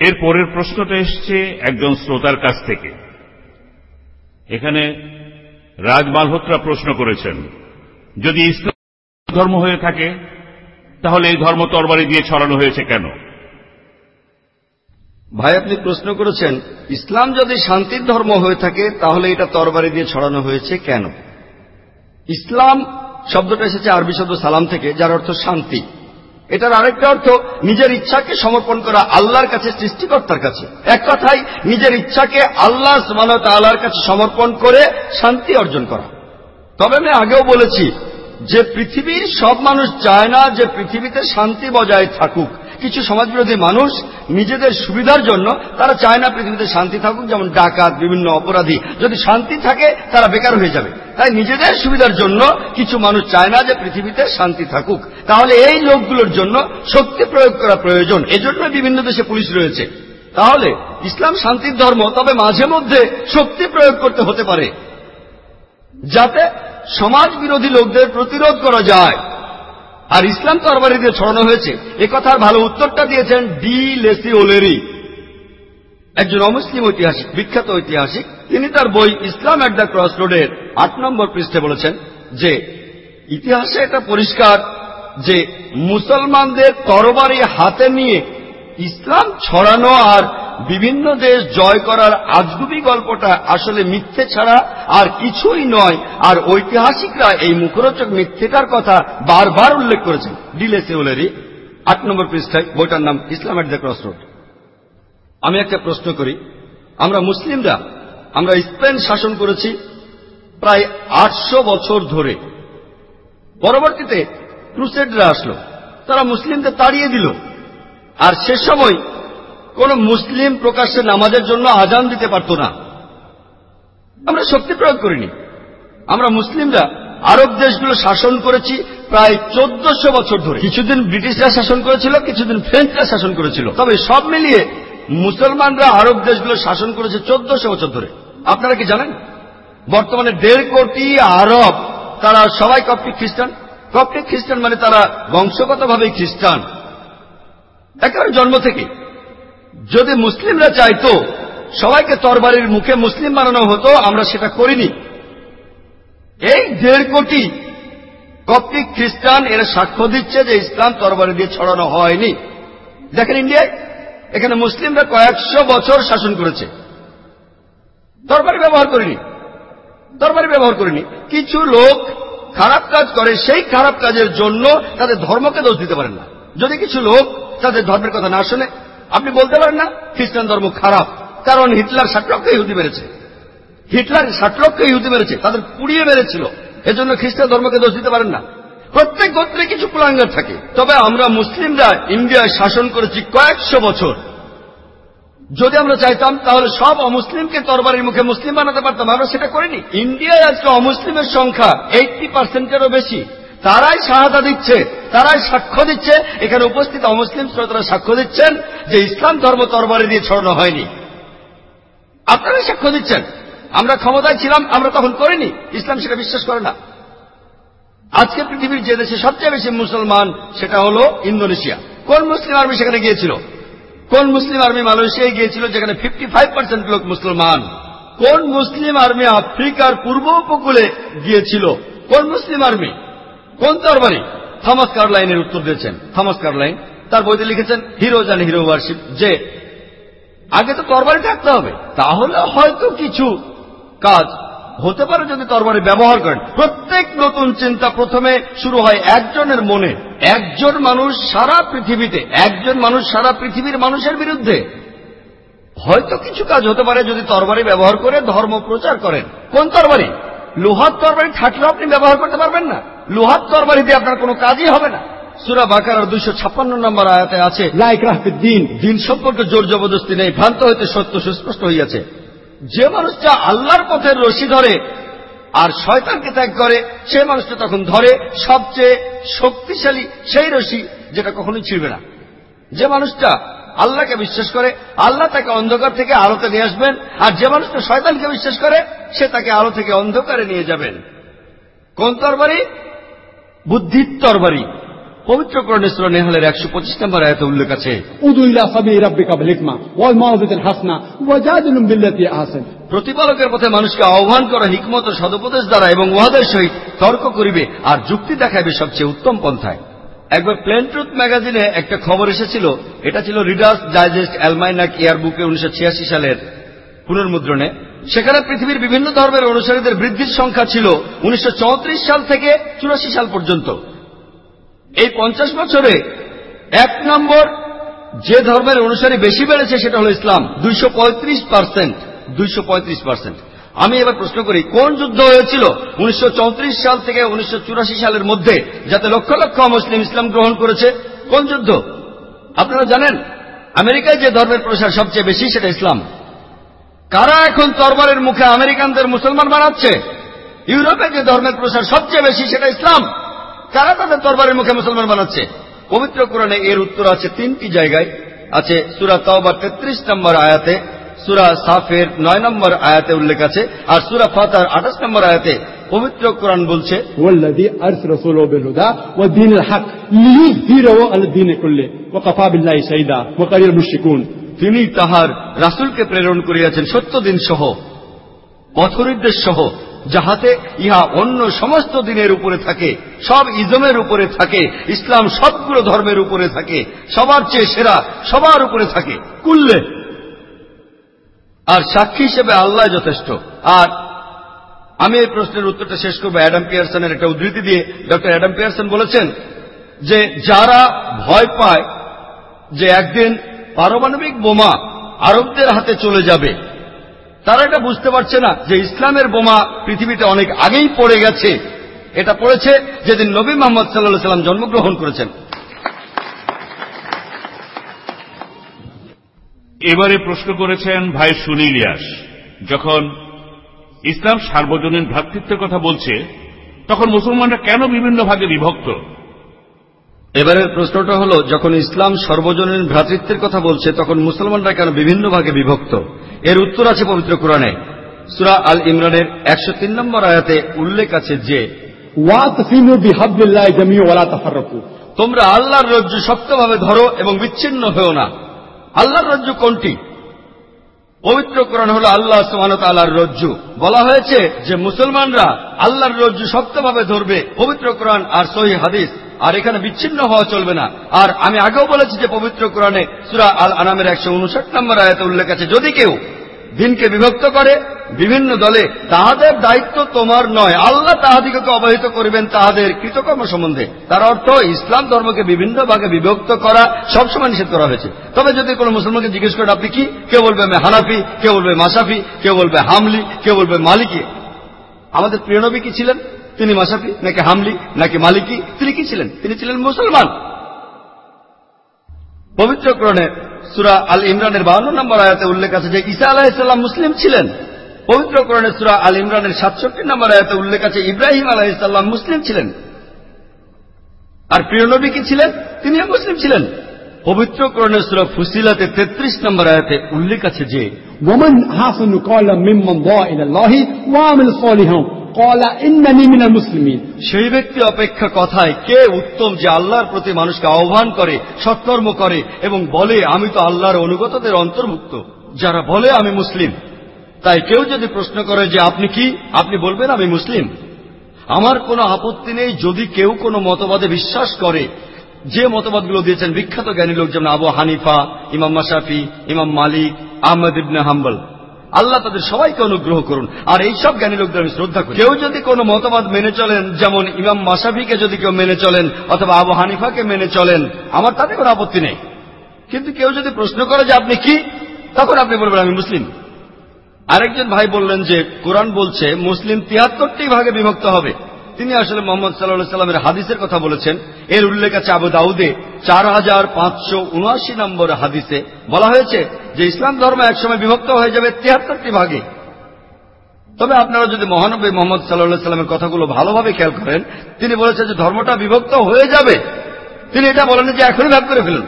এর পরের প্রশ্নটা এসছে একজন শ্রোতার কাছ থেকে। এখানে রাজ মালহোত্রা প্রশ্ন করেছেন, যদি ইসলাম ধর্ম হয়ে থাকে, তাহলে এই ধর্ম তরবারি দিয়ে ছড়ানো হয়েছে কেন? ভাই, আপনি প্রশ্ন করেছেন, ইসলাম যদি শান্তির ধর্ম হয়ে থাকে, তাহলে এটা তরবারি দিয়ে ছড়ানো হয়েছে কেন? ইসলাম শব্দটা এসেছে আরবি শব্দ সালাম থেকে, যার অর্থ শান্তি। এটার আরেকটা অর্থ, নিজের ইচ্ছাকে সমর্পণ করা আল্লাহর কাছে, সৃষ্টিকর্তার কাছে। এক কথাই নিজের ইচ্ছাকে আল্লাহ সুমান তাল্লাহর কাছে সমর্পণ করে শান্তি অর্জন করা। তবে আমি আগেও বলেছি, যে পৃথিবীর সব মানুষ চায় না যে পৃথিবীতে শান্তি বজায় থাকুক। কিছু সমাজবিরোধী মানুষ নিজেদের সুবিধার জন্য তারা চায় না পৃথিবীতে শান্তি থাকুক, যেমন ডাকাত, বিভিন্ন অপরাধী। যদি শান্তি থাকে, তারা বেকার হয়ে যাবে। তাই নিজেদের সুবিধার জন্য কিছু মানুষ চায় না যে পৃথিবীতে শান্তি থাকুক। তাহলে এই লোকগুলোর জন্য শক্তি প্রয়োগ করা প্রয়োজন। এজন্য বিভিন্ন দেশে পুলিশ রয়েছে। তাহলে ইসলাম শান্তির ধর্ম, তবে মাঝে মধ্যে শক্তি প্রয়োগ করতে হতে পারে, যাতে সমাজ বিরোধী লোকদের প্রতিরোধ করা যায়। আর ইসলাম তরবারি দিয়ে ছড়ানো হয়েছে। কথার ভালো উত্তরটা দিয়েছেন ডি লেসি ওলেরি। একজন অমুসলিম ঐতিহাসিক, বিখ্যাত ঐতিহাসিক। তিনি তার বই ইসলাম অ্যাট দ্য ক্রস রোডের আট নম্বর পৃষ্ঠে বলেছেন যে, ইতিহাসে এটা পরিষ্কার যে মুসলমানদের তরবারি হাতে নিয়ে ইসলাম ছড়ানো আর বিভিন্ন দেশ জয় করার আজগুবি গল্পটা আসলে মিথ্যে ছাড়া আর কিছুই নয়। আর ঐতিহাসিকরা এই মুখরোচক মিথ্যেটার কথা বারবার উল্লেখ করেছেন। ডিলে সেউলেরি আট নম্বর পৃষ্ঠায় বইটার নাম Islam at the cross road আমি একটা প্রশ্ন করি। আমরা মুসলিমরা, আমরা স্পেন শাসন করেছি প্রায় আটশো বছর ধরে। পরবর্তীতে ক্রুসেডরা আসলো। তারা মুসলিমদের তাড়িয়ে দিল। আর সে সময় কোন মুসলিম প্রকাশ্যে নামাজের জন্য আজান দিতে পারত না। আমরা শক্তি প্রয়োগ করিনি। আমরা মুসলিমরা আরব দেশগুলো শাসন করেছি প্রায় চোদ্দশো বছর ধরে। কিছুদিন ব্রিটিশরা শাসন করেছিল, কিছুদিন ফ্রেঞ্চরা শাসন করেছিল। তবে সব মিলিয়ে মুসলমানরা আরব দেশগুলো শাসন করেছে চোদ্দশো বছর ধরে। আপনারা কি জানেন? বর্তমানে দেড় কোটি আরব, তারা সবাই কপ্টিক খ্রিস্টান। কপ্টিক খ্রিস্টান মানে তারা বংশগতভাবে খ্রিস্টান। একেবারে জন্ম থেকে যদি মুসলিমরা চাইতো সবাইকে তরবারির মুখে মুসলিম বানানো হতো, আমরা সেটা করিনি। এই দেড় কোটি কপ্টিক খ্রিস্টান এরা সাক্ষ্য দিচ্ছে যে ইসলাম তরবারি দিয়ে ছড়ানো হয়নি। দেখেন ইন্ডিয়ায় এখানে মুসলিমরা কয়েকশো বছর শাসন করেছে। তরবারি ব্যবহার করিনি। তরবারি ব্যবহার করিনি। কিছু লোক খারাপ কাজ করে, সেই খারাপ কাজের জন্য তাদের ধর্মকে দোষ দিতে পারেন না। যদি কিছু লোক তাদের ধর্মের কথা না শোনে আপনি বলতে পারেন না? খ্রিস্টান ধর্ম খারাপ। কারণ হিটলার ষাট লক্ষ ইহুদি মেরেছে। হিটলার ষাট লক্ষ ইহুদি মেরেছে। তাদের পুড়িয়ে মেরেছিল। এজন্য খ্রিস্টান ধর্মকে দোষ দিতে পারেন না। প্রত্যেক গোত্রে কিছু কুলাঙ্গার থাকে। তবে আমরা মুসলিমরা ইন্ডিয়ায় শাসন করেছি কয়েকশো বছর। যদি আমরা চাইতাম, তাহলে সব অমুসলিমকে তরবারির মুখে মুসলিম বানাতে পারতাম। আমরা সেটা করিনি। ইন্ডিয়ায় আজকে অমুসলিমের সংখ্যা এইটটি পার্সেন্টেরও বেশি। তারাই সাহায্য দিচ্ছে, তারাই সাক্ষ্য দিচ্ছে। এখানে উপস্থিত অমুসলিম শ্রোতারা সাক্ষ্য দিচ্ছেন যে ইসলাম ধর্ম তরবারি দিয়ে ছড়ানো হয়নি। আপনারা সাক্ষ্য দিচ্ছেন। আমরা ক্ষমতায় ছিলাম, আমরা তখন করিনি। ইসলাম সেটা বিশ্বাস করে না। আজকে পৃথিবীর যে দেশে সবচেয়ে বেশি মুসলমান সেটা হলো ইন্দোনেশিয়া। কোন মুসলিম আর্মি সেখানে গিয়েছিল? কোন মুসলিম আর্মি মালয়েশিয়ায় গিয়েছিল যেখানে ফিফটি ফাইভ পার্সেন্ট লোক মুসলমান? কোন মুসলিম আর্মি আফ্রিকার পূর্ব উপকূলে গিয়েছিল? কোন মুসলিম আর্মি? কোন তরবারি থমাস কার্লাইনের উত্তর দিয়েছেন। থমাস কার্লাইন তার বইতে লিখেছেন হিরোজ অ্যান্ড হিরো ওয়ার্শিপ যে আগে তো তরবারি থাকতে হবে। তাহলে হয়তো কিছু কাজ হতে পারে যদি তরবারি ব্যবহার করেন। প্রত্যেক নতুন চিন্তা প্রথমে শুরু হয় একজনের মনে। একজন মানুষ সারা পৃথিবীতে, একজন মানুষ সারা পৃথিবীর মানুষের বিরুদ্ধে। হয়তো কিছু কাজ হতে পারে যদি তরবারি ব্যবহার করে, ধর্ম প্রচার করেন। কোন তরবারি লোহার তরবারি থাকলেও আপনি ব্যবহার করতে পারবেন না। লোহার তরবারি দিয়ে আপনার কোনো কাজই হবে না। সুরা বাকার দুইশো ছাপ্পান্ন নম্বর আয়াতে আছে লাইক রাহতে দিন। দিন সম্পর্কে জোর জবরদস্তি নেই ভ্রান্ত হইতে সত্য সুস্পষ্ট হইয়াছে। যে মানুষটা আল্লাহর পথের রশি ধরে আর শয়তানকে ত্যাগ করে সে মানুষটা তখন ধরে সবচেয়ে শক্তিশালী সেই রশি যেটা কখনোই ছিড়বে না। যে মানুষটা আল্লাহকে বিশ্বাস করে আল্লাহ তাকে অন্ধকার থেকে আলোতে নিয়ে আসবেন আর যে মানুষটা শয়তানকে বিশ্বাস করে সে তাকে আলো থেকে অন্ধকারে নিয়ে যাবেন। কোন তরবারি? বুদ্ধির তরবারি। পবিত্র কর্ণেশ্বর একশো পঁচিশ নম্বর উল্লেখ আছে প্রতিপালকের পথে মানুষকে আহ্বান করা হিকমত সদুপদেশ দ্বারা এবং উহাদের সহিত তর্ক করিবে আর যুক্তি দেখাবে সবচেয়ে উত্তম পন্থায়। একবার প্লেন ট্রুথ ম্যাগাজিনে একটা খবর এসেছিল এটা ছিল রিডার্স ডাইজেস্ট অ্যালমাইনাক ইয়ারবুকে উনিশশো সালের পুনর্মুদ্রণে, সেখানে পৃথিবীর বিভিন্ন ধর্মের অনুসারীদের বৃদ্ধির সংখ্যা ছিল উনিশশো চৌত্রিশ সাল থেকে চুরাশি সাল পর্যন্ত। এই পঞ্চাশ বছরে এক নম্বর যে ধর্মের অনুসারী বেশি বেড়েছে সেটা হলো ইসলাম, দুইশো পার্সেন্ট পার্সেন্ট। আমি এবার প্রশ্ন করি, কোন যুদ্ধ হয়েছিল উনিশশো চৌত্রিশ সাল থেকে উনিশশো চুরাশি সালের মধ্যে যাতে লক্ষ লক্ষ মুসলিম ইসলাম গ্রহণ করেছে? কোন যুদ্ধ? আপনারা জানেন, আমেরিকায় যে ধর্মের প্রসার সবচেয়ে বেশি সেটা ইসলাম। কারা এখন তরবারের মুখে আমেরিকানদের মুসলমান বানাচ্ছে? ইউরোপে যে ধর্মের প্রসার সবচেয়ে বেশি সেটা ইসলাম। কারা তাদের তরবারের মুখে মুসলমান বানাচ্ছে? পবিত্র কোরআনে এর উত্তর আছে তিনটি জায়গায়। আছে সুরা তাওবার তেত্রিশ নম্বর আয়াতে, সুরা সাফের নয় নম্বর আয়াতে উল্লেখ আছে, আর সুরা ফাতার আঠাশ নম্বর আয়াতে পবিত্র কোরআন বলছে তিনি তাহার রাসুলকে প্রেরণ করিয়াছেন সত্যদিন সহ পথনির্দেশ সহ যাহাতে ইহা অন্য সমস্ত দিনের উপরে থাকে সব ইজমের উপরে থাকে ইসলাম সবগুলো ধর্মের উপরে থাকে সবার চেয়ে সেরা সবার উপরে থাকে। কুল্লে। আর সাক্ষী হিসেবে আল্লাহ যথেষ্ট। আর আমি এই প্রশ্নের উত্তরটা শেষ করব অ্যাডাম পিয়ারসনের একটা উদ্ধৃতি দিয়ে। ডক্টর অ্যাডাম পিয়ারসন বলেছেন যে যারা ভয় পায় যে একদিন পারমাণবিক বোমা আরবদের হাতে চলে যাবে। তারা এটা বুঝতে পারছে না যে ইসলামের বোমা পৃথিবীতে অনেক আগেই পড়ে গেছে। এটা পড়েছে যেদিন নবী মোহাম্মদ সাল্লাহ সাল্লাম জন্মগ্রহণ করেছেন। এবারে প্রশ্ন করেছেন ভাই সুনীল ইয়াস যখন ইসলাম সার্বজনীন ভ্রাতৃত্বের কথা বলছে, তখন মুসলমানরা কেন বিভিন্ন ভাগে বিভক্ত? এবারের প্রশ্নটা হল যখন ইসলাম সর্বজনীন ভ্রাতৃত্বের কথা বলছে তখন মুসলমানরা কেন বিভিন্ন ভাগে বিভক্ত? এর উত্তর আছে পবিত্র কোরআনে। সুরা আল ইমরানের একশো তিন নম্বর আয়াতে উল্লেখ আছে যে তোমরা আল্লাহর রজ্জু শক্তভাবে ধরো এবং বিচ্ছিন্ন হও না। আল্লাহর রজ্জু কোনটি? পবিত্র কোরআন হল আল্লাহ সুমানত আল্লাহর রজ্জু। বলা হয়েছে যে মুসলমানরা আল্লাহর রজ্জু শক্তভাবে ধরবে। পবিত্র কোরআন আর সহি হাদিস। আর এখানে বিচ্ছিন্ন হওয়া চলবে না। আর আমি আগেও বলেছি যে পবিত্র কোরআনে সুরা আল আনামের একশো উনষাট নম্বর আয়তে উল্লেখ আছে, যদি কেউ দিনকে বিভক্ত করে বিভিন্ন দলে, তাহাদের দায়িত্ব তোমার নয়। আল্লাহ তাহাদিগকে অবহিত করিবেন তাহাদের কৃতকর্ম সম্বন্ধে। তার অর্থ ইসলাম ধর্মকে বিভিন্ন ভাগে বিভক্ত করা সবসময় নিষেধ করা হয়েছে। তবে যদি কোনো মুসলমানকে জিজ্ঞেস করেন, আপনি কি? কেউ বলবে, আমি হানাফি। কেউ বলবে মাসাফি কেউ বলবে, হামলি। কেউ বলবে, মালিকি। আমাদের প্রিয় নবী কি ছিলেন? তিনি মাসাফি নাকি হামলি নাকি মালিকি তিনি কি ছিলেন তিনি ছিলেন মুসলমান পবিত্র ক্রণে সুরা আল ইমরানের বাউন্ন নম্বর আয়াতে উল্লেখ আছে যে ঈসা আলাহিসাল্লাম মুসলিম ছিলেন পবিত্র করণে সুরা আল ইমরানের সাতষট্টি নম্বর আয়াতে উল্লেখ আছে ইব্রাহিম আলাহিসাল্লাম মুসলিম ছিলেন আর প্রিয় নবী কি ছিলেন তিনিও মুসলিম ছিলেন পবিত্র করণে সুরা ফুসিলাতে তেত্রিশ নম্বর আয়াতে উল্লেখ আছে যে ومن حسن قال ممن دعا الى الله وعمل صالحا সেই ব্যক্তি অপেক্ষা কথায় কে উত্তম যে আল্লাহর প্রতি মানুষকে আহ্বান করে, সৎকর্ম করে এবং বলে, আমি তো আল্লাহর অনুগতদের অন্তর্ভুক্ত। যারা বলে, আমি মুসলিম। তাই কেউ যদি প্রশ্ন করে যে, আপনি কি? আপনি বলবেন, আমি মুসলিম? আমার কোনো আপত্তি নেই যদি কেউ কোনো মতবাদে বিশ্বাস করে। যে মতবাদগুলো দিয়েছেন বিখ্যাত জ্ঞানী লোক যেমন আবু হানিফা, ইমাম মাসাফি ইমাম মালিক, আহমেদ ইবনে হাম্বল। আল্লাহ তাদের সবাইকে অনুগ্রহ করুন। আর এই সব জ্ঞানী লোকদের আমি শ্রদ্ধা করি। কেউ যদি কোনো মতবাদ মেনে চলেন, যেমন ইমাম মাসাফিকে যদি কেউ মেনে চলেন, অথবা আবু হানিফাকে মেনে চলেন, আমার তাতে কোনো আপত্তি নেই। কিন্তু কেউ যদি প্রশ্ন করে যে আপনি কি, তখন আপনি বলবেন, আমি মুসলিম। আরেকজন ভাই বললেন যে, কোরআন বলছে, মুসলিম তিয়াত্তরটি ভাগে বিভক্ত হবে। তিনি আসলে মোহাম্মদ সাল্লাহ সাল্লামের হাদিসের কথা বলেছেন। এর উল্লেখ আছে আবু দাউদে, চার হাজার পাঁচশো উনআশি নম্বর হাদিসে বলা হয়েছে যে ইসলাম ধর্ম একসময় বিভক্ত হয়ে যাবে তিয়াত্তরটি ভাগে। তবে আপনারা যদি মহানবী মোহাম্মদ সাল্লাহ সাল্লামের কথাগুলো ভালোভাবে খেয়াল করেন, তিনি বলেছেন যে ধর্মটা বিভক্ত হয়ে যাবে। তিনি এটা বলেন যে এখনই ভাগ করে ফেলুন।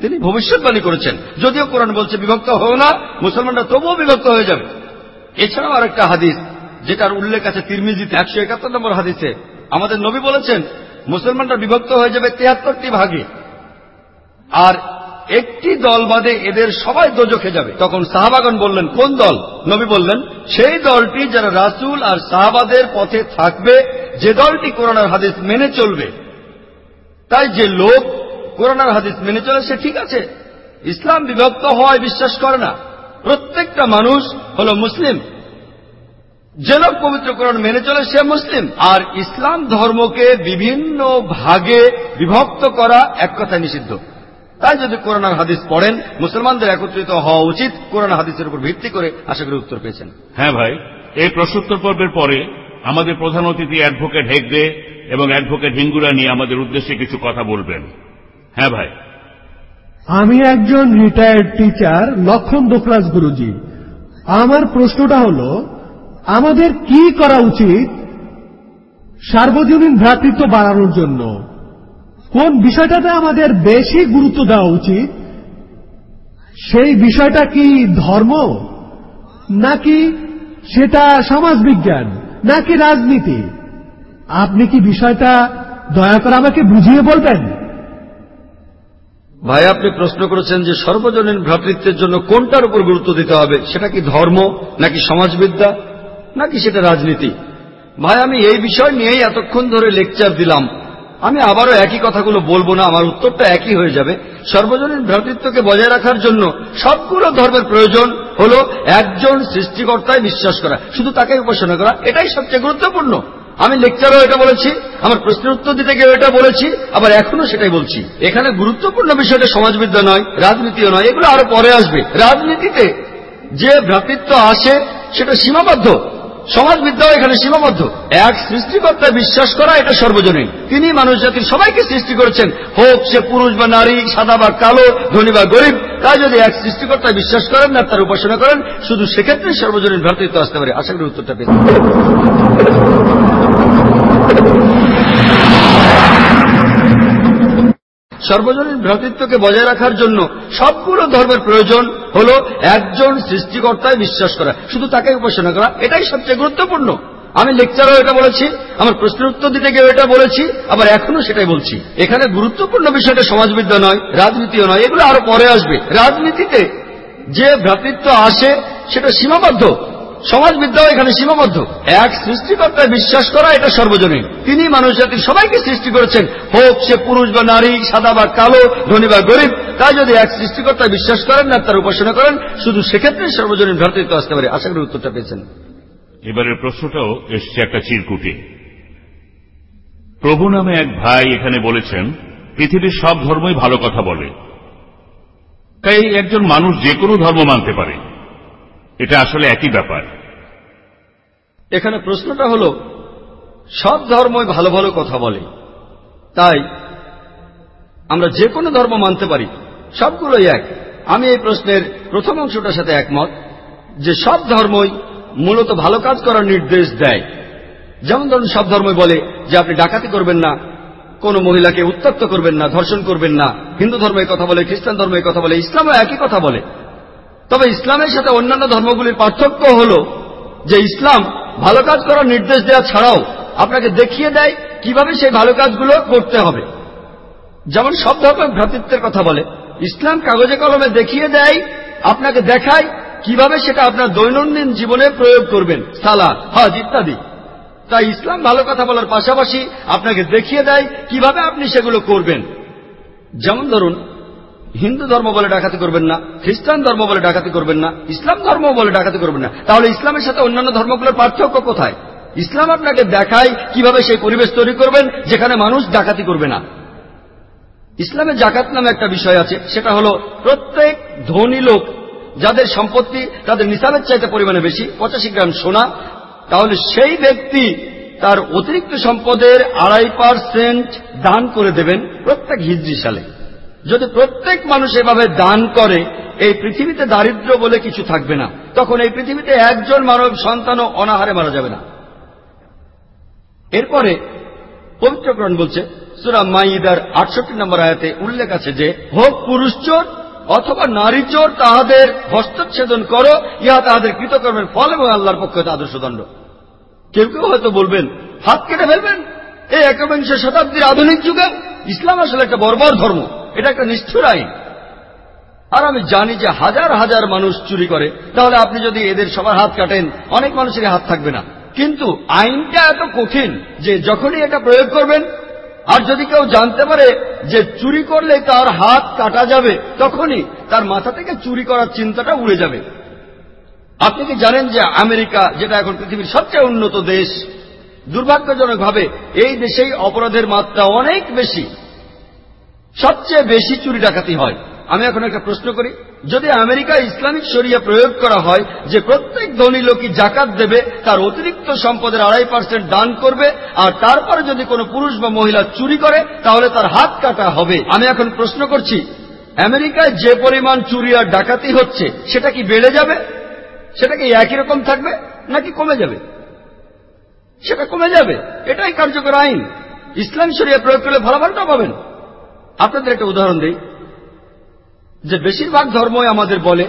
তিনি ভবিষ্যৎবাণী করেছেন, যদিও কোরআন বলছে বিভক্ত হও না, মুসলমানরা তবুও বিভক্ত হয়ে যাবে। এছাড়াও আরেকটা হাদিস যেটার উল্লেখ আছে তিরমিজিতে, একশো একাত্তর নম্বর হাদিসে। আমাদের নবী বলেছেন, মুসলমানরা বিভক্ত হয়ে যাবে তিয়াত্তরটি ভাগে। আর একটি দল বাদে এদের সবাই দোজখে যাবে। তখন সাহাবাগন বললেন, কোন দল? নবী বললেন, সেই দলটি যারা রাসূল আর সাহাবাদের পথে থাকবে, যে দলটি কোরআনার হাদিস মেনে চলবে। তাই যে লোক কোরআনার হাদিস মেনে চলে, সে ঠিক আছে। ইসলাম বিভক্ত হওয়ায় বিশ্বাস করে না। প্রত্যেকটা মানুষ হল মুসলিম। যে লোক পবিত্র কোরআন মেনে চলে সে মুসলিম। আর ইসলাম ধর্মকে বিভিন্ন ভাগে বিভক্ত করা এক কথায় নিষিদ্ধ। তাই যদি কোরআন হাদিস পড়েন মুসলমানদের একত্রিত হওয়া উচিত কোরআন হাদিসের উপর ভিত্তি করে আশা করি উত্তর পেয়েছেন। হ্যাঁ ভাই এই প্রশ্নোত্তর পর্বের পরে আমাদের প্রধান অতিথি অ্যাডভোকেট হেগদে এবং অ্যাডভোকেট হিঙ্গুরা নিয়ে আমাদের উদ্দেশ্যে কিছু কথা বলবেন। হ্যাঁ ভাই। আমি একজন রিটায়ার্ড টিচার লক্ষণ দোখরাজ গুরুজি। আমার প্রশ্নটা হল আমাদের কি করা উচিত? সার্বজনীন ভ্রাতৃত্ব বাড়ানোর জন্য। কোন বিষয়টাতে আমাদের বেশি গুরুত্ব দেওয়া উচিত? সেই বিষয়টা কি ধর্ম? নাকি সেটা সমাজবিজ্ঞান? নাকি রাজনীতি? আপনি কি বিষয়টা দয়া করে আমাকে বুঝিয়ে বলবেন? ভাই, আপনি প্রশ্ন করেছেন যে সর্বজনীন ভ্রাতৃত্বের জন্য কোনটার উপর গুরুত্ব দিতে হবে? সেটা কি ধর্ম নাকি সমাজবিদ্যা? নাকি সেটা রাজনীতি? ভাই, আমি এই বিষয় নিয়েই এতক্ষণ ধরে লেকচার দিলাম। আমি আবারও একই কথাগুলো বলব না, আমার উত্তরটা একই হয়ে যাবে। সর্বজনীন ভ্রাতৃত্বকে বজায় রাখার জন্য সবগুলো ধর্মের প্রয়োজন হল একজন সৃষ্টিকর্তায় বিশ্বাস করা, শুধু তাকে উপাসনা করা, এটাই সবচেয়ে গুরুত্বপূর্ণ। আমি লেকচারও এটা বলেছি, আমার প্রশ্নের উত্তর দিতে গিয়ে এটা বলেছি, আবার এখনও সেটাই বলছি। এখানে গুরুত্বপূর্ণ বিষয়টা সমাজবিদ্যা নয়, রাজনীতিও নয়, এগুলো আরও পরে আসবে। রাজনীতিতে যে ভ্রাতৃত্ব আসে, সেটা সীমাবদ্ধ। সমাজবিদ্যাও এখানে সীমাবদ্ধ। এক সৃষ্টিকর্তায় বিশ্বাস করা এটা সর্বজনীন। তিনি মানুষ জাতির সবাইকে সৃষ্টি করেছেন। হোক সে পুরুষ বা নারী, সাদা বা কালো, ধনী বা গরিব, তাই যদি এক সৃষ্টিকর্তায় বিশ্বাস করেন, না তার উপাসনা করেন, শুধু সেক্ষেত্রে সর্বজনীন ভ্রাতৃত্ব আসতে পারে। আশা করি উত্তরটা পেতে সর্বজনীন ভ্রাতৃত্বকে বজায় রাখার জন্য সবগুলো ধর্মের প্রয়োজন হল একজন সৃষ্টিকর্তায় বিশ্বাস করা। শুধু তাকে উপাসনা করা, এটাই সবচেয়ে গুরুত্বপূর্ণ। আমি লেকচারও এটা বলেছি, আমার প্রশ্নের উত্তর দিতে গিয়ে এটা বলেছি, আবার এখনও সেটাই বলছি। এখানে গুরুত্বপূর্ণ বিষয়টা সমাজবিদ্যা নয়, রাজনীতিও নয়, এগুলো আরও পরে আসবে। রাজনীতিতে যে ভ্রাতৃত্ব আসে, সেটা সীমাবদ্ধ। সমাজবিদ্যাও এখানে সীমাবদ্ধ। এক সৃষ্টিকর্তায় বিশ্বাস করা এটা সর্বজনীন। তিনি মানুষ জাতির সবাইকে সৃষ্টি করেছেন। হোক সে পুরুষ বা নারী, সাদা বা কালো, ধনী বা গরিব, তাই যদি এক সৃষ্টিকর্তায় বিশ্বাস করেন না তার উপাসনা করেন, শুধু সেক্ষেত্রে সর্বজনীন ভ্রাতৃত্ব আসতে পারে। আশা করি উত্তরটা পেয়েছেন। এবারের প্রশ্নটাও এসছে একটা চিরকুটে। প্রভু নামে এক ভাই এখানে বলেছেন, পৃথিবীর সব ধর্মই ভালো কথা বলে। তাই একজন মানুষ যে কোনো ধর্ম মানতে পারে। এটা আসলে একই ব্যাপার। এখানে প্রশ্নটা হল, সব ধর্মই ভালো ভালো কথা বলে। তাই আমরা যে কোনো ধর্ম মানতে পারি, সবগুলোই এক। আমি এই প্রশ্নের প্রথম অংশটার সাথে একমত যে সব ধর্মই মূলত ভালো কাজ করার নির্দেশ দেয়। যেমন ধরুন, সব ধর্মই বলে যে আপনি ডাকাতি করবেন না, কোন মহিলাকে উত্তক্ত করবেন না, ধর্ষণ করবেন না। হিন্দু ধর্ম এই কথা বলে, খ্রিস্টান ধর্ম এই কথা বলে, ইসলামও একই কথা বলে। তবে ইসলামের সাথে অন্যান্য ধর্মগুলির পার্থক্য হল যে ইসলাম ভালো কাজ করার নির্দেশ দেওয়া ছাড়াও আপনাকে দেখিয়ে দেয় কীভাবে সেই ভালো কাজগুলো করতে হবে। যেমন সব ধর্মের ভ্রাতৃত্বের কথা বলে, ইসলাম কাগজে কলমে দেখিয়ে দেয়, আপনাকে দেখায় কীভাবে সেটা আপনার দৈনন্দিন জীবনে প্রয়োগ করবেন সালা হজ ইত্যাদি। তাই ইসলাম ভালো কথা বলার পাশাপাশি আপনাকে দেখিয়ে দেয় কীভাবে আপনি সেগুলো করবেন। যেমন ধরুন হিন্দু ধর্ম বলে ডাকাতি করবেন না, খ্রিস্টান ধর্ম বলে ডাকাতি করবেন না, ইসলাম ধর্ম বলে ডাকাতি করবেন না। তাহলে ইসলামের সাথে অন্যান্য ধর্মগুলোর পার্থক্য কোথায়? ইসলাম আপনাকে দেখায় কীভাবে সেই পরিবেশ তৈরি করবেন যেখানে মানুষ ডাকাতি করবে না। ইসলামে জাকাত নামে একটা বিষয় আছে, সেটা হলো প্রত্যেক ধনী লোক যাদের সম্পত্তি তাদের নিসাবের চাইতে পরিমাণে বেশি, পঁচাশি গ্রাম সোনা, তাহলে সেই ব্যক্তি তার অতিরিক্ত সম্পদের আড়াই পার্সেন্ট দান করে দেবেন প্রত্যেক হিজড়ি সালে। যদি প্রত্যেক মানুষ এভাবে দান করে, এই পৃথিবীতে দারিদ্র বলে কিছু থাকবে না, তখন এই পৃথিবীতে একজন মানব সন্তানও অনাহারে মারা যাবে না। এরপরে পবিত্রকরণ বলছে, সুরা মাইদার আটষট্টি নম্বর আয়াতে উল্লেখ আছে যে, হোক পুরুষ চোর অথবা নারী চোর, তাহাদের হস্তচ্ছেদন করো, ইহা তাহাদের কৃতকর্মের ফল এবং আল্লাহর পক্ষে আদর্শ দণ্ড। কেউ কেউ হয়তো বলবেন, হাত কেটে ফেলবেন এই একবিংশ শতাব্দীর আধুনিক যুগে ইসলাম আসলে একটা বর্বর ধর্ম। এটা একটা নিষ্ঠুর আইন। আর আমি জানি যে হাজার হাজার মানুষ চুরি করে, তাহলে আপনি যদি এদের সবার হাত কাটেন, অনেক মানুষের হাত থাকবে না। কিন্তু আইনটা এত কঠিন যে যখনই এটা প্রয়োগ করবেন, আর যদি কেউ জানতে পারে যে চুরি করলে তার হাত কাটা যাবে, তখনই তার মাথা থেকে চুরি করার চিন্তাটা উড়ে যাবে। আপনি কি জানেন যে আমেরিকা, যেটা এখন পৃথিবীর সবচেয়ে উন্নত দেশ, দুর্ভাগ্যজনকভাবে এই দেশেই অপরাধের মাত্রা অনেক বেশি। সবচেয়ে বেশি চুরি ডাকাতি হয়। আমি এখন একটা প্রশ্ন করি, যদি আমেরিকায় ইসলামিক শরিয়া প্রয়োগ করা হয় যে প্রত্যেক ধনী লোকই জাকাত দেবে, তার অতিরিক্ত সম্পদের আড়াই পার্সেন্ট দান করবে, আর তারপরে যদি কোনো পুরুষ বা মহিলা চুরি করে, তাহলে তার হাত কাটা হবে। আমি এখন প্রশ্ন করছি, আমেরিকায় যে পরিমাণ চুরি আর ডাকাতি হচ্ছে, সেটা কি বেড়ে যাবে? সেটা কি একই রকম থাকবে, নাকি কমে যাবে? সেটা কমে যাবে, এটাই কার্যকর আইন। ইসলাম শরিয়া প্রয়োগ করলে ভালো ফলাফলটা পাবেন। আপনাদের একটা উদাহরণ দিই। যে বেশিরভাগ ধর্মই আমাদের বলে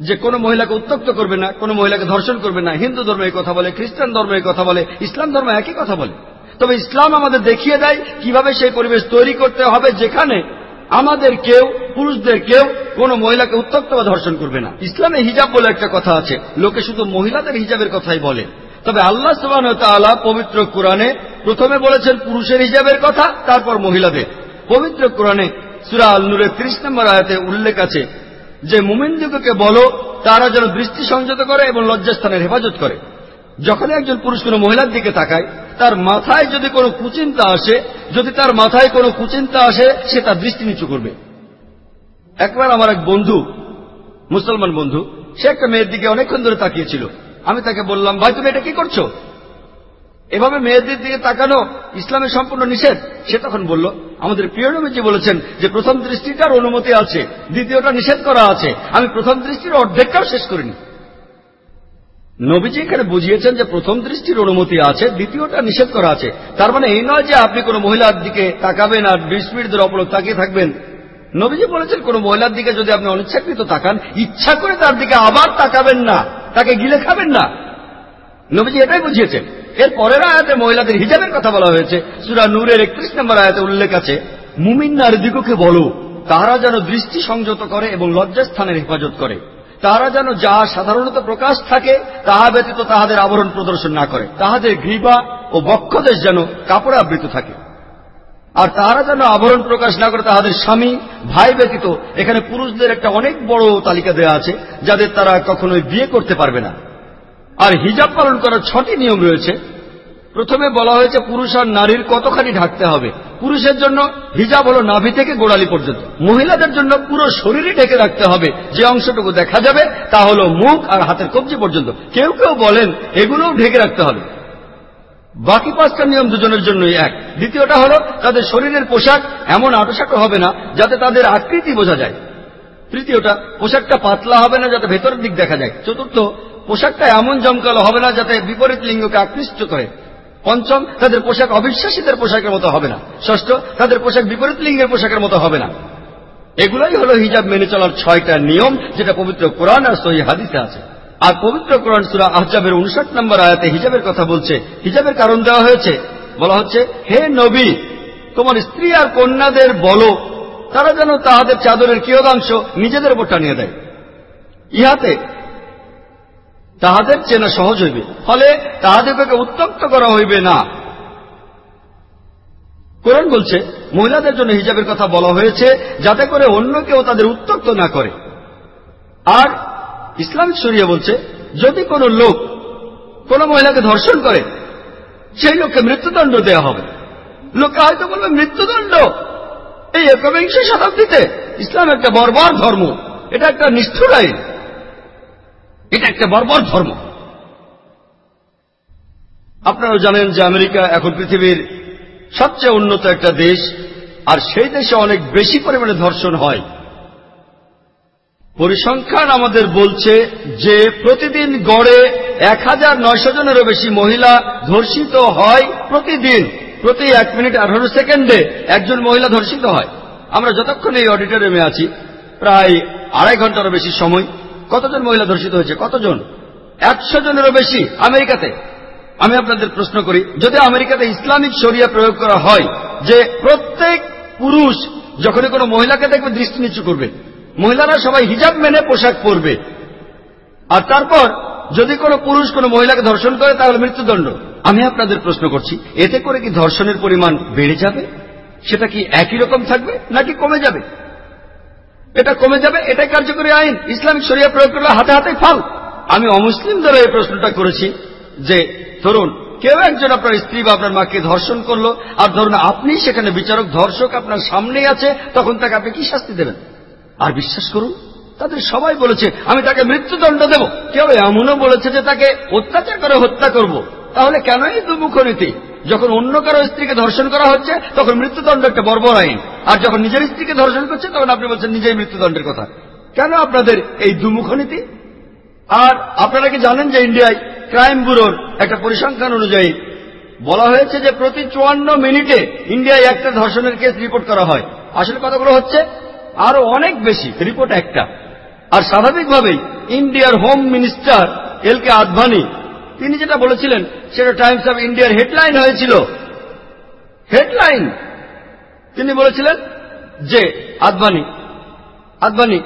যে কোনো মহিলাকে উত্তক্ত করবে না, কোনো মহিলাকে ধর্ষণ করবে না। হিন্দু ধর্ম এই কথা বলে, খ্রিস্টান ধর্ম এই কথা বলে, ইসলাম ধর্ম একই কথা বলে। তবে ইসলাম আমাদের দেখিয়ে দেয় কীভাবে সেই পরিবেশ তৈরি করতে হবে যেখানে আমাদের কেউ, পুরুষদের কেউ কোনো মহিলাকে উত্তক্ত বা ধর্ষণ করবে না। ইসলামে হিজাব বলে একটা কথা আছে, লোকে শুধু মহিলাদের হিজাবের কথাই বলে। তবে আল্লাহ সুবাহ পবিত্র কোরআনে প্রথমে বলেছেন পুরুষের হিজাবের কথা, তারপর মহিলাদের। পবিত্র কোরআনে সুরা আল নূরের ত্রিশ নম্বর আয়াতে উল্লেখ আছে, যে মুমিনদিগকে বলো, তারা যেন দৃষ্টি সংযত করে এবং লজ্জাস্থানের হেফাজত করে। যখন একজন পুরুষ কোনো মহিলার দিকে তাকায়, তার মাথায় যদি কোনো কুচিন্তা আসে, যদি তার মাথায় কোনো কুচিন্তা আসে, সে তার দৃষ্টি নিচু করবে। একবার আমার এক বন্ধু, মুসলমান বন্ধু, সে একটা মেয়ের দিকে অনেকক্ষণ ধরে তাকিয়েছিল। আমি তাকে বললাম, ভাই, তুমি এটা কি করছ? এভাবে মেয়েদের দিকে তাকানো ইসলামের সম্পূর্ণ নিষেধ। সে তখন বলল আমাদের প্রিয় নবীজি বলেছেন যে প্রথম দৃষ্টিটার অনুমতি আছে, দ্বিতীয়টা নিষেধ করা আছে। আমি প্রথম দৃষ্টির অর্ধেকটাও শেষ করিনি। নবীজি এখানে বুঝিয়েছেন যে প্রথম দৃষ্টির অনুমতি আছে, দ্বিতীয়টা নিষেধ করা আছে। তার মানে এই নয় যে আপনি কোনো মহিলার দিকে তাকাবেন আর বিশ মিনিট ধরে অপলক তাকিয়ে থাকবেন। নবীজি বলেছেন কোন মহিলার দিকে যদি আপনি অনিচ্ছাকৃত তাকান, ইচ্ছা করে তার দিকে আবার তাকাবেন না, তাকে গিলে খাবেন না। নবীজি এটাই বুঝিয়েছেন। এর পরের আয়াতে মহিলাদের হিজাবের কথা বলা হয়েছে। সুরা নূরের একত্রিশ নম্বর আয়াতে উল্লেখ আছে, মুমিন নারীদিগকে বলো তারা যেন দৃষ্টি সংযত করে এবং লজ্জাস্থানের হেফাজত করে। তারা যেন যা সাধারণত প্রকাশ থাকে, তাহা ব্যতীত তাহাদের আবরণ প্রদর্শন না করে। তাহাদের গ্রীবা ও বক্ষদেশ যেন কাপড়ে আবৃত থাকে। আর তাহারা যেন আবরণ প্রকাশ না করে তাহাদের স্বামী, ভাই ব্যতীত এখানে পুরুষদের একটা অনেক বড় তালিকা দেওয়া আছে, যাদের তারা কখনোই বিয়ে করতে পারবে না। আর হিজাব পালন করার ছটি নিয়ম রয়েছে। প্রথমে বলা হয়েছে পুরুষ আর নারীর কতখানি ঢাকতে হবে। পুরুষের জন্য হিজাব হলো নাভি থেকে গোড়ালি পর্যন্ত। মহিলাদের জন্য পুরো শরীরই ঢেকে রাখতে হবে। যে অংশটুকু দেখা যাবে তা হলো মুখ আর হাতের কবজি পর্যন্ত। কেউ কেউ বলেন এগুলোও ঢেকে রাখতে হবে। বাকি পাঁচটা নিয়ম দুজনের জন্যই এক। দ্বিতীয়টা হলো তাদের শরীরের পোশাক এমন আটোসাটো হবে না যাতে তাদের আকৃতি বোঝা যায়। তৃতীয়টা, পোশাকটা পাতলা হবে না যাতে ভেতরের দিক দেখা যায়। চতুর্থ পোশাকটা এমন জমকালো হবে না যাতে বিপরীত লিঙ্গকে আকৃষ্ট করে পঞ্চম, তাদের পোশাক অবিশ্বাসীদের পোশাকের মতো হবে না। ষষ্ঠ, তাদের পোশাক বিপরীত লিঙ্গের পোশাকের মতো হবে না। এগুলোই হলো হিজাব মেনে চলার ছয়টা নিয়ম, যেটা পবিত্র কোরআন আর সহি হাদিসে আছে। আর পবিত্র কোরআন সুরা আহজাবের উনষাট নম্বর আয়াতে হিজাবের কথা বলছে। হিজাবের কারণ দেওয়া হয়েছে। বলা হচ্ছে, হে নবী, তোমার স্ত্রী আর কন্যাদের বলো, তারা যেন তাহাদের চাদরের কিয়দাংশ নিজেদের উপর টানিয়ে দেয়। ইহাতে তাহাদের চেনা সহজ হইবে। ফলে তাহাদেরকে উত্তক্ত করা হইবে না। কোরআন বলছে, মহিলাদের জন্য হিজাবের কথা বলা হয়েছে, যাতে করে অন্য কেউ তাদের উত্তক্ত না করে। আর ইসলামিক শরিয়া বলছে, যদি কোনো লোক কোন মহিলাকে ধর্ষণ করে, সেই লোককে মৃত্যুদণ্ড দেওয়া হবে। লোককে হয়তো বলবে, মৃত্যুদণ্ড? এই একবিংশ শতাব্দীতে ইসলাম একটা বর্বর ধর্ম। এটা একটা নিষ্ঠুর আইন। এটা একটা বর্বর ধর্ম। আপনারাও জানেন যে আমেরিকা এখন পৃথিবীর সবচেয়ে উন্নত একটা দেশ, আর সেই দেশে অনেক বেশি পরিমাণে ধর্ষণ হয়। পরিসংখ্যান আমাদের বলছে যে প্রতিদিন গড়ে এক হাজার নয়শো জনেরও বেশি মহিলা ধর্ষিত হয় প্রতিদিন। প্রতি এক মিনিট আঠারো সেকেন্ডে একজন মহিলা ধর্ষিত হয়। আমরা যতক্ষণ এই অডিটোরিয়ামে আছি, প্রায় আড়াই ঘন্টারও বেশি সময়। কতজন মহিলা ধর্ষিত হয়েছে? কতজন? একশো জনেরও বেশি আমেরিকাতে। আমি আপনাদের প্রশ্ন করি, যদি আমেরিকাতে ইসলামিক শরিয়া প্রয়োগ করা হয়, যে প্রত্যেক পুরুষ যখনই কোনো মহিলাকে দেখবে, দৃষ্টি নিচু করবে, মহিলারা সবাই হিজাব মেনে পোশাক পরবে। আর তারপর, যদি কোনো পুরুষ কোনো মহিলাকে ধর্ষণ করে, তাহলে মৃত্যুদণ্ড। আমি আপনাদের প্রশ্ন করছি, এতে করে কি ধর্ষণের পরিমাণ বেড়ে যাবে? সেটা কি একই রকম থাকবে, নাকি কমে যাবে? এটা কমে যাবে, এটাই কার্যকরী আইন। ইসলামিক শরিয়া প্রয়োগ করলে হাতে হাতে ফাল। আমি অমুসলিমদের এই প্রশ্নটা করেছি যে, ধরুন, কেউ একজন আপনার স্ত্রী বা আপনার মাকে ধর্ষণ করল, আর ধরুন আপনি সেখানে বিচারক, ধর্ষক আপনার সামনেই আছে, তখন তাকে আপনি কি শাস্তি দেবেন? আর বিশ্বাস করুন, তাদের সবাই বলেছে, আমি তাকে মৃত্যুদণ্ড দেব। কেউ এমনও বলেছে যে তাকে অত্যাচার করে হত্যা করব। তাহলে কেন দুমুখ নীতি যখন অন্য কারও স্ত্রীকে ধর্ষণ করা হচ্ছে, তখন মৃত্যুদণ্ড একটা বর্বর আইন। আর যখন নিজের স্ত্রীকে ধর্ষণ করছে, তখন আপনি বলছেন নিজেই মৃত্যুদণ্ডের কথা। কেন আপনাদের এই দুমুখ নীতি আর আপনারা কি জানেন যে ইন্ডিয়ায় ক্রাইম ব্যুরোর একটা পরিসংখ্যান অনুযায়ী বলা হয়েছে যে প্রতি চুয়ান্ন মিনিটে ইন্ডিয়ায় একটা ধর্ষণের কেস রিপোর্ট করা হয়। আসলে কতগুলো হচ্ছে? আরও অনেক বেশি, রিপোর্ট একটা। আর স্বাভাবিকভাবেই ইন্ডিয়ার home minister L K Advani তিনি যেটা বলেছিলেন, সেটা টাইমস অফ ইন্ডিয়ার হেডলাইন হয়েছিল। হেডলাইন তিনি বলেছিলেন যে আদভানি আদভানি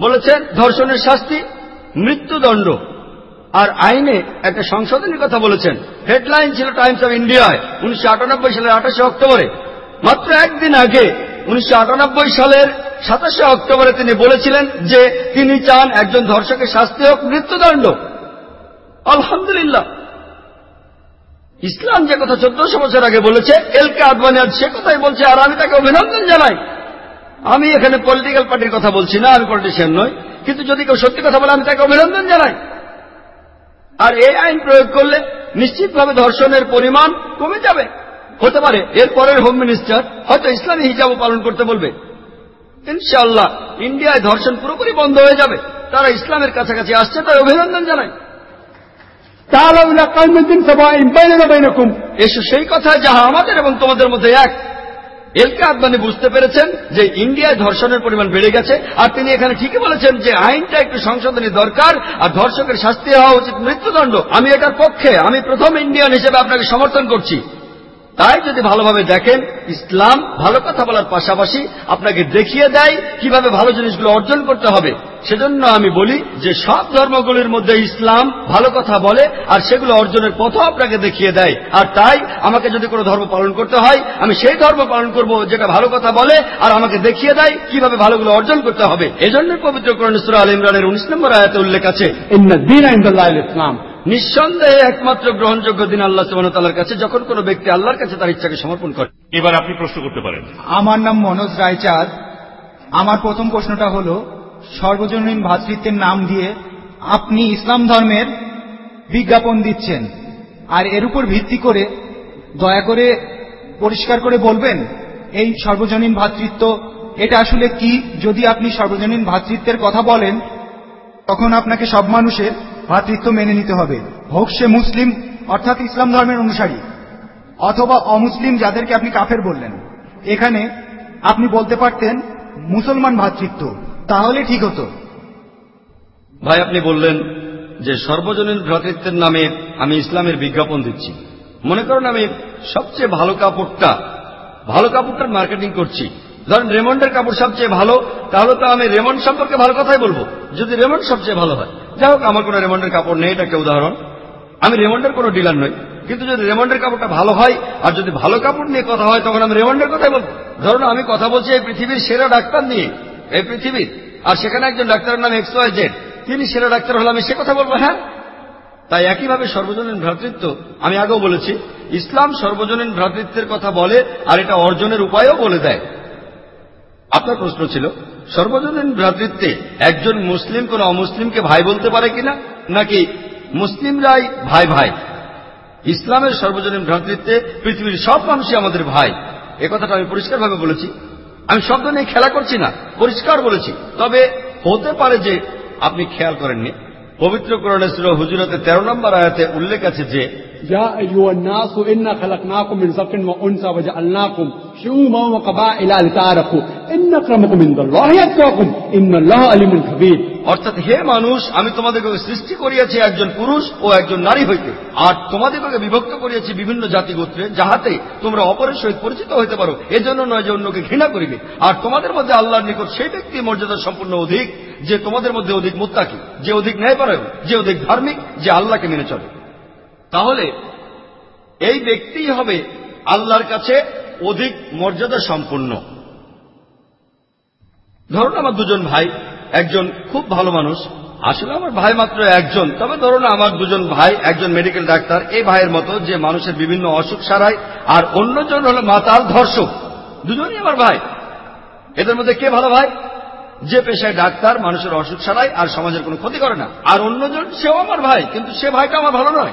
বলেছেন ধর্ষণের শাস্তি, মৃত্যুদণ্ড। আর আইনে একটা সংশোধনের কথা বলেছেন। হেডলাইন ছিল টাইমস অফ ইন্ডিয়ায় উনিশশো আটানব্বই সালের আঠাশে অক্টোবরে। মাত্র একদিন আগে, উনিশশো আটানব্বই সালের সাতাশে অক্টোবরে তিনি বলেছিলেন যে, তিনি চান একজন ধর্ষকের শাস্তি হোক, মৃত্যুদণ্ড। আলহামদুলিল্লাহ। ইসলাম যে কথা চোদ্দশো বছর আগে বলেছে এল কে আদবানি আজ সে কথাই বলছে, আর আমি তাকে অভিনন্দন জানাই। আমি এখানে পলিটিক্যাল পার্টির কথা বলছি না আমি পলিটিশিয়ান নই। কিন্তু যদি কেউ সত্যি কথা বলে, আমি তাকে অভিনন্দন জানাই। আর এই আইন প্রয়োগ করলে নিশ্চিতভাবে ধর্ষণের পরিমাণ কমে যাবে। হতে পারে এরপরের হোম মিনিস্টার হয়তো ইসলামী হিজাবও পালন করতে বলবে। ইনশাআল্লাহ, ইন্ডিয়ায় ধর্ষণ পুরোপুরি বন্ধ হয়ে যাবে। তারা ইসলামের কাছাকাছি আসছে, তাই অভিনন্দন জানাই। تعالوا إلى كلمة سواء بيننا وبينكم এসো সেই কথা যাহা আমাদের এবং তোমাদের মধ্যে এক এলকে আদবানি বুঝতে পেরেছেন যে ইন্ডিয়ায় ধর্ষণের পরিমাণ বেড়ে গেছে আর তিনি এখানে ঠিকই বলেছেন যে আইনটা একটু সংশোধনী দরকার আর ধর্ষকের শাস্তি হওয়া উচিত মৃত্যুদণ্ড আমি এটার পক্ষে আমি প্রথম ইন্ডিয়ান হিসেবে আপনাকে সমর্থন করছি তাই যদি ভালোভাবে দেখেন, ইসলাম ভালো কথা বলার পাশাপাশি আপনাকে দেখিয়ে দেয় কীভাবে ভালো জিনিসগুলো অর্জন করতে হবে। সেজন্য আমি বলি যে সব ধর্মগুলির মধ্যে ইসলাম ভালো কথা বলে আর সেগুলো অর্জনের পথও আপনাকে দেখিয়ে দেয়। আর তাই আমাকে যদি কোনো ধর্ম পালন করতে হয়, আমি সেই ধর্ম পালন করব যেটা ভালো কথা বলে আর আমাকে দেখিয়ে দেয় কীভাবে ভালোগুলো অর্জন করতে হবে। এজন্য পবিত্র করণ সুরা আল ইমরানের উনিশ নম্বর আয়াতে উল্লেখ আছে নিঃসন্দেহে একমাত্র গ্রহণযোগ্য দিন আল্লাহ সুবাহ তাল্লার কাছে যখন কোনো ব্যক্তি আল্লাহর কাছে তার ইচ্ছাকে সমর্পণ করে। এবার আপনি প্রশ্ন করতে পারেন। আমার নাম মনোজ রায়চাঁদ। আমার প্রথম প্রশ্নটা হল সর্বজনীন ভাতৃত্বের নাম দিয়ে আপনি ইসলাম ধর্মের বিজ্ঞাপন দিচ্ছেন। আর এর উপর ভিত্তি করে দয়া করে পরিষ্কার করে বলবেন এই সর্বজনীন ভাতৃত্ব এটা আসলে কি? যদি আপনি সর্বজনীন ভাতৃত্বের কথা বলেন তখন আপনাকে সব মানুষের ভ্রাতৃত্ব মেনে নিতে হবে। হোক সে মুসলিম, অর্থাৎ ইসলাম ধর্মের অনুসারী। অথবা অমুসলিম যাদেরকে আপনি কাফের বললেন। এখানে আপনি বলতে পারতেন, মুসলমান ভ্রাতৃত্ব। তাহলে ঠিক হতো। ভাই, আপনি বললেন যে সর্বজনীন ভ্রাতৃত্বের নামে আমি ইসলামের বিজ্ঞাপন দিচ্ছি। মনে করেন আমি সবচেয়ে ভালো কাপড়টা, ভালো কাপড়টার মার্কেটিং করছি। ধরেন রেমন্ডের কাপড় সবচেয়ে ভালো, তাহলে তো আমি রেমন্ড সম্পর্কে ভালো কথাই বলব। যদি রেমন্ড সবচেয়ে ভালো হয়, যাই হোক, আমার কোনো রেমন্ডের কাপড় নেই, এটা একটা উদাহরণ। আমি রেমন্ডের কোনো ডিলার নই, কিন্তু যদি রেমন্ডের কাপড়টা ভালো হয়, আর যদি ভালো কাপড় নিয়ে কথা হয়, তখন আমি রেমন্ডের কথাই বলব। ধরুন, আমি কথা বলছি এই পৃথিবীর সেরা ডাক্তার নিয়ে, এই পৃথিবীর, আর সেখানে একজন ডাক্তারের নাম এক্স ওয়াই জেড, তিনি সেরা ডাক্তার হলে আমি সে কথা বলব হ্যাঁ? তাই একইভাবে সর্বজনীন ভ্রাতৃত্ব, আমি আগেও বলেছি, ইসলাম সর্বজনীন ভ্রাতৃত্বের কথা বলে, আর এটা অর্জনের উপায়ও বলে দেয়। আপনার প্রশ্ন ছিল, সর্বজনীন ভ্রাতৃত্বে একজন মুসলিম কোন অমুসলিমকে ভাই বলতে পারে কিনা? নাকি মুসলিমরাই ভাই ভাই? ইসলামের সর্বজনীন ভ্রাতৃত্বে পৃথিবীর সব মানুষই আমাদের ভাই। এ কথাটা আমি পরিষ্কারভাবে বলেছি। আমি শব্দ নিয়ে খেলা করছি না, পরিষ্কার বলেছি। তবে হতে পারে যে আপনি খেয়াল করেননি। পবিত্র কোরআনের সূরা হুজুরাতে 13 নম্বর আয়াতে উল্লেখ আছে যে যা আইয়ুহান নাস ইন্না খালাকনাকুম মিন যাকরিন ওয়া উনসা ওয়া জাআলনাকুম শুউমা ওয়া কাবাইলা লিতা'রাফু ইন্না আকরামাকুম ইনদাল্লাহি আতকাকুম ইন্নাল্লাহা আলিমুন খাবীর অর্থাৎ হে মানুষ, আমি তোমাদেরকে সৃষ্টি করিয়াছি একজন পুরুষ ও একজন নারী হইতে। আর তোমাদেরকে বিভক্ত করিয়াছি বিভিন্ন জাতি গোত্রে, যাহাতে তোমরা অপরের সহিত পরিচিত হইতে পারো। এজন্য নয় যে অন্যকে ঘৃণা করিবে। আর তোমাদের মধ্যে আল্লাহর নিকট সেই ব্যক্তি মর্যাদা সম্পূর্ণ অধিক, যে তোমাদের মধ্যে অধিক মুত্তাকি, যে অধিক ন্যায়পরায়ণ, যে অধিক ধার্মিক, যে আল্লাহকে মেনে চলে। তাহলে এই ব্যক্তিই হবে আল্লাহর কাছে অধিক মর্যাদা সম্পূর্ণ। ধরুন আমার দুজন ভাই একজন খুব ভালো মানুষ, আসলে আমার ভাই মাত্র একজন, তবে ধরুন আমার দুজন ভাই, একজন মেডিকেল ডাক্তার, এই ভাইয়ের মতো যে মানুষের বিভিন্ন অসুখ সারায়, আর অন্যজন হলো মাতাল ধর্ষক, দুজনই আমার ভাই। এদের মধ্যে কে ভালো ভাই? যে পেশায় ডাক্তার, মানুষের অসুখ সারায়, আর সমাজের কোনো ক্ষতি করে না। আর অন্যজন, সেও আমার ভাই, কিন্তু সে ভাইটা আমার ভালো নয়।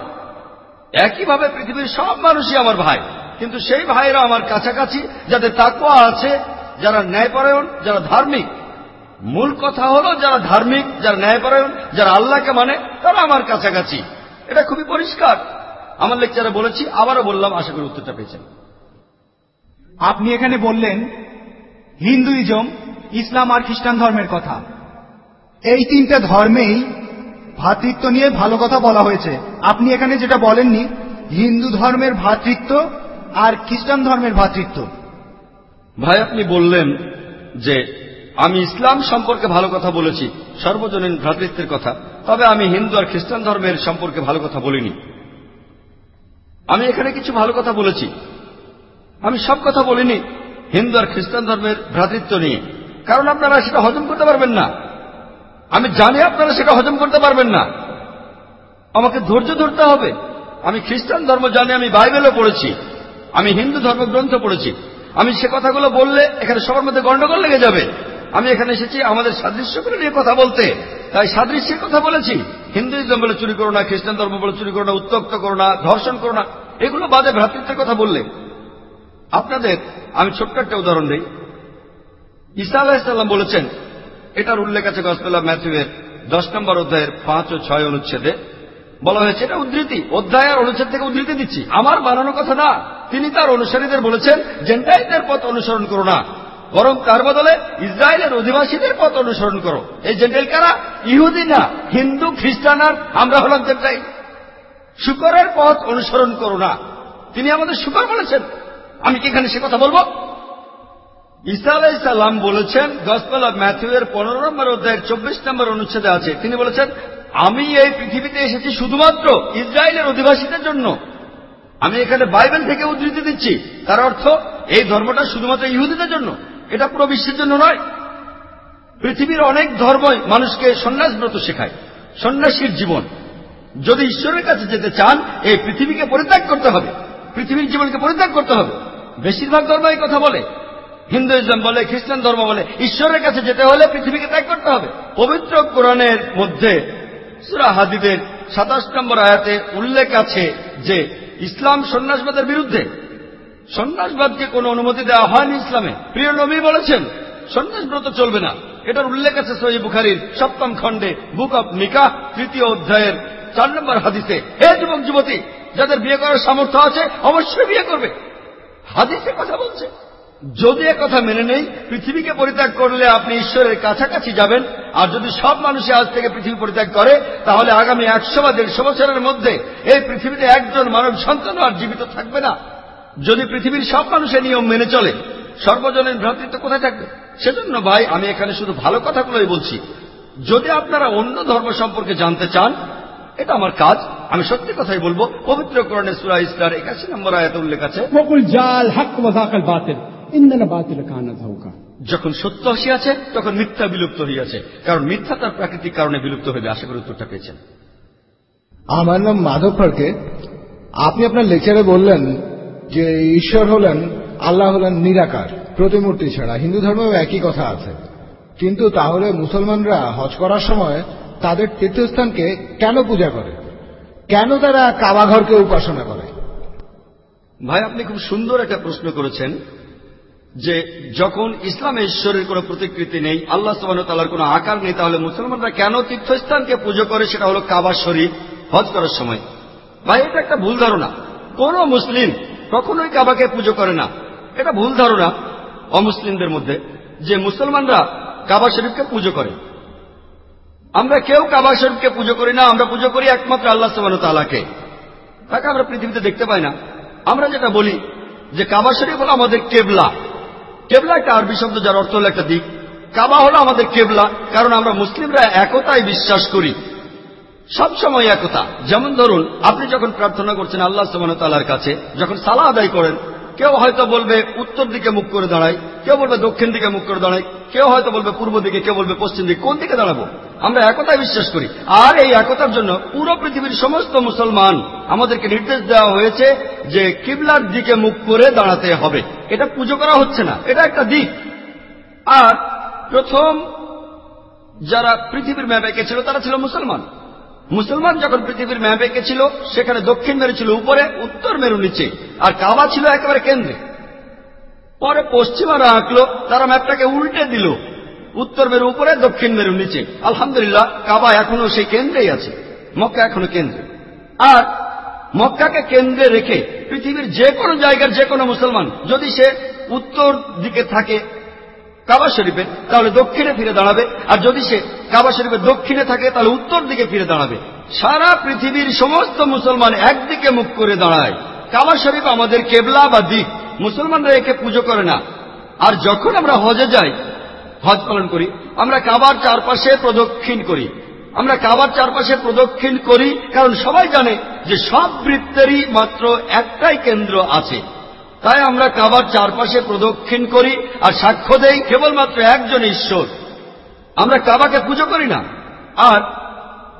একইভাবে পৃথিবীর সব মানুষই আমার ভাই, কিন্তু সেই ভাইরা আমার কাছাকাছি, যাদের তাকুয়া আছে, যারা ন্যায়পরায়ণ, যারা ধার্মিক মূল কথা হলো যারা ধার্মিক যারা ন্যায়পরায়ণ যারা আল্লাহকে মানে তারা আমার কাছাকাছি। এটা খুবই পরিষ্কার। আমার লেকচারে বলেছি আবারও বললাম আশা করি উত্তরটা পেয়েছেন। আপনি এখানে বললেন হিন্দুইজম ইসলাম আর খ্রিস্টান ধর্মের কথা। এই তিনটা ধর্মেই ভ্রাতৃত্ব নিয়ে ভালো কথা বলা হয়েছে। আপনি এখানে যেটা বলেননি হিন্দু ধর্মের ভ্রাতৃত্ব আর খ্রিস্টান ধর্মের ভ্রাতৃত্ব। ভাই আপনি বললেন যে আমি ইসলাম সম্পর্কে ভালো কথা বলেছি, সর্বজনীন ভ্রাতৃত্বের কথা। তবে আমি হিন্দু আর খ্রিস্টান ধর্মের সম্পর্কে ভালো কথা বলিনি। আমি এখানে কিছু ভালো কথা বলেছি। আমি সব কথা বলিনি হিন্দু আর খ্রিস্টান ধর্মের ভ্রাতৃত্ব নিয়ে। কারণ আপনারা সেটা হজম করতে পারবেন না। আমি জানি আপনারা সেটা হজম করতে পারবেন না। আমাকে ধৈর্য ধরতে হবে। আমি খ্রিস্টান ধর্ম জানি, আমি বাইবেলও পড়েছি। আমি হিন্দু ধর্মগ্রন্থ পড়েছি। আমি সে কথাগুলো বললে এখানে সবার মধ্যে গন্ডগোল লেগে যাবে। আমি এখানে এসেছি আমাদের সাদৃশ্য করে নিয়ে কথা বলতে। তাই সাদৃশ্যের কথা বলেছি। হিন্দুইজম বলে চুরি করো না, খ্রিস্টান ধর্ম বলে চুরি করো না, উত্তক্ত করো না, ধর্ষণ করো না, এগুলো বাদে ভ্রাতৃত্বের কথা বললে। আপনাদের, আমি ছোট্ট একটা উদাহরণ দিই। ঈসা আলাহিসাল্লাম বলেছেন, এটার উল্লেখ আছে গসপেলা ম্যাথিউয়ের দশ নম্বর অধ্যায়ের পাঁচ ও ছয় অনুচ্ছেদে। বলা হয়েছে, এটা উদ্ধৃতি। অধ্যায় আর অনুচ্ছেদ থেকে উদ্ধৃতি দিচ্ছি। আমার বানানো কথা না। তিনি তার অনুসারীদের বলেছেন, জেন্টাইলদের পথ অনুসরণ করো না। বরং তার বদলে? ইসরায়েলের অধিবাসীদের পথ অনুসরণ করো। এই জেন্টাইল কারা? ইহুদি না, হিন্দু, খ্রিস্টান আর আমরা হলাম জেন্টাইল শুকরের পথ অনুসরণ করো না। তিনি আমাদের শুকর বলেছেন। আমি কি এখানে সে কথা বলব? ঈসা আলাই সাল্লাম বলেছেন গসপেল অব ম্যাথিউয়ের পনেরো নম্বর অধ্যায়ের চব্বিশ নম্বর অনুচ্ছেদে আছে। তিনি বলেছেন, আমি এই পৃথিবীতে এসেছি শুধুমাত্র ইসরায়েলের অধিবাসীদের জন্য। আমি এখানে বাইবেল থেকে উদ্ধৃতি দিচ্ছি। তার অর্থ, এই ধর্মটা শুধুমাত্র ইহুদিদের জন্য। এটা পুরো বিশ্বের জন্য নয়। পৃথিবীর অনেক ধর্মই মানুষকে সন্ন্যাসব্রত শেখায়, সন্ন্যাসীর জীবন। যদি ঈশ্বরের কাছে যেতে চান, এই পৃথিবীকে পরিত্যাগ করতে হবে। পৃথিবীর জীবনকে পরিত্যাগ করতে হবে। বেশিরভাগ ধর্ম এই কথা বলে। হিন্দুইজম বলে, খ্রিস্টান ধর্ম বলে, ঈশ্বরের কাছে যেতে হলে পৃথিবীকে ত্যাগ করতে হবে। পবিত্র কোরআনের মধ্যে সুরা হাদিদের সাতাশ নম্বর আয়াতে উল্লেখ আছে যে, ইসলাম সন্ন্যাসবাদের বিরুদ্ধে সন্ন্যাসবাদকে কোনো অনুমতি দেওয়া হয়নি ইসলামে। প্রিয় নবী বলেছেন সন্ন্যাসব্রত চলবে না। এটার উল্লেখ আছে সহি বুখারির সপ্তম খণ্ডে, বুক অব নিকাহ, তৃতীয় অধ্যায়ের চার নম্বর হাদিসে। হে যুবক, যুবতী, যাদের বিয়ে করার সামর্থ্য আছে, অবশ্যই বিয়ে করবে। হাদিসে কথা বলছে। যদি কথা মেনে নেই, পৃথিবীকে পরিত্যাগ করলে আপনি ঈশ্বরের কাছাকাছি যাবেন। আর যদি সব মানুষই আজ থেকে পৃথিবী পরিত্যাগ করে, তাহলে আগামী একশো বা দেড়শো বছরের মধ্যে এই পৃথিবীতে একজন মানব সন্তান আর জীবিত থাকবে না। যদি পৃথিবীর সব মানুষের নিয়ম মেনে চলে সর্বজনের ভ্রাতৃত্ব কোথায় থাকবে? সেজন্য ভাই আমি এখানে শুধু ভালো কথাগুলোই বলছি। যদি আপনারা অন্য ধর্ম সম্পর্কে জানতে চান এটা আমার কাজ আমি সত্যি কথাই বলব পবিত্র করণে সুরা ইসলার একাশি নম্বর আয়াত উল্লেখ আছে যখন সত্য আছে তখন মিথ্যা বিলুপ্ত হইয়াছে কারণ মিথ্যা তার প্রাকৃতিক কারণে বিলুপ্ত হইবে আশা করি উত্তরটা পেয়েছেন। আমার নাম মাধব ফারকে আপনি আপনার লেকচারে বললেন যে ঈশ্বর হলেন, আল্লাহ হলেন নিরাকার, প্রতিমূর্তি ছাড়া। হিন্দু ধর্মেও একই কথা আছে। কিন্তু তাহলে মুসলমানরা হজ করার সময় তাদের তীর্থস্থানকে কেন পূজা করে? কেন তারা কাবাঘরকে উপাসনা করে? ভাই, আপনি খুব সুন্দর একটা প্রশ্ন করেছেন যে যখন ইসলামে ঈশ্বরের কোনো প্রতিকৃতি নেই, আল্লাহ তালার কোনো আকার নেই, তাহলে মুসলমানরা কেন তীর্থস্থানকে পুজো করে? সেটা হলো কাবা শরীফ হজ করার সময়। ভাই, এটা একটা ভুল ধারণা। কোন মুসলিম কখনোই কাবাকে পুজো করে না। এটা ভুল ধারণা অমুসলিমদের মধ্যে যে মুসলমানরা কাবা শরীফকে পুজো করে। আমরা কেউ কাবা শরীফকে পুজো করি না, আমরা পুজো করি একমাত্র আল্লাহ সুবান তালাকে তাকে আমরা পৃথিবীতে দেখতে পাই না। আমরা যেটা বলি যে কাবা শরীফ হলো আমাদের কেবলা। কেবলা একটা আরবি শব্দ যার অর্থ হলো একটা দিক। কাবা হলো আমাদের কেবলা, কারণ আমরা মুসলিমরা একতায় বিশ্বাস করি। সব সময় একতা যেমন ধরুন, আপনি যখন প্রার্থনা করছেন আল্লাহ সুবাহতালার কাছে, যখন সালা আদায় করেন, কেউ হয়তো বলবে উত্তর দিকে মুখ করে দাঁড়ায় কেউ বলবে দক্ষিণ দিকে মুখ করে দাঁড়ায় কেউ হয়তো বলবে পূর্ব দিকে, কেউ বলবে পশ্চিম দিকে, কোন দিকে দাঁড়াবো? আমরা একতায় বিশ্বাস করি। আর এই একতার জন্য পুরো পৃথিবীর সমস্ত মুসলমান আমাদেরকে নির্দেশ দেওয়া হয়েছে যে কিবলার দিকে মুখ করে দাঁড়াতে হবে। এটা পুজো করা হচ্ছে না, এটা একটা দিক। আর প্রথম যারা পৃথিবীর ম্যাপ এঁকেছিল, তারা ছিল মুসলমান। মুসলমান যখন পৃথিবীর ম্যাপ এঁকেছিল সেখানে দক্ষিণ মেরু ছিল উপরে, উত্তর মেরু নিচে, আর কাবা ছিল একেবারে কেন্দ্রে। পরে পশ্চিমারা আঁকলো, তারা ম্যাপটাকে উল্টে দিল, উত্তর মেরু উপরে, দক্ষিণ মেরু নিচে। আলহামদুলিল্লাহ, কাবা এখনও সেই কেন্দ্রেই আছে, মক্কা এখনও কেন্দ্রে। আর মক্কাকে কেন্দ্রে রেখে পৃথিবীর যে কোনো জায়গার যে কোনো মুসলমান, যদি সে উত্তর দিকে থাকে কাবা শরীফে, তাহলে দক্ষিণে ফিরে দাঁড়াবে। আর যদি সে কাবা শরীফের দক্ষিণে থাকে, তাহলে উত্তর দিকে ফিরে দাঁড়াবে। সারা পৃথিবীর সমস্ত মুসলমান একদিকে মুখ করে দাঁড়ায়। কাবা শরীফ আমাদের কেবলা বা দিক মুসলমানরা একে পুজো করে না। আর যখন আমরা হজে যাই, হজ পালন করি, আমরা কাবার চারপাশে প্রদক্ষিণ করি। আমরা কাবার চারপাশে প্রদক্ষিণ করি, কারণ সবাই জানে যে সব বৃত্তেরই মাত্র একটাই কেন্দ্র আছে। তাই আমরা কাবার চারপাশে প্রদক্ষিণ করি আর সাক্ষ্য দেই কেবলমাত্র একজন ঈশ্বর। আমরা কাবাকে পুজো করি না। আর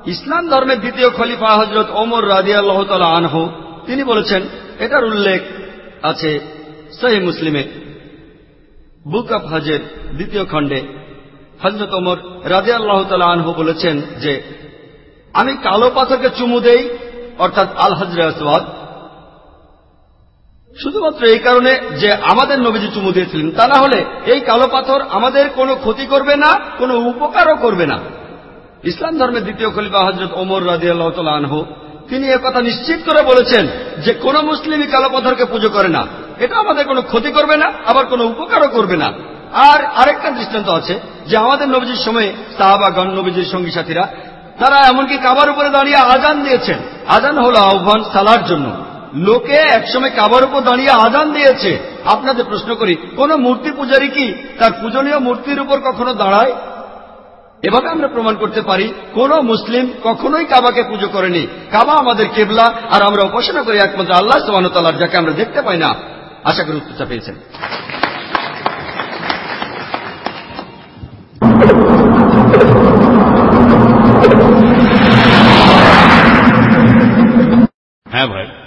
ইসলাম ধর্মের দ্বিতীয় খলিফা হজরত ওমর তালা আনহু, তিনি বলেছেন, এটার উল্লেখ আছে সহি মুসলিমে। বুক অফ হজের দ্বিতীয় খণ্ডে হজরত ওমর রাজিয়াল্লাহ তালা আনহু বলেছেন যে, আমি কালো পাথরকে চুমু দেই, অর্থাৎ আল হজরে আসওয়াদ শুধুমাত্র এই কারণে যে আমাদের নবীজি চুমু দিয়েছিলেন, তা না হলে এই কালো পাথর আমাদের কোনো ক্ষতি করবে না, কোনো উপকারও করবে না। ইসলাম ধর্মের দ্বিতীয় খলিফা হজরত ওমর রাজি আল্লাহ তিনি কথা নিশ্চিত করে বলেছেন যে কোন মুসলিমই কালো পাথরকে পুজো করে না। এটা আমাদের কোনো ক্ষতি করবে না, আবার কোনো উপকারও করবে না। আর আরেকটা দৃষ্টান্ত আছে যে আমাদের নবীজির সময়ে সাহাবাগণ, নবীজির সঙ্গী সাথীরা, তারা এমনকি কাবার উপরে দাঁড়িয়ে আজান দিয়েছেন। আজান হল আহ্বান সালার জন্য। লোকে একসময় কাবার উপর দাঁড়িয়ে আজান দিয়েছে। আপনাদের প্রশ্ন করি, কোন মূর্তি পূজারী কি তার পূজনীয় মূর্তির উপর কখনো দাঁড়ায়? এভাবে আমরা প্রমাণ করতে পারি, কোন মুসলিম কখনোই কাবাকে পুজো করেনি। কাবা আমাদের কেবলা, আর আমরা উপাসনা করি একমাত্র আল্লাহ সোহানতালার যাকে আমরা দেখতে পাই না। আশা করি উত্তরটা পেয়েছেন। হ্যাঁ ভাই।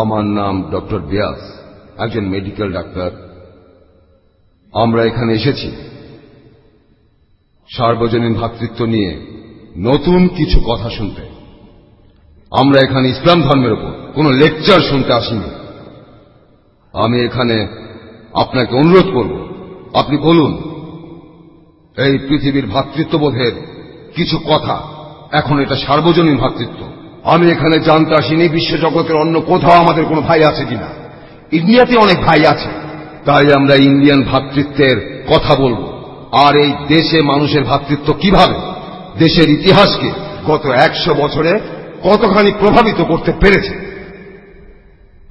আমার নাম ডক্টর ব্যাস একজন মেডিকেল ডাক্তার। আমরা এখানে এসেছি। সার্বজনীন ভ্রাতৃত্ব নিয়ে নতুন কিছু কথা শুনতে। আমরা এখানে ইসলাম ধর্মের উপর কোন লেকচার শুনতে আসিনি। আমি এখানে আপনাকে অনুরোধ করব, আপনি বলুন, এই পৃথিবীর ভ্রাতৃত্ববোধের কিছু কথা, এখন এটা সার্বজনীন ভ্রাতৃত্ব আমি এখানে জানতে আসিনি, বিশ্বজগতের অন্য কোথাও আমাদের কোনো ভাই আছে কিনা। ইন্ডিয়াতে অনেক ভাই আছে। তাই আমরা ইন্ডিয়ান ভ্রাতৃত্বের কথা বলব। আর এই দেশে মানুষের ভ্রাতৃত্ব কীভাবে? দেশের ইতিহাসকে গত একশো বছরে কতখানি প্রভাবিত করতে পেরেছে?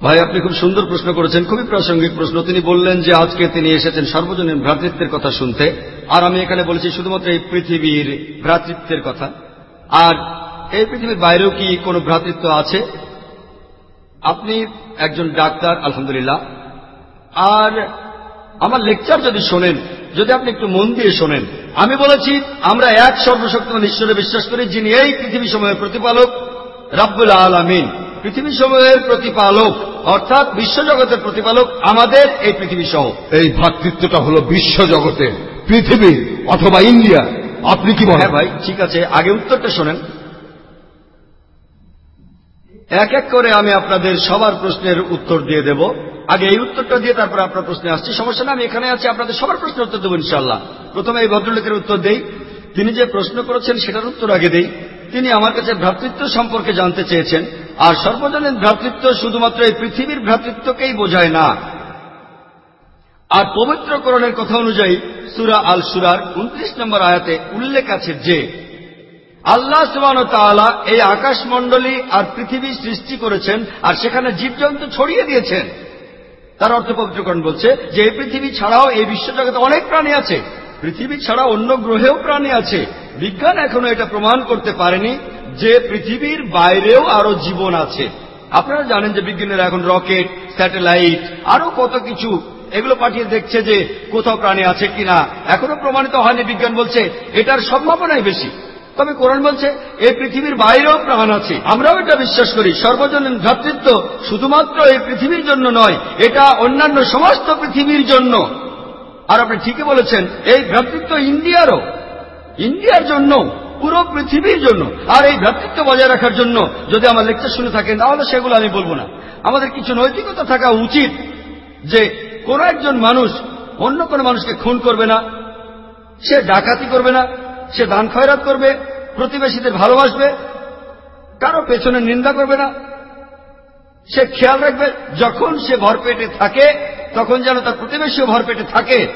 ভাই, আপনি খুব সুন্দর প্রশ্ন করেছেন, খুবই প্রাসঙ্গিক প্রশ্ন। তিনি বললেন যে আজকে তিনি এসেছেন সর্বজনীন ভ্রাতৃত্বের কথা শুনতে। আর আমি এখানে বলেছি শুধুমাত্র এই পৃথিবীর ভ্রাতৃত্বের কথা। আর এই পৃথিবীর বাইরেও কি কোনো ভ্রাতৃত্ব আছে? আপনি একজন ডাক্তার আলহামদুলিল্লাহ। আর আমার লেকচার যদি শোনেন যদি আপনি একটু মন দিয়ে শোনেন আমি বলেছি আমরা এক সর্বশক্তিমান ঈশ্বরে বিশ্বাস করি যিনি এই পৃথিবী সময়ের প্রতিপালক রাব্বুল আলমিন। পৃথিবী সময়ের প্রতিপালক অর্থাৎ বিশ্বজগতের প্রতিপালক আমাদের এই পৃথিবী সহ। এই ভ্রাতৃত্বটা হল বিশ্বজগতে। পৃথিবী অথবা ইন্ডিয়া আপনি কি বলেন? হ্যাঁ ভাই ঠিক আছে আগে উত্তরটা শোনেন। এক এক করে আমি আপনাদের সবার প্রশ্নের উত্তর দিয়ে দেব। আগে এই উত্তরটা দিয়ে তারপর আপনার প্রশ্নে আসছি। সমস্যা না, আমি এখানে আছি, আপনাদের সবার প্রশ্নের উত্তর দেবো ইনশাল্লাহ প্রথমে এই ভদ্রলোকের উত্তর দেই। তিনি যে প্রশ্ন করেছেন সেটার উত্তর আগে দেই। তিনি আমার কাছে ভ্রাতৃত্ব সম্পর্কে জানতে চেয়েছেন। আর সর্বজনীন ভ্রাতৃত্ব শুধুমাত্র এই পৃথিবীর ভ্রাতৃত্বকেই বোঝায় না। আর পবিত্রকরণের কথা অনুযায়ী সুরা আল সুরার উনত্রিশ নম্বর আয়াতে উল্লেখ আছে যে আল্লাহ সুবান তাআলা এই আকাশমণ্ডলী আর পৃথিবী সৃষ্টি করেছেন আর সেখানে জীবজন্তু ছড়িয়ে দিয়েছেন। তার অর্থ পবিত্রকরণ বলছে যে এই পৃথিবী ছাড়াও এই বিশ্বজগতে অনেক প্রাণী আছে। পৃথিবী ছাড়া অন্য গ্রহেও প্রাণী আছে। বিজ্ঞান এখনও এটা প্রমাণ করতে পারেনি যে পৃথিবীর বাইরেও আরও জীবন আছে। আপনারা জানেন যে বিজ্ঞানীরা এখন রকেট, স্যাটেলাইট, আরও কত কিছু এগুলো পাঠিয়ে দেখছে যে কোথাও প্রাণী আছে কিনা। এখনও প্রমাণিত হয়নি, বিজ্ঞান বলছে এটার সম্ভাবনাই বেশি। তবে কোরআন বলছে এই পৃথিবীর বাইরেও প্রাণ আছে। আমরাও এটা বিশ্বাস করি। সর্বজনীন ভ্রাতৃত্ব শুধুমাত্র এই পৃথিবীর জন্য নয়, এটা অন্যান্য সমস্ত পৃথিবীর জন্য। আর আপনি ঠিকই বলেছেন, এই ভ্রাতৃত্ব ইন্ডিয়ারও। ইন্ডিয়ার জন্য, পুরো পৃথিবীর জন্য। আর এই ভ্রাতৃত্ব বজায় রাখার জন্য যদি আমার লেকচার শুনে থাকেন, তাহলে সেগুলো আমি বলব না। আমাদের কিছু নৈতিকতা থাকা উচিত যে, কোন একজন মানুষ অন্য কোনো মানুষকে খুন করবে না, সে ডাকাতি করবে না সে দান খয়রাত করবে, প্রতিবেশীদের ভালোবাসবে, কারও পেছনে নিন্দা করবে না। সে খেয়াল রাখবে, যখন সে ভরপেটে থাকে, তখন যেন তার প্রতিবেশীও ভরপেটে থাকে।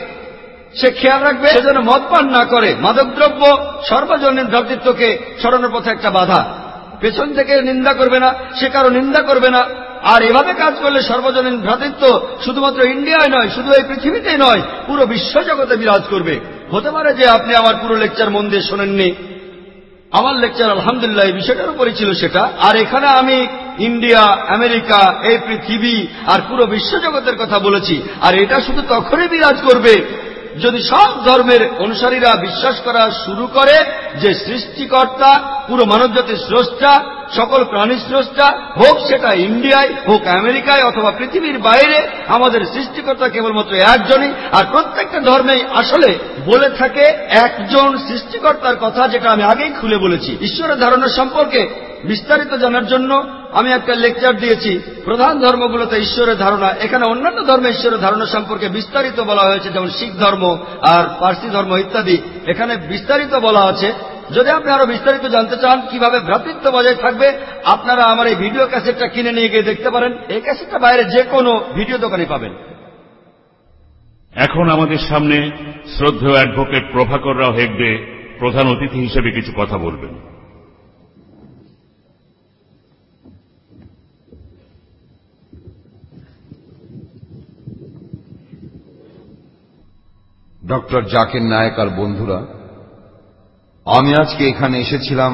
সে খেয়াল রাখবে, সে যেন মদ পান না করে। মাদকদ্রব্য সর্বজনীন ভ্রাতৃত্বকে সরানোর পথে একটা বাধা। পেছন থেকে নিন্দা করবে না, সে কারও নিন্দা করবে না। আর এভাবে কাজ করলে সর্বজনীন ভ্রাতৃত্ব শুধুমাত্র ইন্ডিয়ায় নয়, শুধু এই পৃথিবীতেই নয়, পুরো বিশ্বজগতে বিরাজ করবে। হতে পারে যে আপনি আমার পুরো লেকচার মন দিয়ে শোনেননি। আমার লেকচার আলহামদুলিল্লাহ এই বিষয়টার উপরে ছিল সেটা। আর এখানে আমি ইন্ডিয়া, আমেরিকা এই পৃথিবী আর পুরো বিশ্বজগতের কথা বলেছি। আর এটা শুধু তখনই বিরাজ করবে যদি সব ধর্মের অনুসারীরা বিশ্বাস করা শুরু করে যে সৃষ্টিকর্তা, পুরো মানবজাতির স্রষ্টা, সকল প্রাণী স্রষ্টা, হোক সেটা ইন্ডিয়ায়, হোক আমেরিকায় অথবা পৃথিবীর বাইরে, আমাদের সৃষ্টিকর্তা কেবলমাত্র একজনই, আর প্রত্যেকটা ধর্মেই আসলে বলে থাকে একজন সৃষ্টিকর্তার কথা, যেটা আমি আগেই খুলে বলেছি। ঈশ্বরের ধারণা সম্পর্কে বিস্তারিত জানার জন্য আমি একটা লেকচার দিয়েছি, প্রধান ধর্মগুলোতে ঈশ্বরের ধারণা। এখানে অন্যান্য ধর্মে ঈশ্বরের ধারণা সম্পর্কে বিস্তারিত বলা হয়েছে, যেমন শিখ ধর্ম আর পার্সি ধর্ম ইত্যাদি। এখানে বিস্তারিত বলা আছে। যদি আপনি আরও বিস্তারিত জানতে চান, কীভাবে ভ্রাতৃত্ব বজায় থাকবে, আপনারা আমার এই ভিডিও ক্যাসেটটা কিনে নিয়ে গিয়ে দেখতে পারেন। এই ক্যাসেটটা বাইরে যে কোনো ভিডিও দোকানে পাবেন। এখন আমাদের সামনে শ্রদ্ধেয় অ্যাডভোকেট প্রভাকর রাও হেগড়ে প্রধান অতিথি হিসেবে কিছু কথা বলবেন। ডক্টর জাকির নায়ক আর বন্ধুরা, আমি আজকে এখানে এসেছিলাম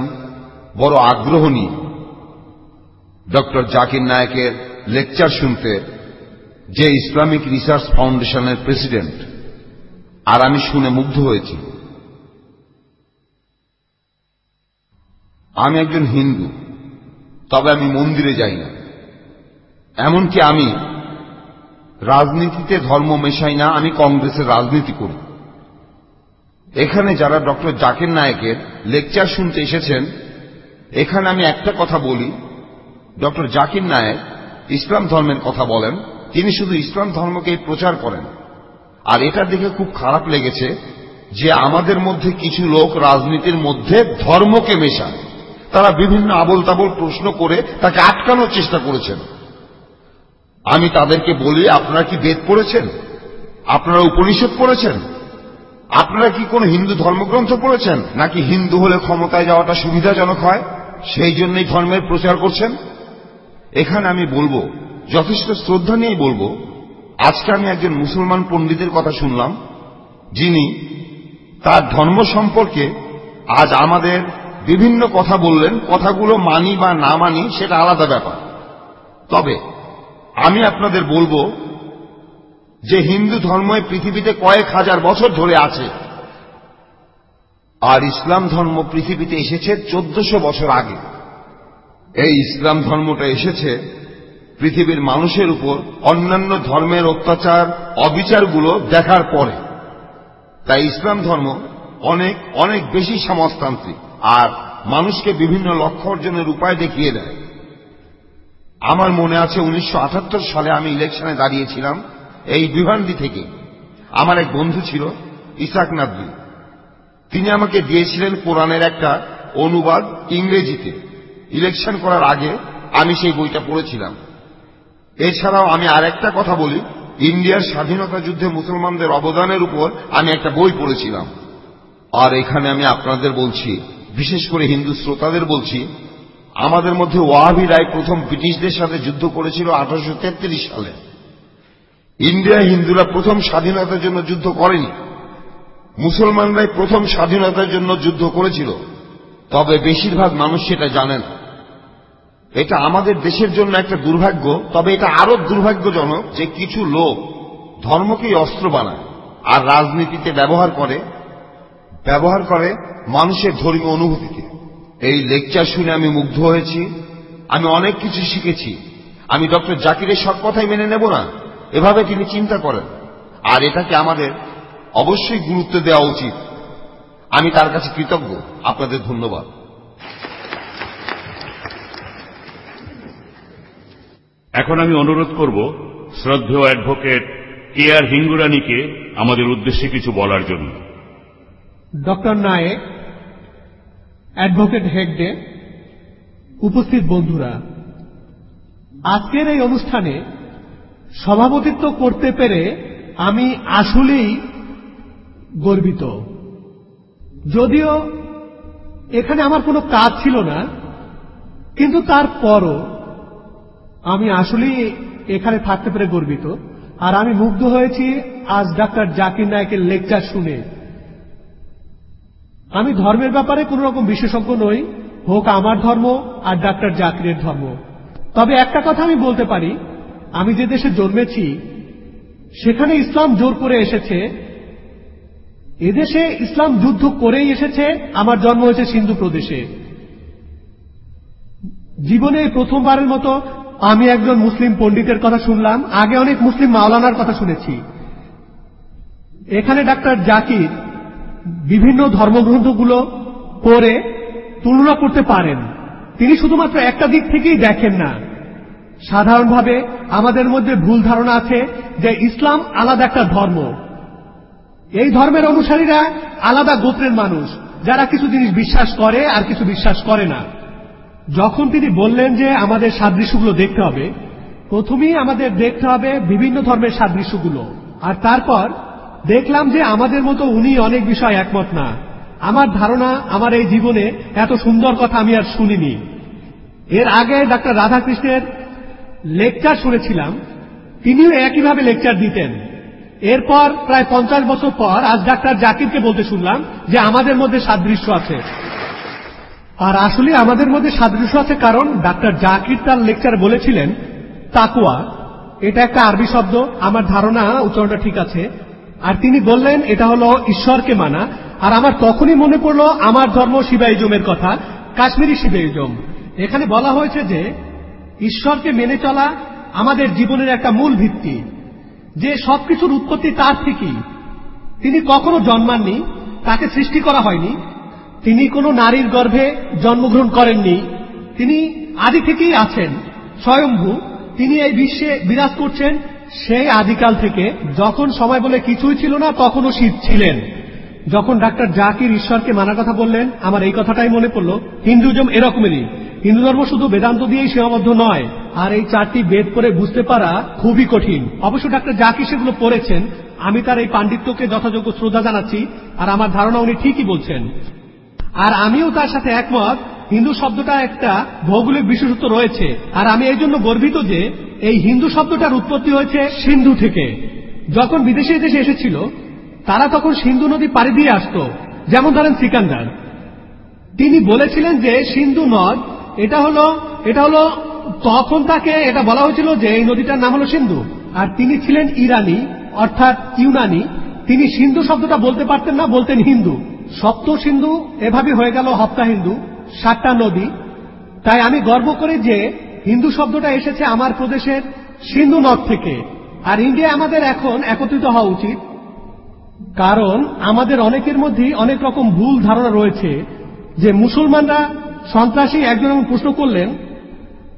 বড় আগ্রহ নিয়ে। ডক্টর জাকির নায়কের লেকচার শুনতে যে ইসলামিক রিসার্চ ফাউন্ডেশনের প্রেসিডেন্ট, আর আমি শুনে মুগ্ধ হয়েছি। আমি একজন হিন্দু, তবে আমি মন্দিরে যাই না। এমনকি আমি রাজনীতিতে ধর্ম মেশাই না, আমি কংগ্রেসের রাজনীতি করি। এখানে যারা ডক্টর জাকির নায়কের লেকচার শুনতে এসেছেন, এখানে আমি একটা কথা বলি। ডক্টর জাকির নায়েক ইসলাম ধর্মের কথা বলেন, তিনি শুধু ইসলাম ধর্মকেই প্রচার করেন। আর এটা দেখে খুব খারাপ লেগেছে যে আমাদের মধ্যে কিছু লোক রাজনীতির মধ্যে ধর্মকে মেশায়। তারা বিভিন্ন আবল তাবল প্রশ্ন করে তাকে আটকানোর চেষ্টা করেছেন। আমি তাদেরকে বলি, আপনারা কি বেদ পড়েছেন? আপনারা উপনিষদ পড়েছেন? আপনারা কি কোন হিন্দু ধর্মগ্রন্থ পড়েছেন? নাকি হিন্দু হলে ক্ষমতায় যাওয়াটা সুবিধাজনক হয়? সেই জন্যই ধর্মের প্রচার করছেন? এখানে আমি বলব, যথেষ্ট শ্রদ্ধা নিয়েই বলব, আজকে আমি একজন মুসলমান পণ্ডিতের কথা শুনলাম, যিনি তার ধর্ম সম্পর্কে আজ আমাদের বিভিন্ন কথা বললেন, কথাগুলো মানি বা না মানি, সেটা আলাদা ব্যাপার। তবে আমি আপনাদের বলব যে হিন্দু ধর্ম পৃথিবীতে কয়েক হাজার বছর ধরে আছে। আর ইসলাম ধর্ম পৃথিবীতে এসেছে চোদ্দশো বছর আগে। এই ইসলাম ধর্মটা এসেছে পৃথিবীর মানুষের উপর অন্যান্য ধর্মের অত্যাচার, অবিচারগুলো দেখার পরে। তাই ইসলাম ধর্ম অনেক অনেক বেশি সমাজতান্ত্রিক। আর মানুষকে বিভিন্ন লক্ষ্য অর্জনের উপায় দেখিয়ে দেয়। আমার মনে আছে উনিশশো আটাত্তর সালে আমি ইলেকশনে দাঁড়িয়েছিলাম, এই বিভান্ডি থেকে। আমার এক বন্ধু ছিল, ইসাক নাদবি তিনি আমাকে দিয়েছিলেন কোরআনের একটা অনুবাদ ইংরেজিতে। ইলেকশন করার আগে আমি সেই বইটা পড়েছিলাম। এছাড়াও আমি আর একটা কথা বলি, ইন্ডিয়ার স্বাধীনতা যুদ্ধে মুসলমানদের অবদানের উপর আমি একটা বই পড়েছিলাম। আর এখানে আমি আপনাদের বলছি, বিশেষ করে হিন্দু শ্রোতাদের বলছি আমাদের মধ্যে ওয়াহাবি রায় প্রথম ব্রিটিশদের সাথে যুদ্ধ করেছিল আঠারোশো তেত্রিশ সালে। ইন্ডিয়া হিন্দুরা প্রথম স্বাধীনতার জন্য যুদ্ধ করেনি। মুসলমানরাই প্রথম স্বাধীনতার জন্য যুদ্ধ করেছিল। তবে বেশিরভাগ মানুষ সেটা জানে না। এটা আমাদের দেশের জন্য একটা দুর্ভাগ্য, তবে এটা আরও দুর্ভাগ্যজনক যে কিছু লোক ধর্মকেই অস্ত্র বানায় আর রাজনীতিতে ব্যবহার করে ব্যবহার করে মানুষের ধর্মীয় অনুভূতিকে। এই লেকচার শুনে আমি মুগ্ধ হয়েছি। আমি অনেক কিছু শিখেছি। আমি ডক্টর জাকিরের সব কথাই মেনে নেব না? এভাবে তিনি চিন্তা করেন। আর এটাকে আমাদের অবশ্যই গুরুত্ব দেওয়া উচিত। আমি তার কাছে কৃতজ্ঞ। আপনাদের ধন্যবাদ। এখন আমি অনুরোধ করব শ্রদ্ধেয় অ্যাডভোকেট কে আর হিঙ্গুরানিকে আমাদের উদ্দেশ্যে কিছু বলার জন্য। ডক্টর নায়েক অ্যাডভোকেট হেগডে, উপস্থিত বন্ধুরা, আজকের এই অনুষ্ঠানে সভাপতিত্ব করতে পেরে আমি আসলেই গর্বিত। যদিও এখানে আমার কোনো কাজ ছিল না, কিন্তু তারপরও আমি আসলেই এখানে থাকতে পেরে গর্বিত। আর আমি মুগ্ধ হয়েছি, আজ ডাক্তার জাকির নায়কের লেকচার শুনে। আমি ধর্মের ব্যাপারে কোন রকম বিশেষজ্ঞ নই। হোক আমার ধর্ম আর ডাক্তার জাকিরের ধর্ম। তবে একটা কথা আমি বলতে পারি। আমি যে দেশে জন্মেছি, সেখানে ইসলাম জোর করে এসেছে। এদেশে ইসলাম যুদ্ধ করেই এসেছে। আমার জন্ম হয়েছে সিন্ধু প্রদেশে। জীবনে প্রথমবারের মতো আমি একজন মুসলিম পণ্ডিতের কথা শুনলাম। আগে অনেক মুসলিম মাওলানার কথা শুনেছি। এখানে ডাক্তার জাকির বিভিন্ন ধর্মগ্রন্থগুলো পড়ে তুলনা করতে পারেন। তিনি শুধুমাত্র একটা দিক থেকেই দেখেন না। সাধারণভাবে আমাদের মধ্যে ভুল ধারণা আছে যে ইসলাম আলাদা একটা ধর্ম। এই ধর্মের অনুসারীরা আলাদা গোত্রের মানুষ, যারা কিছু জিনিস বিশ্বাস করে আর কিছু বিশ্বাস করে না। যখন তিনি বললেন যে আমাদের সাদৃশ্যগুলো দেখতে হবে, প্রথমেই আমাদের দেখতে হবে বিভিন্ন ধর্মের সাদৃশ্যগুলো। আর তারপর দেখলাম যে আমাদের মতো উনি অনেক বিষয় একমত না। আমার ধারণা, আমার এই জীবনে এত সুন্দর কথা আমি আর শুনিনি। এর আগে ডাক্তার রাধাকৃষ্ণের লেকচার শুনেছিলাম, তিনিও একইভাবে লেকচার দিতেন। এরপর প্রায় পঞ্চাশ বছর পর আজ ডাক্তার জাকিরকে বলতে শুনলাম যে আমাদের মধ্যে সাদৃশ্য আছে। আর আসলে আমাদের মধ্যে সাদৃশ্য আছে কারণ ডাক্তার জাকির তার লেকচার বলেছিলেন, তাকুয়া। এটা একটা আরবি শব্দ, আমার ধারণা, উচ্চারণটা ঠিক আছে। আর তিনি বললেন, এটা হলো ঈশ্বরকে মানা। আর আমার তখনই মনে পড়ল, আমার ধর্ম শিবাইজমের কথা, কাশ্মীরি শিবাইজম এখানে বলা হয়েছে যে, ঈশ্বরকে মেনে চলা আমাদের জীবনের একটা মূল ভিত্তি। যে সবকিছুর উৎপত্তি তার থেকেই। তিনি কখনো জন্মাননি, তাকে সৃষ্টি করা হয়নি। তিনি কোনো নারীর গর্ভে জন্মগ্রহণ করেননি। তিনি আদি থেকেই আছেন, স্বয়ম্ভু। তিনি এই বিশ্বে বিরাজ করছেন সেই আদিকাল থেকে যখন সময় বলে কিছুই ছিল না, তখনও শীত ছিলেন। যখন ডাক্তার জাকির ঈশ্বরকে মানার কথা বললেন, আমার এই কথাটাই মনে পড়ল, হিন্দুজম এরকমেরই। হিন্দু ধর্ম শুধু বেদান্ত দিয়েই সীমাবদ্ধ নয়, আর এই চারটি বেদ করে বুঝতে পারা খুবই কঠিন। অবশ্য ডাক্তার জাকির সেগুলো পড়েছেন, আমি তার এই পাণ্ডিত্যকে যথাযোগ্য শ্রদ্ধা জানাচ্ছি, আর আমার ধারণা উনি ঠিকই বলছেন। আর আমিও তার সাথে একমত, হিন্দু শব্দটা একটা ভৌগোলিক বিশেষত্ব রয়েছে। আর আমি এই জন্য গর্বিত যে এই হিন্দু শব্দটার উৎপত্তি হয়েছে সিন্ধু থেকে। যখন বিদেশি দেশে এসেছিল, তারা তখন সিন্ধু নদী পাড়ি দিয়ে আসত, যেমন ধরেন সিকান্দার। তিনি বলেছিলেন যে সিন্ধু নদ, এটা হলো এটা হলো, তখন তাকে এটা বলা হয়েছিল যে এই নদীটার নাম হলো সিন্ধু। আর তিনি ছিলেন ইরানি, অর্থাৎ ইউনানি। তিনি সিন্ধু শব্দটা বলতে পারতেন না, বলতেন হিন্দু। সপ্ত সিন্ধু, এভাবে হয়ে গেল হপ্তা হিন্দু, সাতটা নদী। তাই আমি গর্ব করি যে হিন্দু শব্দটা এসেছে আমার প্রদেশের সিন্ধু নদ থেকে। আর ইন্ডিয়া আমাদের এখন একত্রিত হওয়া উচিত। কারণ আমাদের অনেকের মধ্যেই অনেক রকম ভুল ধারণা রয়েছে যে মুসলমানরা সন্ত্রাসী একজন প্রশ্ন করলেন,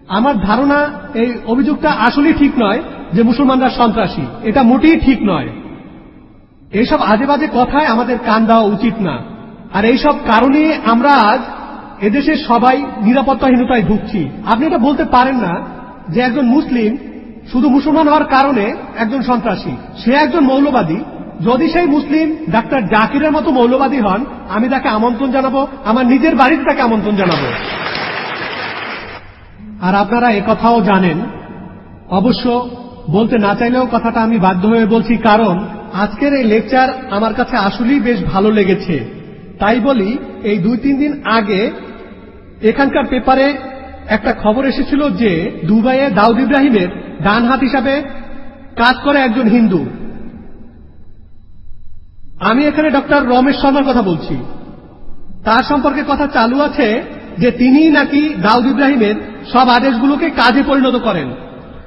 আমার ধারণা, এই অভিযোগটা আসলেই ঠিক নয় যে মুসলমানরা সন্ত্রাসী। এটা মোটেই ঠিক নয়। এইসব আজে বাজে কথায় আমাদের কান দেওয়া উচিত না। আর এইসব কারণে আমরা আজ এদেশের সবাই নিরাপত্তাহীনতায় ভুগছি। আপনি এটা বলতে পারেন না যে একজন মুসলিম শুধু মুসলমান হওয়ার কারণে একজন সন্ত্রাসী। সে একজন মৌলবাদী। যদি সেই মুসলিম ডাক্তার জাকিরের মতো মৌলবাদী হন, আমি তাকে আমন্ত্রণ জানাব, আমার নিজের বাড়িতে তাকে আমন্ত্রণ জানাব। আর আপনারা কথাও জানেন। অবশ্য বলতে না চাইলেও কথাটা আমি বাধ্য হয়ে বলছি কারণ আজকের এই লেকচার আমার কাছে আসলেই বেশ ভালো লেগেছে। তাই বলি, এই দুই তিন দিন আগে এখানকার পেপারে একটা খবর এসেছিল যে দুবাইয়ে দাউদ ইব্রাহিমের ডান হাত হিসাবে কাজ করে একজন হিন্দু। আমি এখানে ডক্টর রমেশ শর্মার কথা বলছি। তার সম্পর্কে কথা চালু আছে যে তিনিই নাকি দাউদ ইব্রাহিমের সব আদেশগুলোকে কাজে পরিণত করেন।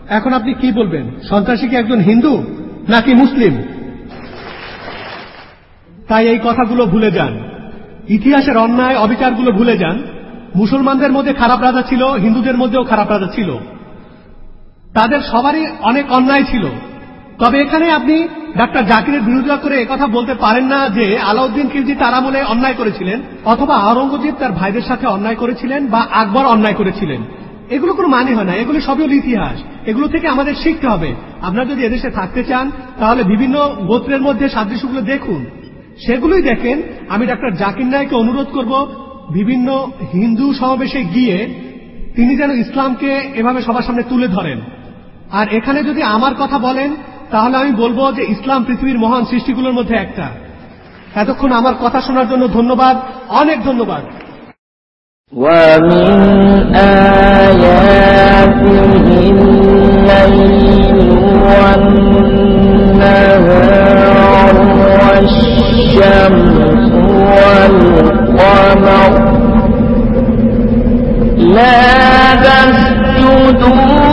এখন আপনি কি বলবেন? সন্ত্রাসী কি একজন হিন্দু নাকি মুসলিম? তাই এই কথাগুলো ভুলে যান। ইতিহাসের অন্যায় অবিচারগুলো ভুলে যান। মুসলমানদের মধ্যে খারাপ রাজা ছিল, হিন্দুদের মধ্যেও খারাপ রাজা ছিল। তাদের সবারই অনেক অন্যায় ছিল। তবে এখানে আপনি ডাক্তার জাকিরের বিরোধিতা করে একথা বলতে পারেন না যে আলাউদ্দিন খিলজি তার আমলে অন্যায় করেছিলেন, অথবা আওরঙ্গজেব তার ভাইদের সাথে অন্যায় করেছিলেন বা আকবর অন্যায় করেছিলেন। এগুলো কোনো মানে হয় না, এগুলো সবই ইতিহাস। এগুলো থেকে আমাদের শিখতে হবে। আপনারা যদি এদেশে থাকতে চান, তাহলে বিভিন্ন গোত্রের মধ্যে সাদৃশ্যগুলো দেখুন। সেগুলোই দেখেন আমি ডাক্তার জাকির নায়ককে অনুরোধ করব বিভিন্ন হিন্দু সমাবেশে গিয়ে তিনি যেন ইসলামকে এভাবে সবার সামনে তুলে ধরেন আর এখানে যদি আমার কথা বলেন তাহলে আমি বলবো যে ইসলাম পৃথিবীর মহান সৃষ্টিগুলোর মধ্যে একটা এতক্ষণ আমার কথা শোনার জন্য ধন্যবাদ অনেক ধন্যবাদ ومن آياته الليل والنهار الشمس والقمر. لا تسجدوا